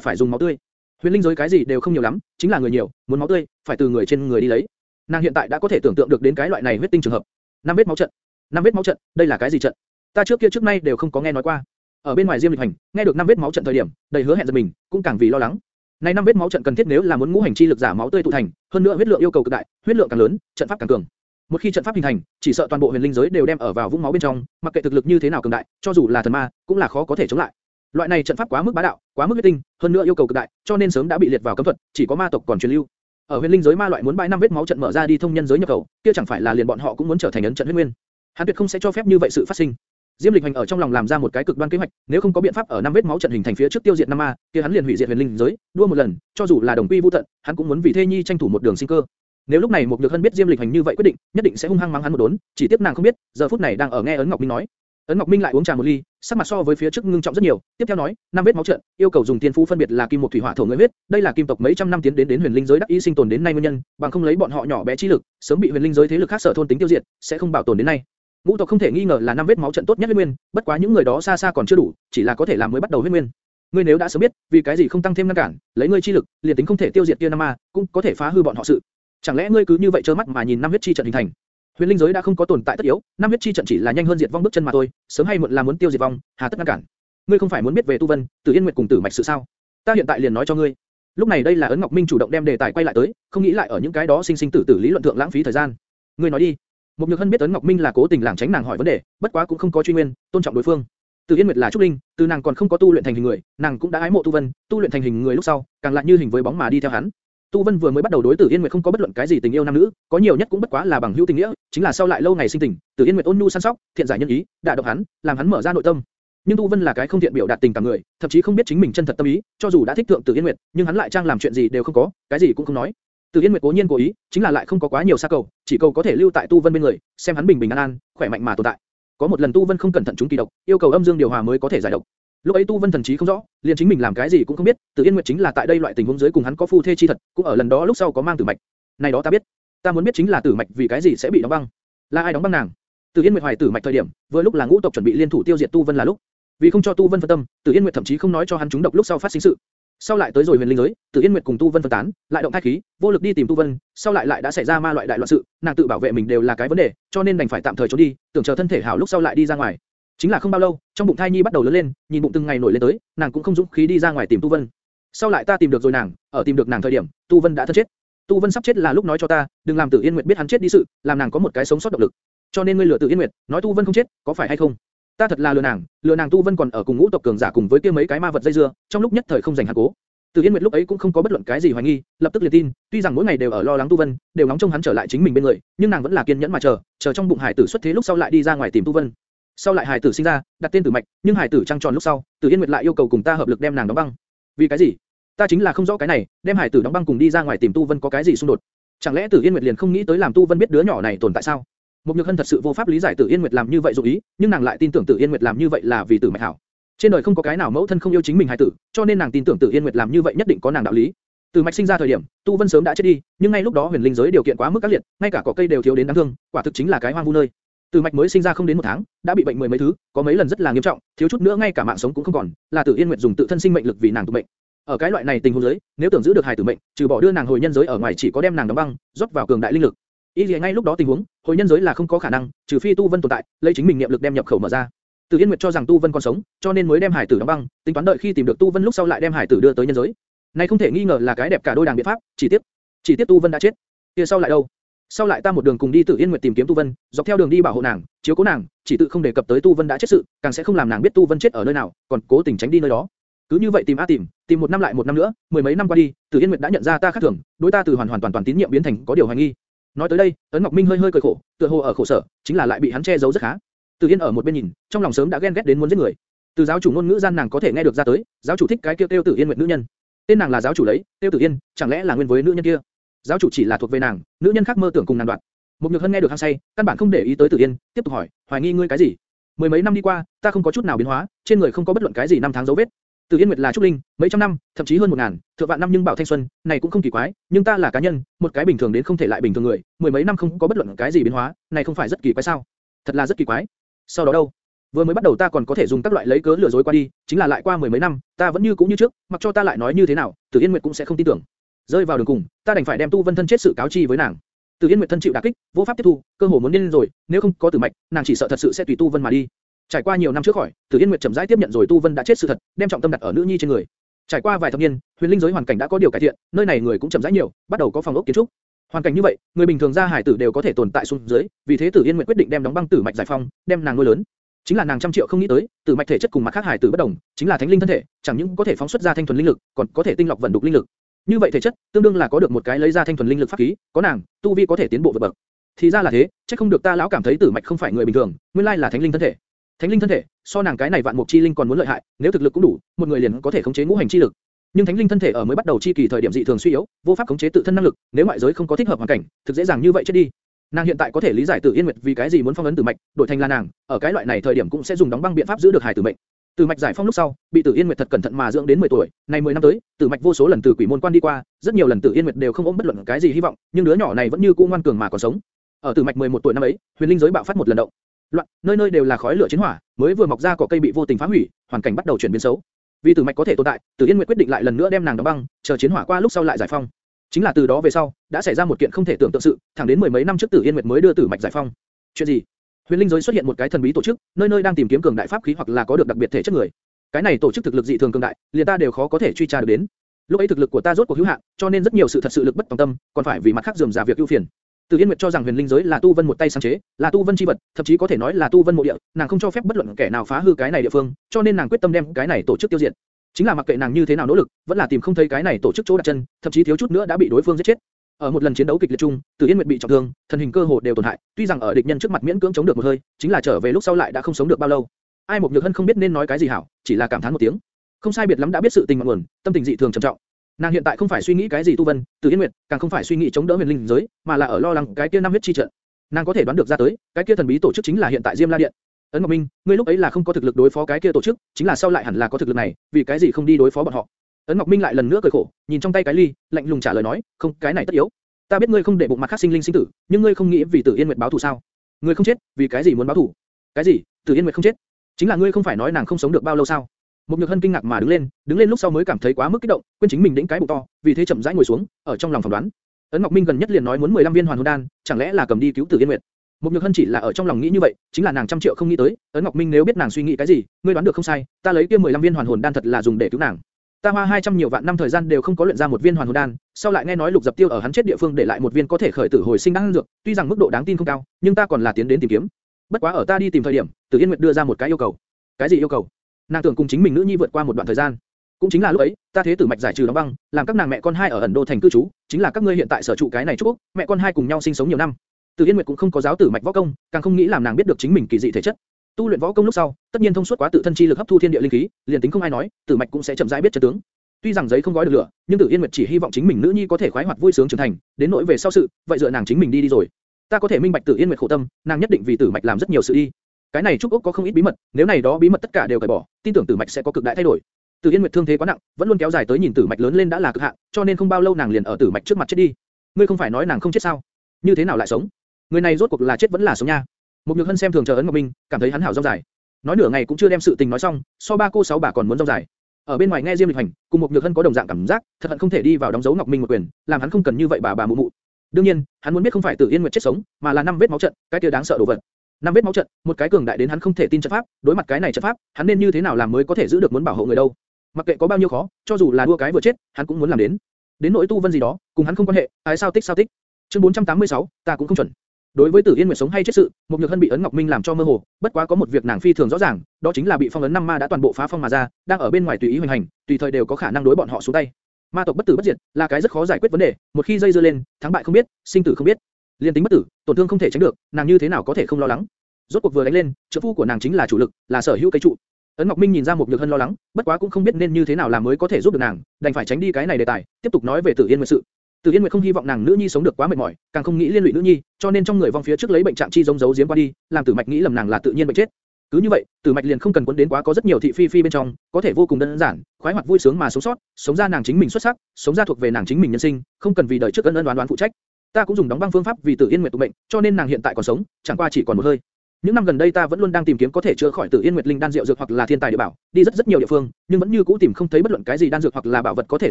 phải dùng máu tươi. Huyền linh giới cái gì đều không nhiều lắm, chính là người nhiều, muốn máu tươi, phải từ người trên người đi lấy. Nàng hiện tại đã có thể tưởng tượng được đến cái loại này huyết tinh trường hợp. Năm vết máu trận, năm vết máu trận, đây là cái gì trận? Ta trước kia trước nay đều không có nghe nói qua. Ở bên ngoài Diêm Lịch Hành, nghe được năm vết máu trận thời điểm, đầy hứa hẹn giật mình, cũng càng vì lo lắng. Này năm vết máu trận cần thiết nếu là muốn ngũ hành chi lực giả máu tươi tụ thành, hơn nữa huyết lượng yêu cầu cực đại, huyết lượng càng lớn, trận pháp càng cường. Một khi trận pháp hình thành, chỉ sợ toàn bộ huyền linh giới đều đem ở vào vũng máu bên trong, mặc kệ thực lực như thế nào cường đại, cho dù là thần ma, cũng là khó có thể chống lại. Loại này trận pháp quá mức bá đạo, quá mức huyết tinh, hơn nữa yêu cầu cực đại, cho nên sớm đã bị liệt vào cấm thuật, chỉ có ma tộc còn truyền lưu. Ở huyền linh giới ma loại muốn bãi năm vết máu trận mở ra đi thông nhân giới nhập khẩu, kia chẳng phải là liền bọn họ cũng muốn trở thành ấn trận huyết nguyên. Hắn tuyệt không sẽ cho phép như vậy sự phát sinh. Diêm Lịch Hành ở trong lòng làm ra một cái cực đoan kế hoạch, nếu không có biện pháp ở năm vết máu trận hình thành phía trước tiêu diệt năm A, kia hắn liền hủy diệt huyền linh giới, đua một lần, cho dù là đồng quy vu tận, hắn cũng muốn vì Thê Nhi tranh thủ một đường sinh cơ. Nếu lúc này một nhược hân biết Diêm Lịch Hành như vậy quyết định, nhất định sẽ hung hăng mắng hắn một đốn, chỉ tiếc nàng không biết, giờ phút này đang ở nghe ấn Ngọc Minh nói. Ấn Ngọc Minh lại uống trà một ly, sắc mặt so với phía trước ngưng trọng rất nhiều, tiếp theo nói, năm vết máu trận, yêu cầu dùng tiên phú phân biệt là kim một thủy hỏa thổ người huyết, đây là kim tộc mấy trăm năm tiến đến đến huyền linh giới đắc ý sinh tồn đến nay nguyên nhân, bằng không lấy bọn họ nhỏ bé chi lực, sớm bị huyền linh giới thế lực khác sở thôn tính tiêu diệt, sẽ không bảo tồn đến nay. Ngũ tộc không thể nghi ngờ là năm vết máu trận tốt nhất huyết nguyên, bất quá những người đó xa xa còn chưa đủ, chỉ là có thể làm mới bắt đầu huyết nguyên. Ngươi nếu đã sớm biết, vì cái gì không tăng thêm ngăn cản, lấy ngươi chi lực, liền tính không thể tiêu diệt kia năm ma, cũng có thể phá hư bọn họ sự. Chẳng lẽ ngươi cứ như vậy trơ mắt mà nhìn năm huyết chi trận hình thành? Huyền linh giới đã không có tồn tại tất yếu, năm huyết chi trận chỉ là nhanh hơn diệt vong bước chân mà thôi, sớm hay muộn là muốn tiêu diệt vong, hà tất ngăn cản? Ngươi không phải muốn biết về tu vân, Tử Yên Nguyệt cùng Tử Mạch sự sao? Ta hiện tại liền nói cho ngươi. Lúc này đây là ấn Ngọc Minh chủ động đem đề tài quay lại tới, không nghĩ lại ở những cái đó sinh sinh tử tử lý luận thượng lãng phí thời gian. Ngươi nói đi. Một Nhược Hân biết Tấn Ngọc Minh là cố tình lảng tránh nàng hỏi vấn đề, bất quá cũng không có truy nguyên, tôn trọng đối phương. Từ Yên Nguyệt là trúc linh, từ nàng còn không có tu luyện thành hình người, nàng cũng đã ái mộ Tu Vân, tu luyện thành hình người lúc sau, càng lại như hình với bóng mà đi theo hắn. Tu Vân vừa mới bắt đầu đối Tử Yên Nguyệt không có bất luận cái gì tình yêu nam nữ, có nhiều nhất cũng bất quá là bằng hữu tình nghĩa, chính là sau lại lâu ngày sinh tình, Tử Yên Nguyệt ôn nhu săn sóc, thiện giải nhân ý, đả động hắn, làm hắn mở ra nội tâm. Nhưng Tu Vân là cái không thiện biểu đạt tình cảm người, thậm chí không biết chính mình chân thật tâm ý, cho dù đã thích thượng Tử Yên Nguyệt, nhưng hắn lại trang làm chuyện gì đều không có, cái gì cũng không nói. Từ Yên Nguyệt cố nhiên cố ý, chính là lại không có quá nhiều xa cầu, chỉ cầu có thể lưu tại Tu Vân bên người, xem hắn bình bình an an, khỏe mạnh mà tồn tại. Có một lần Tu Vân không cẩn thận trúng kỳ độc, yêu cầu âm dương điều hòa mới có thể giải độc. Lúc ấy Tu Vân thần trí không rõ, liền chính mình làm cái gì cũng không biết, Từ Yên Nguyệt chính là tại đây loại tình huống dưới cùng hắn có phu thê chi thật, cũng ở lần đó lúc sau có mang tử mạch. Này đó ta biết, ta muốn biết chính là tử mạch vì cái gì sẽ bị đóng băng, là ai đóng băng nàng? Từ Yên Nguyệt hoài tử mạch thời điểm, vừa lúc là ngũ tộc chuẩn bị liên thủ tiêu diệt Tu Vân là lúc, vì không cho Tu Vân phân tâm, Từ Yên Nguyệt thậm chí không nói cho hắn trúng độc lúc sau phát sinh sự. Sau lại tới rồi huyền linh giới, Tử Yên Nguyệt cùng Tu Vân phân tán, lại động thai khí, vô lực đi tìm Tu Vân, sau lại lại đã xảy ra ma loại đại loạn sự, nàng tự bảo vệ mình đều là cái vấn đề, cho nên đành phải tạm thời trốn đi, tưởng chờ thân thể hảo lúc sau lại đi ra ngoài. Chính là không bao lâu, trong bụng thai nhi bắt đầu lớn lên, nhìn bụng từng ngày nổi lên tới, nàng cũng không dũng khí đi ra ngoài tìm Tu Vân. Sau lại ta tìm được rồi nàng, ở tìm được nàng thời điểm, Tu Vân đã thân chết. Tu Vân sắp chết là lúc nói cho ta, đừng làm Tử Yên Nguyệt biết hắn chết đi sự, làm nàng có một cái sống sót động lực. Cho nên ngươi lừa Tử Yên Nguyệt, nói Tu Vân không chết, có phải hay không? Ta thật là lừa nàng, lừa nàng Tu Vân còn ở cùng ngũ tộc cường giả cùng với kia mấy cái ma vật dây dưa, trong lúc nhất thời không dành hạt cố. Từ Yên Nguyệt lúc ấy cũng không có bất luận cái gì hoài nghi, lập tức liền tin, tuy rằng mỗi ngày đều ở lo lắng Tu Vân, đều nóng trông hắn trở lại chính mình bên người, nhưng nàng vẫn là kiên nhẫn mà chờ, chờ trong bụng hải tử xuất thế lúc sau lại đi ra ngoài tìm Tu Vân. Sau lại hải tử sinh ra, đặt tên Tử Mạch, nhưng hải tử trăng tròn lúc sau, Từ Yên Nguyệt lại yêu cầu cùng ta hợp lực đem nàng đóng băng. Vì cái gì? Ta chính là không rõ cái này, đem hải tử đóng băng cùng đi ra ngoài tìm Tu Vân có cái gì xung đột? Chẳng lẽ Tử Yên Nguyệt liền không nghĩ tới làm Tu Vân biết đứa nhỏ này tồn tại sao? Một Nhược Hân thật sự vô pháp lý giải Tử Yên Nguyệt làm như vậy dụng ý, nhưng nàng lại tin tưởng Tử Yên Nguyệt làm như vậy là vì Tử Mạch hảo. Trên đời không có cái nào mẫu thân không yêu chính mình hài tử, cho nên nàng tin tưởng Tử Yên Nguyệt làm như vậy nhất định có nàng đạo lý. Tử Mạch sinh ra thời điểm, Tu Vân sớm đã chết đi, nhưng ngay lúc đó huyền linh giới điều kiện quá mức các liệt, ngay cả cỏ cây đều thiếu đến đáng thương, quả thực chính là cái hoang vu nơi. Tử Mạch mới sinh ra không đến một tháng, đã bị bệnh mười mấy thứ, có mấy lần rất là nghiêm trọng, thiếu chút nữa ngay cả mạng sống cũng không còn, là Tử Yên Nguyệt dùng tự thân sinh mệnh lực vì nàng tu mệnh. Ở cái loại này tình huống giới, nếu tưởng giữ được hài tử mệnh, trừ bỏ đưa nàng hồi nhân giới ở ngoài chỉ có đem nàng đóng băng, rót vào cường đại linh lực. Ý gì ngay lúc đó tình huống, hồi nhân giới là không có khả năng, trừ phi Tu Vân tồn tại, lấy chính mình niệm lực đem nhập khẩu mở ra. Từ Yên Nguyệt cho rằng Tu Vân còn sống, cho nên mới đem Hải Tử đóng băng, tính toán đợi khi tìm được Tu Vân lúc sau lại đem Hải Tử đưa tới nhân giới. Này không thể nghi ngờ là cái đẹp cả đôi đàng biện pháp, chỉ tiếc, chỉ tiếc Tu Vân đã chết. Kia sau lại đâu? Sau lại ta một đường cùng đi Tử Yên Nguyệt tìm kiếm Tu Vân, dọc theo đường đi bảo hộ nàng, chiếu cố nàng, chỉ tự không đề cập tới Tu Vân đã chết sự, càng sẽ không làm nàng biết Tu Vân chết ở nơi nào, còn cố tình tránh đi nơi đó. Cứ như vậy tìm a tìm, tìm một năm lại một năm nữa, mười mấy năm qua đi, Tử Yên Nguyệt đã nhận ra ta khác thường, đối ta từ hoàn hoàn toàn toàn tín nhiệm biến thành có điều hoài nghi. Nói tới đây, Ấn Ngọc Minh hơi hơi cười khổ, tựa hồ ở khổ sở, chính là lại bị hắn che giấu rất khá. Từ Yên ở một bên nhìn, trong lòng sớm đã ghen ghét đến muốn giết người. Từ giáo chủ ngôn ngữ gian nàng có thể nghe được ra tới, giáo chủ thích cái kia tiêu Tử Yên nguyện nữ nhân. Tên nàng là giáo chủ lấy, tiêu Tử Yên, chẳng lẽ là nguyên với nữ nhân kia? Giáo chủ chỉ là thuộc về nàng, nữ nhân khác mơ tưởng cùng nàng đoạn. Một Nhược Hân nghe được hăng say, căn bản không để ý tới Tử Yên, tiếp tục hỏi, hoài nghi ngươi cái gì? Mười mấy năm đi qua, ta không có chút nào biến hóa, trên người không có bất luận cái gì năm tháng dấu vết. Từ Yên Nguyệt là trúc linh, mấy trăm năm, thậm chí hơn một ngàn, thượng vạn năm nhưng bảo thanh xuân, này cũng không kỳ quái, nhưng ta là cá nhân, một cái bình thường đến không thể lại bình thường người, mười mấy năm không có bất luận cái gì biến hóa, này không phải rất kỳ quái sao? Thật là rất kỳ quái. Sau đó đâu? Vừa mới bắt đầu ta còn có thể dùng các loại lấy cớ lừa dối qua đi, chính là lại qua mười mấy năm, ta vẫn như cũ như trước, mặc cho ta lại nói như thế nào, Từ Yên Nguyệt cũng sẽ không tin tưởng. Rơi vào đường cùng, ta đành phải đem Tu Vân thân chết sự cáo chi với nàng. Từ Yên Nguyệt thân chịu đả kích, vô pháp tiếp thu, cơ hồ muốn điên rồi, nếu không có Tử Mạch, nàng chỉ sợ thật sự sẽ tùy Tu Vân mà đi. Trải qua nhiều năm trước khỏi, Tử Yên Nguyệt chậm rãi tiếp nhận rồi Tu Vân đã chết sự thật, đem trọng tâm đặt ở nữ nhi trên người. Trải qua vài thập niên, huyền linh giới hoàn cảnh đã có điều cải thiện, nơi này người cũng chậm rãi nhiều, bắt đầu có phòng ốc kiến trúc. Hoàn cảnh như vậy, người bình thường ra hải tử đều có thể tồn tại xuống dưới, vì thế Tử Yên Nguyệt quyết định đem đóng băng tử mạch giải phong, đem nàng nuôi lớn. Chính là nàng trăm triệu không nghĩ tới, tử mạch thể chất cùng mặt khác hải tử bất đồng, chính là thánh linh thân thể, chẳng những có thể phóng xuất ra thanh thuần linh lực, còn có thể tinh lọc vận đục linh lực. Như vậy thể chất, tương đương là có được một cái lấy ra thanh thuần linh lực pháp khí, có nàng, tu vi có thể tiến bộ vượt bậc. Thì ra là thế, chắc không được ta lão cảm thấy tử mạch không phải người bình thường, nguyên lai là thánh linh thân thể. Thánh linh thân thể, so nàng cái này vạn mục chi linh còn muốn lợi hại, nếu thực lực cũng đủ, một người liền có thể khống chế ngũ hành chi lực. Nhưng thánh linh thân thể ở mới bắt đầu chi kỳ thời điểm dị thường suy yếu, vô pháp khống chế tự thân năng lực, nếu ngoại giới không có thích hợp hoàn cảnh, thực dễ dàng như vậy chết đi. Nàng hiện tại có thể lý giải Tử Yên Nguyệt vì cái gì muốn phong ấn Tử Mạch, đổi thành là nàng, ở cái loại này thời điểm cũng sẽ dùng đóng băng biện pháp giữ được hài tử mệnh. Tử Mạch giải phong lúc sau, bị Tử Yên Nguyệt thật cẩn thận mà dưỡng đến 10 tuổi, Nay 10 năm tới, Tử Mạch vô số lần từ quỷ môn quan đi qua, rất nhiều lần Tử Yên Nguyệt đều không ôm bất luận cái gì hy vọng, nhưng đứa nhỏ này vẫn như cũ ngoan cường mà còn sống. Ở Tử Mạch 11 tuổi năm ấy, huyền linh giới bạo phát một lần động. Loạn, nơi nơi đều là khói lửa chiến hỏa, mới vừa mọc ra cỏ cây bị vô tình phá hủy, hoàn cảnh bắt đầu chuyển biến xấu. Vì Tử Mạch có thể tồn tại, Tử Yên Nguyệt quyết định lại lần nữa đem nàng đóng băng, chờ chiến hỏa qua lúc sau lại giải phong. Chính là từ đó về sau, đã xảy ra một kiện không thể tưởng tượng sự, thẳng đến mười mấy năm trước Tử Yên Nguyệt mới đưa Tử Mạch giải phong. Chuyện gì? Huyền linh giới xuất hiện một cái thần bí tổ chức, nơi nơi đang tìm kiếm cường đại pháp khí hoặc là có được đặc biệt thể chất người. Cái này tổ chức thực lực dị thường cường đại, liền ta đều khó có thể truy tra được đến. Lúc ấy thực lực của ta rốt cuộc hữu hạn, cho nên rất nhiều sự thật sự lực bất tòng tâm, còn phải vì mặt khác dườm giả việc ưu phiền. Từ Yên Nguyệt cho rằng huyền linh giới là tu vân một tay sáng chế, là tu vân chi vật, thậm chí có thể nói là tu vân mộ địa, nàng không cho phép bất luận kẻ nào phá hư cái này địa phương, cho nên nàng quyết tâm đem cái này tổ chức tiêu diệt. Chính là mặc kệ nàng như thế nào nỗ lực, vẫn là tìm không thấy cái này tổ chức chỗ đặt chân, thậm chí thiếu chút nữa đã bị đối phương giết chết. Ở một lần chiến đấu kịch liệt chung, Từ Yên Nguyệt bị trọng thương, thân hình cơ hồ đều tổn hại, tuy rằng ở địch nhân trước mặt miễn cưỡng chống được một hơi, chính là trở về lúc sau lại đã không sống được bao lâu. Ai một nhược hân không biết nên nói cái gì hảo, chỉ là cảm thán một tiếng. Không sai biệt lắm đã biết sự tình ngọn nguồn, tâm tình dị thường trầm trọng. Nàng hiện tại không phải suy nghĩ cái gì tu vân, Từ Yên Nguyệt, càng không phải suy nghĩ chống đỡ huyền linh giới, mà là ở lo lắng cái kia năm huyết chi trận. Nàng có thể đoán được ra tới, cái kia thần bí tổ chức chính là hiện tại Diêm La Điện. Ấn Ngọc Minh, ngươi lúc ấy là không có thực lực đối phó cái kia tổ chức, chính là sau lại hẳn là có thực lực này, vì cái gì không đi đối phó bọn họ? Ấn Ngọc Minh lại lần nữa cười khổ, nhìn trong tay cái ly, lạnh lùng trả lời nói, không, cái này tất yếu. Ta biết ngươi không để bụng mặt khác sinh linh sinh tử, nhưng ngươi không nghĩ vì Tử Yên Nguyệt báo thù sao? Ngươi không chết, vì cái gì muốn báo thù? Cái gì? Tử Yên Nguyệt không chết? Chính là ngươi không phải nói nàng không sống được bao lâu sao? Một Nhược Hân kinh ngạc mà đứng lên, đứng lên lúc sau mới cảm thấy quá mức kích động, quên chính mình đĩnh cái bụng to, vì thế chậm rãi ngồi xuống, ở trong lòng phỏng đoán. Ấn Ngọc Minh gần nhất liền nói muốn 15 viên hoàn hồn đan, chẳng lẽ là cầm đi cứu Tử Yên Nguyệt? Một Nhược Hân chỉ là ở trong lòng nghĩ như vậy, chính là nàng trăm triệu không nghĩ tới, Ấn Ngọc Minh nếu biết nàng suy nghĩ cái gì, ngươi đoán được không sai, ta lấy kia 15 viên hoàn hồn đan thật là dùng để cứu nàng. Ta hoa 200 nhiều vạn năm thời gian đều không có luyện ra một viên hoàn hồn đan, sau lại nghe nói Lục Dập Tiêu ở hắn chết địa phương để lại một viên có thể khởi tử hồi sinh đan dược, tuy rằng mức độ đáng tin không cao, nhưng ta còn là tiến đến tìm kiếm. Bất quá ở ta đi tìm thời điểm, Tử Yên Nguyệt đưa ra một cái yêu cầu. Cái gì yêu cầu? Nàng tưởng cùng chính mình nữ nhi vượt qua một đoạn thời gian. Cũng chính là lúc ấy, ta thế tử mạch giải trừ đóng băng, làm các nàng mẹ con hai ở ẩn đô thành cư trú, chính là các ngươi hiện tại sở trụ cái này chỗ, mẹ con hai cùng nhau sinh sống nhiều năm. Từ Yên Nguyệt cũng không có giáo tử mạch võ công, càng không nghĩ làm nàng biết được chính mình kỳ dị thể chất. Tu luyện võ công lúc sau, tất nhiên thông suốt quá tự thân chi lực hấp thu thiên địa linh khí, liền tính không ai nói, tử mạch cũng sẽ chậm rãi biết chân tướng. Tuy rằng giấy không gói được lửa, nhưng Tử Yên Nguyệt chỉ hy vọng chính mình nữ nhi có thể khoái hoạt vui sướng trưởng thành, đến nỗi về sau sự, vậy dựa nàng chính mình đi đi rồi. Ta có thể minh bạch Tử Yên Nguyệt khổ tâm, nàng nhất định vì Tử Mạch làm rất nhiều sự đi. Cái này Trúc ốc có không ít bí mật, nếu này đó bí mật tất cả đều cởi bỏ, tin tưởng Tử Mạch sẽ có cực đại thay đổi. Tử Yên Nguyệt thương thế quá nặng, vẫn luôn kéo dài tới nhìn Tử Mạch lớn lên đã là cực hạn, cho nên không bao lâu nàng liền ở Tử Mạch trước mặt chết đi. Ngươi không phải nói nàng không chết sao? Như thế nào lại sống? Người này rốt cuộc là chết vẫn là sống nha? Một Nhược Hân xem thường chờ ấn Ngọc Minh, cảm thấy hắn hảo rong dài. Nói nửa ngày cũng chưa đem sự tình nói xong, so ba cô sáu bà còn muốn rong dài. Ở bên ngoài nghe Diêm Lịch Hành, cùng một Nhược Hân có đồng dạng cảm giác, thật hận không thể đi vào đóng dấu Ngọc Minh một quyền, làm hắn không cần như vậy bà bà mụ mụ. Đương nhiên, hắn muốn biết không phải Tử Yên Nguyệt chết sống, mà là năm vết máu trận, cái kia đáng sợ đồ vật. Năm vết máu trận, một cái cường đại đến hắn không thể tin trận pháp, đối mặt cái này trận pháp, hắn nên như thế nào làm mới có thể giữ được muốn bảo hộ người đâu? Mặc kệ có bao nhiêu khó, cho dù là đua cái vừa chết, hắn cũng muốn làm đến. Đến nỗi tu vân gì đó, cùng hắn không quan hệ, ai sao tích sao tích. Chương 486, ta cũng không chuẩn. Đối với Tử Yên Nguyệt sống hay chết sự, một nhược hân bị ấn Ngọc Minh làm cho mơ hồ, bất quá có một việc nàng phi thường rõ ràng, đó chính là bị phong ấn năm ma đã toàn bộ phá phong mà ra, đang ở bên ngoài tùy ý hoành hành, tùy thời đều có khả năng đối bọn họ xuống tay. Ma tộc bất tử bất diệt, là cái rất khó giải quyết vấn đề, một khi dây dưa lên, thắng bại không biết, sinh tử không biết. Liên tính bất tử, tổn thương không thể tránh được, nàng như thế nào có thể không lo lắng? Rốt cuộc vừa đánh lên, trợ phu của nàng chính là chủ lực, là sở hữu cây trụ. Ấn Ngọc Minh nhìn ra một nhược hân lo lắng, bất quá cũng không biết nên như thế nào làm mới có thể giúp được nàng, đành phải tránh đi cái này đề tài, tiếp tục nói về Tử Yên Nguyệt sự. Tử Yên Nguyệt không hy vọng nàng nữ nhi sống được quá mệt mỏi, càng không nghĩ liên lụy nữ nhi, cho nên trong người vong phía trước lấy bệnh trạng chi giống giấu giếm qua đi, làm Tử Mạch nghĩ lầm nàng là tự nhiên bệnh chết. Cứ như vậy, Tử Mạch liền không cần quấn đến quá có rất nhiều thị phi phi bên trong, có thể vô cùng đơn giản, khoái hoạt vui sướng mà sống sót, sống ra nàng chính mình xuất sắc, sống ra thuộc về nàng chính mình nhân sinh, không cần vì đời trước ân ân đoán đoán phụ trách. Ta cũng dùng đóng băng phương pháp vì Tử Yên Nguyệt tụ bệnh, cho nên nàng hiện tại còn sống, chẳng qua chỉ còn một hơi. Những năm gần đây ta vẫn luôn đang tìm kiếm có thể chữa khỏi Tử Yên Nguyệt linh đan dược hoặc là thiên tài địa bảo, đi rất rất nhiều địa phương, nhưng vẫn như cũ tìm không thấy bất luận cái gì đan dược hoặc là bảo vật có thể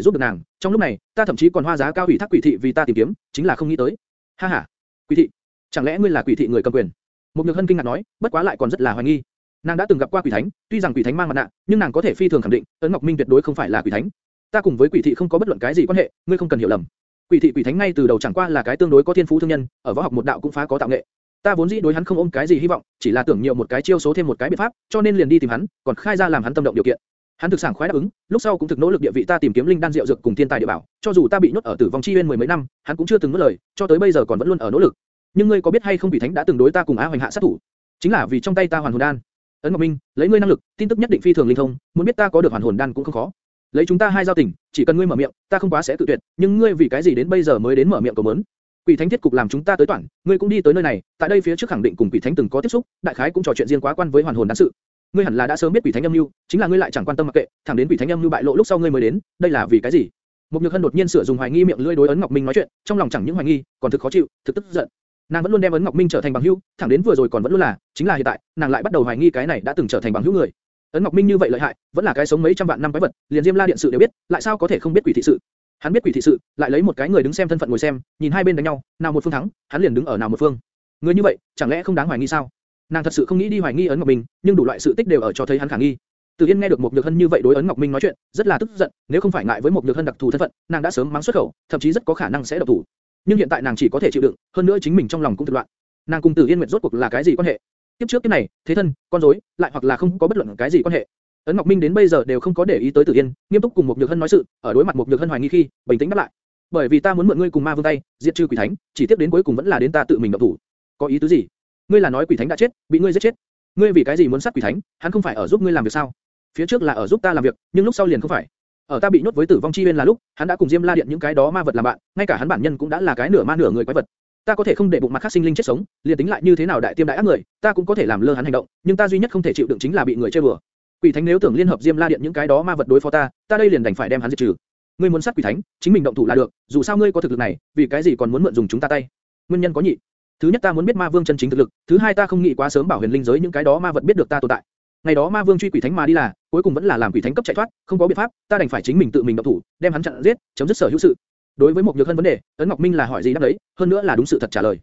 giúp được nàng. Trong lúc này, ta thậm chí còn hoa giá cao ủy thác quỷ thị vì ta tìm kiếm, chính là không nghĩ tới. Ha ha, quỷ thị, chẳng lẽ ngươi là quỷ thị người cầm quyền? Một nhược hân kinh ngạc nói, bất quá lại còn rất là hoài nghi. Nàng đã từng gặp qua quỷ thánh, tuy rằng quỷ thánh mang mặt nạ, nhưng nàng có thể phi thường khẳng định, ấn Ngọc Minh tuyệt đối không phải là quỷ thánh. Ta cùng với quỷ thị không có bất luận cái gì quan hệ, ngươi không cần hiểu lầm. Quỷ thị quỷ thánh ngay từ đầu chẳng qua là cái tương đối có thiên phú thương nhân, ở võ học một đạo cũng phá có tạo nghệ. Ta vốn dĩ đối hắn không ôm cái gì hy vọng, chỉ là tưởng nhiều một cái chiêu số thêm một cái biện pháp, cho nên liền đi tìm hắn, còn khai ra làm hắn tâm động điều kiện. Hắn thực sản khoái đáp ứng, lúc sau cũng thực nỗ lực địa vị ta tìm kiếm linh đan rượu dược cùng thiên tài địa bảo, cho dù ta bị nhốt ở tử vong chi nguyên mười mấy năm, hắn cũng chưa từng nuốt lời, cho tới bây giờ còn vẫn luôn ở nỗ lực. Nhưng ngươi có biết hay không Quỷ thánh đã từng đối ta cùng Á Hoành hạ sát thủ, chính là vì trong tay ta hoàn hồn đan. Ấn Ngọc Minh, lấy ngươi năng lực, tin tức nhất định phi thường linh thông, muốn biết ta có được hoàn hồn đan cũng không khó. Lấy chúng ta hai giao tình, chỉ cần ngươi mở miệng, ta không quá sẽ tự tuyệt, nhưng ngươi vì cái gì đến bây giờ mới đến mở miệng cầu muốn? Quỷ Thánh thiết cục làm chúng ta tới toàn, ngươi cũng đi tới nơi này, tại đây phía trước khẳng định cùng Quỷ Thánh từng có tiếp xúc, đại khái cũng trò chuyện riêng quá quan với hoàn hồn đáng sự. Ngươi hẳn là đã sớm biết Quỷ Thánh âm mưu, chính là ngươi lại chẳng quan tâm mặc kệ, thẳng đến Quỷ Thánh âm mưu bại lộ lúc sau ngươi mới đến, đây là vì cái gì? Mục Nhược Hân đột nhiên sửa dùng hoài nghi miệng lưỡi đối ấn Ngọc Minh nói chuyện, trong lòng chẳng những hoài nghi, còn thực khó chịu, thực tức giận. Nàng vẫn luôn đem ấn Ngọc Minh trở thành bằng hữu, thẳng đến vừa rồi còn vẫn luôn là, chính là hiện tại, nàng lại bắt đầu hoài nghi cái này đã từng trở thành bằng hữu người. Ấn Ngọc Minh như vậy lợi hại, vẫn là cái sống mấy trăm vạn năm quái vật, liền Diêm La điện sự đều biết, lại sao có thể không biết quỷ thị sự? Hắn biết quỷ thị sự, lại lấy một cái người đứng xem thân phận ngồi xem, nhìn hai bên đánh nhau, nào một phương thắng, hắn liền đứng ở nào một phương. Người như vậy, chẳng lẽ không đáng hoài nghi sao? Nàng thật sự không nghĩ đi hoài nghi ấn Ngọc Minh, nhưng đủ loại sự tích đều ở cho thấy hắn khả nghi. Từ Yên nghe được một Nhược Hân như vậy đối ấn Ngọc Minh nói chuyện, rất là tức giận, nếu không phải ngại với một Nhược Hân đặc thù thân phận, nàng đã sớm mắng xuất khẩu, thậm chí rất có khả năng sẽ độc thủ. Nhưng hiện tại nàng chỉ có thể chịu đựng, hơn nữa chính mình trong lòng cũng thực loạn. Nàng cùng Từ Yên Nguyệt rốt cuộc là cái gì quan hệ? Tiếp trước kiếp này, thế thân, con rối, lại hoặc là không có bất luận cái gì quan hệ. Ấn Ngọc Minh đến bây giờ đều không có để ý tới Tử Yên, nghiêm túc cùng một Nhược Hân nói sự, ở đối mặt một Nhược Hân hoài nghi khi, bình tĩnh đáp lại. Bởi vì ta muốn mượn ngươi cùng Ma Vương tay, diệt trừ quỷ thánh, chỉ tiếc đến cuối cùng vẫn là đến ta tự mình động thủ. Có ý tứ gì? Ngươi là nói quỷ thánh đã chết, bị ngươi giết chết. Ngươi vì cái gì muốn sát quỷ thánh? Hắn không phải ở giúp ngươi làm việc sao? Phía trước là ở giúp ta làm việc, nhưng lúc sau liền không phải. Ở ta bị nhốt với Tử vong chi viên là lúc, hắn đã cùng Diêm La điện những cái đó ma vật làm bạn, ngay cả hắn bản nhân cũng đã là cái nửa ma nửa người quái vật. Ta có thể không để bụng mặt khác sinh linh chết sống, liền tính lại như thế nào đại tiêm đại ác người, ta cũng có thể làm lơ hắn hành động, nhưng ta duy nhất không thể chịu đựng chính là bị người chơi bừa. Quỷ Thánh nếu tưởng liên hợp Diêm La Điện những cái đó ma vật đối phó ta, ta đây liền đành phải đem hắn diệt trừ. Ngươi muốn sát Quỷ Thánh, chính mình động thủ là được, dù sao ngươi có thực lực này, vì cái gì còn muốn mượn dùng chúng ta tay? Nguyên nhân có nhị. Thứ nhất ta muốn biết Ma Vương chân chính thực lực, thứ hai ta không nghĩ quá sớm bảo huyền linh giới những cái đó ma vật biết được ta tồn tại. Ngày đó Ma Vương truy Quỷ Thánh mà đi là, cuối cùng vẫn là làm Quỷ Thánh cấp chạy thoát, không có biện pháp, ta đành phải chính mình tự mình động thủ, đem hắn chặn giết, chấm dứt sở hữu sự. Đối với một nhược hân vấn đề, Ấn Ngọc Minh là hỏi gì đáp đấy, hơn nữa là đúng sự thật trả lời.